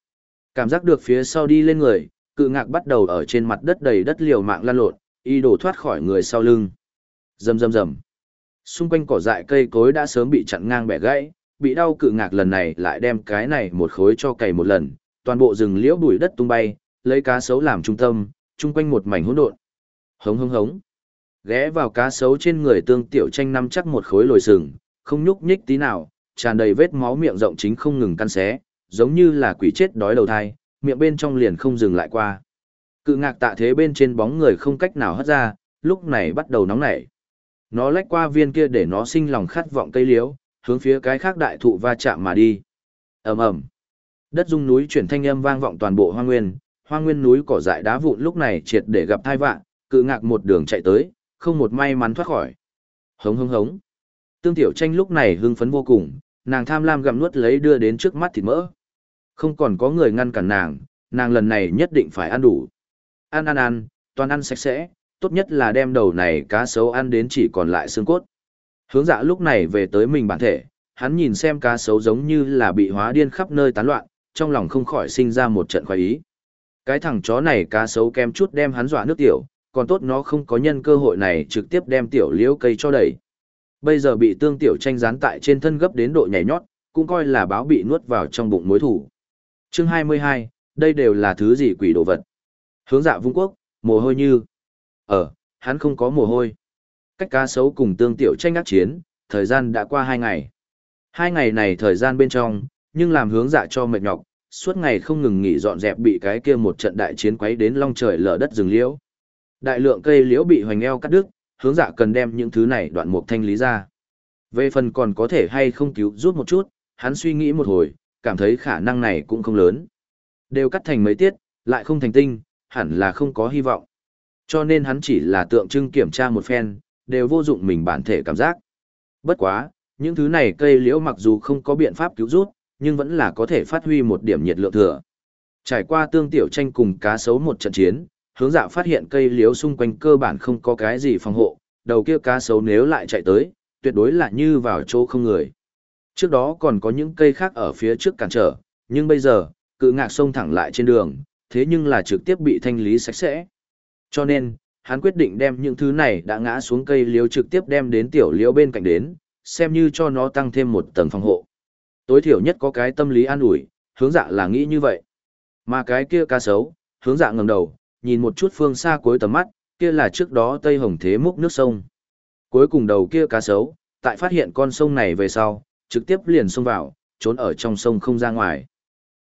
Cảm giác được phía sau đi lên người, cự ngạc bắt đầu ở trên mặt đất đầy đất liều mạng lan lộn, y đổ thoát khỏi người sau lưng. Rầm rầm rầm. Xung quanh cỏ dại cây cối đã sớm bị chặn ngang bẻ gãy, bị đau cự ngạc lần này lại đem cái này một khối cho cày một lần, toàn bộ rừng liễu bụi đất tung bay, lấy cá sấu làm trung tâm, chung quanh một mảnh hỗn độn. Hống hống hống. Ghé vào cá sấu trên người tương tiểu tranh năm chắc một khối lồi sừng, không nhúc nhích tí nào, tràn đầy vết máu miệng rộng chính không ngừng căn xé, giống như là quỷ chết đói đầu thai, miệng bên trong liền không dừng lại qua. Cự ngạc tạ thế bên trên bóng người không cách nào hất ra, lúc này bắt đầu nóng nảy. Nó lách qua viên kia để nó sinh lòng khát vọng cây liễu, hướng phía cái khác đại thụ va chạm mà đi. ầm ầm, đất rung núi chuyển thanh âm vang vọng toàn bộ hoang nguyên, hoang nguyên núi cỏ dại đá vụn lúc này triệt để gặp thai vạn, cự ngạc một đường chạy tới, không một may mắn thoát khỏi. Hống hống hống. Tương tiểu tranh lúc này hưng phấn vô cùng, nàng tham lam gặm nuốt lấy đưa đến trước mắt thịt mỡ. Không còn có người ngăn cản nàng, nàng lần này nhất định phải ăn đủ. Ăn ăn ăn, toàn ăn sạch sẽ, tốt nhất là đem đầu này cá sấu ăn đến chỉ còn lại xương cốt. Hướng dạ lúc này về tới mình bản thể, hắn nhìn xem cá sấu giống như là bị hóa điên khắp nơi tán loạn, trong lòng không khỏi sinh ra một trận khoái ý. Cái thằng chó này cá sấu kem chút đem hắn dọa nước tiểu, còn tốt nó không có nhân cơ hội này trực tiếp đem tiểu liễu cây cho đẩy. Bây giờ bị tương tiểu tranh dán tại trên thân gấp đến độ nhảy nhót, cũng coi là báo bị nuốt vào trong bụng mối thủ. Chương 22, đây đều là thứ gì quỷ đồ vật. Hướng dạ vung quốc, mồ hôi như. Ờ, hắn không có mồ hôi. Cách cá sấu cùng tương tiểu tranh ác chiến, thời gian đã qua hai ngày. Hai ngày này thời gian bên trong, nhưng làm hướng dạ cho mệt nhọc, suốt ngày không ngừng nghỉ dọn dẹp bị cái kia một trận đại chiến quấy đến long trời lở đất rừng liễu. Đại lượng cây liễu bị hoành eo cắt đứt, hướng dạ cần đem những thứ này đoạn mục thanh lý ra. Về phần còn có thể hay không cứu giúp một chút, hắn suy nghĩ một hồi, cảm thấy khả năng này cũng không lớn. Đều cắt thành mấy tiết, lại không thành tinh, hẳn là không có hy vọng. Cho nên hắn chỉ là tượng trưng kiểm tra một phen, đều vô dụng mình bản thể cảm giác. Bất quá, những thứ này cây liễu mặc dù không có biện pháp cứu rút, nhưng vẫn là có thể phát huy một điểm nhiệt lượng thừa. Trải qua tương tiểu tranh cùng cá sấu một trận chiến, hướng dạ phát hiện cây liếu xung quanh cơ bản không có cái gì phòng hộ, đầu kia cá sấu nếu lại chạy tới, tuyệt đối là như vào chỗ không người. Trước đó còn có những cây khác ở phía trước cản trở, nhưng bây giờ, cự ngạc sông thẳng lại trên đường, thế nhưng là trực tiếp bị thanh lý sạch sẽ. Cho nên, hắn quyết định đem những thứ này đã ngã xuống cây liếu trực tiếp đem đến tiểu liễu bên cạnh đến, xem như cho nó tăng thêm một tầng phòng hộ. Tối thiểu nhất có cái tâm lý an ủi, hướng dạ là nghĩ như vậy. Mà cái kia cá sấu, hướng dạ ngẩng đầu, nhìn một chút phương xa cuối tầm mắt, kia là trước đó Tây Hồng Thế múc nước sông. Cuối cùng đầu kia cá sấu, tại phát hiện con sông này về sau, trực tiếp liền xông vào, trốn ở trong sông không ra ngoài.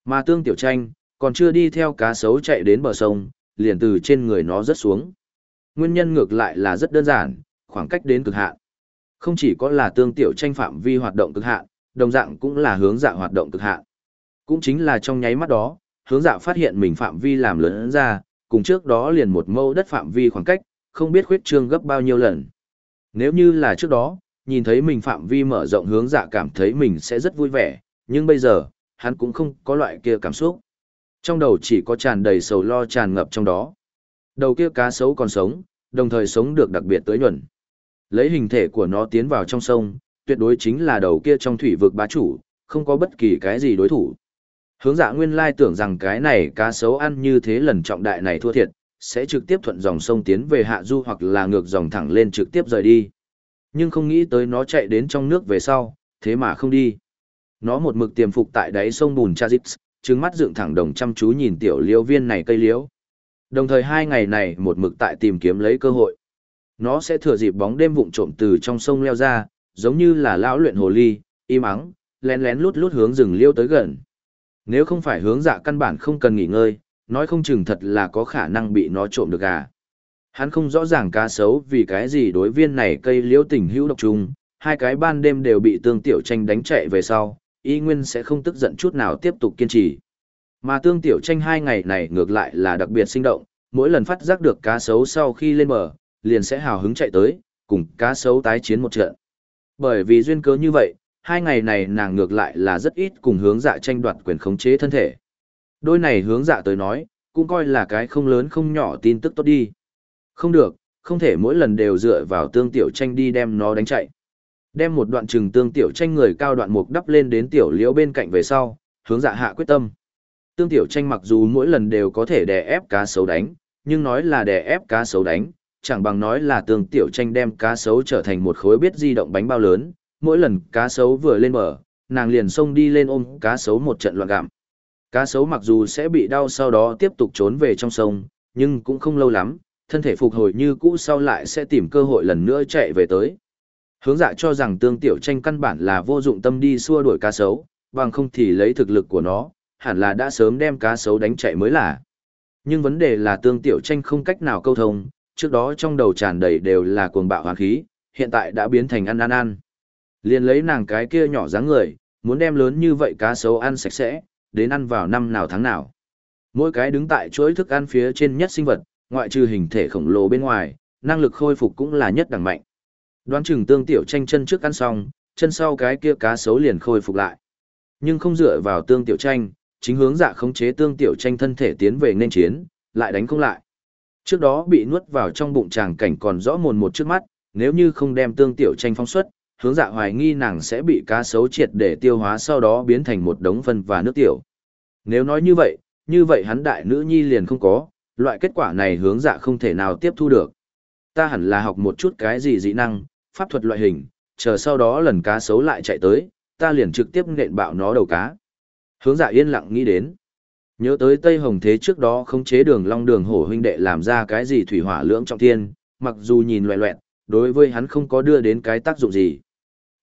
Mà tương tiểu tranh, còn chưa đi theo cá sấu chạy đến bờ sông, liền từ trên người nó rớt xuống. Nguyên nhân ngược lại là rất đơn giản, khoảng cách đến cực hạn. Không chỉ có là tương tiểu tranh phạm vi hoạt động cực hạn, đồng dạng cũng là hướng dạ hoạt động cực hạn. Cũng chính là trong nháy mắt đó, hướng dạ phát hiện mình phạm vi làm lớn ra, cùng trước đó liền một mâu đất phạm vi khoảng cách, không biết khuyết trương gấp bao nhiêu lần. Nếu như là trước đó, nhìn thấy mình phạm vi mở rộng hướng dạ cảm thấy mình sẽ rất vui vẻ, nhưng bây giờ, hắn cũng không có loại kia cảm xúc. Trong đầu chỉ có tràn đầy sầu lo tràn ngập trong đó. Đầu kia cá sấu còn sống, đồng thời sống được đặc biệt tới nhuận. Lấy hình thể của nó tiến vào trong sông, tuyệt đối chính là đầu kia trong thủy vực bá chủ, không có bất kỳ cái gì đối thủ. Hướng dạ nguyên lai tưởng rằng cái này cá sấu ăn như thế lần trọng đại này thua thiệt, sẽ trực tiếp thuận dòng sông tiến về hạ du hoặc là ngược dòng thẳng lên trực tiếp rời đi. Nhưng không nghĩ tới nó chạy đến trong nước về sau, thế mà không đi. Nó một mực tiềm phục tại đáy sông bùn Chazix, trứng mắt dựng thẳng đồng chăm chú nhìn tiểu liêu viên này cây liễu. Đồng thời hai ngày này một mực tại tìm kiếm lấy cơ hội. Nó sẽ thừa dịp bóng đêm vụng trộm từ trong sông leo ra, giống như là lão luyện hồ ly, im ắng, lén lén lút lút hướng rừng liêu tới gần. Nếu không phải hướng dạ căn bản không cần nghỉ ngơi, nói không chừng thật là có khả năng bị nó trộm được à? Hắn không rõ ràng cá sấu vì cái gì đối viên này cây liễu tình hữu độc trùng, hai cái ban đêm đều bị tương tiểu tranh đánh chạy về sau, y nguyên sẽ không tức giận chút nào tiếp tục kiên trì. Mà tương tiểu tranh hai ngày này ngược lại là đặc biệt sinh động, mỗi lần phát giác được cá sấu sau khi lên bờ, liền sẽ hào hứng chạy tới, cùng cá sấu tái chiến một trận. Bởi vì duyên cớ như vậy, hai ngày này nàng ngược lại là rất ít cùng hướng dạ tranh đoạt quyền khống chế thân thể. Đôi này hướng dạ tới nói, cũng coi là cái không lớn không nhỏ tin tức tốt đi. Không được, không thể mỗi lần đều dựa vào tương tiểu tranh đi đem nó đánh chạy. Đem một đoạn trừng tương tiểu tranh người cao đoạn mục đắp lên đến tiểu liễu bên cạnh về sau, hướng dạ hạ quyết tâm. Tương tiểu tranh mặc dù mỗi lần đều có thể đè ép cá sấu đánh, nhưng nói là đè ép cá sấu đánh, chẳng bằng nói là tương tiểu tranh đem cá sấu trở thành một khối biết di động bánh bao lớn, mỗi lần cá sấu vừa lên bờ, nàng liền xông đi lên ôm cá sấu một trận loạn gặm. Cá sấu mặc dù sẽ bị đau sau đó tiếp tục trốn về trong sông, nhưng cũng không lâu lắm, thân thể phục hồi như cũ sau lại sẽ tìm cơ hội lần nữa chạy về tới. Hướng dạ cho rằng tương tiểu tranh căn bản là vô dụng tâm đi xua đuổi cá sấu, bằng không thì lấy thực lực của nó, hẳn là đã sớm đem cá sấu đánh chạy mới là. Nhưng vấn đề là tương tiểu tranh không cách nào câu thông, trước đó trong đầu tràn đầy đều là cuồng bạo hoàn khí, hiện tại đã biến thành ăn ăn ăn. Liền lấy nàng cái kia nhỏ dáng người, muốn đem lớn như vậy cá sấu ăn sạch sẽ, đến ăn vào năm nào tháng nào. Mỗi cái đứng tại chuỗi thức ăn phía trên nhất sinh vật, ngoại trừ hình thể khổng lồ bên ngoài, năng lực khôi phục cũng là nhất đẳng mạnh. Đoán chừng tương tiểu tranh chân trước ăn xong, chân sau cái kia cá sấu liền khôi phục lại. Nhưng không dựa vào tương tiểu tranh, chính hướng dạ khống chế tương tiểu tranh thân thể tiến về nên chiến, lại đánh không lại. Trước đó bị nuốt vào trong bụng chàng cảnh còn rõ mồn một trước mắt, nếu như không đem tương tiểu tranh phóng xuất, hướng dạ hoài nghi nàng sẽ bị cá sấu triệt để tiêu hóa sau đó biến thành một đống phân và nước tiểu. Nếu nói như vậy, như vậy hắn đại nữ nhi liền không có, loại kết quả này hướng dạ không thể nào tiếp thu được. Ta hẳn là học một chút cái gì dị năng, pháp thuật loại hình, chờ sau đó lần cá sấu lại chạy tới, ta liền trực tiếp nện bạo nó đầu cá. Hướng dạ yên lặng nghĩ đến. Nhớ tới Tây Hồng Thế trước đó không chế đường long đường hổ huynh đệ làm ra cái gì thủy hỏa lưỡng trọng thiên, mặc dù nhìn loẹ loẹt, đối với hắn không có đưa đến cái tác dụng gì.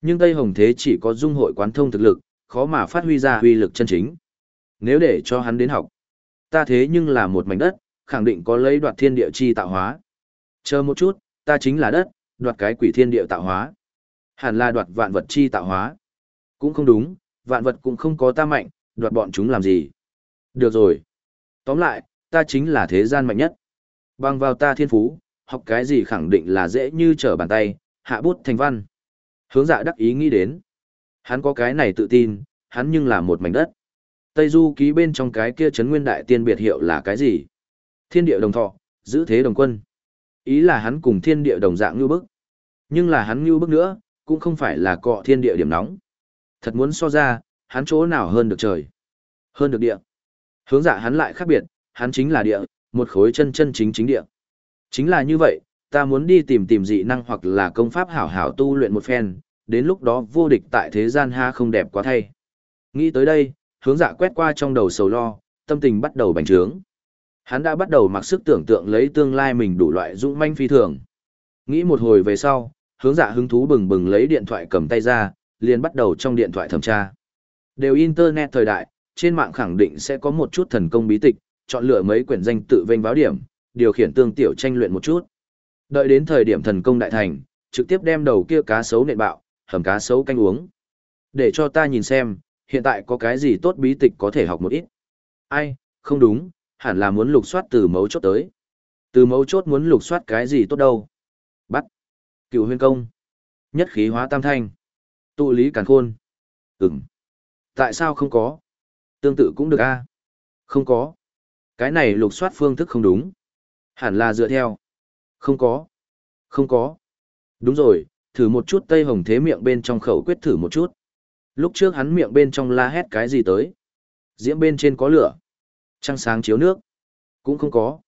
Nhưng Tây Hồng Thế chỉ có dung hội quán thông thực lực, khó mà phát huy ra huy lực chân chính. Nếu để cho hắn đến học, ta thế nhưng là một mảnh đất, khẳng định có lấy đoạt thiên địa chi tạo hóa. Chờ một chút, ta chính là đất, đoạt cái quỷ thiên địa tạo hóa. Hẳn là đoạt vạn vật chi tạo hóa. Cũng không đúng, vạn vật cũng không có ta mạnh, đoạt bọn chúng làm gì. Được rồi. Tóm lại, ta chính là thế gian mạnh nhất. Bằng vào ta thiên phú, học cái gì khẳng định là dễ như trở bàn tay, hạ bút thành văn. Hướng dạ đắc ý nghĩ đến. Hắn có cái này tự tin, hắn nhưng là một mảnh đất. Tây Du ký bên trong cái kia chấn nguyên đại tiên biệt hiệu là cái gì? Thiên địa đồng thọ, giữ thế đồng quân. Ý là hắn cùng thiên địa đồng dạng như bức. Nhưng là hắn như bức nữa, cũng không phải là cọ thiên địa điểm nóng. Thật muốn so ra, hắn chỗ nào hơn được trời. Hơn được địa. Hướng dạ hắn lại khác biệt, hắn chính là địa, một khối chân chân chính chính địa. Chính là như vậy, ta muốn đi tìm tìm dị năng hoặc là công pháp hảo hảo tu luyện một phen, đến lúc đó vô địch tại thế gian ha không đẹp quá thay. Nghĩ tới đây, hướng dạ quét qua trong đầu sầu lo, tâm tình bắt đầu bành trướng. Hắn đã bắt đầu mặc sức tưởng tượng lấy tương lai mình đủ loại dũng manh phi thường. Nghĩ một hồi về sau, hướng dạ hứng thú bừng bừng lấy điện thoại cầm tay ra, liền bắt đầu trong điện thoại thẩm tra. Đều internet thời đại, trên mạng khẳng định sẽ có một chút thần công bí tịch, chọn lựa mấy quyển danh tự vênh báo điểm, điều khiển tương tiểu tranh luyện một chút. Đợi đến thời điểm thần công đại thành, trực tiếp đem đầu kia cá sấu nện bạo, hầm cá sấu canh uống. Để cho ta nhìn xem, hiện tại có cái gì tốt bí tịch có thể học một ít. Ai, không đúng, hẳn là muốn lục soát từ mấu chốt tới. Từ mấu chốt muốn lục soát cái gì tốt đâu. Bắt. Cựu huyên công. Nhất khí hóa tam thanh. Tụ lý càn khôn. Ừm. Tại sao không có? Tương tự cũng được a Không có. Cái này lục soát phương thức không đúng. Hẳn là dựa theo. Không có. Không có. Đúng rồi, thử một chút tây hồng thế miệng bên trong khẩu quyết thử một chút. Lúc trước hắn miệng bên trong la hét cái gì tới. Diễm bên trên có lửa. Trăng sáng chiếu nước. Cũng không có.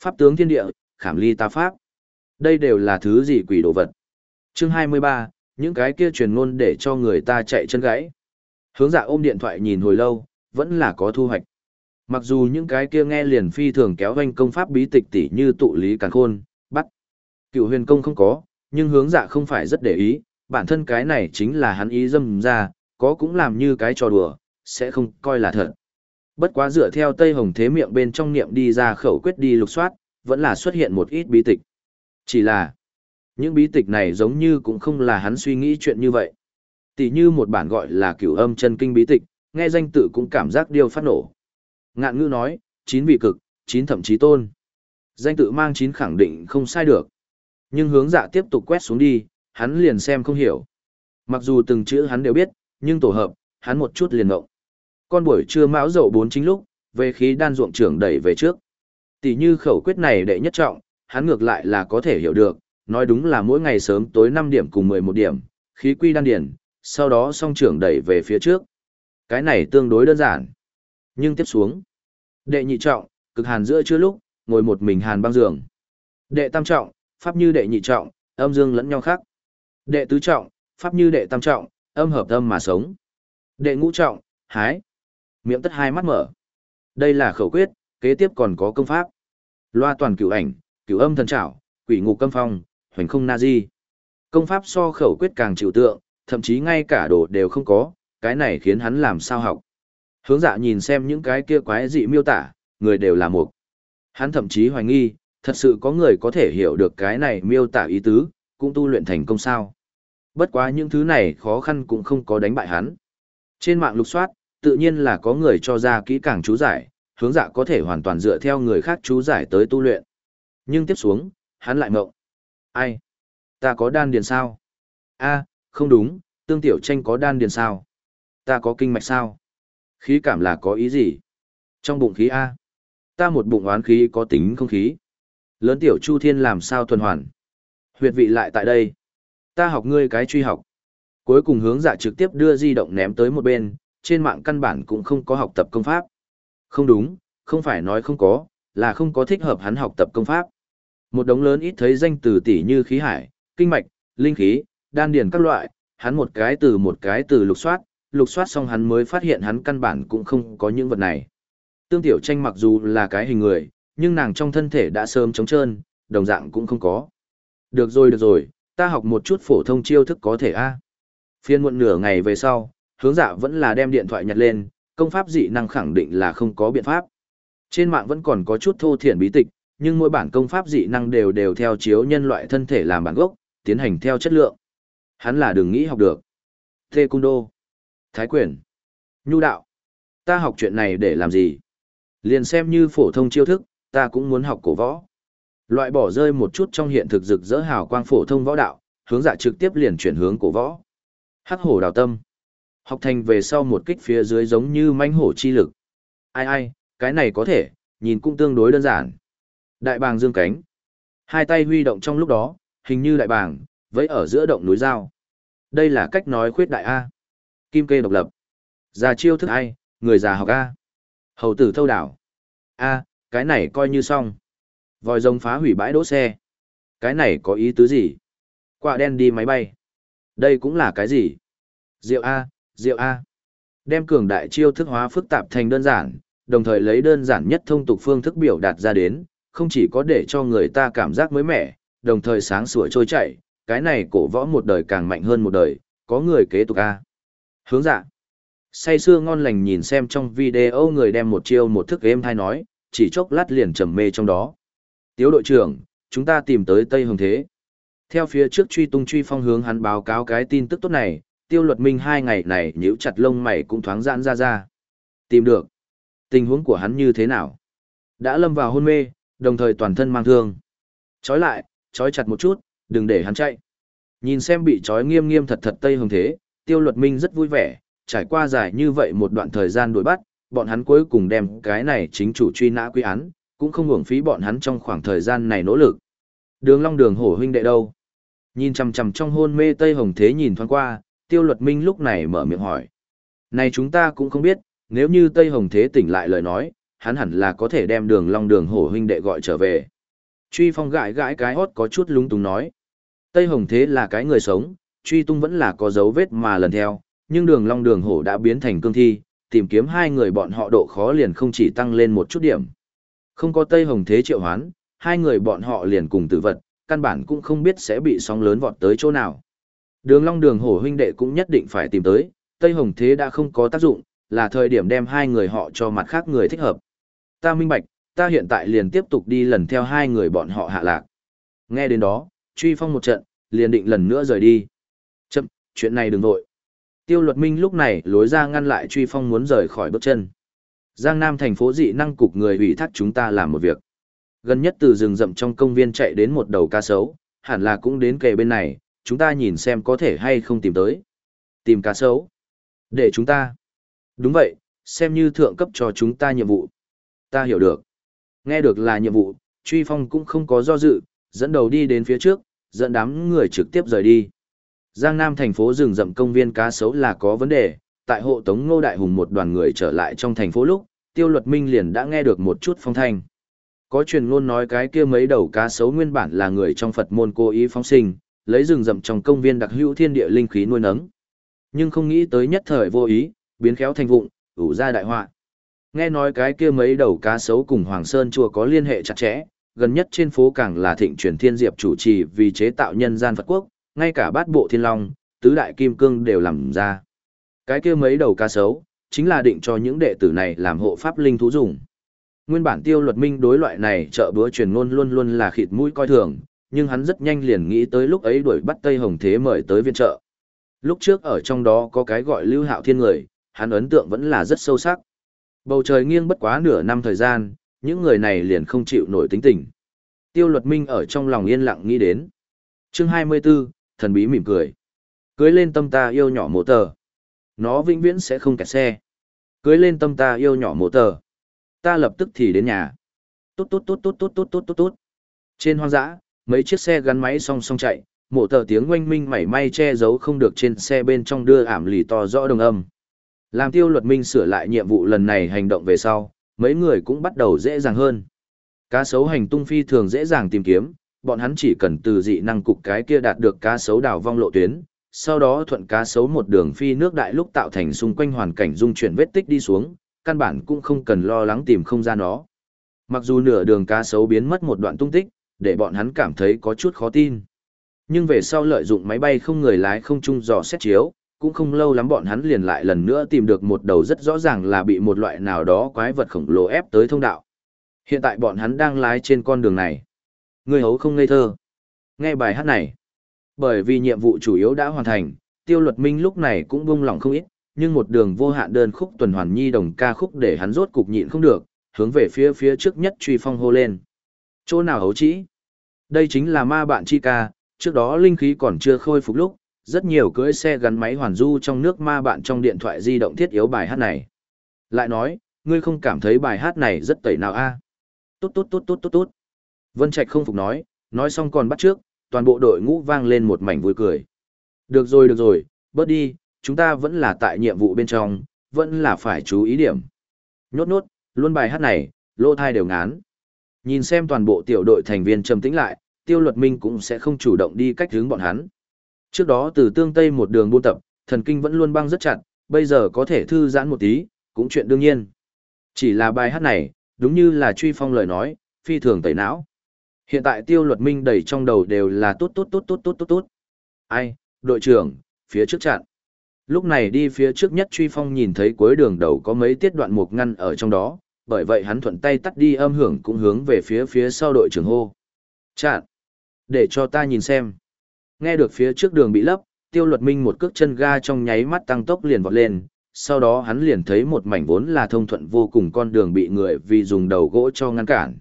Pháp tướng thiên địa, khảm ly ta pháp. Đây đều là thứ gì quỷ đồ vật. Chương 23, những cái kia truyền ngôn để cho người ta chạy chân gãy. Hướng dạ ôm điện thoại nhìn hồi lâu, vẫn là có thu hoạch. Mặc dù những cái kia nghe liền phi thường kéo doanh công pháp bí tịch tỷ như tụ lý càn khôn, bắt. Cựu huyền công không có, nhưng hướng dạ không phải rất để ý, bản thân cái này chính là hắn ý dâm ra, có cũng làm như cái trò đùa, sẽ không coi là thật. Bất quá dựa theo Tây Hồng Thế miệng bên trong niệm đi ra khẩu quyết đi lục soát, vẫn là xuất hiện một ít bí tịch. Chỉ là, những bí tịch này giống như cũng không là hắn suy nghĩ chuyện như vậy. Tỷ như một bản gọi là cửu âm chân kinh bí tịch, nghe danh tự cũng cảm giác điêu phát nổ. Ngạn ngữ nói, chín vị cực, chín thậm chí tôn. Danh tự mang chín khẳng định không sai được. Nhưng hướng dạ tiếp tục quét xuống đi, hắn liền xem không hiểu. Mặc dù từng chữ hắn đều biết, nhưng tổ hợp, hắn một chút liền ngộng. Con buổi trưa mão dậu bốn chính lúc, về khí đan ruộng trưởng đẩy về trước. Tỷ như khẩu quyết này đệ nhất trọng, hắn ngược lại là có thể hiểu được, nói đúng là mỗi ngày sớm tối 5 điểm cùng 11 điểm, khí quy đan điển, sau đó song trưởng đẩy về phía trước. Cái này tương đối đơn giản. Nhưng tiếp xuống, đệ nhị trọng, cực hàn giữa chưa lúc, ngồi một mình hàn băng giường. Đệ tam trọng, pháp như đệ nhị trọng, âm dương lẫn nhau khác. Đệ tứ trọng, pháp như đệ tam trọng, âm hợp âm mà sống. Đệ ngũ trọng, hái. Miệng tất hai mắt mở. Đây là khẩu quyết, kế tiếp còn có công pháp. Loa toàn cửu ảnh, cửu âm thần trảo, quỷ ngục câm phong, hoành không na di. Công pháp so khẩu quyết càng chịu tượng, thậm chí ngay cả đồ đều không có, cái này khiến hắn làm sao học. Hướng dạ nhìn xem những cái kia quái dị miêu tả, người đều là một. Hắn thậm chí hoài nghi, thật sự có người có thể hiểu được cái này miêu tả ý tứ, cũng tu luyện thành công sao. Bất quá những thứ này khó khăn cũng không có đánh bại hắn. Trên mạng lục soát, tự nhiên là có người cho ra kỹ càng chú giải, hướng dạ có thể hoàn toàn dựa theo người khác chú giải tới tu luyện. Nhưng tiếp xuống, hắn lại ngộng. Ai? Ta có đan điền sao? a không đúng, tương tiểu tranh có đan điền sao? Ta có kinh mạch sao? Khí cảm là có ý gì? Trong bụng khí A. Ta một bụng oán khí có tính không khí. Lớn tiểu chu thiên làm sao tuần hoàn? Huyệt vị lại tại đây. Ta học ngươi cái truy học. Cuối cùng hướng dạ trực tiếp đưa di động ném tới một bên, trên mạng căn bản cũng không có học tập công pháp. Không đúng, không phải nói không có, là không có thích hợp hắn học tập công pháp. Một đống lớn ít thấy danh từ tỷ như khí hải, kinh mạch, linh khí, đan điền các loại, hắn một cái từ một cái từ lục soát, lục soát xong hắn mới phát hiện hắn căn bản cũng không có những vật này. Tương tiểu tranh mặc dù là cái hình người, nhưng nàng trong thân thể đã sớm trống trơn, đồng dạng cũng không có. Được rồi được rồi, ta học một chút phổ thông chiêu thức có thể a. Phiên muộn nửa ngày về sau, hướng dạ vẫn là đem điện thoại nhặt lên, công pháp dị năng khẳng định là không có biện pháp. Trên mạng vẫn còn có chút thô thiển bí tịch, nhưng mỗi bản công pháp dị năng đều đều theo chiếu nhân loại thân thể làm bản gốc, tiến hành theo chất lượng. Hắn là đừng nghĩ học được. Thê cung đô. Thái quyền. Nhu đạo. Ta học chuyện này để làm gì? Liền xem như phổ thông chiêu thức, ta cũng muốn học cổ võ. Loại bỏ rơi một chút trong hiện thực rực rỡ hào quang phổ thông võ đạo, hướng dạ trực tiếp liền chuyển hướng cổ võ. Hắc hổ đào tâm. Học thành về sau một kích phía dưới giống như manh hổ chi lực. Ai ai, cái này có thể, nhìn cũng tương đối đơn giản. Đại bàng dương cánh. Hai tay huy động trong lúc đó, hình như đại bàng, vẫy ở giữa động núi dao. Đây là cách nói khuyết đại A. Kim kê độc lập. Già chiêu thức ai, người già học A. Hầu tử thâu đảo. A, cái này coi như xong. Vòi rồng phá hủy bãi đỗ xe. Cái này có ý tứ gì? Quả đen đi máy bay. Đây cũng là cái gì? Diệu A, Diệu A. Đem cường đại chiêu thức hóa phức tạp thành đơn giản, đồng thời lấy đơn giản nhất thông tục phương thức biểu đạt ra đến, không chỉ có để cho người ta cảm giác mới mẻ, đồng thời sáng sủa trôi chảy, cái này cổ võ một đời càng mạnh hơn một đời, có người kế tục A. Hướng dạ. Say sưa ngon lành nhìn xem trong video người đem một chiêu một thức game hay nói, chỉ chốc lát liền trầm mê trong đó. Tiếu đội trưởng, chúng ta tìm tới Tây Hồng Thế. Theo phía trước truy tung truy phong hướng hắn báo cáo cái tin tức tốt này, tiêu luật minh hai ngày này nhíu chặt lông mày cũng thoáng giãn ra ra. Tìm được. Tình huống của hắn như thế nào? Đã lâm vào hôn mê, đồng thời toàn thân mang thương. Chói lại, chói chặt một chút, đừng để hắn chạy. Nhìn xem bị chói nghiêm nghiêm thật thật Tây Hồng Thế, tiêu luật minh rất vui vẻ, trải qua dài như vậy một đoạn thời gian đuổi bắt, bọn hắn cuối cùng đem cái này chính chủ truy nã quy án, cũng không hưởng phí bọn hắn trong khoảng thời gian này nỗ lực. Đường Long Đường hổ huynh đệ đâu? Nhìn chằm chằm trong hôn mê Tây Hồng Thế nhìn thoáng qua, Tiêu Luật Minh lúc này mở miệng hỏi. Này chúng ta cũng không biết, nếu như Tây Hồng Thế tỉnh lại lời nói, hắn hẳn là có thể đem đường Long Đường hổ huynh đệ gọi trở về. Truy Phong gãi gãi cái hót có chút lúng túng nói. Tây Hồng Thế là cái người sống, truy tung vẫn là có dấu vết mà lần theo, nhưng đường Long Đường hổ đã biến thành cương thi, tìm kiếm hai người bọn họ độ khó liền không chỉ tăng lên một chút điểm. Không có Tây Hồng Thế triệu hoán, hai người bọn họ liền cùng tử vật, căn bản cũng không biết sẽ bị sóng lớn vọt tới chỗ nào. Đường Long Đường Hổ huynh đệ cũng nhất định phải tìm tới, Tây Hồng Thế đã không có tác dụng, là thời điểm đem hai người họ cho mặt khác người thích hợp. Ta minh bạch, ta hiện tại liền tiếp tục đi lần theo hai người bọn họ hạ lạc. Nghe đến đó, truy phong một trận, liền định lần nữa rời đi. Chuyện này đừng vội. Tiêu luật minh lúc này lối ra ngăn lại truy phong muốn rời khỏi bước chân. Giang Nam thành phố dị năng cục người ủy thác chúng ta làm một việc. Gần nhất từ rừng rậm trong công viên chạy đến một đầu cá sấu, hẳn là cũng đến kề bên này, chúng ta nhìn xem có thể hay không tìm tới. Tìm cá sấu. Để chúng ta. Đúng vậy, xem như thượng cấp cho chúng ta nhiệm vụ. Ta hiểu được. Nghe được là nhiệm vụ, truy phong cũng không có do dự, dẫn đầu đi đến phía trước, dẫn đám người trực tiếp rời đi. Giang Nam thành phố rừng rậm công viên cá sấu là có vấn đề, tại hộ tống Ngô Đại Hùng một đoàn người trở lại trong thành phố lúc, Tiêu Luật Minh liền đã nghe được một chút phong thanh. Có truyền ngôn nói cái kia mấy đầu cá sấu nguyên bản là người trong Phật môn cố ý phóng sinh, lấy rừng rậm trong công viên đặc hữu thiên địa linh khí nuôi nấng. Nhưng không nghĩ tới nhất thời vô ý, biến khéo thành vụng, ủ ra đại họa. Nghe nói cái kia mấy đầu cá sấu cùng Hoàng Sơn chùa có liên hệ chặt chẽ, gần nhất trên phố càng là thịnh truyền thiên diệp chủ trì vì chế tạo nhân gian Phật quốc, ngay cả bát bộ thiên long, tứ đại kim cương đều làm ra. Cái kia mấy đầu cá sấu, chính là định cho những đệ tử này làm hộ pháp linh thú dùng. Nguyên bản tiêu luật minh đối loại này trợ bữa truyền ngôn luôn luôn là khịt mũi coi thường, nhưng hắn rất nhanh liền nghĩ tới lúc ấy đuổi bắt Tây Hồng Thế mời tới viện trợ. Lúc trước ở trong đó có cái gọi lưu hạo thiên người, hắn ấn tượng vẫn là rất sâu sắc. Bầu trời nghiêng bất quá nửa năm thời gian, những người này liền không chịu nổi tính tình. Tiêu luật minh ở trong lòng yên lặng nghĩ đến. Chương 24, thần bí mỉm cười. Cưới lên tâm ta yêu nhỏ mộ tờ. Nó vĩnh viễn sẽ không kẹt xe. Cưới lên tâm ta yêu nhỏ mộ tờ. Ta lập tức thì đến nhà. Tốt tốt tốt tốt tốt tốt tốt tốt tốt. Trên hoang dã, mấy chiếc xe gắn máy song song chạy, mộ tờ tiếng oanh minh mảy may che giấu không được trên xe bên trong đưa ảm lì to rõ đồng âm. Làm tiêu luật minh sửa lại nhiệm vụ lần này hành động về sau, mấy người cũng bắt đầu dễ dàng hơn. Cá sấu hành tung phi thường dễ dàng tìm kiếm, bọn hắn chỉ cần từ dị năng cục cái kia đạt được cá sấu đào vong lộ tuyến, sau đó thuận cá sấu một đường phi nước đại lúc tạo thành xung quanh hoàn cảnh dung chuyển vết tích đi xuống, căn bản cũng không cần lo lắng tìm không ra nó. Mặc dù nửa đường cá sấu biến mất một đoạn tung tích, để bọn hắn cảm thấy có chút khó tin. Nhưng về sau lợi dụng máy bay không người lái không trung dò xét chiếu, cũng không lâu lắm bọn hắn liền lại lần nữa tìm được một đầu rất rõ ràng là bị một loại nào đó quái vật khổng lồ ép tới thông đạo. Hiện tại bọn hắn đang lái trên con đường này. Người hấu không ngây thơ. Nghe bài hát này. Bởi vì nhiệm vụ chủ yếu đã hoàn thành, tiêu luật minh lúc này cũng buông lỏng không ít, nhưng một đường vô hạn đơn khúc tuần hoàn nhi đồng ca khúc để hắn rốt cục nhịn không được, hướng về phía phía trước nhất truy phong hô lên. Chỗ nào hấu chỉ? Đây chính là ma bạn chi ca, trước đó linh khí còn chưa khôi phục lúc, rất nhiều cưỡi xe gắn máy hoàn du trong nước ma bạn trong điện thoại di động thiết yếu bài hát này. Lại nói, ngươi không cảm thấy bài hát này rất tẩy nào a? Tốt tốt tốt tốt tốt tốt. Vân Trạch không phục nói, nói xong còn bắt trước, toàn bộ đội ngũ vang lên một mảnh vui cười. Được rồi được rồi, bớt đi, chúng ta vẫn là tại nhiệm vụ bên trong, vẫn là phải chú ý điểm. Nhốt nhốt, luôn bài hát này, lô thai đều ngán. Nhìn xem toàn bộ tiểu đội thành viên trầm tĩnh lại, tiêu luật minh cũng sẽ không chủ động đi cách hướng bọn hắn. Trước đó từ tương tây một đường buôn tập, thần kinh vẫn luôn băng rất chặt, bây giờ có thể thư giãn một tí, cũng chuyện đương nhiên. Chỉ là bài hát này, đúng như là truy phong lời nói, phi thường tẩy não. Hiện tại tiêu luật minh đầy trong đầu đều là tốt tốt tốt tốt tốt tốt tốt. Ai, đội trưởng, phía trước chặn. Lúc này đi phía trước nhất truy phong nhìn thấy cuối đường đầu có mấy tiết đoạn mục ngăn ở trong đó, bởi vậy hắn thuận tay tắt đi âm hưởng cũng hướng về phía phía sau đội trưởng hô. Chặn. Để cho ta nhìn xem. Nghe được phía trước đường bị lấp, tiêu luật minh một cước chân ga trong nháy mắt tăng tốc liền vọt lên, sau đó hắn liền thấy một mảnh vốn là thông thuận vô cùng con đường bị người vì dùng đầu gỗ cho ngăn cản.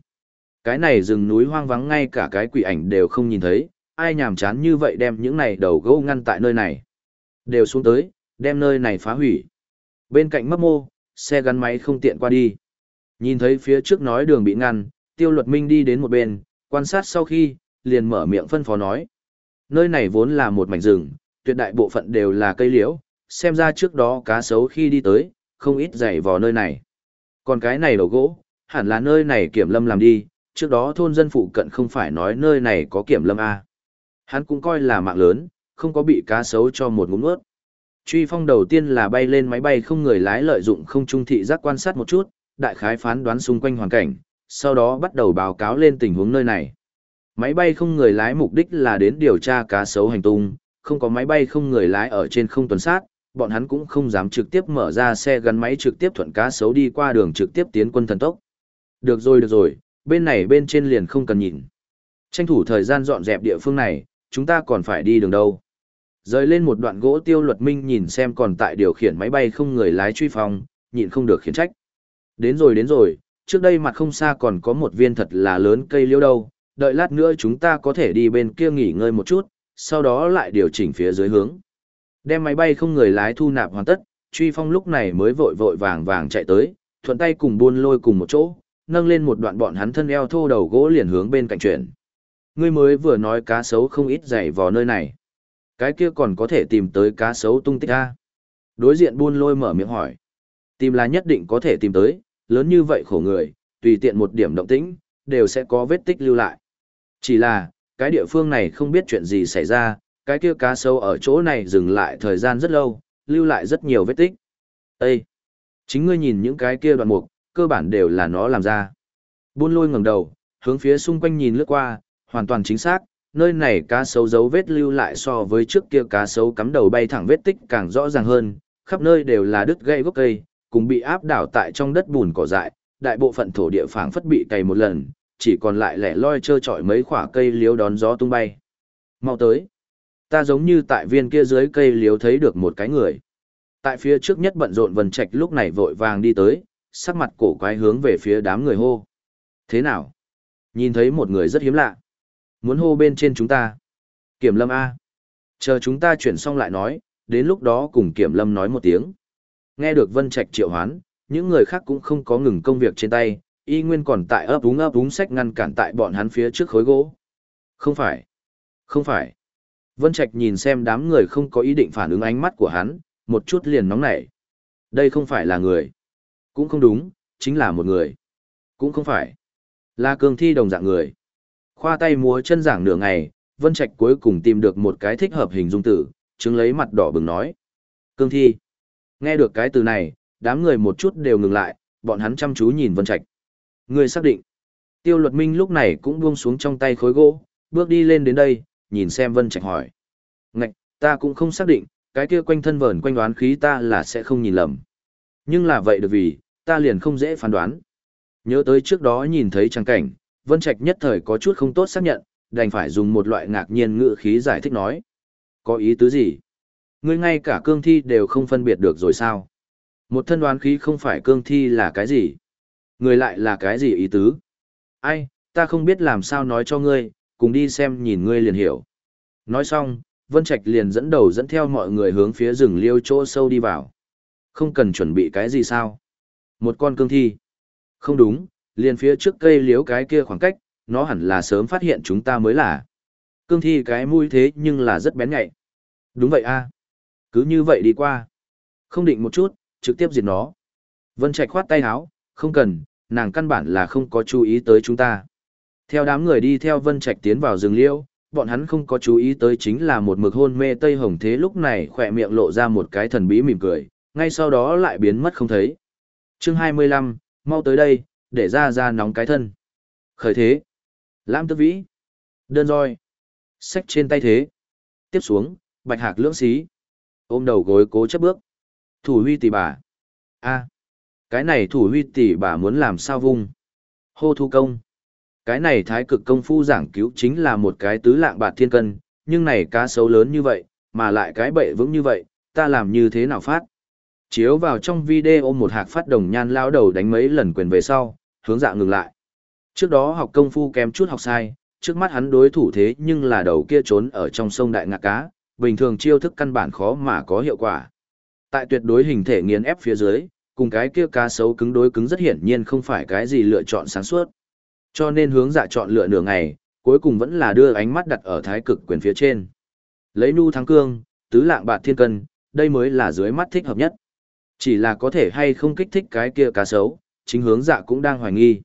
Cái này rừng núi hoang vắng ngay cả cái quỷ ảnh đều không nhìn thấy, ai nhàm chán như vậy đem những này đầu gỗ ngăn tại nơi này. Đều xuống tới, đem nơi này phá hủy. Bên cạnh mấp mô, xe gắn máy không tiện qua đi. Nhìn thấy phía trước nói đường bị ngăn, tiêu luật minh đi đến một bên, quan sát sau khi, liền mở miệng phân phó nói. Nơi này vốn là một mảnh rừng, tuyệt đại bộ phận đều là cây liễu, xem ra trước đó cá sấu khi đi tới, không ít dày vò nơi này. Còn cái này đầu gỗ, hẳn là nơi này kiểm lâm làm đi, trước đó thôn dân phụ cận không phải nói nơi này có kiểm lâm A. Hắn cũng coi là mạng lớn, không có bị cá sấu cho một ngụm nuốt. Truy phong đầu tiên là bay lên máy bay không người lái lợi dụng không trung thị giác quan sát một chút, đại khái phán đoán xung quanh hoàn cảnh, sau đó bắt đầu báo cáo lên tình huống nơi này. Máy bay không người lái mục đích là đến điều tra cá sấu hành tung, không có máy bay không người lái ở trên không tuần sát, bọn hắn cũng không dám trực tiếp mở ra xe gắn máy trực tiếp thuận cá sấu đi qua đường trực tiếp tiến quân thần tốc. Được rồi được rồi, bên này bên trên liền không cần nhìn. Tranh thủ thời gian dọn dẹp địa phương này, chúng ta còn phải đi đường đâu. Rời lên một đoạn gỗ tiêu luật minh nhìn xem còn tại điều khiển máy bay không người lái truy phòng, nhịn không được khiển trách. Đến rồi đến rồi, trước đây mặt không xa còn có một viên thật là lớn cây liễu đâu, đợi lát nữa chúng ta có thể đi bên kia nghỉ ngơi một chút, sau đó lại điều chỉnh phía dưới hướng. Đem máy bay không người lái thu nạp hoàn tất, truy phong lúc này mới vội vội vàng vàng chạy tới, thuận tay cùng buôn lôi cùng một chỗ, nâng lên một đoạn bọn hắn thân eo thô đầu gỗ liền hướng bên cạnh chuyển. Ngươi mới vừa nói cá sấu không ít dày vào nơi này. Cái kia còn có thể tìm tới cá sấu tung tích a Đối diện buôn lôi mở miệng hỏi. Tìm là nhất định có thể tìm tới, lớn như vậy khổ người, tùy tiện một điểm động tĩnh, đều sẽ có vết tích lưu lại. Chỉ là, cái địa phương này không biết chuyện gì xảy ra, cái kia cá sấu ở chỗ này dừng lại thời gian rất lâu, lưu lại rất nhiều vết tích. Ê! Chính ngươi nhìn những cái kia đoạn mục, cơ bản đều là nó làm ra. Buôn lôi ngẩng đầu, hướng phía xung quanh nhìn lướt qua, hoàn toàn chính xác, nơi này cá sấu dấu vết lưu lại so với trước kia cá sấu cắm đầu bay thẳng vết tích càng rõ ràng hơn, khắp nơi đều là đứt gãy gốc cây, cùng bị áp đảo tại trong đất bùn cỏ dại, đại bộ phận thổ địa phảng phất bị cày một lần, chỉ còn lại lẻ loi trơ trọi mấy khỏa cây liếu đón gió tung bay. Mau tới. Ta giống như tại viên kia dưới cây liếu thấy được một cái người. Tại phía trước nhất bận rộn vần trạch lúc này vội vàng đi tới, sắc mặt cổ quái hướng về phía đám người hô. Thế nào? Nhìn thấy một người rất hiếm lạ. Muốn hô bên trên chúng ta. Kiểm lâm A. Chờ chúng ta chuyển xong lại nói, đến lúc đó cùng kiểm lâm nói một tiếng. Nghe được vân trạch triệu hoán, những người khác cũng không có ngừng công việc trên tay, y nguyên còn tại ấp úng ấp úng sách ngăn cản tại bọn hắn phía trước khối gỗ. Không phải. Không phải. Vân Trạch nhìn xem đám người không có ý định phản ứng ánh mắt của hắn, một chút liền nóng nảy. Đây không phải là người. Cũng không đúng, chính là một người. Cũng không phải. Là cường thi đồng dạng người. Khoa tay múa chân giảng nửa ngày, Vân Trạch cuối cùng tìm được một cái thích hợp hình dung tử, chứng lấy mặt đỏ bừng nói. Cương thi. Nghe được cái từ này, đám người một chút đều ngừng lại, bọn hắn chăm chú nhìn Vân Trạch. Người xác định. Tiêu luật minh lúc này cũng buông xuống trong tay khối gỗ, bước đi lên đến đây, nhìn xem Vân Trạch hỏi. Ngạch, ta cũng không xác định, cái kia quanh thân vờn quanh đoán khí ta là sẽ không nhìn lầm. Nhưng là vậy được vì, ta liền không dễ phán đoán. Nhớ tới trước đó nhìn thấy trang cảnh, Vân Trạch nhất thời có chút không tốt xác nhận, đành phải dùng một loại ngạc nhiên ngữ khí giải thích nói. Có ý tứ gì? Ngươi ngay cả cương thi đều không phân biệt được rồi sao? Một thân đoán khí không phải cương thi là cái gì? Người lại là cái gì ý tứ? Ai, ta không biết làm sao nói cho ngươi, cùng đi xem nhìn ngươi liền hiểu. Nói xong, Vân Trạch liền dẫn đầu dẫn theo mọi người hướng phía rừng liêu chỗ sâu đi vào. Không cần chuẩn bị cái gì sao? Một con cương thi. Không đúng, liền phía trước cây liếu cái kia khoảng cách, nó hẳn là sớm phát hiện chúng ta mới là. Cương thi cái mũi thế nhưng là rất bén nhạy. Đúng vậy a Cứ như vậy đi qua. Không định một chút, trực tiếp diệt nó. Vân Trạch khoát tay áo, không cần, nàng căn bản là không có chú ý tới chúng ta. Theo đám người đi theo Vân Trạch tiến vào rừng liễu, bọn hắn không có chú ý tới chính là một mực hôn mê Tây Hồng Thế lúc này khỏe miệng lộ ra một cái thần bí mỉm cười, ngay sau đó lại biến mất không thấy chương 25, mau tới đây, để ra ra nóng cái thân. Khởi thế. Lam tức vĩ. Đơn roi. Sách trên tay thế. Tiếp xuống, bạch hạc lưỡng xí. Ôm đầu gối cố chấp bước. Thủ huy tỷ bà. a cái này thủ huy tỷ bà muốn làm sao vung. Hô thu công. Cái này thái cực công phu giảng cứu chính là một cái tứ lạng bạc thiên cân, nhưng này cá sấu lớn như vậy, mà lại cái bệ vững như vậy, ta làm như thế nào phát? Chiếu vào trong video một hạc phát đồng nhan lao đầu đánh mấy lần quyền về sau, hướng dạ ngừng lại. Trước đó học công phu kém chút học sai, trước mắt hắn đối thủ thế nhưng là đầu kia trốn ở trong sông đại ngạc cá, bình thường chiêu thức căn bản khó mà có hiệu quả. Tại tuyệt đối hình thể nghiền ép phía dưới, cùng cái kia cá sấu cứng đối cứng rất hiển nhiên không phải cái gì lựa chọn sáng suốt. Cho nên hướng dạ chọn lựa nửa ngày, cuối cùng vẫn là đưa ánh mắt đặt ở thái cực quyền phía trên. Lấy nu thắng cương, tứ lạng bạc thiên cân, đây mới là dưới mắt thích hợp nhất. Chỉ là có thể hay không kích thích cái kia cá sấu, chính hướng dạ cũng đang hoài nghi.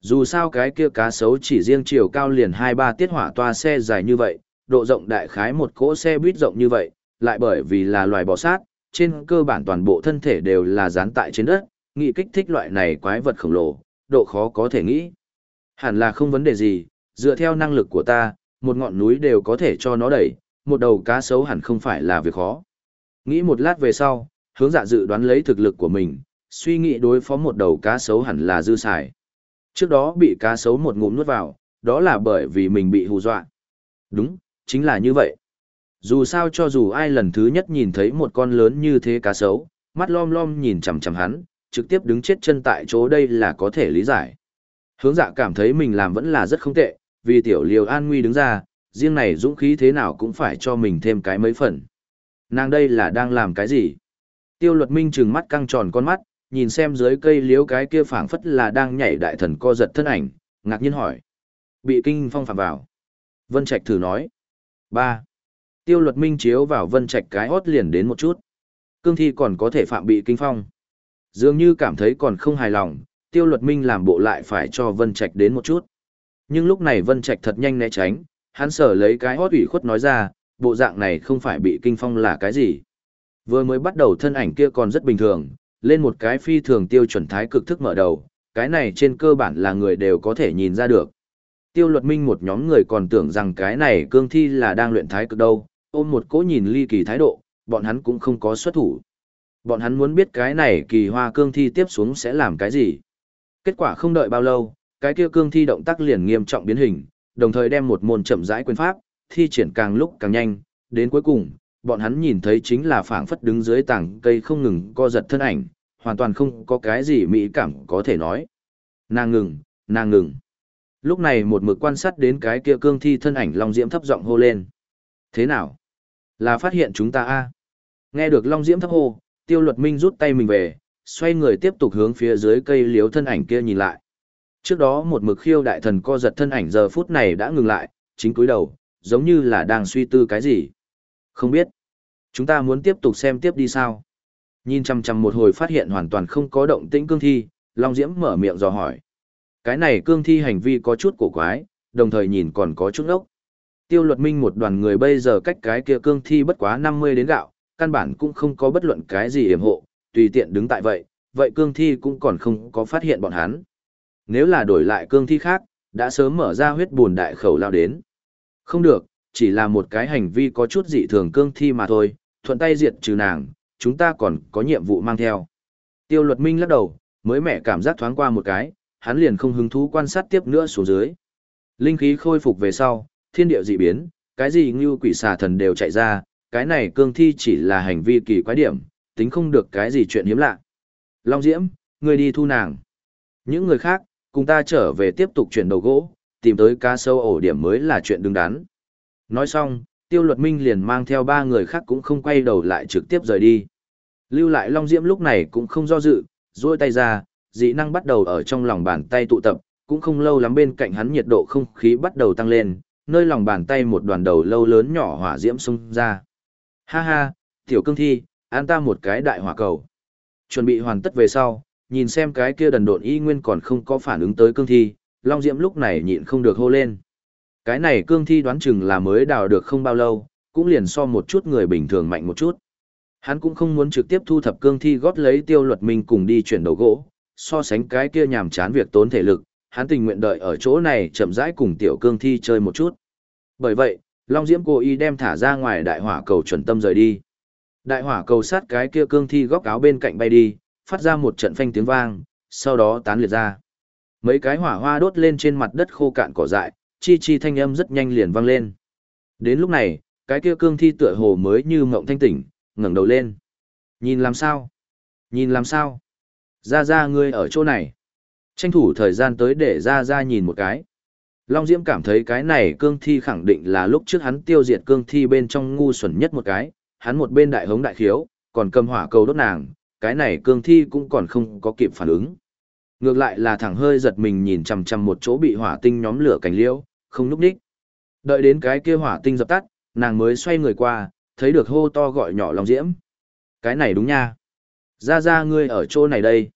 Dù sao cái kia cá sấu chỉ riêng chiều cao liền 2-3 tiết hỏa toa xe dài như vậy, độ rộng đại khái một cỗ xe buýt rộng như vậy, lại bởi vì là loài bò sát, trên cơ bản toàn bộ thân thể đều là dán tại trên đất, nghị kích thích loại này quái vật khổng lồ, độ khó có thể nghĩ. Hẳn là không vấn đề gì, dựa theo năng lực của ta, một ngọn núi đều có thể cho nó đẩy, một đầu cá sấu hẳn không phải là việc khó. Nghĩ một lát về sau, hướng dạ dự đoán lấy thực lực của mình, suy nghĩ đối phó một đầu cá sấu hẳn là dư xài. Trước đó bị cá sấu một ngụm nuốt vào, đó là bởi vì mình bị hù dọa. Đúng, chính là như vậy. Dù sao cho dù ai lần thứ nhất nhìn thấy một con lớn như thế cá sấu, mắt lom lom nhìn chằm chằm hắn, trực tiếp đứng chết chân tại chỗ đây là có thể lý giải. Hướng dạ cảm thấy mình làm vẫn là rất không tệ, vì tiểu liều an nguy đứng ra, riêng này dũng khí thế nào cũng phải cho mình thêm cái mấy phần. Nàng đây là đang làm cái gì? Tiêu luật minh trừng mắt căng tròn con mắt, nhìn xem dưới cây liếu cái kia phảng phất là đang nhảy đại thần co giật thân ảnh, ngạc nhiên hỏi. Bị kinh phong phạm vào. Vân Trạch thử nói. ba Tiêu luật minh chiếu vào Vân Trạch cái hót liền đến một chút. Cương thi còn có thể phạm bị kinh phong. Dường như cảm thấy còn không hài lòng, tiêu luật minh làm bộ lại phải cho Vân Trạch đến một chút. Nhưng lúc này Vân Trạch thật nhanh né tránh, hắn sở lấy cái hót ủy khuất nói ra, bộ dạng này không phải bị kinh phong là cái gì. Vừa mới bắt đầu thân ảnh kia còn rất bình thường, lên một cái phi thường tiêu chuẩn thái cực thức mở đầu, cái này trên cơ bản là người đều có thể nhìn ra được. Tiêu luật minh một nhóm người còn tưởng rằng cái này cương thi là đang luyện thái cực đâu, ôm một cỗ nhìn ly kỳ thái độ, bọn hắn cũng không có xuất thủ. Bọn hắn muốn biết cái này kỳ hoa cương thi tiếp xuống sẽ làm cái gì. Kết quả không đợi bao lâu, cái kia cương thi động tác liền nghiêm trọng biến hình, đồng thời đem một môn chậm rãi quyền pháp, thi triển càng lúc càng nhanh, đến cuối cùng, bọn hắn nhìn thấy chính là phảng phất đứng dưới tảng cây không ngừng co giật thân ảnh, hoàn toàn không có cái gì mỹ cảm có thể nói. Nàng ngừng, nàng ngừng. Lúc này một mực quan sát đến cái kia cương thi thân ảnh Long Diễm thấp giọng hô lên. Thế nào? Là phát hiện chúng ta a Nghe được Long Diễm thấp hô, tiêu luật minh rút tay mình về, xoay người tiếp tục hướng phía dưới cây liếu thân ảnh kia nhìn lại. Trước đó một mực khiêu đại thần co giật thân ảnh giờ phút này đã ngừng lại, chính cúi đầu, giống như là đang suy tư cái gì. Không biết. Chúng ta muốn tiếp tục xem tiếp đi sao? Nhìn chăm chăm một hồi phát hiện hoàn toàn không có động tĩnh cương thi, Long Diễm mở miệng dò hỏi. Cái này cương thi hành vi có chút cổ quái, đồng thời nhìn còn có chút ốc. Tiêu luật minh một đoàn người bây giờ cách cái kia cương thi bất quá 50 đến gạo, căn bản cũng không có bất luận cái gì hiểm hộ, tùy tiện đứng tại vậy, vậy cương thi cũng còn không có phát hiện bọn hắn. Nếu là đổi lại cương thi khác, đã sớm mở ra huyết buồn đại khẩu lao đến. Không được, chỉ là một cái hành vi có chút dị thường cương thi mà thôi, thuận tay diệt trừ nàng, chúng ta còn có nhiệm vụ mang theo. Tiêu luật minh lắc đầu, mới mẻ cảm giác thoáng qua một cái, hắn liền không hứng thú quan sát tiếp nữa xuống dưới. Linh khí khôi phục về sau, thiên địa dị biến, cái gì như quỷ xà thần đều chạy ra, cái này cương thi chỉ là hành vi kỳ quái điểm, tính không được cái gì chuyện hiếm lạ. Long Diễm, người đi thu nàng. Những người khác, cùng ta trở về tiếp tục chuyển đầu gỗ, tìm tới cá sâu ổ điểm mới là chuyện đứng đắn. Nói xong, Tiêu luật minh liền mang theo ba người khác cũng không quay đầu lại trực tiếp rời đi. Lưu lại Long Diễm lúc này cũng không do dự, duỗi tay ra, dị năng bắt đầu ở trong lòng bàn tay tụ tập, cũng không lâu lắm bên cạnh hắn nhiệt độ không khí bắt đầu tăng lên, nơi lòng bàn tay một đoàn đầu lâu lớn nhỏ hỏa diễm xung ra. Ha ha, tiểu cương thi, an ta một cái đại hỏa cầu. Chuẩn bị hoàn tất về sau, nhìn xem cái kia đần độn y nguyên còn không có phản ứng tới cương thi, Long Diễm lúc này nhịn không được hô lên. Cái này cương thi đoán chừng là mới đào được không bao lâu, cũng liền so một chút người bình thường mạnh một chút. Hắn cũng không muốn trực tiếp thu thập cương thi gót lấy tiêu luật minh cùng đi chuyển đầu gỗ, so sánh cái kia nhàm chán việc tốn thể lực, hắn tình nguyện đợi ở chỗ này chậm rãi cùng tiểu cương thi chơi một chút. Bởi vậy, Long Diễm cố ý đem thả ra ngoài đại hỏa cầu chuẩn tâm rời đi. Đại hỏa cầu sát cái kia cương thi góc áo bên cạnh bay đi, phát ra một trận phanh tiếng vang, sau đó tán liệt ra. Mấy cái hỏa hoa đốt lên trên mặt đất khô cạn cỏ dại, chi chi thanh âm rất nhanh liền vang lên. Đến lúc này, cái kia cương thi tựa hồ mới như mộng thanh tỉnh, ngẩng đầu lên. Nhìn làm sao? Nhìn làm sao? Ra ra ngươi ở chỗ này. Tranh thủ thời gian tới để ra ra nhìn một cái. Long Diễm cảm thấy cái này cương thi khẳng định là lúc trước hắn tiêu diệt cương thi bên trong ngu xuẩn nhất một cái, hắn một bên đại hống đại khiếu, còn cầm hỏa cầu đốt nàng, cái này cương thi cũng còn không có kịp phản ứng. Ngược lại là thẳng hơi giật mình nhìn chằm chằm một chỗ bị hỏa tinh nhóm lửa cánh liễu, không núp đích. Đợi đến cái kia hỏa tinh dập tắt, nàng mới xoay người qua, thấy được hô to gọi nhỏ Long Diễm. Cái này đúng nha. Ra ra ngươi ở chỗ này đây.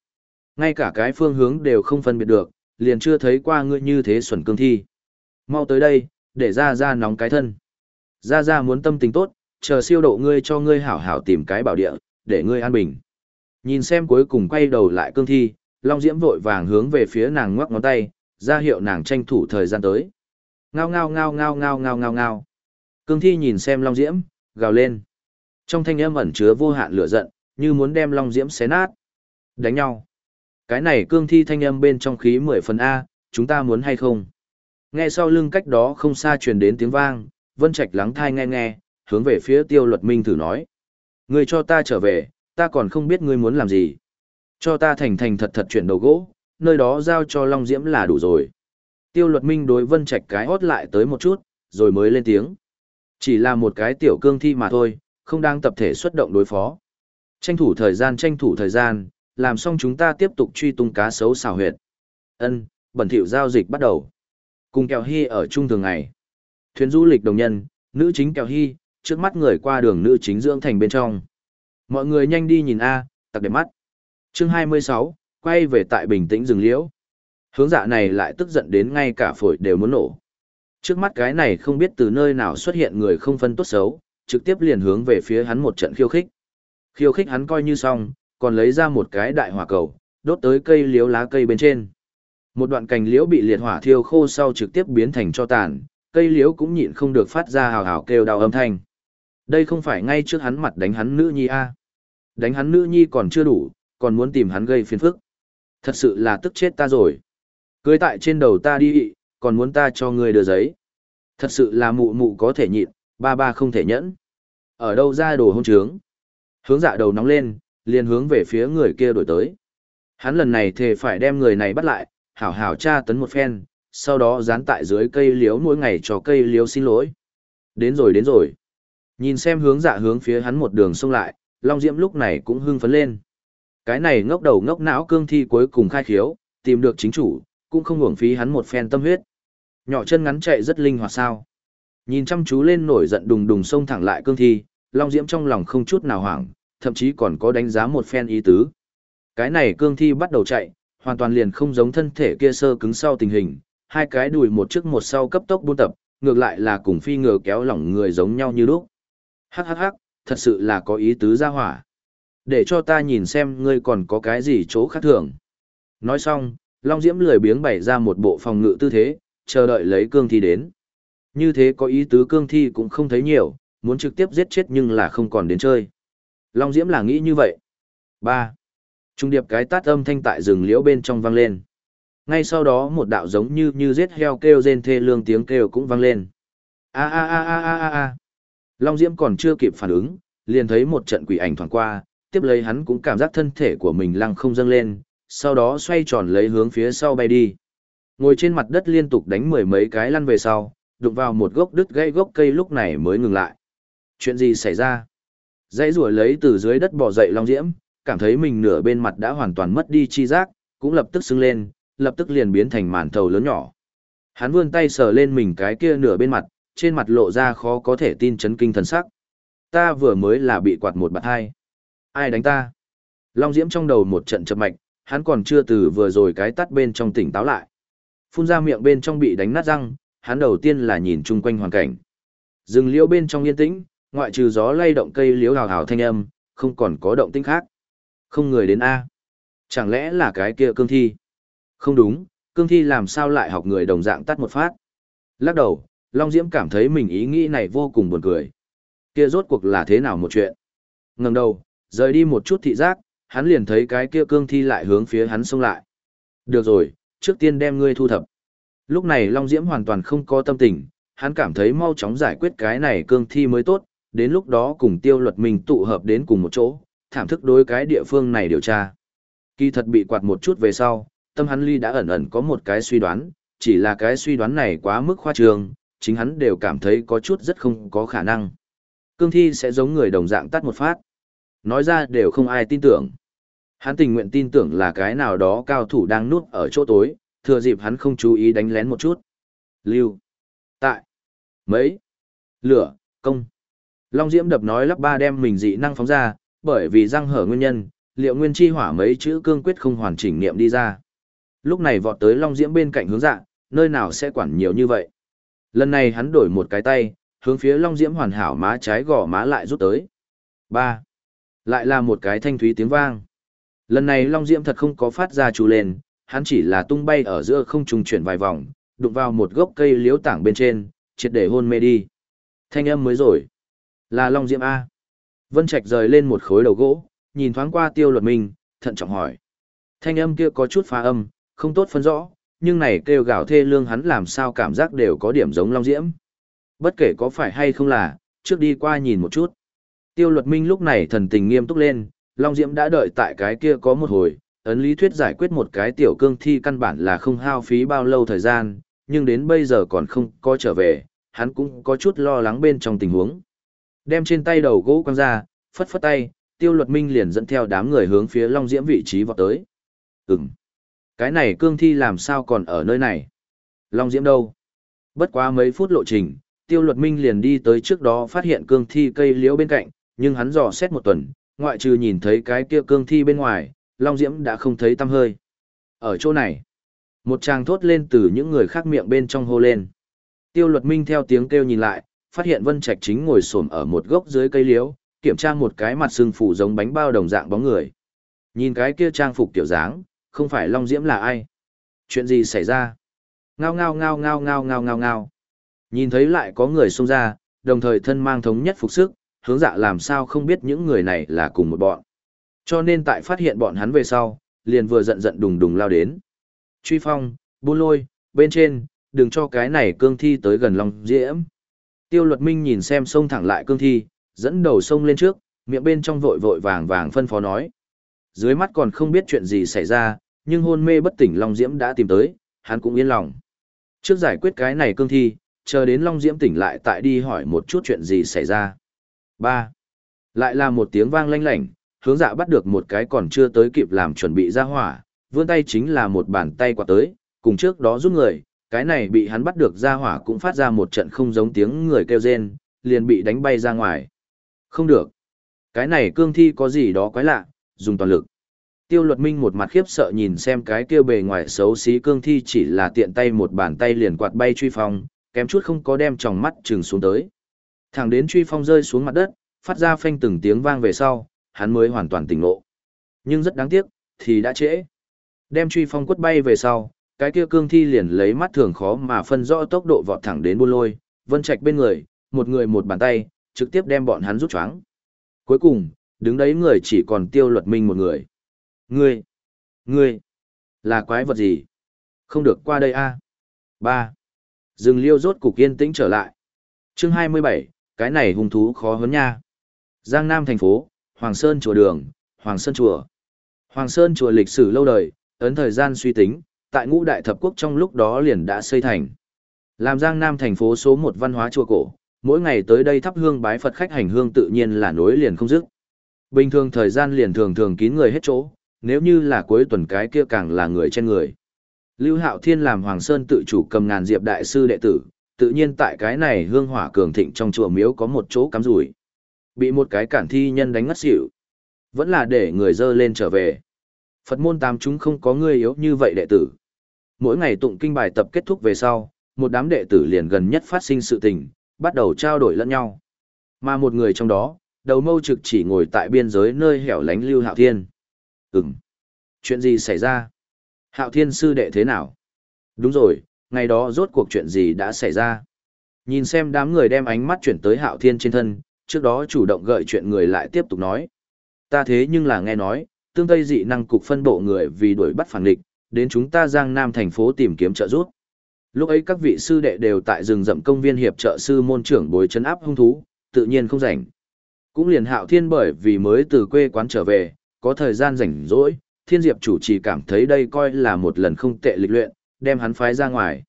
Ngay cả cái phương hướng đều không phân biệt được, liền chưa thấy qua ngươi như thế xuẩn cương thi. Mau tới đây, để ra ra nóng cái thân. Ra ra muốn tâm tình tốt, chờ siêu độ ngươi cho ngươi hảo hảo tìm cái bảo địa, để ngươi an bình. Nhìn xem cuối cùng quay đầu lại cương thi, Long Diễm vội vàng hướng về phía nàng ngoắc ngón tay, ra hiệu nàng tranh thủ thời gian tới. Ngao ngao ngao ngao ngao ngao ngao ngao. Cương thi nhìn xem Long Diễm, gào lên. Trong thanh âm ẩn chứa vô hạn lửa giận, như muốn đem Long Diễm xé nát. Đánh nhau. Cái này cương thi thanh âm bên trong khí mười phần A, chúng ta muốn hay không? Nghe sau lưng cách đó không xa truyền đến tiếng vang, Vân Trạch lắng thai nghe nghe, hướng về phía tiêu luật minh thử nói. Ngươi cho ta trở về, ta còn không biết ngươi muốn làm gì. Cho ta thành thành thật thật chuyển đầu gỗ, nơi đó giao cho Long Diễm là đủ rồi. Tiêu luật minh đối Vân Trạch cái hót lại tới một chút, rồi mới lên tiếng. Chỉ là một cái tiểu cương thi mà thôi, không đang tập thể xuất động đối phó. Tranh thủ thời gian tranh thủ thời gian, làm xong chúng ta tiếp tục truy tung cá sấu xào huyệt. Ân, bẩn thỉu giao dịch bắt đầu. Cùng kẹo hy ở chung thường ngày. Thuyền du lịch đồng nhân, nữ chính kẹo hy, trước mắt người qua đường nữ chính dưỡng thành bên trong. Mọi người nhanh đi nhìn A, tặc đẹp mắt. chương 26, quay về tại bình tĩnh rừng liễu. Hướng dạ này lại tức giận đến ngay cả phổi đều muốn nổ. Trước mắt cái này không biết từ nơi nào xuất hiện người không phân tốt xấu, trực tiếp liền hướng về phía hắn một trận khiêu khích. Khiêu khích hắn coi như xong, còn lấy ra một cái đại hỏa cầu, đốt tới cây liễu lá cây bên trên. Một đoạn cành liễu bị liệt hỏa thiêu khô sau trực tiếp biến thành cho tàn, cây liễu cũng nhịn không được phát ra hào hào kêu đau âm thanh. Đây không phải ngay trước hắn mặt đánh hắn nữ nhi a. Đánh hắn nữ nhi còn chưa đủ, còn muốn tìm hắn gây phiền phức. Thật sự là tức chết ta rồi. Cưới tại trên đầu ta đi, còn muốn ta cho ngươi đưa giấy. Thật sự là mụ mụ có thể nhịn, ba ba không thể nhẫn. Ở đâu ra đồ hôn trướng. Hướng dạ đầu nóng lên, liền hướng về phía người kia đổi tới. Hắn lần này thề phải đem người này bắt lại, hảo hảo tra tấn một phen, sau đó dán tại dưới cây liếu mỗi ngày cho cây liếu xin lỗi. Đến rồi đến rồi. Nhìn xem hướng dạ hướng phía hắn một đường xông lại, Long Diễm lúc này cũng hưng phấn lên. Cái này ngốc đầu ngốc não cương thi cuối cùng khai khiếu, tìm được chính chủ, cũng không uổng phí hắn một phen tâm huyết. Nhỏ chân ngắn chạy rất linh hoạt sao. Nhìn chăm chú lên nổi giận đùng đùng xông thẳng lại cương thi, Long Diễm trong lòng không chút nào hoảng, thậm chí còn có đánh giá một phen ý tứ. Cái này cương thi bắt đầu chạy, hoàn toàn liền không giống thân thể kia sơ cứng sau tình hình, hai cái đùi một trước một sau cấp tốc buôn tập, ngược lại là cùng phi ngựa kéo lỏng người giống nhau như lúc. Hắc hắc hắc, thật sự là có ý tứ ra hỏa. Để cho ta nhìn xem ngươi còn có cái gì chỗ khác thường. Nói xong, Long Diễm lười biếng bày ra một bộ phòng ngự tư thế, chờ đợi lấy cương thi đến. Như thế có ý tứ cương thi cũng không thấy nhiều, muốn trực tiếp giết chết nhưng là không còn đến chơi. Long Diễm là nghĩ như vậy. 3. Trung điệp cái tát âm thanh tại rừng liễu bên trong vang lên. Ngay sau đó một đạo giống như như giết heo kêu rên thê lương tiếng kêu cũng vang lên. A a a a a a a. Long Diễm còn chưa kịp phản ứng, liền thấy một trận quỷ ảnh thoáng qua, tiếp lấy hắn cũng cảm giác thân thể của mình lăng không dâng lên, sau đó xoay tròn lấy hướng phía sau bay đi. Ngồi trên mặt đất liên tục đánh mười mấy cái lăn về sau, đụng vào một gốc đứt gãy gốc cây lúc này mới ngừng lại. Chuyện gì xảy ra? Dãy rùa lấy từ dưới đất bò dậy Long Diễm, cảm thấy mình nửa bên mặt đã hoàn toàn mất đi chi giác, cũng lập tức sưng lên, lập tức liền biến thành màn thầu lớn nhỏ. Hắn vươn tay sờ lên mình cái kia nửa bên mặt, trên mặt lộ ra khó có thể tin chấn kinh thần sắc. Ta vừa mới là bị quạt một bạt hai. Ai đánh ta? Long Diễm trong đầu một trận chập mạch, hắn còn chưa từ vừa rồi cái tắt bên trong tỉnh táo lại. Phun ra miệng bên trong bị đánh nát răng, hắn đầu tiên là nhìn chung quanh hoàn cảnh. Rừng liễu bên trong yên tĩnh, ngoại trừ gió lay động cây liễu hào hào thanh âm, không còn có động tĩnh khác. Không người đến A. Chẳng lẽ là cái kia cương thi? Không đúng, cương thi làm sao lại học người đồng dạng tắt một phát? Lắc đầu, Long Diễm cảm thấy mình ý nghĩ này vô cùng buồn cười. Kia rốt cuộc là thế nào một chuyện? Ngẩng đầu, rời đi một chút thị giác, hắn liền thấy cái kia cương thi lại hướng phía hắn xông lại. Được rồi, trước tiên đem ngươi thu thập. Lúc này Long Diễm hoàn toàn không có tâm tình, hắn cảm thấy mau chóng giải quyết cái này cương thi mới tốt, đến lúc đó cùng tiêu luật mình tụ hợp đến cùng một chỗ, thảm thức đối cái địa phương này điều tra. Kỳ thật bị quạt một chút về sau, tâm hắn ly đã ẩn ẩn có một cái suy đoán, chỉ là cái suy đoán này quá mức khoa trương, chính hắn đều cảm thấy có chút rất không có khả năng. Cương thi sẽ giống người đồng dạng tắt một phát. Nói ra đều không ai tin tưởng. Hắn tình nguyện tin tưởng là cái nào đó cao thủ đang núp ở chỗ tối, thừa dịp hắn không chú ý đánh lén một chút. Lưu. Tại. Mấy. Lửa. Công. Long Diễm đập nói lắp ba đem mình dị năng phóng ra, bởi vì răng hở nguyên nhân, liệu nguyên chi hỏa mấy chữ cương quyết không hoàn chỉnh niệm đi ra. Lúc này vọt tới Long Diễm bên cạnh hướng dạ, nơi nào sẽ quản nhiều như vậy. Lần này hắn đổi một cái tay, hướng phía Long Diễm hoàn hảo má trái gò má lại rút tới. ba Lại là một cái thanh thúy tiếng vang. Lần này Long Diễm thật không có phát ra chú lên, hắn chỉ là tung bay ở giữa không trùng chuyển vài vòng, đụng vào một gốc cây liếu tảng bên trên, triệt để hôn mê đi. Thanh âm mới rồi. Là Long Diễm A. Vân Trạch rời lên một khối đầu gỗ, nhìn thoáng qua tiêu luật minh, thận trọng hỏi. Thanh âm kia có chút phá âm, không tốt phân rõ, nhưng này kêu gào thê lương hắn làm sao cảm giác đều có điểm giống Long Diễm. Bất kể có phải hay không là, trước đi qua nhìn một chút. Tiêu luật minh lúc này thần tình nghiêm túc lên, Long Diễm đã đợi tại cái kia có một hồi, ấn lý thuyết giải quyết một cái tiểu cương thi căn bản là không hao phí bao lâu thời gian, nhưng đến bây giờ còn không có trở về, hắn cũng có chút lo lắng bên trong tình huống. Đem trên tay đầu gỗ quăng ra, phất phất tay, tiêu luật minh liền dẫn theo đám người hướng phía Long Diễm vị trí vọt tới. Ừm. Cái này cương thi làm sao còn ở nơi này? Long Diễm đâu? Bất quá mấy phút lộ trình, tiêu luật minh liền đi tới trước đó phát hiện cương thi cây liễu bên cạnh, nhưng hắn dò xét một tuần, ngoại trừ nhìn thấy cái kia cương thi bên ngoài, Long Diễm đã không thấy tăm hơi. Ở chỗ này, một chàng thốt lên từ những người khác miệng bên trong hô lên. Tiêu luật minh theo tiếng kêu nhìn lại, phát hiện Vân Trạch chính ngồi xổm ở một gốc dưới cây liễu, kiểm tra một cái mặt sưng phủ giống bánh bao đồng dạng bóng người. Nhìn cái kia trang phục tiểu dáng, không phải Long Diễm là ai? Chuyện gì xảy ra? Ngao ngao ngao ngao ngao ngao ngao ngao. Nhìn thấy lại có người xông ra, đồng thời thân mang thống nhất phục sức, hướng dạ làm sao không biết những người này là cùng một bọn. Cho nên tại phát hiện bọn hắn về sau, liền vừa giận giận đùng đùng lao đến. Truy phong, buôn lôi, bên trên, đừng cho cái này cương thi tới gần Long Diễm. Tiêu luật minh nhìn xem sông thẳng lại cương thi, dẫn đầu sông lên trước, miệng bên trong vội vội vàng vàng phân phó nói. Dưới mắt còn không biết chuyện gì xảy ra, nhưng hôn mê bất tỉnh Long Diễm đã tìm tới, hắn cũng yên lòng. Trước giải quyết cái này cương thi, chờ đến Long Diễm tỉnh lại tại đi hỏi một chút chuyện gì xảy ra ba Lại là một tiếng vang lanh lảnh, hướng dạ bắt được một cái còn chưa tới kịp làm chuẩn bị ra hỏa, vươn tay chính là một bàn tay quạt tới, cùng trước đó giúp người, cái này bị hắn bắt được ra hỏa cũng phát ra một trận không giống tiếng người kêu rên, liền bị đánh bay ra ngoài. Không được. Cái này cương thi có gì đó quái lạ, dùng toàn lực. Tiêu luật minh một mặt khiếp sợ nhìn xem cái kia bề ngoài xấu xí cương thi chỉ là tiện tay một bàn tay liền quạt bay truy phong, kém chút không có đem tròng mắt chừng xuống tới. Thẳng đến truy phong rơi xuống mặt đất, phát ra phanh từng tiếng vang về sau, hắn mới hoàn toàn tỉnh ngộ. Nhưng rất đáng tiếc, thì đã trễ. Đem truy phong quất bay về sau, cái kia cương thi liền lấy mắt thường khó mà phân rõ tốc độ vọt thẳng đến buôn lôi, vân trạch bên người, một người một bàn tay, trực tiếp đem bọn hắn rút choáng. Cuối cùng, đứng đấy người chỉ còn tiêu luật minh một người. Ngươi, ngươi, là quái vật gì? Không được qua đây a. Ba. Dừng liêu rốt cục yên tĩnh trở lại. Chương hai mươi bảy, cái này hung thú khó hơn nha. Giang Nam thành phố, Hoàng Sơn chùa đường, Hoàng Sơn chùa. Hoàng Sơn chùa lịch sử lâu đời, ấn thời gian suy tính, tại ngũ đại thập quốc trong lúc đó liền đã xây thành. Làm Giang Nam thành phố số một văn hóa chùa cổ, mỗi ngày tới đây thắp hương bái Phật khách hành hương tự nhiên là nối liền không dứt. Bình thường thời gian liền thường thường kín người hết chỗ, nếu như là cuối tuần cái kia càng là người trên người. Lưu Hạo Thiên làm Hoàng Sơn tự chủ cầm ngàn diệp đại sư đệ tử, tự nhiên tại cái này hương hỏa cường thịnh trong chùa miếu có một chỗ cắm rủi. Bị một cái cản thi nhân đánh ngất xỉu. Vẫn là để người dơ lên trở về. Phật môn tam chúng không có người yếu như vậy đệ tử. Mỗi ngày tụng kinh bài tập kết thúc về sau, một đám đệ tử liền gần nhất phát sinh sự tình, bắt đầu trao đổi lẫn nhau. Mà một người trong đó, đầu mâu trực chỉ ngồi tại biên giới nơi hẻo lánh Lưu Hạo Thiên. Ừm. Chuyện gì xảy ra? Hạo Thiên sư đệ thế nào? Đúng rồi, ngày đó rốt cuộc chuyện gì đã xảy ra? Nhìn xem đám người đem ánh mắt chuyển tới Hạo Thiên trên thân, trước đó chủ động gợi chuyện người lại tiếp tục nói. Ta thế nhưng là nghe nói, tương tây dị năng cục phân bộ người vì đuổi bắt phản địch, đến chúng ta Giang Nam thành phố tìm kiếm trợ giúp. Lúc ấy các vị sư đệ đều tại rừng rậm công viên hiệp trợ sư môn trưởng bối chấn áp hung thú, tự nhiên không rảnh. Cũng liền hạo thiên bởi vì mới từ quê quán trở về, có thời gian rảnh rỗi, thiên diệp chủ trì cảm thấy đây coi là một lần không tệ lịch luyện, đem hắn phái ra ngoài.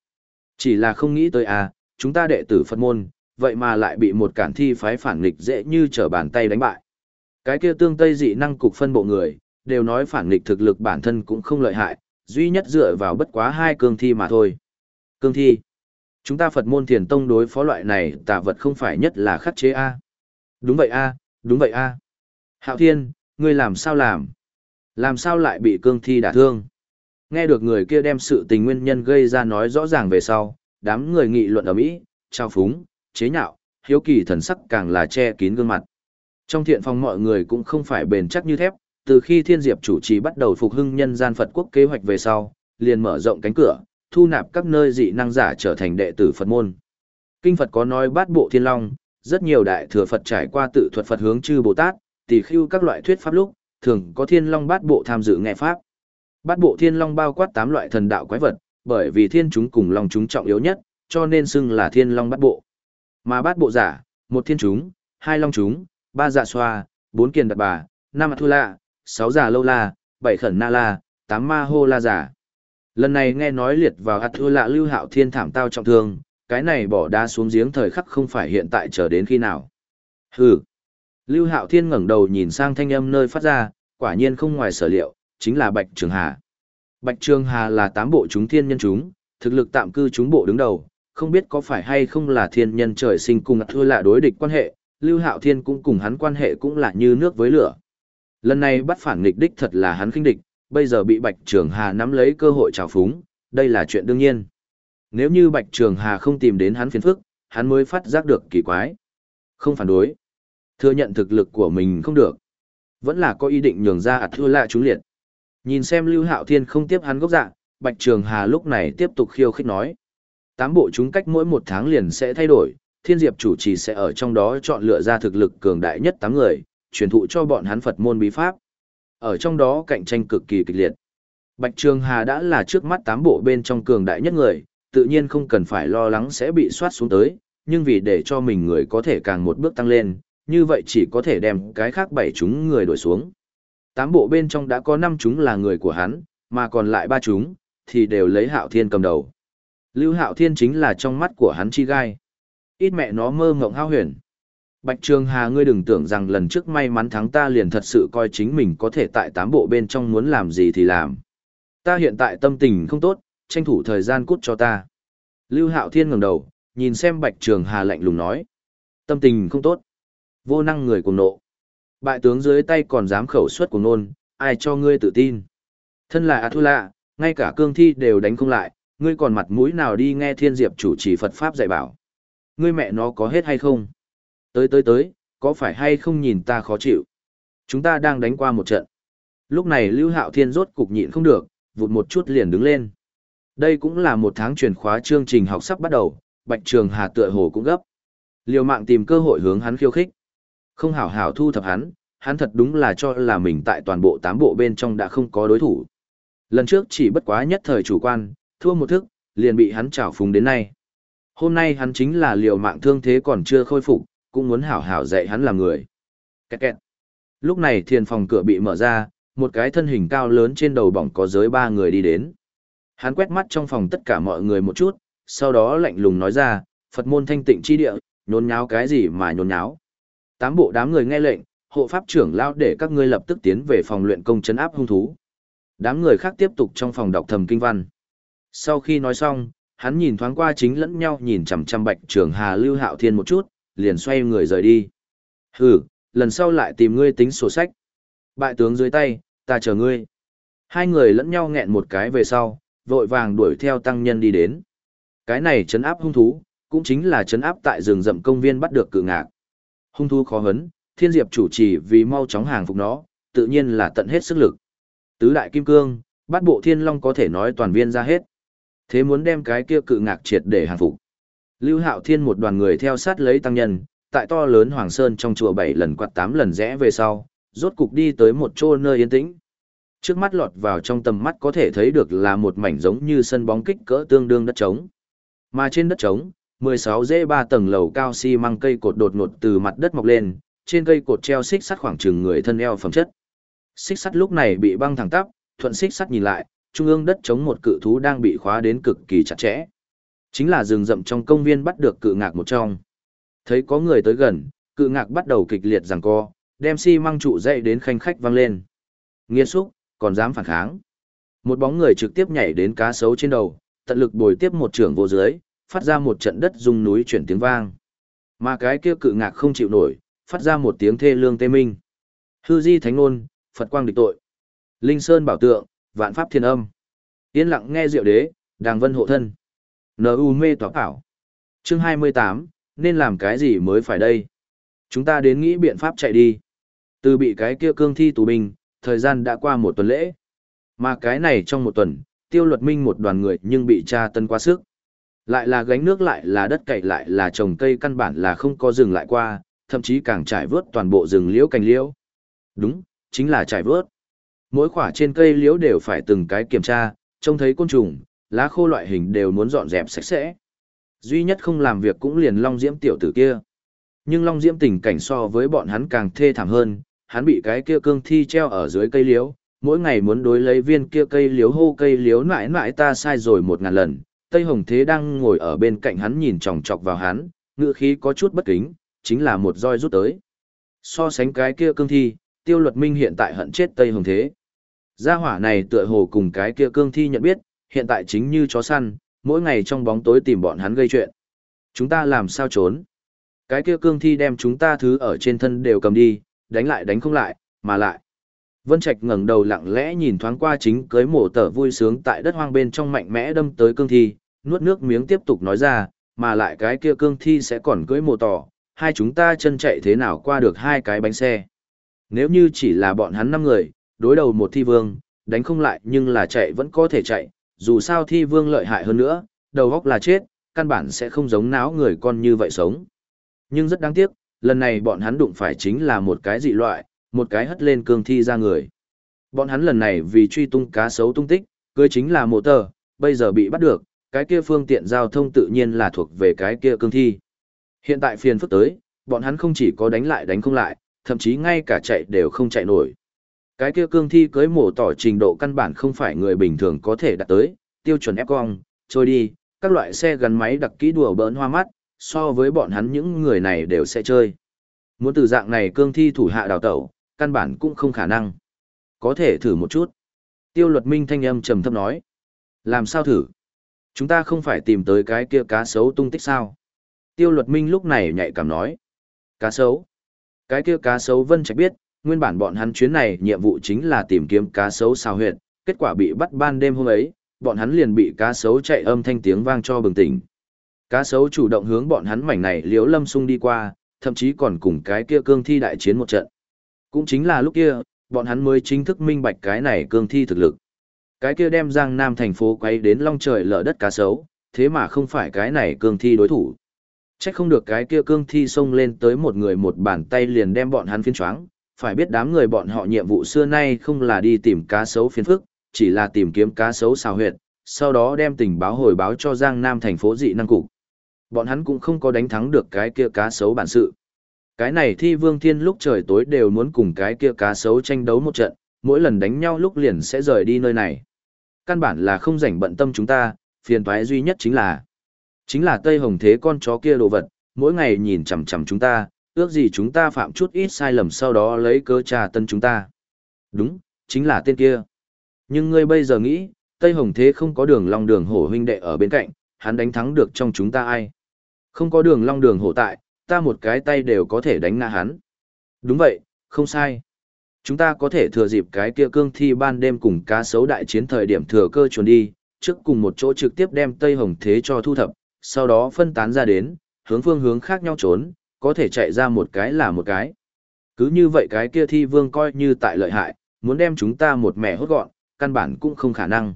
Chỉ là không nghĩ tới à, chúng ta đệ tử Phật môn, vậy mà lại bị một cản thi phái phản nghịch dễ như trở bàn tay đánh bại. Cái kia tương tây dị năng cục phân bộ người, đều nói phản nghịch thực lực bản thân cũng không lợi hại, duy nhất dựa vào bất quá hai cương thi mà thôi. Cương thi. Chúng ta Phật môn thiền tông đối phó loại này tà vật không phải nhất là khắc chế A. Đúng vậy A, đúng vậy A. Hạo thiên, ngươi làm sao làm? Làm sao lại bị cương thi đả thương? Nghe được người kia đem sự tình nguyên nhân gây ra nói rõ ràng về sau, đám người nghị luận ở Mỹ, trao phúng, chế nhạo, hiếu kỳ thần sắc càng là che kín gương mặt. Trong thiện phòng mọi người cũng không phải bền chắc như thép, từ khi Thiên Diệp chủ trì bắt đầu phục hưng nhân gian Phật quốc kế hoạch về sau, liền mở rộng cánh cửa, thu nạp các nơi dị năng giả trở thành đệ tử Phật môn. Kinh Phật có nói bát bộ thiên long, rất nhiều đại thừa Phật trải qua tự thuật Phật hướng chư Bồ Tát, tỷ khưu các loại thuyết pháp lúc, thường có thiên long bát bộ tham dự nghe pháp. Bát bộ thiên long bao quát tám loại thần đạo quái vật, bởi vì thiên chúng cùng long chúng trọng yếu nhất, cho nên xưng là thiên long bát bộ. Mà bát bộ giả, một thiên chúng, hai long chúng, ba dạ xoa, bốn kiền đặt bà, năm thu lạ, sáu giả lâu la, bảy khẩn na la, tám ma hô la giả. Lần này nghe nói liệt vào hạt thua lạ lưu hạo thiên thảm tao trọng thương, cái này bỏ đá xuống giếng thời khắc không phải hiện tại chờ đến khi nào. Hừ. Lưu hạo thiên ngẩng đầu nhìn sang thanh âm nơi phát ra, quả nhiên không ngoài sở liệu, chính là Bạch Trường Hà. Bạch Trường Hà là tám bộ chúng thiên nhân chúng, thực lực tạm cư chúng bộ đứng đầu, không biết có phải hay không là thiên nhân trời sinh cùng thua lạ đối địch quan hệ, Lưu Hạo Thiên cũng cùng hắn quan hệ cũng là như nước với lửa. Lần này bắt phản nghịch đích thật là hắn khinh địch, bây giờ bị Bạch Trường Hà nắm lấy cơ hội trào phúng, đây là chuyện đương nhiên. Nếu như Bạch Trường Hà không tìm đến hắn phiền phức, hắn mới phát giác được kỳ quái. Không phản đối. Thừa nhận thực lực của mình không được. Vẫn là có ý định nhường ra ạt thua lạ chúng liệt. Nhìn xem Lưu Hạo Thiên không tiếp hắn gốc dạng, Bạch Trường Hà lúc này tiếp tục khiêu khích nói. Tám bộ chúng cách mỗi một tháng liền sẽ thay đổi, Thiên Diệp chủ trì sẽ ở trong đó chọn lựa ra thực lực cường đại nhất tám người, truyền thụ cho bọn hắn Phật môn bí pháp. Ở trong đó cạnh tranh cực kỳ kịch liệt. Bạch Trường Hà đã là trước mắt tám bộ bên trong cường đại nhất người, tự nhiên không cần phải lo lắng sẽ bị soát xuống tới, nhưng vì để cho mình người có thể càng một bước tăng lên, như vậy chỉ có thể đem cái khác bảy chúng người đổi xuống. Tám bộ bên trong đã có năm chúng là người của hắn, mà còn lại ba chúng, thì đều lấy Hạo Thiên cầm đầu. Lưu Hạo Thiên chính là trong mắt của hắn chi gai. Ít mẹ nó mơ ngộng hao huyền. Bạch Trường Hà ngươi đừng tưởng rằng lần trước may mắn thắng ta liền thật sự coi chính mình có thể tại tám bộ bên trong muốn làm gì thì làm. Ta hiện tại tâm tình không tốt, tranh thủ thời gian cút cho ta. Lưu Hạo Thiên ngẩng đầu, nhìn xem Bạch Trường Hà lạnh lùng nói. Tâm tình không tốt. Vô năng người cùng nộ. Bại tướng dưới tay còn dám khẩu suất của nôn, ai cho ngươi tự tin. Thân là A Thu Lạ, ngay cả cương thi đều đánh không lại, ngươi còn mặt mũi nào đi nghe thiên diệp chủ trì Phật Pháp dạy bảo. Ngươi mẹ nó có hết hay không? Tới tới tới, có phải hay không nhìn ta khó chịu? Chúng ta đang đánh qua một trận. Lúc này Lưu Hạo Thiên rốt cục nhịn không được, vụt một chút liền đứng lên. Đây cũng là một tháng truyền khóa chương trình học sắp bắt đầu, Bạch Trường Hà tựa hồ cũng gấp. Liều mạng tìm cơ hội hướng hắn khiêu khích. Không hảo hảo thu thập hắn, hắn thật đúng là cho là mình tại toàn bộ tám bộ bên trong đã không có đối thủ. Lần trước chỉ bất quá nhất thời chủ quan, thua một thức, liền bị hắn trảo phúng đến nay. Hôm nay hắn chính là liều mạng thương thế còn chưa khôi phục, cũng muốn hảo hảo dạy hắn làm người. Kẹt kẹt. Lúc này thiền phòng cửa bị mở ra, một cái thân hình cao lớn trên đầu bỏng có giới ba người đi đến. Hắn quét mắt trong phòng tất cả mọi người một chút, sau đó lạnh lùng nói ra, Phật môn thanh tịnh chi địa, nhốn nháo cái gì mà nhốn nháo. Tám bộ đám người nghe lệnh, hộ pháp trưởng lao để các ngươi lập tức tiến về phòng luyện công chấn áp hung thú. Đám người khác tiếp tục trong phòng đọc thầm kinh văn. Sau khi nói xong, hắn nhìn thoáng qua chính lẫn nhau nhìn chằm chằm bạch trưởng hà lưu hạo thiên một chút, liền xoay người rời đi. Hừ, lần sau lại tìm ngươi tính sổ sách. Bại tướng dưới tay, ta chờ ngươi. Hai người lẫn nhau nghẹn một cái về sau, vội vàng đuổi theo tăng nhân đi đến. Cái này chấn áp hung thú, cũng chính là chấn áp tại rừng rậm công viên bắt được cự ngạc. Hung thú khó hấn, thiên diệp chủ trì vì mau chóng hàng phục nó, tự nhiên là tận hết sức lực. Tứ đại kim cương, bắt bộ thiên long có thể nói toàn viên ra hết. Thế muốn đem cái kia cự ngạc triệt để hàng phục. Lưu Hạo Thiên một đoàn người theo sát lấy tăng nhân, tại to lớn Hoàng Sơn trong chùa bảy lần quạt tám lần rẽ về sau, rốt cục đi tới một chỗ nơi yên tĩnh. Trước mắt lọt vào trong tầm mắt có thể thấy được là một mảnh giống như sân bóng kích cỡ tương đương đất trống. Mà trên đất trống, 16 dễ ba tầng lầu cao xi măng cây cột đột ngột từ mặt đất mọc lên, trên cây cột treo xích sắt khoảng chừng người thân eo phẩm chất. Xích sắt lúc này bị băng thẳng tắp, thuận xích sắt nhìn lại, trung ương đất chống một cự thú đang bị khóa đến cực kỳ chặt chẽ. Chính là rừng rậm trong công viên bắt được cự ngạc một trong. Thấy có người tới gần, cự ngạc bắt đầu kịch liệt giằng co, đem xi măng trụ dậy đến khanh khách vang lên. Nghiên xúc, còn dám phản kháng. Một bóng người trực tiếp nhảy đến cá sấu trên đầu, tận lực bồi tiếp một trưởng vô dưới, phát ra một trận đất rung núi chuyển tiếng vang. Mà cái kia cự ngạc không chịu nổi, phát ra một tiếng thê lương tê minh. Hư di thánh ngôn, Phật quang địch tội. Linh sơn bảo tượng, vạn pháp thiên âm. Yên lặng nghe diệu đế, đàng vân hộ thân. N.U. mê tỏa ảo. Chương 28, nên làm cái gì mới phải đây? Chúng ta đến nghĩ biện pháp chạy đi. Từ bị cái kia cương thi tù binh, thời gian đã qua một tuần lễ. Mà cái này trong một tuần, tiêu luật minh một đoàn người nhưng bị tra tân quá sức. Lại là gánh nước lại là đất cày lại là trồng cây căn bản là không có rừng lại qua, thậm chí càng trải vớt toàn bộ rừng liễu cành liễu. Đúng, chính là trải vớt. Mỗi khỏa trên cây liễu đều phải từng cái kiểm tra, trông thấy côn trùng, lá khô loại hình đều muốn dọn dẹp sạch sẽ. Duy nhất không làm việc cũng liền Long Diễm tiểu tử kia. Nhưng Long Diễm tình cảnh so với bọn hắn càng thê thảm hơn, hắn bị cái kia cương thi treo ở dưới cây liễu, mỗi ngày muốn đối lấy viên kia cây liễu hô cây liễu mãi mãi ta sai rồi một ngàn lần. Tây Hồng Thế đang ngồi ở bên cạnh hắn nhìn chòng chọc vào hắn, ngựa khí có chút bất kính, chính là một roi rút tới. So sánh cái kia cương thi, tiêu luật minh hiện tại hận chết Tây Hồng Thế. Gia hỏa này tựa hồ cùng cái kia cương thi nhận biết, hiện tại chính như chó săn, mỗi ngày trong bóng tối tìm bọn hắn gây chuyện. Chúng ta làm sao trốn? Cái kia cương thi đem chúng ta thứ ở trên thân đều cầm đi, đánh lại đánh không lại, mà lại. Vân Trạch ngẩng đầu lặng lẽ nhìn thoáng qua chính cưới mổ tở vui sướng tại đất hoang bên trong mạnh mẽ đâm tới cương thi, nuốt nước miếng tiếp tục nói ra, mà lại cái kia cương thi sẽ còn cưới mồ tỏ, hai chúng ta chân chạy thế nào qua được hai cái bánh xe. Nếu như chỉ là bọn hắn năm người, đối đầu một thi vương, đánh không lại nhưng là chạy vẫn có thể chạy, dù sao thi vương lợi hại hơn nữa, đầu góc là chết, căn bản sẽ không giống náo người con như vậy sống. Nhưng rất đáng tiếc, lần này bọn hắn đụng phải chính là một cái dị loại, một cái hất lên cương thi ra người. Bọn hắn lần này vì truy tung cá sấu tung tích, cưới chính là mộ tờ, bây giờ bị bắt được, cái kia phương tiện giao thông tự nhiên là thuộc về cái kia cương thi. Hiện tại phiền phức tới, bọn hắn không chỉ có đánh lại đánh không lại, thậm chí ngay cả chạy đều không chạy nổi. Cái kia cương thi cưới mổ tỏ trình độ căn bản không phải người bình thường có thể đạt tới, tiêu chuẩn ép cong, trôi đi, các loại xe gắn máy đặc kỹ đùa bỡn hoa mắt, so với bọn hắn những người này đều sẽ chơi. Muốn từ dạng này cương thi thủ hạ đào tẩu, căn bản cũng không khả năng. Có thể thử một chút. Tiêu luật minh thanh âm trầm thấp nói. Làm sao thử? Chúng ta không phải tìm tới cái kia cá sấu tung tích sao? Tiêu luật minh lúc này nhạy cảm nói. Cá sấu. Cái kia cá sấu vân trạch biết, nguyên bản bọn hắn chuyến này nhiệm vụ chính là tìm kiếm cá sấu sao huyệt, kết quả bị bắt ban đêm hôm ấy, bọn hắn liền bị cá sấu chạy âm thanh tiếng vang cho bừng tỉnh. Cá sấu chủ động hướng bọn hắn mảnh này liếu lâm sung đi qua, thậm chí còn cùng cái kia cương thi đại chiến một trận. Cũng chính là lúc kia, bọn hắn mới chính thức minh bạch cái này cương thi thực lực. Cái kia đem Giang Nam thành phố quay đến long trời lở đất cá sấu, thế mà không phải cái này cương thi đối thủ. Chắc không được cái kia cương thi xông lên tới một người một bàn tay liền đem bọn hắn phiên choáng, phải biết đám người bọn họ nhiệm vụ xưa nay không là đi tìm cá sấu phiên phức, chỉ là tìm kiếm cá sấu xào huyệt, sau đó đem tình báo hồi báo cho Giang Nam thành phố dị năng cục. Bọn hắn cũng không có đánh thắng được cái kia cá sấu bản sự. Cái này thi vương thiên lúc trời tối đều muốn cùng cái kia cá sấu tranh đấu một trận, mỗi lần đánh nhau lúc liền sẽ rời đi nơi này. Căn bản là không rảnh bận tâm chúng ta, phiền toái duy nhất chính là Chính là Tây Hồng Thế con chó kia đồ vật, mỗi ngày nhìn chằm chằm chúng ta, ước gì chúng ta phạm chút ít sai lầm sau đó lấy cơ trà tân chúng ta. Đúng, chính là tên kia. Nhưng ngươi bây giờ nghĩ, Tây Hồng Thế không có đường long đường hổ huynh đệ ở bên cạnh, hắn đánh thắng được trong chúng ta ai. Không có đường long đường hổ tại, ta một cái tay đều có thể đánh ngã hắn. Đúng vậy, không sai. Chúng ta có thể thừa dịp cái kia cương thi ban đêm cùng cá sấu đại chiến thời điểm thừa cơ chuồn đi, trước cùng một chỗ trực tiếp đem Tây Hồng Thế cho thu thập, sau đó phân tán ra đến, hướng phương hướng khác nhau trốn, có thể chạy ra một cái là một cái. Cứ như vậy cái kia thi vương coi như tại lợi hại, muốn đem chúng ta một mẹ hốt gọn, căn bản cũng không khả năng.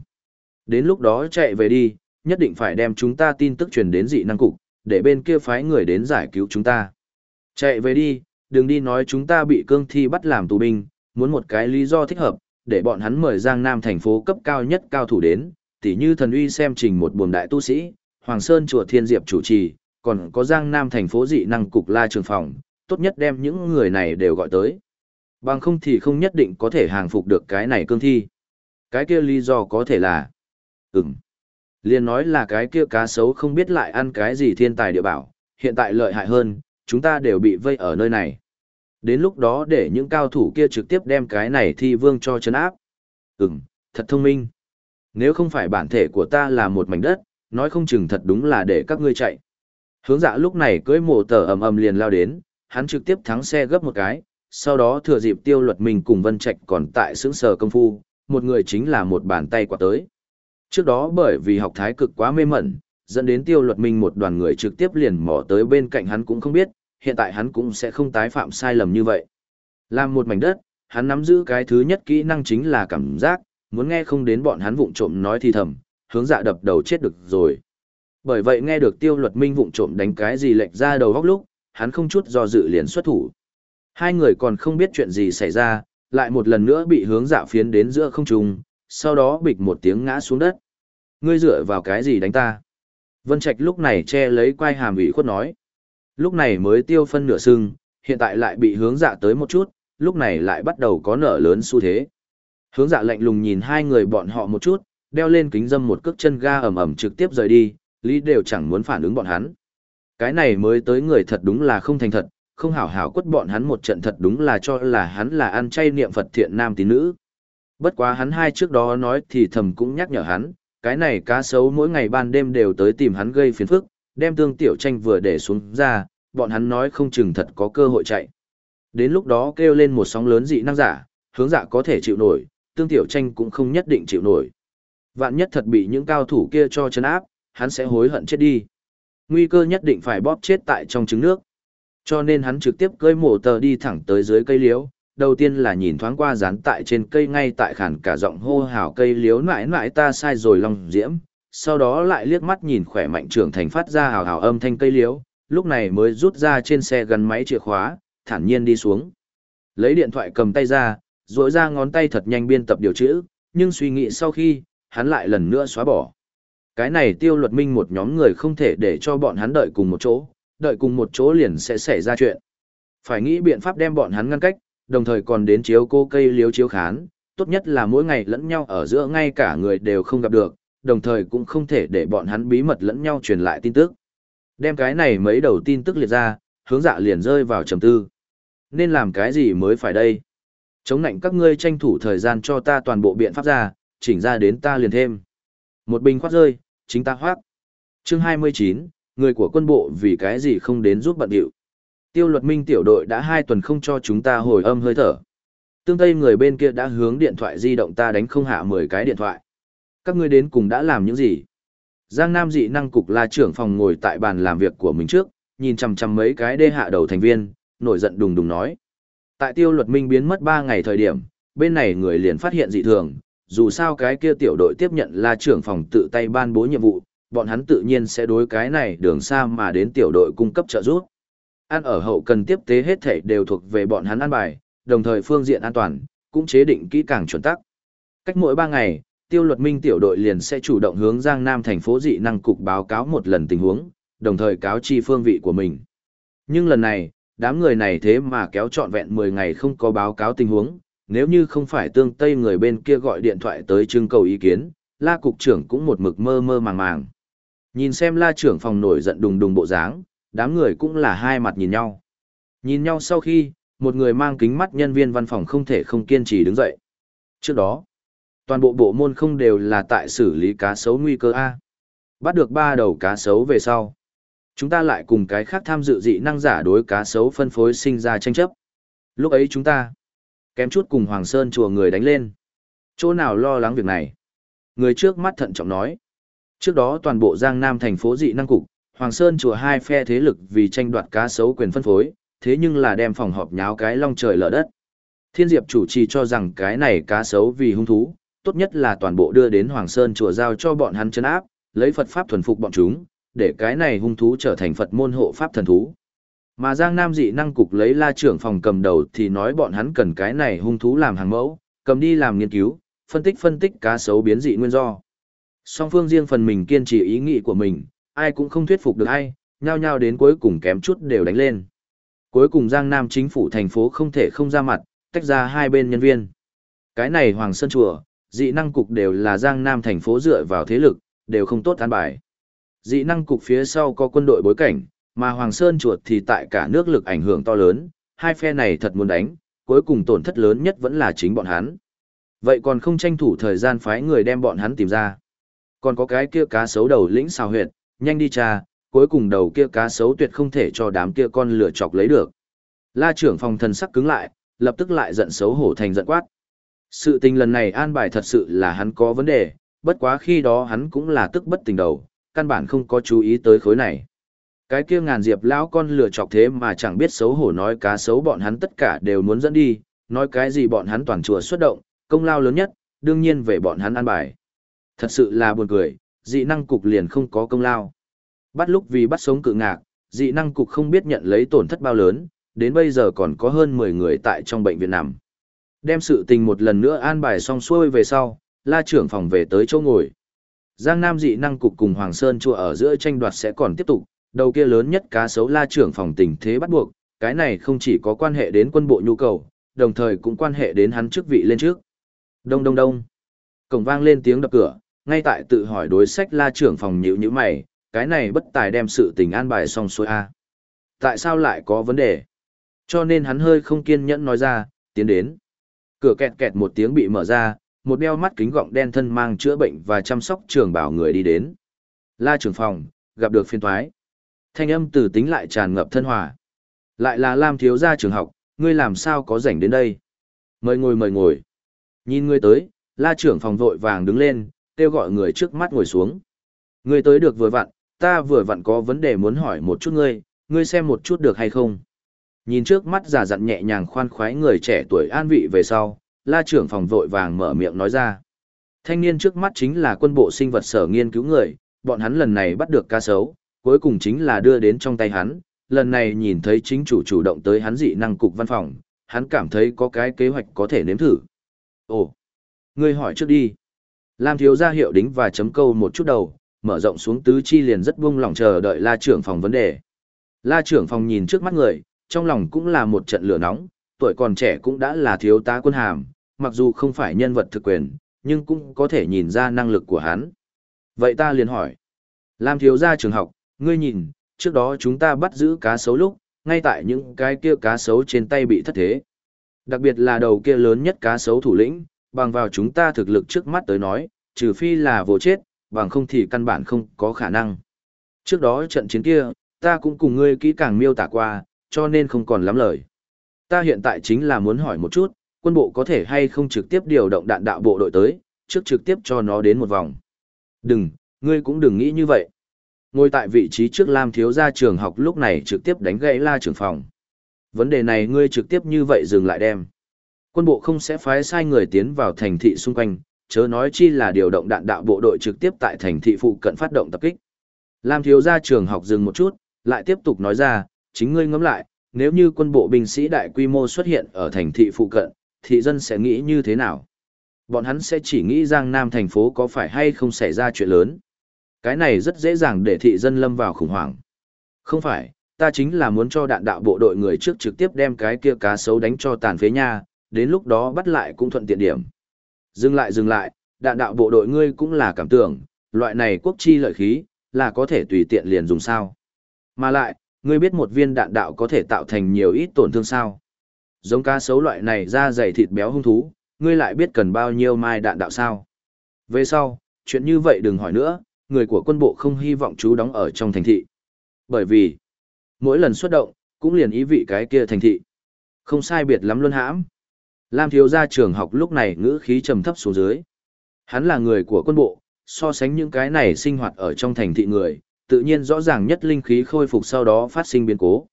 Đến lúc đó chạy về đi, nhất định phải đem chúng ta tin tức truyền đến dị năng cục, để bên kia phái người đến giải cứu chúng ta. Chạy về đi, đừng đi nói chúng ta bị cương thi bắt làm tù binh, muốn một cái lý do thích hợp, để bọn hắn mời Giang Nam thành phố cấp cao nhất cao thủ đến, tỉ như thần uy xem trình một buồn đại tu sĩ, Hoàng Sơn chùa Thiên Diệp chủ trì, còn có Giang Nam thành phố dị năng cục la trường phòng, tốt nhất đem những người này đều gọi tới. Bằng không thì không nhất định có thể hàng phục được cái này cương thi. Cái kia lý do có thể là, ừm, liền nói là cái kia cá sấu không biết lại ăn cái gì thiên tài địa bảo, hiện tại lợi hại hơn, chúng ta đều bị vây ở nơi này. Đến lúc đó để những cao thủ kia trực tiếp đem cái này thi vương cho chấn áp. Ừm, thật thông minh. Nếu không phải bản thể của ta là một mảnh đất, nói không chừng thật đúng là để các ngươi chạy. Hướng dạ lúc này cưỡi mộ tờ ầm ầm liền lao đến, hắn trực tiếp thắng xe gấp một cái, sau đó thừa dịp tiêu luật mình cùng Vân Trạch còn tại xứng sờ công phu, một người chính là một bàn tay quả tới. Trước đó bởi vì học thái cực quá mê mẩn, dẫn đến tiêu luật minh một đoàn người trực tiếp liền mò tới bên cạnh hắn cũng không biết, hiện tại hắn cũng sẽ không tái phạm sai lầm như vậy. Làm một mảnh đất, hắn nắm giữ cái thứ nhất kỹ năng chính là cảm giác, muốn nghe không đến bọn hắn vụng trộm nói thì thầm, hướng dạ đập đầu chết được rồi. Bởi vậy nghe được tiêu luật minh vụng trộm đánh cái gì lệch ra đầu góc lúc, hắn không chút do dự liền xuất thủ. Hai người còn không biết chuyện gì xảy ra, lại một lần nữa bị hướng dạ phiến đến giữa không trung, sau đó bịch một tiếng ngã xuống đất. Ngươi dựa vào cái gì đánh ta? Vân Trạch lúc này che lấy quai hàm ủy khuất nói. Lúc này mới tiêu phân nửa sưng, hiện tại lại bị hướng dạ tới một chút, lúc này lại bắt đầu có nở lớn xu thế. Hướng dạ lạnh lùng nhìn hai người bọn họ một chút, đeo lên kính dâm một cước chân ga ẩm ẩm trực tiếp rời đi, lý đều chẳng muốn phản ứng bọn hắn. Cái này mới tới người thật đúng là không thành thật, không hảo hảo quất bọn hắn một trận thật đúng là cho là hắn là ăn chay niệm Phật thiện nam tín nữ. Bất quá hắn hai trước đó nói thì thầm cũng nhắc nhở hắn, cái này cá sấu mỗi ngày ban đêm đều tới tìm hắn gây phiền phức, đem tương tiểu tranh vừa để xuống ra, bọn hắn nói không chừng thật có cơ hội chạy. Đến lúc đó kêu lên một sóng lớn dị năng giả, hướng dạ có thể chịu nổi, tương tiểu tranh cũng không nhất định chịu nổi. Vạn nhất thật bị những cao thủ kia cho chân áp, hắn sẽ hối hận chết đi. Nguy cơ nhất định phải bóp chết tại trong trứng nước. Cho nên hắn trực tiếp cơi mổ tờ đi thẳng tới dưới cây liễu, đầu tiên là nhìn thoáng qua dán tại trên cây ngay tại khản cả giọng hô hào cây liếu nãi nãi ta sai rồi lòng diễm, sau đó lại liếc mắt nhìn khỏe mạnh trưởng thành phát ra hào hào âm thanh cây liếu, lúc này mới rút ra trên xe gắn máy chìa khóa, thản nhiên đi xuống. Lấy điện thoại cầm tay ra, rỗi ra ngón tay thật nhanh biên tập điều chữ, nhưng suy nghĩ sau khi, hắn lại lần nữa xóa bỏ. Cái này tiêu luật minh một nhóm người không thể để cho bọn hắn đợi cùng một chỗ, đợi cùng một chỗ liền sẽ xảy ra chuyện. Phải nghĩ biện pháp đem bọn hắn ngăn cách, đồng thời còn đến chiếu cô cây liếu chiếu khán, tốt nhất là mỗi ngày lẫn nhau ở giữa ngay cả người đều không gặp được, đồng thời cũng không thể để bọn hắn bí mật lẫn nhau truyền lại tin tức. Đem cái này mấy đầu tin tức liệt ra, hướng dạ liền rơi vào trầm tư. Nên làm cái gì mới phải đây? Chống nạnh các ngươi tranh thủ thời gian cho ta toàn bộ biện pháp ra, chỉnh ra đến ta liền thêm. Một bình khoát rơi, chính ta hoác. Chương 29, người của quân bộ vì cái gì không đến giúp bận điệu. Tiêu luật minh tiểu đội đã hai tuần không cho chúng ta hồi âm hơi thở. Tương Tây người bên kia đã hướng điện thoại di động ta đánh không hạ 10 cái điện thoại. Các ngươi đến cùng đã làm những gì? Giang Nam dị năng cục là trưởng phòng ngồi tại bàn làm việc của mình trước, nhìn chằm chằm mấy cái đê hạ đầu thành viên, nổi giận đùng đùng nói. Tại tiêu luật minh biến mất 3 ngày thời điểm, bên này người liền phát hiện dị thường, dù sao cái kia tiểu đội tiếp nhận là trưởng phòng tự tay ban bố nhiệm vụ, bọn hắn tự nhiên sẽ đối cái này đường xa mà đến tiểu đội cung cấp trợ giúp ăn ở hậu cần tiếp tế hết thảy đều thuộc về bọn hắn ăn bài, đồng thời phương diện an toàn, cũng chế định kỹ càng chuẩn tắc. Cách mỗi 3 ngày, tiêu luật minh tiểu đội liền sẽ chủ động hướng Giang Nam thành phố dị năng cục báo cáo một lần tình huống, đồng thời cáo chi phương vị của mình. Nhưng lần này, đám người này thế mà kéo trọn vẹn 10 ngày không có báo cáo tình huống, nếu như không phải tương tây người bên kia gọi điện thoại tới trưng cầu ý kiến, la cục trưởng cũng một mực mơ mơ màng màng. Nhìn xem la trưởng phòng nổi giận đùng đùng bộ dáng, đám người cũng là hai mặt nhìn nhau. Nhìn nhau sau khi, một người mang kính mắt nhân viên văn phòng không thể không kiên trì đứng dậy. Trước đó, toàn bộ bộ môn không đều là tại xử lý cá sấu nguy cơ A. Bắt được ba đầu cá sấu về sau. Chúng ta lại cùng cái khác tham dự dị năng giả đối cá sấu phân phối sinh ra tranh chấp. Lúc ấy chúng ta kém chút cùng Hoàng Sơn chùa người đánh lên. Chỗ nào lo lắng việc này? Người trước mắt thận trọng nói. Trước đó toàn bộ Giang Nam thành phố dị năng cục, Hoàng Sơn chùa hai phe thế lực vì tranh đoạt cá sấu quyền phân phối, thế nhưng là đem phòng họp nháo cái long trời lở đất. Thiên Diệp chủ trì cho rằng cái này cá sấu vì hung thú, tốt nhất là toàn bộ đưa đến Hoàng Sơn chùa giao cho bọn hắn chân áp, lấy Phật Pháp thuần phục bọn chúng, để cái này hung thú trở thành Phật môn hộ Pháp thần thú. Mà Giang Nam dị năng cục lấy la trưởng phòng cầm đầu thì nói bọn hắn cần cái này hung thú làm hàng mẫu, cầm đi làm nghiên cứu, phân tích phân tích cá sấu biến dị nguyên do. Song phương riêng phần mình kiên trì ý nghĩ của mình, ai cũng không thuyết phục được ai, nhao nhao đến cuối cùng kém chút đều đánh lên. Cuối cùng Giang Nam chính phủ thành phố không thể không ra mặt, tách ra hai bên nhân viên. Cái này Hoàng Sơn Chùa, dị năng cục đều là Giang Nam thành phố dựa vào thế lực, đều không tốt an bài. Dị năng cục phía sau có quân đội bối cảnh, mà Hoàng Sơn chuột thì tại cả nước lực ảnh hưởng to lớn, hai phe này thật muốn đánh, cuối cùng tổn thất lớn nhất vẫn là chính bọn hắn. Vậy còn không tranh thủ thời gian phái người đem bọn hắn tìm ra. Còn có cái kia cá sấu đầu lĩnh xào huyệt, nhanh đi tra, cuối cùng đầu kia cá sấu tuyệt không thể cho đám kia con lửa chọc lấy được. La trưởng phòng thần sắc cứng lại, lập tức lại giận xấu hổ thành giận quát. Sự tình lần này an bài thật sự là hắn có vấn đề, bất quá khi đó hắn cũng là tức bất tình đầu, căn bản không có chú ý tới khối này. Cái kia ngàn diệp lão con lừa chọc thế mà chẳng biết xấu hổ nói cá xấu bọn hắn tất cả đều muốn dẫn đi, nói cái gì bọn hắn toàn chùa xuất động, công lao lớn nhất, đương nhiên về bọn hắn an bài. Thật sự là buồn cười, dị năng cục liền không có công lao. Bắt lúc vì bắt sống cự ngạc, dị năng cục không biết nhận lấy tổn thất bao lớn, đến bây giờ còn có hơn 10 người tại trong bệnh viện nằm. Đem sự tình một lần nữa an bài xong xuôi về sau, la trưởng phòng về tới chỗ ngồi. Giang Nam dị năng cục cùng Hoàng Sơn chùa ở giữa tranh đoạt sẽ còn tiếp tục, đầu kia lớn nhất cá sấu la trưởng phòng tình thế bắt buộc, cái này không chỉ có quan hệ đến quân bộ nhu cầu, đồng thời cũng quan hệ đến hắn chức vị lên trước. Đông đông đông. Cổng vang lên tiếng đập cửa, ngay tại tự hỏi đối sách la trưởng phòng nhữ như mày, cái này bất tài đem sự tình an bài xong xuôi A. Tại sao lại có vấn đề? Cho nên hắn hơi không kiên nhẫn nói ra, tiến đến. Cửa kẹt kẹt một tiếng bị mở ra, một đeo mắt kính gọng đen thân mang chữa bệnh và chăm sóc trường bảo người đi đến. La trưởng phòng, gặp được phiên thoái. Thanh âm từ tính lại tràn ngập thân hòa. Lại là Lam thiếu gia trường học, ngươi làm sao có rảnh đến đây? Mời ngồi mời ngồi. Nhìn ngươi tới, la trưởng phòng vội vàng đứng lên, kêu gọi người trước mắt ngồi xuống. Ngươi tới được vừa vặn, ta vừa vặn có vấn đề muốn hỏi một chút ngươi, ngươi xem một chút được hay không? Nhìn trước mắt già dặn nhẹ nhàng khoan khoái người trẻ tuổi an vị về sau, la trưởng phòng vội vàng mở miệng nói ra. Thanh niên trước mắt chính là quân bộ sinh vật sở nghiên cứu người, bọn hắn lần này bắt được ca sấu, cuối cùng chính là đưa đến trong tay hắn, lần này nhìn thấy chính chủ chủ động tới hắn dị năng cục văn phòng, hắn cảm thấy có cái kế hoạch có thể nếm thử. Ồ, ngươi hỏi trước đi. Lam thiếu gia hiệu đính và chấm câu một chút đầu, mở rộng xuống tứ chi liền rất buông lòng chờ đợi la trưởng phòng vấn đề. La trưởng phòng nhìn trước mắt người, trong lòng cũng là một trận lửa nóng, tuổi còn trẻ cũng đã là thiếu tá quân hàm, mặc dù không phải nhân vật thực quyền, nhưng cũng có thể nhìn ra năng lực của hắn. Vậy ta liền hỏi. làm thiếu gia trường học, ngươi nhìn, trước đó chúng ta bắt giữ cá sấu lúc, ngay tại những cái kia cá sấu trên tay bị thất thế. Đặc biệt là đầu kia lớn nhất cá sấu thủ lĩnh, bằng vào chúng ta thực lực trước mắt tới nói, trừ phi là vô chết, bằng không thì căn bản không có khả năng. Trước đó trận chiến kia, ta cũng cùng ngươi kỹ càng miêu tả qua, cho nên không còn lắm lời. Ta hiện tại chính là muốn hỏi một chút, quân bộ có thể hay không trực tiếp điều động đạn đạo bộ đội tới, trước trực tiếp cho nó đến một vòng. Đừng, ngươi cũng đừng nghĩ như vậy. Ngồi tại vị trí trước Lam thiếu gia trường học lúc này trực tiếp đánh gãy la trưởng phòng. Vấn đề này ngươi trực tiếp như vậy dừng lại đem. Quân bộ không sẽ phái sai người tiến vào thành thị xung quanh, chớ nói chi là điều động đạn đạo bộ đội trực tiếp tại thành thị phụ cận phát động tập kích. Lam thiếu gia trường học dừng một chút, lại tiếp tục nói ra, chính ngươi ngẫm lại, nếu như quân bộ binh sĩ đại quy mô xuất hiện ở thành thị phụ cận, thị dân sẽ nghĩ như thế nào? Bọn hắn sẽ chỉ nghĩ Giang Nam thành phố có phải hay không xảy ra chuyện lớn. Cái này rất dễ dàng để thị dân lâm vào khủng hoảng. Không phải, ta chính là muốn cho đạn đạo bộ đội người trước trực tiếp đem cái kia cá sấu đánh cho tàn phế nha, đến lúc đó bắt lại cũng thuận tiện điểm. Dừng lại dừng lại, đạn đạo bộ đội ngươi cũng là cảm tưởng, loại này quốc chi lợi khí, là có thể tùy tiện liền dùng sao. Mà lại, ngươi biết một viên đạn đạo có thể tạo thành nhiều ít tổn thương sao. Giống cá sấu loại này da dày thịt béo hung thú, ngươi lại biết cần bao nhiêu mai đạn đạo sao. Về sau, chuyện như vậy đừng hỏi nữa, người của quân bộ không hy vọng chú đóng ở trong thành thị. Bởi vì, mỗi lần xuất động, cũng liền ý vị cái kia thành thị. Không sai biệt lắm luôn hãm. Lam thiếu gia trường học lúc này ngữ khí trầm thấp xuống dưới. Hắn là người của quân bộ, so sánh những cái này sinh hoạt ở trong thành thị người, tự nhiên rõ ràng nhất linh khí khôi phục sau đó phát sinh biến cố.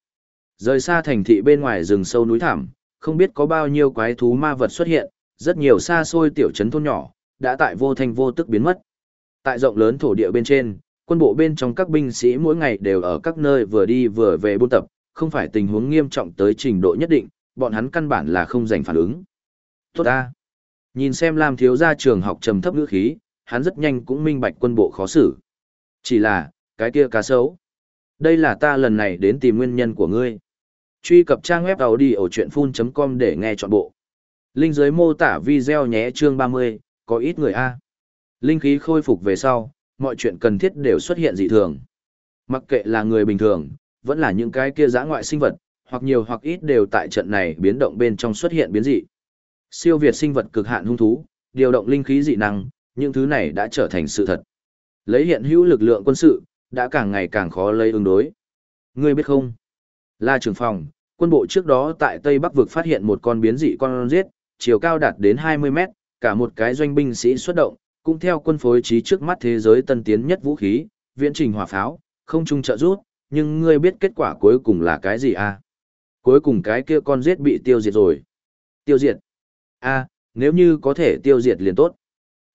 Rời xa thành thị bên ngoài rừng sâu núi thẳm, không biết có bao nhiêu quái thú ma vật xuất hiện, rất nhiều xa xôi tiểu trấn thôn nhỏ, đã tại vô thành vô tức biến mất. Tại rộng lớn thổ địa bên trên, quân bộ bên trong các binh sĩ mỗi ngày đều ở các nơi vừa đi vừa về buôn tập, không phải tình huống nghiêm trọng tới trình độ nhất định, bọn hắn căn bản là không dành phản ứng. Tốt ta. Nhìn xem Lam thiếu gia trường học trầm thấp ngữ khí, hắn rất nhanh cũng minh bạch quân bộ khó xử. Chỉ là, cái kia cá sấu. Đây là ta lần này đến tìm nguyên nhân của ngươi. Truy cập trang web đầu đi ở chuyện full.com để nghe trọn bộ. Linh dưới mô tả video nhé chương 30, có ít người A. Linh khí khôi phục về sau, mọi chuyện cần thiết đều xuất hiện dị thường. Mặc kệ là người bình thường, vẫn là những cái kia giã ngoại sinh vật, hoặc nhiều hoặc ít đều tại trận này biến động bên trong xuất hiện biến dị. Siêu việt sinh vật cực hạn hung thú, điều động linh khí dị năng, những thứ này đã trở thành sự thật. Lấy hiện hữu lực lượng quân sự, đã càng ngày càng khó lấy ứng đối. Ngươi biết không? La trưởng phòng, quân bộ trước đó tại Tây Bắc vực phát hiện một con biến dị con giết, chiều cao đạt đến 20 mét, cả một cái doanh binh sĩ xuất động, cũng theo quân phối trí trước mắt thế giới tân tiến nhất vũ khí, viễn trình hỏa pháo, không trung trợ rút, nhưng ngươi biết kết quả cuối cùng là cái gì à? Cuối cùng cái kia con giết bị tiêu diệt rồi. Tiêu diệt? a nếu như có thể tiêu diệt liền tốt.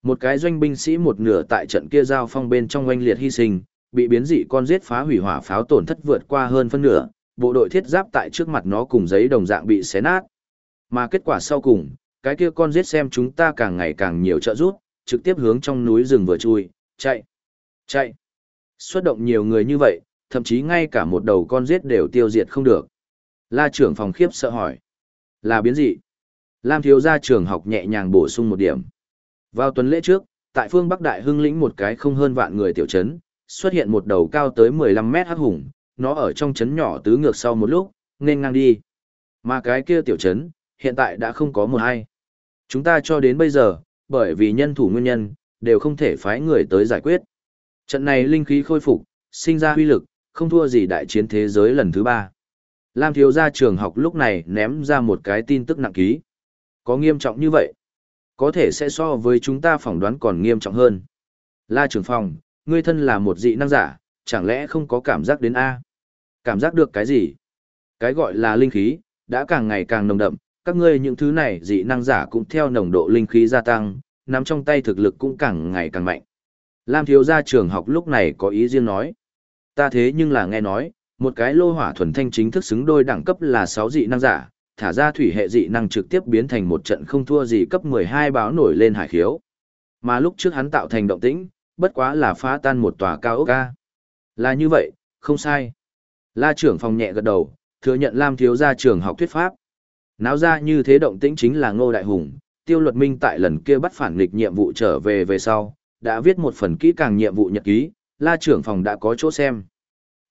Một cái doanh binh sĩ một nửa tại trận kia giao phong bên trong oanh liệt hy sinh, bị biến dị con giết phá hủy hỏa pháo tổn thất vượt qua hơn phân nửa, bộ đội thiết giáp tại trước mặt nó cùng giấy đồng dạng bị xé nát. Mà kết quả sau cùng, cái kia con giết xem chúng ta càng ngày càng nhiều trợ rút, trực tiếp hướng trong núi rừng vừa chui, chạy, chạy. Xuất động nhiều người như vậy, thậm chí ngay cả một đầu con giết đều tiêu diệt không được. La trưởng phòng khiếp sợ hỏi. Là biến dị. Lam thiếu gia trường học nhẹ nhàng bổ sung một điểm. Vào tuần lễ trước, tại phương Bắc Đại Hưng lĩnh một cái không hơn vạn người tiểu trấn, xuất hiện một đầu cao tới 15 mét hắc hùng, nó ở trong chấn nhỏ tứ ngược sau một lúc, nên ngang đi. Mà cái kia tiểu chấn, hiện tại đã không có một ai. Chúng ta cho đến bây giờ, bởi vì nhân thủ nguyên nhân, đều không thể phái người tới giải quyết. Trận này linh khí khôi phục, sinh ra huy lực, không thua gì đại chiến thế giới lần thứ ba. Lam thiếu gia trường học lúc này ném ra một cái tin tức nặng ký. Có nghiêm trọng như vậy? Có thể sẽ so với chúng ta phỏng đoán còn nghiêm trọng hơn. La trưởng phòng, ngươi thân là một dị năng giả, chẳng lẽ không có cảm giác đến A? Cảm giác được cái gì? Cái gọi là linh khí, đã càng ngày càng nồng đậm, các ngươi những thứ này dị năng giả cũng theo nồng độ linh khí gia tăng, nắm trong tay thực lực cũng càng ngày càng mạnh. Lam thiếu gia trường học lúc này có ý riêng nói. Ta thế nhưng là nghe nói, một cái lô hỏa thuần thanh chính thức xứng đôi đẳng cấp là 6 dị năng giả, thả ra thủy hệ dị năng trực tiếp biến thành một trận không thua gì cấp 12 báo nổi lên hải khiếu. Mà lúc trước hắn tạo thành động tĩnh, bất quá là phá tan một tòa cao ốc ca. Là như vậy, không sai. La trưởng phòng nhẹ gật đầu, thừa nhận Lam thiếu gia trường học thuyết pháp. Náo ra như thế động tĩnh chính là Ngô Đại Hùng, Tiêu Luật Minh tại lần kia bắt phản nghịch nhiệm vụ trở về về sau, đã viết một phần kỹ càng nhiệm vụ nhật ký, La trưởng phòng đã có chỗ xem.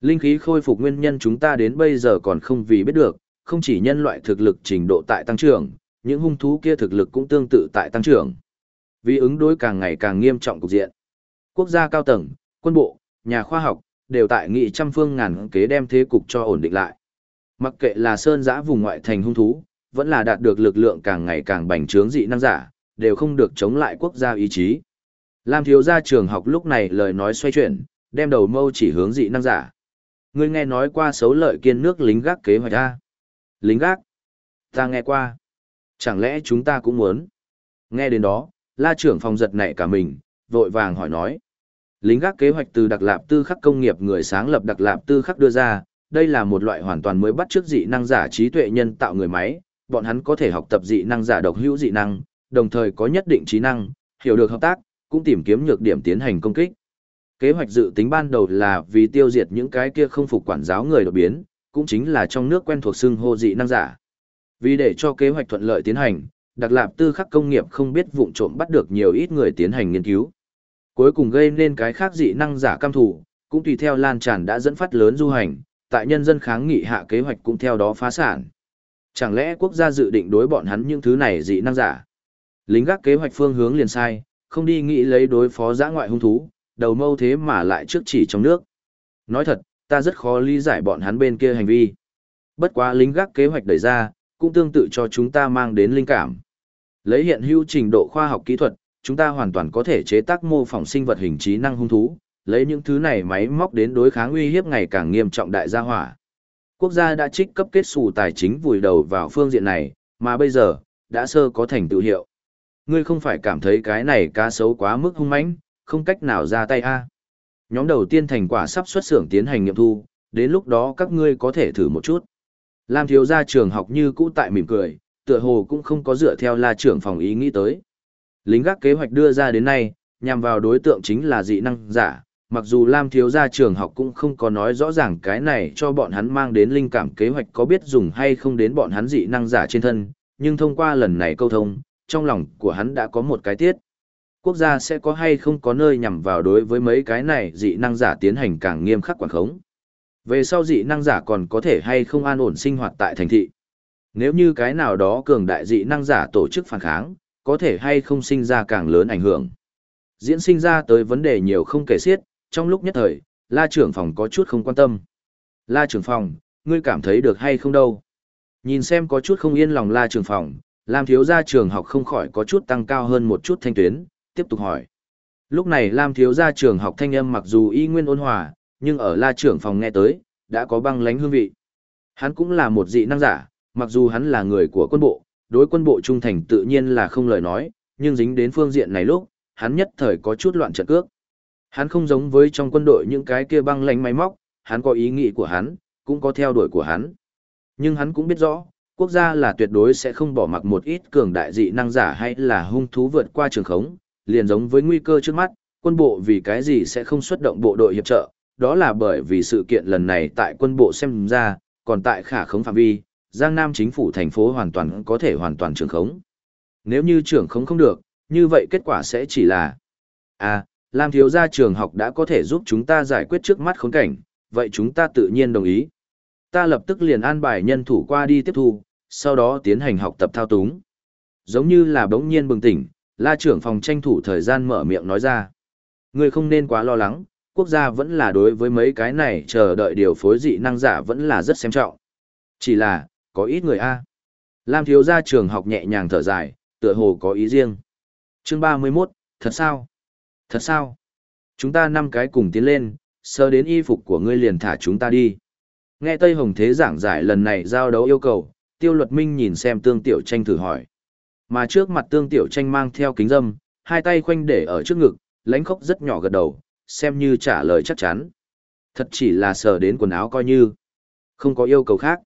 Linh khí khôi phục nguyên nhân chúng ta đến bây giờ còn không vì biết được, không chỉ nhân loại thực lực trình độ tại tăng trưởng, những hung thú kia thực lực cũng tương tự tại tăng trưởng. Vì ứng đối càng ngày càng nghiêm trọng cục diện. Quốc gia cao tầng, quân bộ, nhà khoa học, đều tại nghị trăm phương ngàn kế đem thế cục cho ổn định lại. Mặc kệ là sơn giã vùng ngoại thành hung thú, vẫn là đạt được lực lượng càng ngày càng bành trướng dị năng giả, đều không được chống lại quốc gia ý chí. Lam thiếu gia trường học lúc này lời nói xoay chuyển, đem đầu mâu chỉ hướng dị năng giả. Ngươi nghe nói qua xấu lợi kiên nước lính gác kế hoạch A. Lính gác? Ta nghe qua. Chẳng lẽ chúng ta cũng muốn? Nghe đến đó, la trưởng phòng giật nảy cả mình, vội vàng hỏi nói. Lính gác kế hoạch từ Đặc Lạp Tư Khắc công nghiệp người sáng lập Đặc Lạp Tư Khắc đưa ra, đây là một loại hoàn toàn mới bắt chước dị năng giả trí tuệ nhân tạo người máy, bọn hắn có thể học tập dị năng giả độc hữu dị năng, đồng thời có nhất định trí năng, hiểu được hợp tác, cũng tìm kiếm nhược điểm tiến hành công kích. Kế hoạch dự tính ban đầu là vì tiêu diệt những cái kia không phục quản giáo người đột biến, cũng chính là trong nước quen thuộc xưng hô dị năng giả. Vì để cho kế hoạch thuận lợi tiến hành, Đặc Lạp Tư Khắc công nghiệp không biết vụng trộm bắt được nhiều ít người tiến hành nghiên cứu. Cuối cùng gây nên cái khác dị năng giả cam thủ, cũng tùy theo lan tràn đã dẫn phát lớn du hành, tại nhân dân kháng nghị hạ kế hoạch cũng theo đó phá sản. Chẳng lẽ quốc gia dự định đối bọn hắn những thứ này dị năng giả? Lính gác kế hoạch phương hướng liền sai, không đi nghĩ lấy đối phó giã ngoại hung thú, đầu mâu thế mà lại trước chỉ trong nước. Nói thật, ta rất khó lý giải bọn hắn bên kia hành vi. Bất quá lính gác kế hoạch đẩy ra, cũng tương tự cho chúng ta mang đến linh cảm. Lấy hiện hữu trình độ khoa học kỹ thuật, chúng ta hoàn toàn có thể chế tác mô phỏng sinh vật hình trí năng hung thú, lấy những thứ này máy móc đến đối kháng uy hiếp ngày càng nghiêm trọng đại gia hỏa. Quốc gia đã trích cấp kết xù tài chính vùi đầu vào phương diện này, mà bây giờ, đã sơ có thành tựu hiệu. Ngươi không phải cảm thấy cái này cá sấu quá mức hung mãnh, không cách nào ra tay a Nhóm đầu tiên thành quả sắp xuất xưởng tiến hành nghiệm thu, đến lúc đó các ngươi có thể thử một chút. Lam thiếu gia trường học như cũ tại mỉm cười, tựa hồ cũng không có dựa theo la trưởng phòng ý nghĩ tới. Lính gác kế hoạch đưa ra đến nay, nhằm vào đối tượng chính là dị năng giả, mặc dù Lam thiếu gia trường học cũng không có nói rõ ràng cái này cho bọn hắn mang đến linh cảm kế hoạch có biết dùng hay không đến bọn hắn dị năng giả trên thân, nhưng thông qua lần này câu thông, trong lòng của hắn đã có một cái tiết. Quốc gia sẽ có hay không có nơi nhằm vào đối với mấy cái này dị năng giả tiến hành càng nghiêm khắc quản khống. Về sau dị năng giả còn có thể hay không an ổn sinh hoạt tại thành thị. Nếu như cái nào đó cường đại dị năng giả tổ chức phản kháng, có thể hay không sinh ra càng lớn ảnh hưởng. Diễn sinh ra tới vấn đề nhiều không kể xiết, trong lúc nhất thời, la trưởng phòng có chút không quan tâm. La trưởng phòng, ngươi cảm thấy được hay không đâu? Nhìn xem có chút không yên lòng la trưởng phòng, Lam thiếu gia trường học không khỏi có chút tăng cao hơn một chút thanh tuyến, tiếp tục hỏi. Lúc này Lam thiếu gia trường học thanh âm mặc dù y nguyên ôn hòa, nhưng ở la trưởng phòng nghe tới, đã có băng lánh hương vị. Hắn cũng là một dị năng giả, mặc dù hắn là người của quân bộ, đối quân bộ trung thành tự nhiên là không lời nói, nhưng dính đến phương diện này lúc, hắn nhất thời có chút loạn trận cước. Hắn không giống với trong quân đội những cái kia băng lánh máy móc, hắn có ý nghĩ của hắn, cũng có theo đuổi của hắn. Nhưng hắn cũng biết rõ, quốc gia là tuyệt đối sẽ không bỏ mặc một ít cường đại dị năng giả hay là hung thú vượt qua trường khống, liền giống với nguy cơ trước mắt, quân bộ vì cái gì sẽ không xuất động bộ đội hiệp trợ, đó là bởi vì sự kiện lần này tại quân bộ xem ra, còn tại khả khống phạm vi, Giang Nam chính phủ thành phố hoàn toàn có thể hoàn toàn trưởng khống. Nếu như trưởng khống không được, như vậy kết quả sẽ chỉ là À, Lam thiếu gia trường học đã có thể giúp chúng ta giải quyết trước mắt khốn cảnh, vậy chúng ta tự nhiên đồng ý. Ta lập tức liền an bài nhân thủ qua đi tiếp thu, sau đó tiến hành học tập thao túng. Giống như là bỗng nhiên bừng tỉnh, la trưởng phòng tranh thủ thời gian mở miệng nói ra. Người không nên quá lo lắng, quốc gia vẫn là đối với mấy cái này chờ đợi điều phối dị năng giả vẫn là rất xem trọng. Chỉ là, có ít người A. Lam thiếu gia trường học nhẹ nhàng thở dài, tựa hồ có ý riêng. Chương 31, thật sao? Thật sao? Chúng ta năm cái cùng tiến lên, sơ đến y phục của ngươi liền thả chúng ta đi. Nghe Tây Hồng Thế giảng giải lần này giao đấu yêu cầu, tiêu luật minh nhìn xem tương tiểu tranh thử hỏi. Mà trước mặt tương tiểu tranh mang theo kính dâm, hai tay khoanh để ở trước ngực, lãnh khóc rất nhỏ gật đầu, xem như trả lời chắc chắn. Thật chỉ là sờ đến quần áo coi như. Không có yêu cầu khác.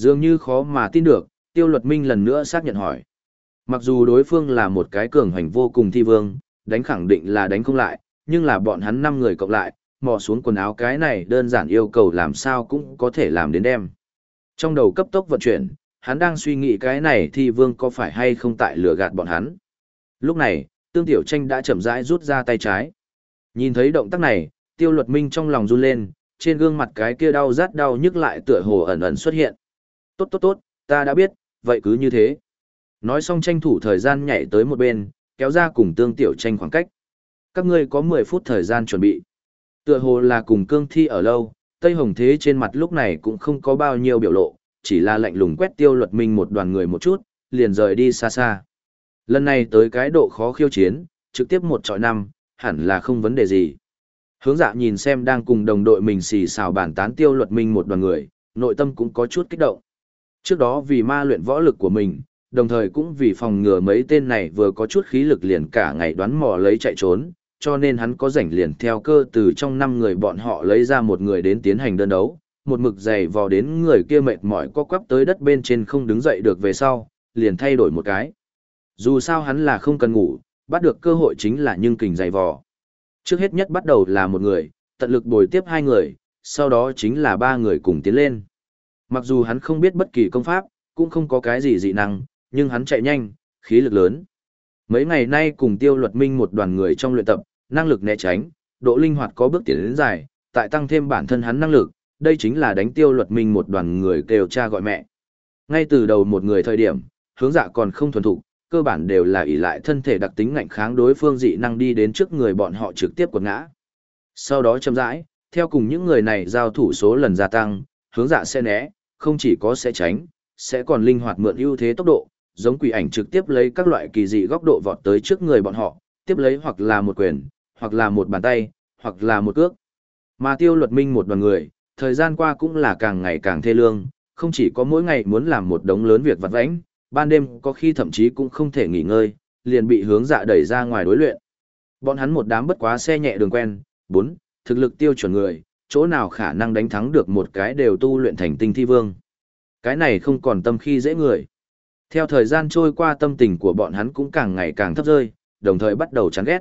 Dường như khó mà tin được, tiêu luật minh lần nữa xác nhận hỏi. Mặc dù đối phương là một cái cường hành vô cùng thi vương, đánh khẳng định là đánh không lại, nhưng là bọn hắn năm người cộng lại, mò xuống quần áo cái này đơn giản yêu cầu làm sao cũng có thể làm đến đem. Trong đầu cấp tốc vận chuyển, hắn đang suy nghĩ cái này thi vương có phải hay không tại lừa gạt bọn hắn. Lúc này, tương tiểu tranh đã chậm rãi rút ra tay trái. Nhìn thấy động tác này, tiêu luật minh trong lòng run lên, trên gương mặt cái kia đau rát đau nhức lại tựa hồ ẩn ẩn xuất hiện. Tốt tốt tốt, ta đã biết, vậy cứ như thế. Nói xong tranh thủ thời gian nhảy tới một bên, kéo ra cùng tương tiểu tranh khoảng cách. Các ngươi có 10 phút thời gian chuẩn bị. Tựa hồ là cùng cương thi ở lâu, Tây Hồng Thế trên mặt lúc này cũng không có bao nhiêu biểu lộ, chỉ là lạnh lùng quét tiêu luật minh một đoàn người một chút, liền rời đi xa xa. Lần này tới cái độ khó khiêu chiến, trực tiếp một trọi năm, hẳn là không vấn đề gì. Hướng dạ nhìn xem đang cùng đồng đội mình xì xào bàn tán tiêu luật minh một đoàn người, nội tâm cũng có chút kích động. Trước đó vì ma luyện võ lực của mình, đồng thời cũng vì phòng ngừa mấy tên này vừa có chút khí lực liền cả ngày đoán mò lấy chạy trốn, cho nên hắn có rảnh liền theo cơ từ trong năm người bọn họ lấy ra một người đến tiến hành đơn đấu, một mực dày vò đến người kia mệt mỏi co quắp tới đất bên trên không đứng dậy được về sau, liền thay đổi một cái. Dù sao hắn là không cần ngủ, bắt được cơ hội chính là nhưng kình dày vò. Trước hết nhất bắt đầu là một người, tận lực bồi tiếp hai người, sau đó chính là ba người cùng tiến lên. Mặc dù hắn không biết bất kỳ công pháp, cũng không có cái gì dị năng, nhưng hắn chạy nhanh, khí lực lớn. Mấy ngày nay cùng tiêu luật minh một đoàn người trong luyện tập, năng lực né tránh, độ linh hoạt có bước tiến đến dài, tại tăng thêm bản thân hắn năng lực, đây chính là đánh tiêu luật minh một đoàn người kêu cha gọi mẹ. Ngay từ đầu một người thời điểm, hướng dạ còn không thuần thục, cơ bản đều là ỷ lại thân thể đặc tính ngạnh kháng đối phương dị năng đi đến trước người bọn họ trực tiếp quật ngã. Sau đó chậm rãi, theo cùng những người này giao thủ số lần gia tăng, hướng dạ sẽ né, không chỉ có sẽ tránh, sẽ còn linh hoạt mượn ưu thế tốc độ, giống quỷ ảnh trực tiếp lấy các loại kỳ dị góc độ vọt tới trước người bọn họ, tiếp lấy hoặc là một quyền, hoặc là một bàn tay, hoặc là một cước. Mà tiêu luật minh một đoàn người, thời gian qua cũng là càng ngày càng thê lương, không chỉ có mỗi ngày muốn làm một đống lớn việc vặt vãnh, ban đêm có khi thậm chí cũng không thể nghỉ ngơi, liền bị hướng dạ đẩy ra ngoài đối luyện. Bọn hắn một đám bất quá xe nhẹ đường quen, bốn thực lực tiêu chuẩn người, chỗ nào khả năng đánh thắng được một cái đều tu luyện thành tinh thi vương. Cái này không còn tâm khi dễ người. Theo thời gian trôi qua tâm tình của bọn hắn cũng càng ngày càng thấp rơi, đồng thời bắt đầu chán ghét.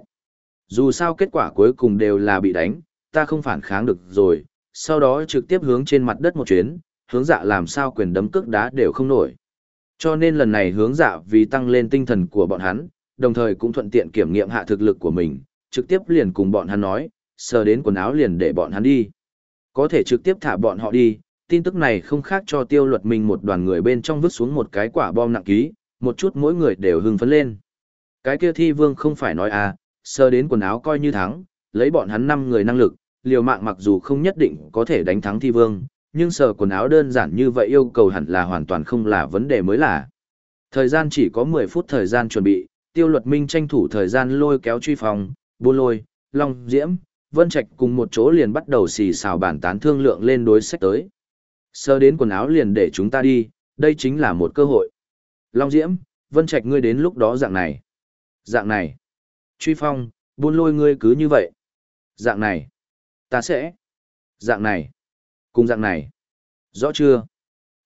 Dù sao kết quả cuối cùng đều là bị đánh, ta không phản kháng được rồi, sau đó trực tiếp hướng trên mặt đất một chuyến, hướng dạ làm sao quyền đấm cước đá đều không nổi. Cho nên lần này hướng dạ vì tăng lên tinh thần của bọn hắn, đồng thời cũng thuận tiện kiểm nghiệm hạ thực lực của mình, trực tiếp liền cùng bọn hắn nói, sờ đến quần áo liền để bọn hắn đi. Có thể trực tiếp thả bọn họ đi, tin tức này không khác cho tiêu luật mình một đoàn người bên trong vứt xuống một cái quả bom nặng ký, một chút mỗi người đều hưng phấn lên. Cái kia thi vương không phải nói à, sơ đến quần áo coi như thắng, lấy bọn hắn năm người năng lực, liều mạng mặc dù không nhất định có thể đánh thắng thi vương, nhưng sờ quần áo đơn giản như vậy yêu cầu hẳn là hoàn toàn không là vấn đề mới là. Thời gian chỉ có 10 phút thời gian chuẩn bị, tiêu luật minh tranh thủ thời gian lôi kéo truy phòng, buôn lôi, long, diễm, vân trạch cùng một chỗ liền bắt đầu xì xào bàn tán thương lượng lên đối sách tới. Sơ đến quần áo liền để chúng ta đi, đây chính là một cơ hội. Long diễm, vân trạch ngươi đến lúc đó dạng này. Dạng này. Truy phong, buôn lôi ngươi cứ như vậy. Dạng này. Ta sẽ. Dạng này. Cùng dạng này. Rõ chưa?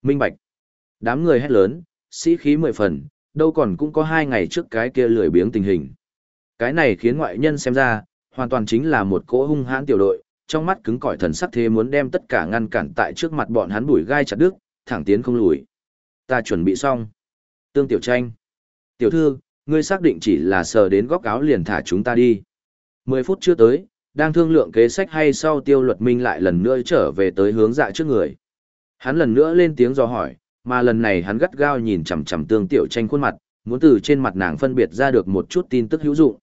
Minh bạch. Đám người hét lớn, sĩ khí mười phần, đâu còn cũng có hai ngày trước cái kia lười biếng tình hình. Cái này khiến ngoại nhân xem ra, hoàn toàn chính là một cỗ hung hãn tiểu đội, trong mắt cứng cỏi thần sắc thế muốn đem tất cả ngăn cản tại trước mặt bọn hắn bùi gai chặt đứt, thẳng tiến không lùi. Ta chuẩn bị xong. Tương tiểu tranh. Tiểu thư, ngươi xác định chỉ là sờ đến góc áo liền thả chúng ta đi. Mười phút chưa tới, đang thương lượng kế sách hay sau tiêu luật minh lại lần nữa trở về tới hướng dạ trước người. Hắn lần nữa lên tiếng do hỏi, mà lần này hắn gắt gao nhìn chằm chằm tương tiểu tranh khuôn mặt, muốn từ trên mặt nàng phân biệt ra được một chút tin tức hữu dụng.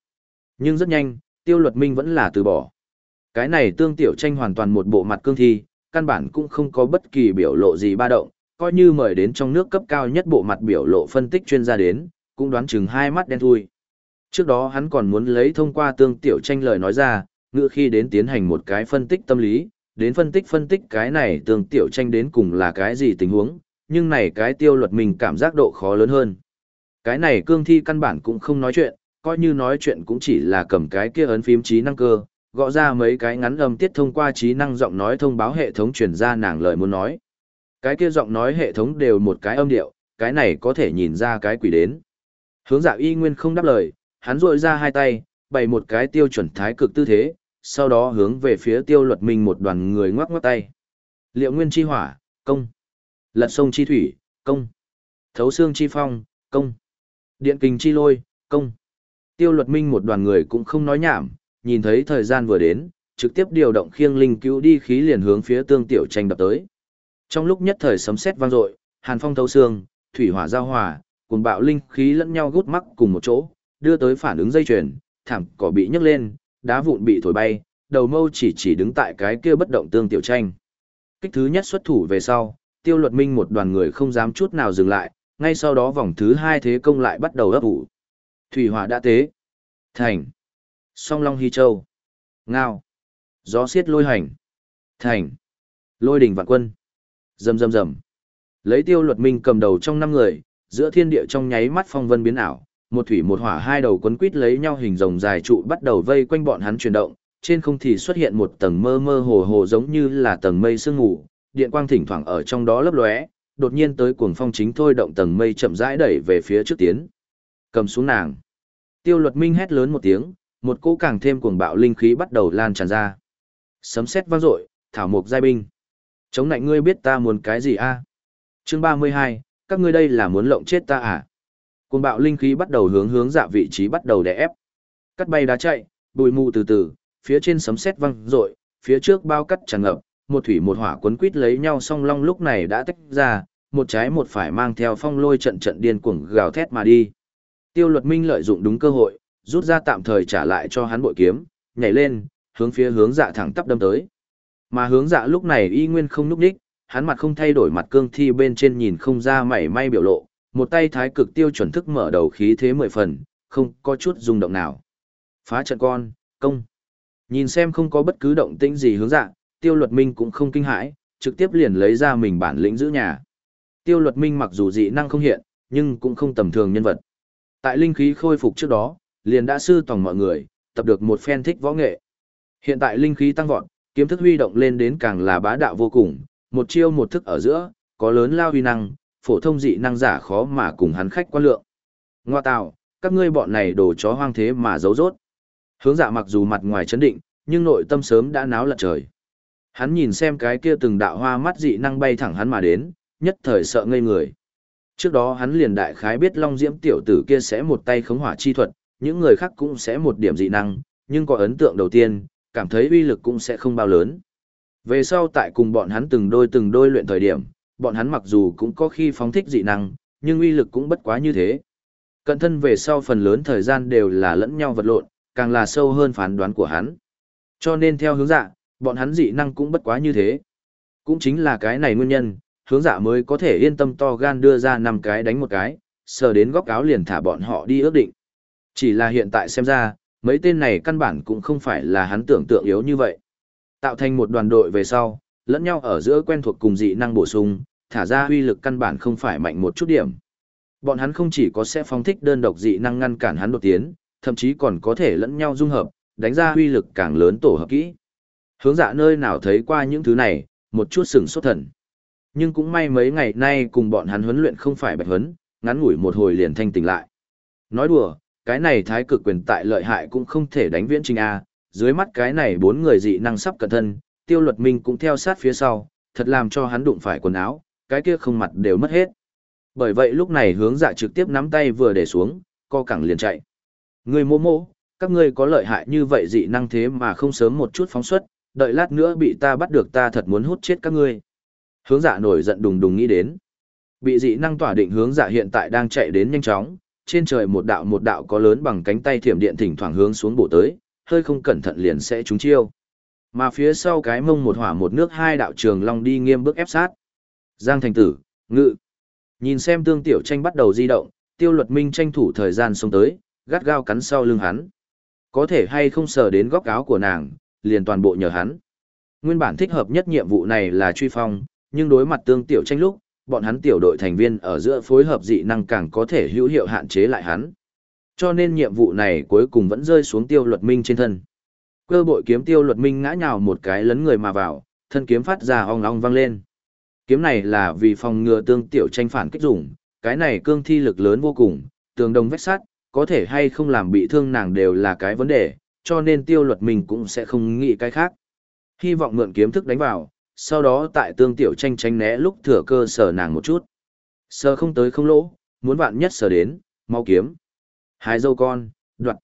Nhưng rất nhanh, tiêu luật minh vẫn là từ bỏ. Cái này tương tiểu tranh hoàn toàn một bộ mặt cương thi, căn bản cũng không có bất kỳ biểu lộ gì ba động, coi như mời đến trong nước cấp cao nhất bộ mặt biểu lộ phân tích chuyên gia đến, cũng đoán chừng hai mắt đen thui. Trước đó hắn còn muốn lấy thông qua tương tiểu tranh lời nói ra, ngựa khi đến tiến hành một cái phân tích tâm lý, đến phân tích phân tích cái này tương tiểu tranh đến cùng là cái gì tình huống, nhưng này cái tiêu luật mình cảm giác độ khó lớn hơn. Cái này cương thi căn bản cũng không nói chuyện, coi như nói chuyện cũng chỉ là cầm cái kia ấn phím trí năng cơ, gõ ra mấy cái ngắn âm tiết thông qua trí năng giọng nói thông báo hệ thống truyền ra nàng lời muốn nói. Cái kia giọng nói hệ thống đều một cái âm điệu, cái này có thể nhìn ra cái quỷ đến. Hướng dạ y nguyên không đáp lời, hắn rội ra hai tay, bày một cái tiêu chuẩn thái cực tư thế, sau đó hướng về phía tiêu luật minh một đoàn người ngoắc ngoắc tay. Liệu nguyên chi hỏa, công. Lật sông chi thủy, công. Thấu xương chi phong, công. Điện kình chi lôi, công. Tiêu luật minh một đoàn người cũng không nói nhảm, nhìn thấy thời gian vừa đến, trực tiếp điều động khiêng linh cứu đi khí liền hướng phía tương tiểu tranh đập tới. Trong lúc nhất thời sấm sét vang dội, hàn phong thấu xương, thủy hỏa giao hòa, cùng bạo linh khí lẫn nhau gút mắc cùng một chỗ, đưa tới phản ứng dây chuyền, thảm cỏ bị nhấc lên, đá vụn bị thổi bay, đầu mâu chỉ chỉ đứng tại cái kia bất động tương tiểu tranh. Kích thứ nhất xuất thủ về sau, tiêu luật minh một đoàn người không dám chút nào dừng lại, ngay sau đó vòng thứ hai thế công lại bắt đầu ấp ủ. Thủy hỏa đã tế. Thành. Song Long Hy Châu. Ngao. Gió xiết lôi hành. Thành. Lôi đỉnh vạn quân. Rầm rầm rầm. Lấy tiêu luật minh cầm đầu trong năm người, giữa thiên địa trong nháy mắt phong vân biến ảo, một thủy một hỏa hai đầu quấn quít lấy nhau hình rồng dài trụ bắt đầu vây quanh bọn hắn chuyển động, trên không thì xuất hiện một tầng mơ mơ hồ hồ giống như là tầng mây sương ngủ, điện quang thỉnh thoảng ở trong đó lấp lóe, đột nhiên tới cuồng phong chính thôi động tầng mây chậm rãi đẩy về phía trước tiến. Cầm xuống nàng. Tiêu Luật Minh hét lớn một tiếng, một cỗ càng thêm cuồng bạo linh khí bắt đầu lan tràn ra. Sấm sét vang dội, thảo mục giai binh. Chống lại ngươi biết ta muốn cái gì a? À? Chương 32, các ngươi đây là muốn lộng chết ta à? Cuồng bạo linh khí bắt đầu hướng hướng dạ vị trí bắt đầu đè ép. Cắt bay đá chạy, bụi mù từ từ, phía trên sấm sét vang dội, phía trước bao cắt tràn ngập, một thủy một hỏa quấn quít lấy nhau song long lúc này đã tách ra, một trái một phải mang theo phong lôi trận trận điên cuồng gào thét mà đi. Tiêu luật minh lợi dụng đúng cơ hội, rút ra tạm thời trả lại cho hắn bội kiếm, nhảy lên, hướng phía hướng dạ thẳng tắp đâm tới. Mà hướng dạ lúc này y nguyên không núp đích, hắn mặt không thay đổi mặt cương thi bên trên nhìn không ra mảy may biểu lộ, một tay thái cực tiêu chuẩn thức mở đầu khí thế mười phần, không có chút rung động nào. Phá trận con, công. Nhìn xem không có bất cứ động tĩnh gì hướng dạ, tiêu luật minh cũng không kinh hãi, trực tiếp liền lấy ra mình bản lĩnh giữ nhà. Tiêu luật minh mặc dù dị năng không hiện, nhưng cũng không tầm thường nhân vật. Tại linh khí khôi phục trước đó, liền đã sư tòng mọi người, tập được một phen thích võ nghệ. Hiện tại linh khí tăng vọt, kiếm thức huy động lên đến càng là bá đạo vô cùng, một chiêu một thức ở giữa, có lớn lao huy năng, phổ thông dị năng giả khó mà cùng hắn khách quan lượng. Ngoa tạo, các ngươi bọn này đồ chó hoang thế mà giấu rốt. Hướng dạ mặc dù mặt ngoài chấn định, nhưng nội tâm sớm đã náo lật trời. Hắn nhìn xem cái kia từng đạo hoa mắt dị năng bay thẳng hắn mà đến, nhất thời sợ ngây người. Trước đó hắn liền đại khái biết Long Diễm tiểu tử kia sẽ một tay khống hỏa chi thuật, những người khác cũng sẽ một điểm dị năng, nhưng có ấn tượng đầu tiên, cảm thấy uy lực cũng sẽ không bao lớn. Về sau tại cùng bọn hắn từng đôi từng đôi luyện thời điểm, bọn hắn mặc dù cũng có khi phóng thích dị năng, nhưng uy lực cũng bất quá như thế. Cận thân về sau phần lớn thời gian đều là lẫn nhau vật lộn, càng là sâu hơn phán đoán của hắn. Cho nên theo hướng dạ, bọn hắn dị năng cũng bất quá như thế. Cũng chính là cái này nguyên nhân, hướng dạ mới có thể yên tâm to gan đưa ra năm cái đánh một cái, sờ đến góc áo liền thả bọn họ đi ước định. Chỉ là hiện tại xem ra, mấy tên này căn bản cũng không phải là hắn tưởng tượng yếu như vậy. Tạo thành một đoàn đội về sau, lẫn nhau ở giữa quen thuộc cùng dị năng bổ sung, thả ra uy lực căn bản không phải mạnh một chút điểm. Bọn hắn không chỉ có sẽ phóng thích đơn độc dị năng ngăn cản hắn đột tiến, thậm chí còn có thể lẫn nhau dung hợp, đánh ra uy lực càng lớn tổ hợp kỹ. Hướng dạ nơi nào thấy qua những thứ này, một chút sừng sốt thần. Nhưng cũng may mấy ngày nay cùng bọn hắn huấn luyện không phải bạch huấn, ngắn ngủi một hồi liền thanh tỉnh lại. Nói đùa, cái này thái cực quyền tại lợi hại cũng không thể đánh viễn trình A, dưới mắt cái này bốn người dị năng sắp cẩn thân, tiêu luật minh cũng theo sát phía sau, thật làm cho hắn đụng phải quần áo, cái kia không mặt đều mất hết. Bởi vậy lúc này hướng dạ trực tiếp nắm tay vừa để xuống, co cẳng liền chạy. Người mô mô, các ngươi có lợi hại như vậy dị năng thế mà không sớm một chút phóng xuất, đợi lát nữa bị ta bắt được ta thật muốn hút chết các ngươi. Hướng dạ nổi giận đùng đùng nghĩ đến. Bị dị năng tỏa định hướng dạ hiện tại đang chạy đến nhanh chóng, trên trời một đạo một đạo có lớn bằng cánh tay thiểm điện thỉnh thoảng hướng xuống bổ tới, hơi không cẩn thận liền sẽ trúng chiêu. Mà phía sau cái mông một hỏa một nước hai đạo trường long đi nghiêm bước ép sát. Giang thành tử, ngự. Nhìn xem tương tiểu tranh bắt đầu di động, tiêu luật minh tranh thủ thời gian xông tới, gắt gao cắn sau lưng hắn. Có thể hay không sờ đến góc áo của nàng, liền toàn bộ nhờ hắn. Nguyên bản thích hợp nhất nhiệm vụ này là truy phong, nhưng đối mặt tương tiểu tranh lúc, bọn hắn tiểu đội thành viên ở giữa phối hợp dị năng càng có thể hữu hiệu hạn chế lại hắn. Cho nên nhiệm vụ này cuối cùng vẫn rơi xuống tiêu luật minh trên thân. Cơ bội kiếm tiêu luật minh ngã nhào một cái lấn người mà vào, thân kiếm phát ra ong ong vang lên. Kiếm này là vì phòng ngừa tương tiểu tranh phản kích dùng, cái này cương thi lực lớn vô cùng, tường đồng vách sắt, có thể hay không làm bị thương nàng đều là cái vấn đề, cho nên tiêu luật minh cũng sẽ không nghĩ cái khác. Hy vọng mượn kiếm thức đánh vào, sau đó tại tương tiểu tranh tranh né lúc thừa cơ sở nàng một chút. Sờ không tới không lỗ, muốn vạn nhất sờ đến, mau kiếm. Hai dâu con, đoạt.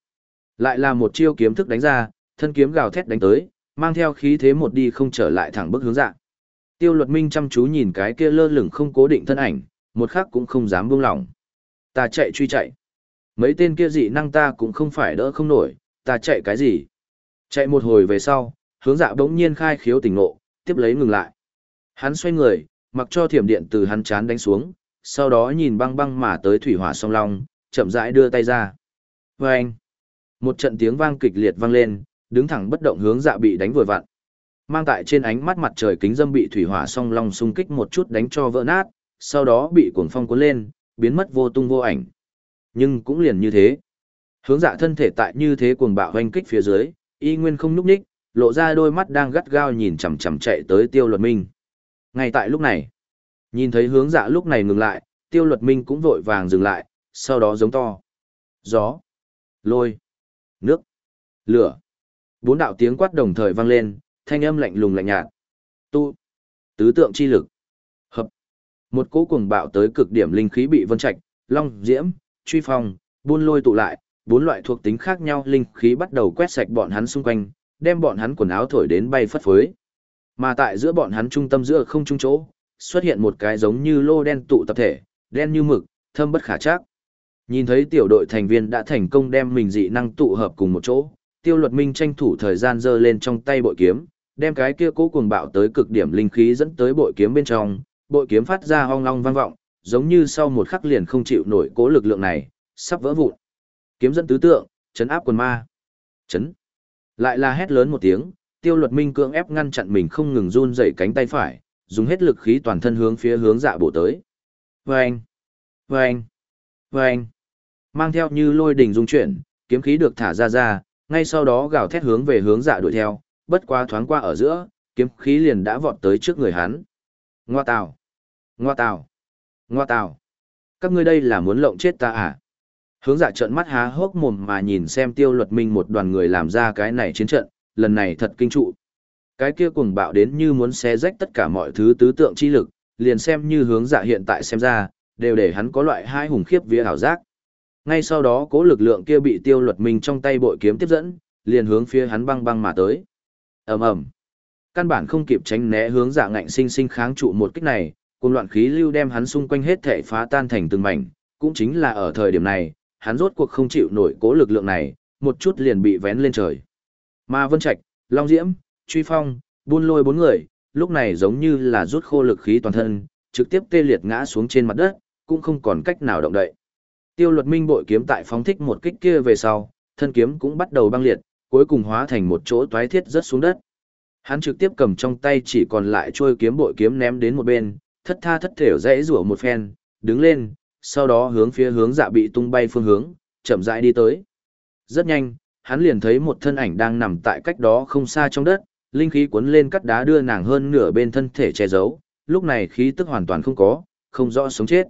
Lại là một chiêu kiếm thức đánh ra, thân kiếm gào thét đánh tới, mang theo khí thế một đi không trở lại thẳng bước hướng dạng. Tiêu luật minh chăm chú nhìn cái kia lơ lửng không cố định thân ảnh, một khắc cũng không dám buông lỏng. Ta chạy truy chạy. Mấy tên kia dị năng ta cũng không phải đỡ không nổi, ta chạy cái gì? Chạy một hồi về sau, hướng dạ bỗng nhiên khai khiếu tỉnh ngộ, tiếp lấy ngừng lại. Hắn xoay người, mặc cho thiểm điện từ hắn chán đánh xuống, sau đó nhìn băng băng mà tới thủy hỏa song long, chậm rãi đưa tay ra. Và anh, một trận tiếng vang kịch liệt vang lên, đứng thẳng bất động hướng dạ bị đánh vội vặn. Mang tại trên ánh mắt mặt trời kính dâm bị thủy hỏa song long xung kích một chút đánh cho vỡ nát, sau đó bị cuồng phong cuốn lên, biến mất vô tung vô ảnh. Nhưng cũng liền như thế. Hướng dạ thân thể tại như thế cuồng bạo hoanh kích phía dưới, y nguyên không núp ních, lộ ra đôi mắt đang gắt gao nhìn chằm chằm chạy tới tiêu luật minh. Ngay tại lúc này, nhìn thấy hướng dạ lúc này ngừng lại, tiêu luật minh cũng vội vàng dừng lại, sau đó giống to. Gió, lôi, nước, lửa. Bốn đạo tiếng quát đồng thời vang lên, thanh âm lạnh lùng lạnh nhạt. Tu, tứ tượng chi lực. Hợp. Một cỗ cuồng bạo tới cực điểm linh khí bị vân trạch, long, diễm, truy phong, buôn lôi tụ lại, bốn loại thuộc tính khác nhau linh khí bắt đầu quét sạch bọn hắn xung quanh, đem bọn hắn quần áo thổi đến bay phất phới. Mà tại giữa bọn hắn trung tâm giữa không trung chỗ, xuất hiện một cái giống như lô đen tụ tập thể, đen như mực, thâm bất khả trắc. Nhìn thấy tiểu đội thành viên đã thành công đem mình dị năng tụ hợp cùng một chỗ, tiêu luật minh tranh thủ thời gian giơ lên trong tay bội kiếm, đem cái kia cố cuồng bạo tới cực điểm linh khí dẫn tới bội kiếm bên trong, bội kiếm phát ra ong long vang vọng, giống như sau một khắc liền không chịu nổi cố lực lượng này, sắp vỡ vụn. Kiếm dẫn tứ tượng, chấn áp quần ma. Chấn. Lại là hét lớn một tiếng, tiêu luật minh cưỡng ép ngăn chặn mình không ngừng run dậy cánh tay phải, dùng hết lực khí toàn thân hướng phía hướng dạ bổ tới. Vâng! Vâng! Vâng! Mang theo như lôi đỉnh dung chuyển, kiếm khí được thả ra ra, ngay sau đó gào thét hướng về hướng dạ đuổi theo, bất quá thoáng qua ở giữa, kiếm khí liền đã vọt tới trước người hắn. Ngoa tào! Ngoa tào! Ngoa tào! Các ngươi đây là muốn lộng chết ta à? Hướng dạ trợn mắt há hốc mồm mà nhìn xem tiêu luật minh một đoàn người làm ra cái này chiến trận, lần này thật kinh trụ. Cái kia cuồng bạo đến như muốn xé rách tất cả mọi thứ tứ tượng chi lực, liền xem như hướng dạ hiện tại xem ra, đều để hắn có loại hai hùng khiếp vía ảo giác. Ngay sau đó cố lực lượng kia bị tiêu luật minh trong tay bội kiếm tiếp dẫn, liền hướng phía hắn băng băng mà tới. ầm ầm Căn bản không kịp tránh né hướng dạ ngạnh sinh sinh kháng trụ một kích này, cùng loạn khí lưu đem hắn xung quanh hết thể phá tan thành từng mảnh, cũng chính là ở thời điểm này, hắn rốt cuộc không chịu nổi cố lực lượng này, một chút liền bị vén lên trời. Mà Vân Trạch, Long Diễm, Truy Phong, buôn lôi bốn người, lúc này giống như là rút khô lực khí toàn thân, trực tiếp tê liệt ngã xuống trên mặt đất, cũng không còn cách nào động đậy. Tiêu luật minh bội kiếm tại phóng thích một kích kia về sau, thân kiếm cũng bắt đầu băng liệt, cuối cùng hóa thành một chỗ toái thiết rớt xuống đất. Hắn trực tiếp cầm trong tay chỉ còn lại trôi kiếm bội kiếm ném đến một bên, thất tha thất thểu dãy rủa một phen, đứng lên, sau đó hướng phía hướng dạ bị tung bay phương hướng, chậm rãi đi tới. Rất nhanh, hắn liền thấy một thân ảnh đang nằm tại cách đó không xa trong đất, linh khí cuốn lên cắt đá đưa nàng hơn nửa bên thân thể che giấu, lúc này khí tức hoàn toàn không có, không rõ sống chết.